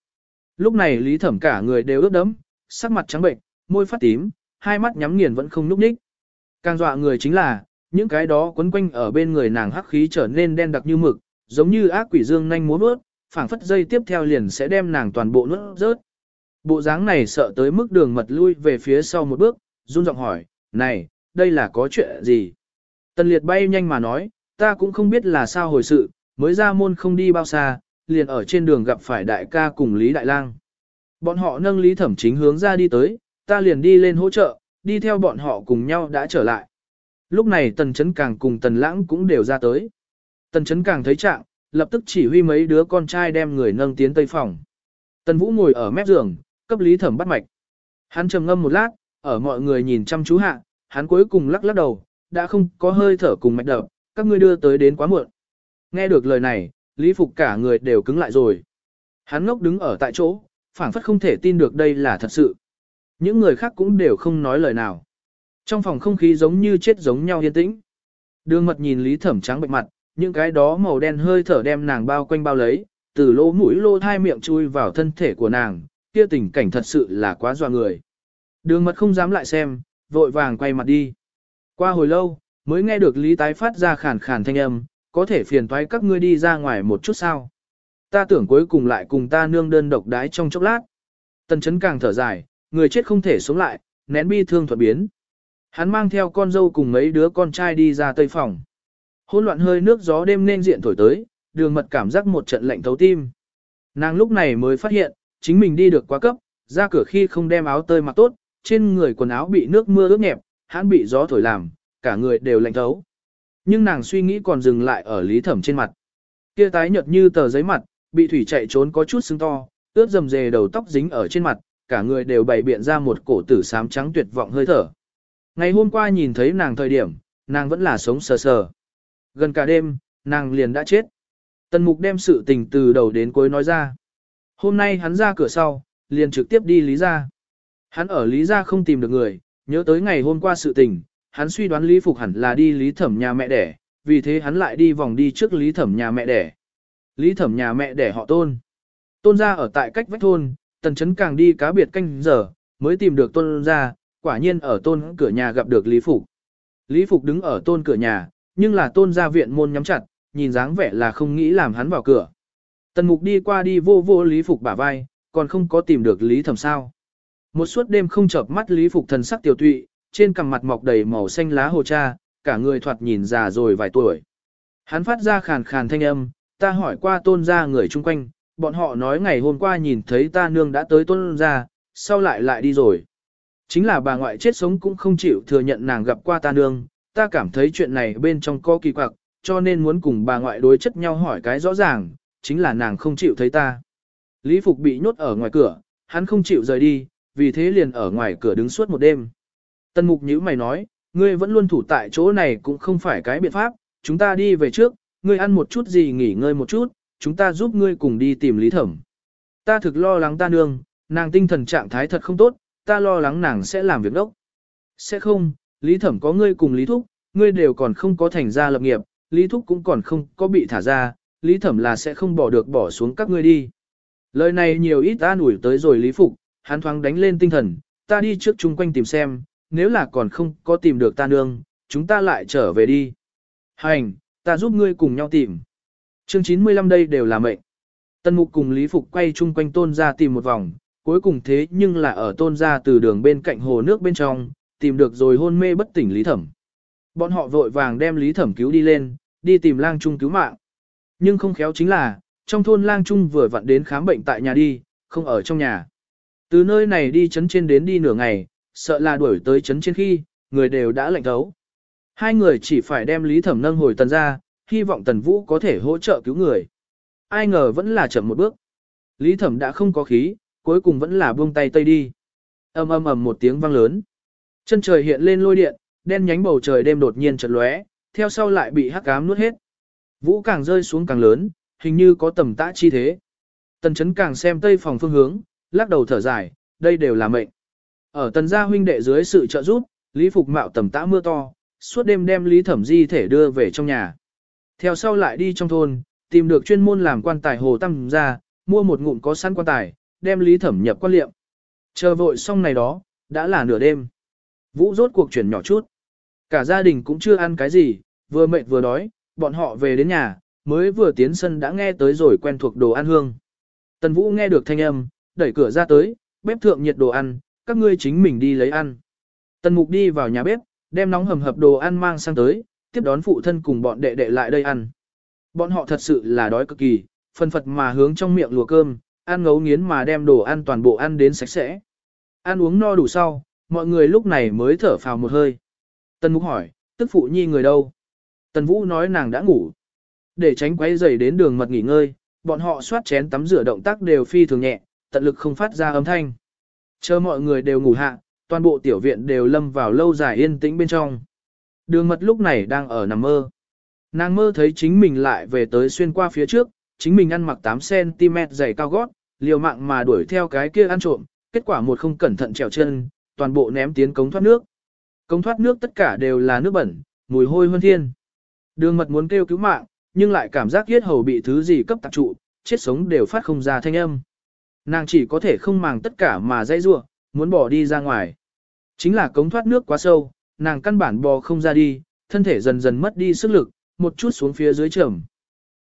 Lúc này lý thẩm cả người đều ướt đẫm, sắc mặt trắng bệnh, môi phát tím, hai mắt nhắm nghiền vẫn không nhúc ních. Càng dọa người chính là, những cái đó quấn quanh ở bên người nàng hắc khí trở nên đen đặc như mực, giống như ác quỷ dương nhanh múa bước, phảng phất dây tiếp theo liền sẽ đem nàng toàn bộ nuốt rớt. Bộ dáng này sợ tới mức đường mật lui về phía sau một bước, run giọng hỏi, này, đây là có chuyện gì? Tần liệt bay nhanh mà nói, ta cũng không biết là sao hồi sự, mới ra môn không đi bao xa, liền ở trên đường gặp phải đại ca cùng Lý Đại Lang. Bọn họ nâng Lý Thẩm Chính hướng ra đi tới, ta liền đi lên hỗ trợ, đi theo bọn họ cùng nhau đã trở lại. Lúc này Tần Chấn Càng cùng Tần Lãng cũng đều ra tới. Tần Chấn Càng thấy trạng, lập tức chỉ huy mấy đứa con trai đem người nâng tiến tây phòng. Tần Vũ ngồi ở mép giường, cấp Lý Thẩm bắt mạch. Hắn trầm ngâm một lát, ở mọi người nhìn chăm chú hạ, hắn cuối cùng lắc lắc đầu, đã không có hơi thở cùng mạch đập, các ngươi đưa tới đến quá muộn. Nghe được lời này, Lý Phục cả người đều cứng lại rồi. Hắn ngốc đứng ở tại chỗ, phảng phất không thể tin được đây là thật sự. Những người khác cũng đều không nói lời nào. Trong phòng không khí giống như chết giống nhau yên tĩnh. Đường mật nhìn Lý Thẩm trắng bệnh mặt, những cái đó màu đen hơi thở đem nàng bao quanh bao lấy, từ lỗ mũi lỗ thai miệng chui vào thân thể của nàng, kia tình cảnh thật sự là quá dọa người. Đường mật không dám lại xem, vội vàng quay mặt đi. Qua hồi lâu, mới nghe được Lý tái phát ra khàn khàn thanh âm, có thể phiền toái các ngươi đi ra ngoài một chút sao. Ta tưởng cuối cùng lại cùng ta nương đơn độc đái trong chốc lát. Tần chấn càng thở dài, người chết không thể sống lại, nén bi thương thuật biến. Hắn mang theo con dâu cùng mấy đứa con trai đi ra tây phòng. Hôn loạn hơi nước gió đêm nên diện thổi tới, đường mật cảm giác một trận lạnh thấu tim. Nàng lúc này mới phát hiện, chính mình đi được quá cấp, ra cửa khi không đem áo tơi mặc tốt, trên người quần áo bị nước mưa ướt nhẹp, hắn bị gió thổi làm, cả người đều lạnh thấu. Nhưng nàng suy nghĩ còn dừng lại ở lý thẩm trên mặt. Kia tái nhợt như tờ giấy mặt, bị thủy chạy trốn có chút sưng to, ướt dầm dề đầu tóc dính ở trên mặt, cả người đều bày biện ra một cổ tử sám trắng tuyệt vọng hơi thở. Ngày hôm qua nhìn thấy nàng thời điểm, nàng vẫn là sống sờ sờ. Gần cả đêm, nàng liền đã chết. Tần mục đem sự tình từ đầu đến cuối nói ra. Hôm nay hắn ra cửa sau, liền trực tiếp đi Lý Gia. Hắn ở Lý Gia không tìm được người, nhớ tới ngày hôm qua sự tình, hắn suy đoán Lý Phục hẳn là đi Lý Thẩm nhà mẹ đẻ, vì thế hắn lại đi vòng đi trước Lý Thẩm nhà mẹ đẻ. Lý Thẩm nhà mẹ đẻ họ Tôn. Tôn gia ở tại cách vách thôn, Tần Chấn càng đi cá biệt canh giờ, mới tìm được Tôn gia, quả nhiên ở Tôn cửa nhà gặp được Lý Phục. Lý Phục đứng ở Tôn cửa nhà, nhưng là Tôn gia viện môn nhắm chặt, nhìn dáng vẻ là không nghĩ làm hắn vào cửa. Tần Mục đi qua đi vô vô Lý Phục bả vai, còn không có tìm được Lý Thẩm sao. Một suốt đêm không chợp mắt Lý Phục thần sắc tiểu tụy, trên cằm mặt mọc đầy màu xanh lá hồ cha, cả người thoạt nhìn già rồi vài tuổi. Hắn phát ra khàn khàn thanh âm, ta hỏi qua tôn gia người chung quanh, bọn họ nói ngày hôm qua nhìn thấy ta nương đã tới Tuân gia, sau lại lại đi rồi. Chính là bà ngoại chết sống cũng không chịu thừa nhận nàng gặp qua ta nương, ta cảm thấy chuyện này bên trong có kỳ quặc, cho nên muốn cùng bà ngoại đối chất nhau hỏi cái rõ ràng, chính là nàng không chịu thấy ta. Lý Phục bị nhốt ở ngoài cửa, hắn không chịu rời đi, vì thế liền ở ngoài cửa đứng suốt một đêm. Tân mục nhữ mày nói, ngươi vẫn luôn thủ tại chỗ này cũng không phải cái biện pháp, chúng ta đi về trước, ngươi ăn một chút gì nghỉ ngơi một chút, chúng ta giúp ngươi cùng đi tìm Lý Thẩm. Ta thực lo lắng ta nương, nàng tinh thần trạng thái thật không tốt, ta lo lắng nàng sẽ làm việc đốc. Sẽ không, Lý Thẩm có ngươi cùng Lý Thúc, ngươi đều còn không có thành ra lập nghiệp, Lý Thúc cũng còn không có bị thả ra, Lý Thẩm là sẽ không bỏ được bỏ xuống các ngươi đi. Lời này nhiều ít ta ủi tới rồi Lý Phục, hắn thoáng đánh lên tinh thần, ta đi trước chung quanh tìm xem, nếu là còn không có tìm được ta nương, chúng ta lại trở về đi. Hành, ta giúp ngươi cùng nhau tìm. Chương 95 đây đều là mệnh. Tân mục cùng Lý Phục quay chung quanh tôn ra tìm một vòng, cuối cùng thế nhưng là ở tôn ra từ đường bên cạnh hồ nước bên trong, tìm được rồi hôn mê bất tỉnh Lý Thẩm. Bọn họ vội vàng đem Lý Thẩm cứu đi lên, đi tìm lang trung cứu mạng. Nhưng không khéo chính là, trong thôn lang trung vừa vặn đến khám bệnh tại nhà đi, không ở trong nhà. Từ nơi này đi chấn trên đến đi nửa ngày, sợ là đuổi tới chấn trên khi, người đều đã lạnh thấu. Hai người chỉ phải đem Lý Thẩm nâng hồi tần ra, hy vọng tần vũ có thể hỗ trợ cứu người. Ai ngờ vẫn là chậm một bước. Lý Thẩm đã không có khí, cuối cùng vẫn là buông tay tây đi. ầm ầm ầm một tiếng vang lớn. Chân trời hiện lên lôi điện, đen nhánh bầu trời đêm đột nhiên chợt lóe, theo sau lại bị hắc ám nuốt hết. Vũ càng rơi xuống càng lớn, hình như có tầm tã chi thế. Tần chấn càng xem tây phòng phương hướng, lắc đầu thở dài, đây đều là mệnh. Ở tần gia huynh đệ dưới sự trợ giúp, Lý Phục mạo tầm tã mưa to, suốt đêm đem Lý Thẩm Di thể đưa về trong nhà. Theo sau lại đi trong thôn, tìm được chuyên môn làm quan tài hồ tăng ra, mua một ngụm có sẵn quan tài, đem Lý Thẩm nhập quan liệm. Chờ vội xong này đó, đã là nửa đêm. Vũ rốt cuộc chuyển nhỏ chút. Cả gia đình cũng chưa ăn cái gì, vừa mệt vừa đói, bọn họ về đến nhà, mới vừa tiến sân đã nghe tới rồi quen thuộc đồ ăn hương. Tần Vũ nghe được thanh âm, đẩy cửa ra tới, bếp thượng nhiệt đồ ăn, các ngươi chính mình đi lấy ăn. Tần Mục đi vào nhà bếp, đem nóng hầm hập đồ ăn mang sang tới, tiếp đón phụ thân cùng bọn đệ đệ lại đây ăn. Bọn họ thật sự là đói cực kỳ, phân phật mà hướng trong miệng lùa cơm, ăn ngấu nghiến mà đem đồ ăn toàn bộ ăn đến sạch sẽ. Ăn uống no đủ sau, mọi người lúc này mới thở phào một hơi. Tân Mục hỏi, tức phụ nhi người đâu? Tần Vũ nói nàng đã ngủ. Để tránh quấy rầy đến đường mật nghỉ ngơi, bọn họ xoát chén tắm rửa động tác đều phi thường nhẹ, tận lực không phát ra âm thanh. Chờ mọi người đều ngủ hạ, toàn bộ tiểu viện đều lâm vào lâu dài yên tĩnh bên trong. Đường mật lúc này đang ở nằm mơ. Nàng mơ thấy chính mình lại về tới xuyên qua phía trước, chính mình ăn mặc 8cm dày cao gót, liều mạng mà đuổi theo cái kia ăn trộm, kết quả một không cẩn thận trèo chân, toàn bộ ném tiến cống thoát nước. Cống thoát nước tất cả đều là nước bẩn, mùi hôi hơn thiên. Đường mật muốn kêu cứu mạng, nhưng lại cảm giác yết hầu bị thứ gì cấp tạp trụ, chết sống đều phát không ra thanh âm. Nàng chỉ có thể không màng tất cả mà dây rua, muốn bỏ đi ra ngoài. Chính là cống thoát nước quá sâu, nàng căn bản bò không ra đi, thân thể dần dần mất đi sức lực, một chút xuống phía dưới trầm.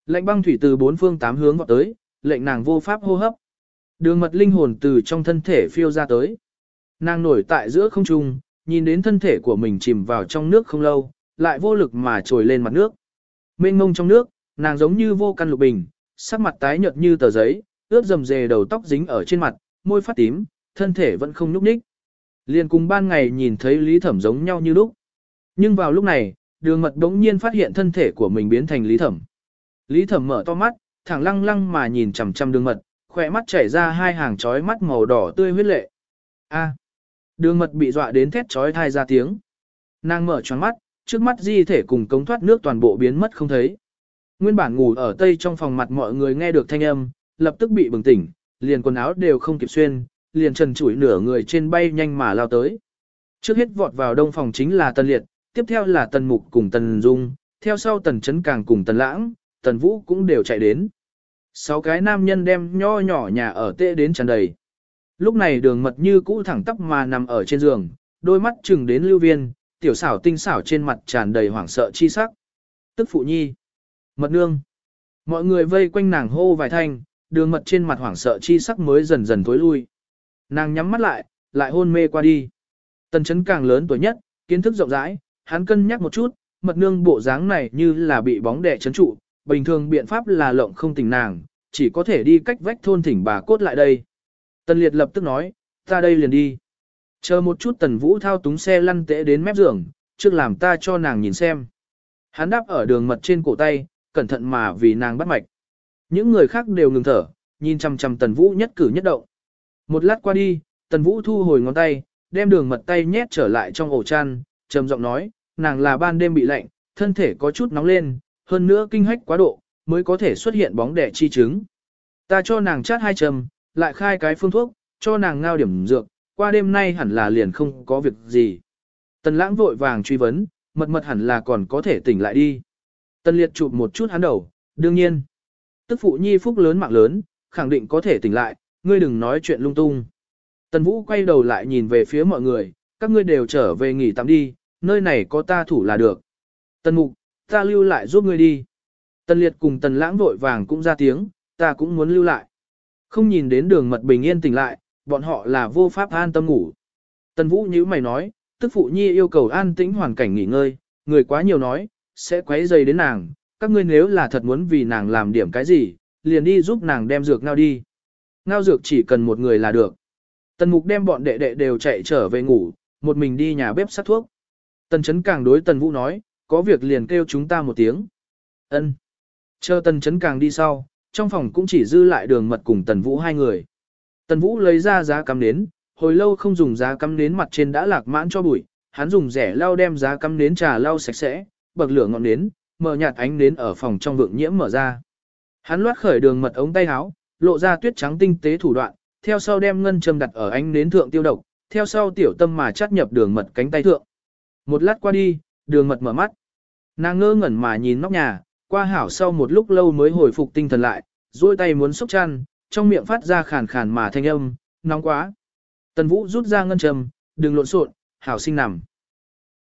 Lệnh băng thủy từ bốn phương tám hướng vọt tới, lệnh nàng vô pháp hô hấp. Đường mật linh hồn từ trong thân thể phiêu ra tới. Nàng nổi tại giữa không trung, nhìn đến thân thể của mình chìm vào trong nước không lâu, lại vô lực mà trồi lên mặt nước. Mênh mông trong nước, nàng giống như vô căn lục bình, sắc mặt tái nhợt như tờ giấy, ướt dầm dề đầu tóc dính ở trên mặt, môi phát tím, thân thể vẫn không nhúc nhích. Liên cùng ban ngày nhìn thấy Lý Thẩm giống nhau như lúc. Nhưng vào lúc này, đường mật đống nhiên phát hiện thân thể của mình biến thành Lý Thẩm. Lý Thẩm mở to mắt, thẳng lăng lăng mà nhìn chằm chằm đường mật, khỏe mắt chảy ra hai hàng trói mắt màu đỏ tươi huyết lệ. A. đường mật bị dọa đến thét trói thai ra tiếng. Nàng mở tròn mắt, trước mắt di thể cùng cống thoát nước toàn bộ biến mất không thấy. Nguyên bản ngủ ở tây trong phòng mặt mọi người nghe được thanh âm, lập tức bị bừng tỉnh, liền quần áo đều không kịp xuyên, liền trần trụi nửa người trên bay nhanh mà lao tới. Trước hết vọt vào đông phòng chính là Tần Liệt, tiếp theo là Tần Mục cùng Tần Dung, theo sau Tần Trấn Càng cùng Tần Lãng, Tần Vũ cũng đều chạy đến. Sáu cái nam nhân đem nho nhỏ nhà ở tệ đến tràn đầy. Lúc này đường mật như cũ thẳng tắp mà nằm ở trên giường, đôi mắt chừng đến lưu viên, tiểu xảo tinh xảo trên mặt tràn đầy hoảng sợ chi sắc. Tức phụ nhi. Mật nương. Mọi người vây quanh nàng hô vài thanh, đường mật trên mặt hoảng sợ chi sắc mới dần dần tối lui. Nàng nhắm mắt lại, lại hôn mê qua đi. Tần chấn càng lớn tuổi nhất, kiến thức rộng rãi, hắn cân nhắc một chút, mật nương bộ dáng này như là bị bóng đè chấn trụ, bình thường biện pháp là lộng không tỉnh nàng, chỉ có thể đi cách vách thôn thỉnh bà cốt lại đây. Tần liệt lập tức nói, ta đây liền đi. Chờ một chút tần vũ thao túng xe lăn tễ đến mép giường, trước làm ta cho nàng nhìn xem. Hắn đáp ở đường mật trên cổ tay, cẩn thận mà vì nàng bắt mạch. Những người khác đều ngừng thở, nhìn chăm chăm tần vũ nhất cử nhất động. Một lát qua đi, tần vũ thu hồi ngón tay, đem đường mật tay nhét trở lại trong ổ chăn, trầm giọng nói, nàng là ban đêm bị lạnh, thân thể có chút nóng lên, hơn nữa kinh hách quá độ, mới có thể xuất hiện bóng đẻ chi chứng. Ta cho nàng chát hai trầm, lại khai cái phương thuốc, cho nàng ngao điểm dược, qua đêm nay hẳn là liền không có việc gì. Tần lãng vội vàng truy vấn, mật mật hẳn là còn có thể tỉnh lại đi. Tần liệt chụp một chút hắn đầu, đương nhiên. Tức phụ nhi phúc lớn mạng lớn, khẳng định có thể tỉnh lại, ngươi đừng nói chuyện lung tung. Tần vũ quay đầu lại nhìn về phía mọi người, các ngươi đều trở về nghỉ tạm đi, nơi này có ta thủ là được. Tần mục, ta lưu lại giúp ngươi đi. Tần liệt cùng tần lãng vội vàng cũng ra tiếng, ta cũng muốn lưu lại. Không nhìn đến đường mật bình yên tỉnh lại, bọn họ là vô pháp an tâm ngủ. Tần vũ như mày nói, tức phụ nhi yêu cầu an tĩnh hoàn cảnh nghỉ ngơi, người quá nhiều nói, sẽ quấy dày đến nàng, các ngươi nếu là thật muốn vì nàng làm điểm cái gì, liền đi giúp nàng đem dược ngao đi. Ngao dược chỉ cần một người là được. Tần mục đem bọn đệ đệ đều chạy trở về ngủ, một mình đi nhà bếp sát thuốc. Tần chấn càng đối tần vũ nói, có việc liền kêu chúng ta một tiếng. ân Chờ tần chấn càng đi sau, trong phòng cũng chỉ dư lại đường mật cùng tần vũ hai người. Tần vũ lấy ra giá cắm nến, hồi lâu không dùng giá cắm nến mặt trên đã lạc mãn cho bụi, hắn dùng rẻ lau đem giá cắm nến trà lau sạch sẽ, bậc lửa ngọn nến, mở nhạt ánh nến ở phòng trong vượng nhiễm mở ra. Hắn loát khởi đường mật ống tay áo, lộ ra tuyết trắng tinh tế thủ đoạn, theo sau đem ngân châm đặt ở ánh nến thượng tiêu độc, theo sau tiểu tâm mà chắt nhập đường mật cánh tay thượng. Một lát qua đi, đường mật mở mắt. Nàng ngơ ngẩn mà nhìn nóc nhà, qua hảo sau một lúc lâu mới hồi phục tinh thần lại, duỗi tay muốn xúc chăn, trong miệng phát ra khàn khàn mà thanh âm, nóng quá. Tần Vũ rút ra ngân châm, đừng lộn xộn, hảo sinh nằm.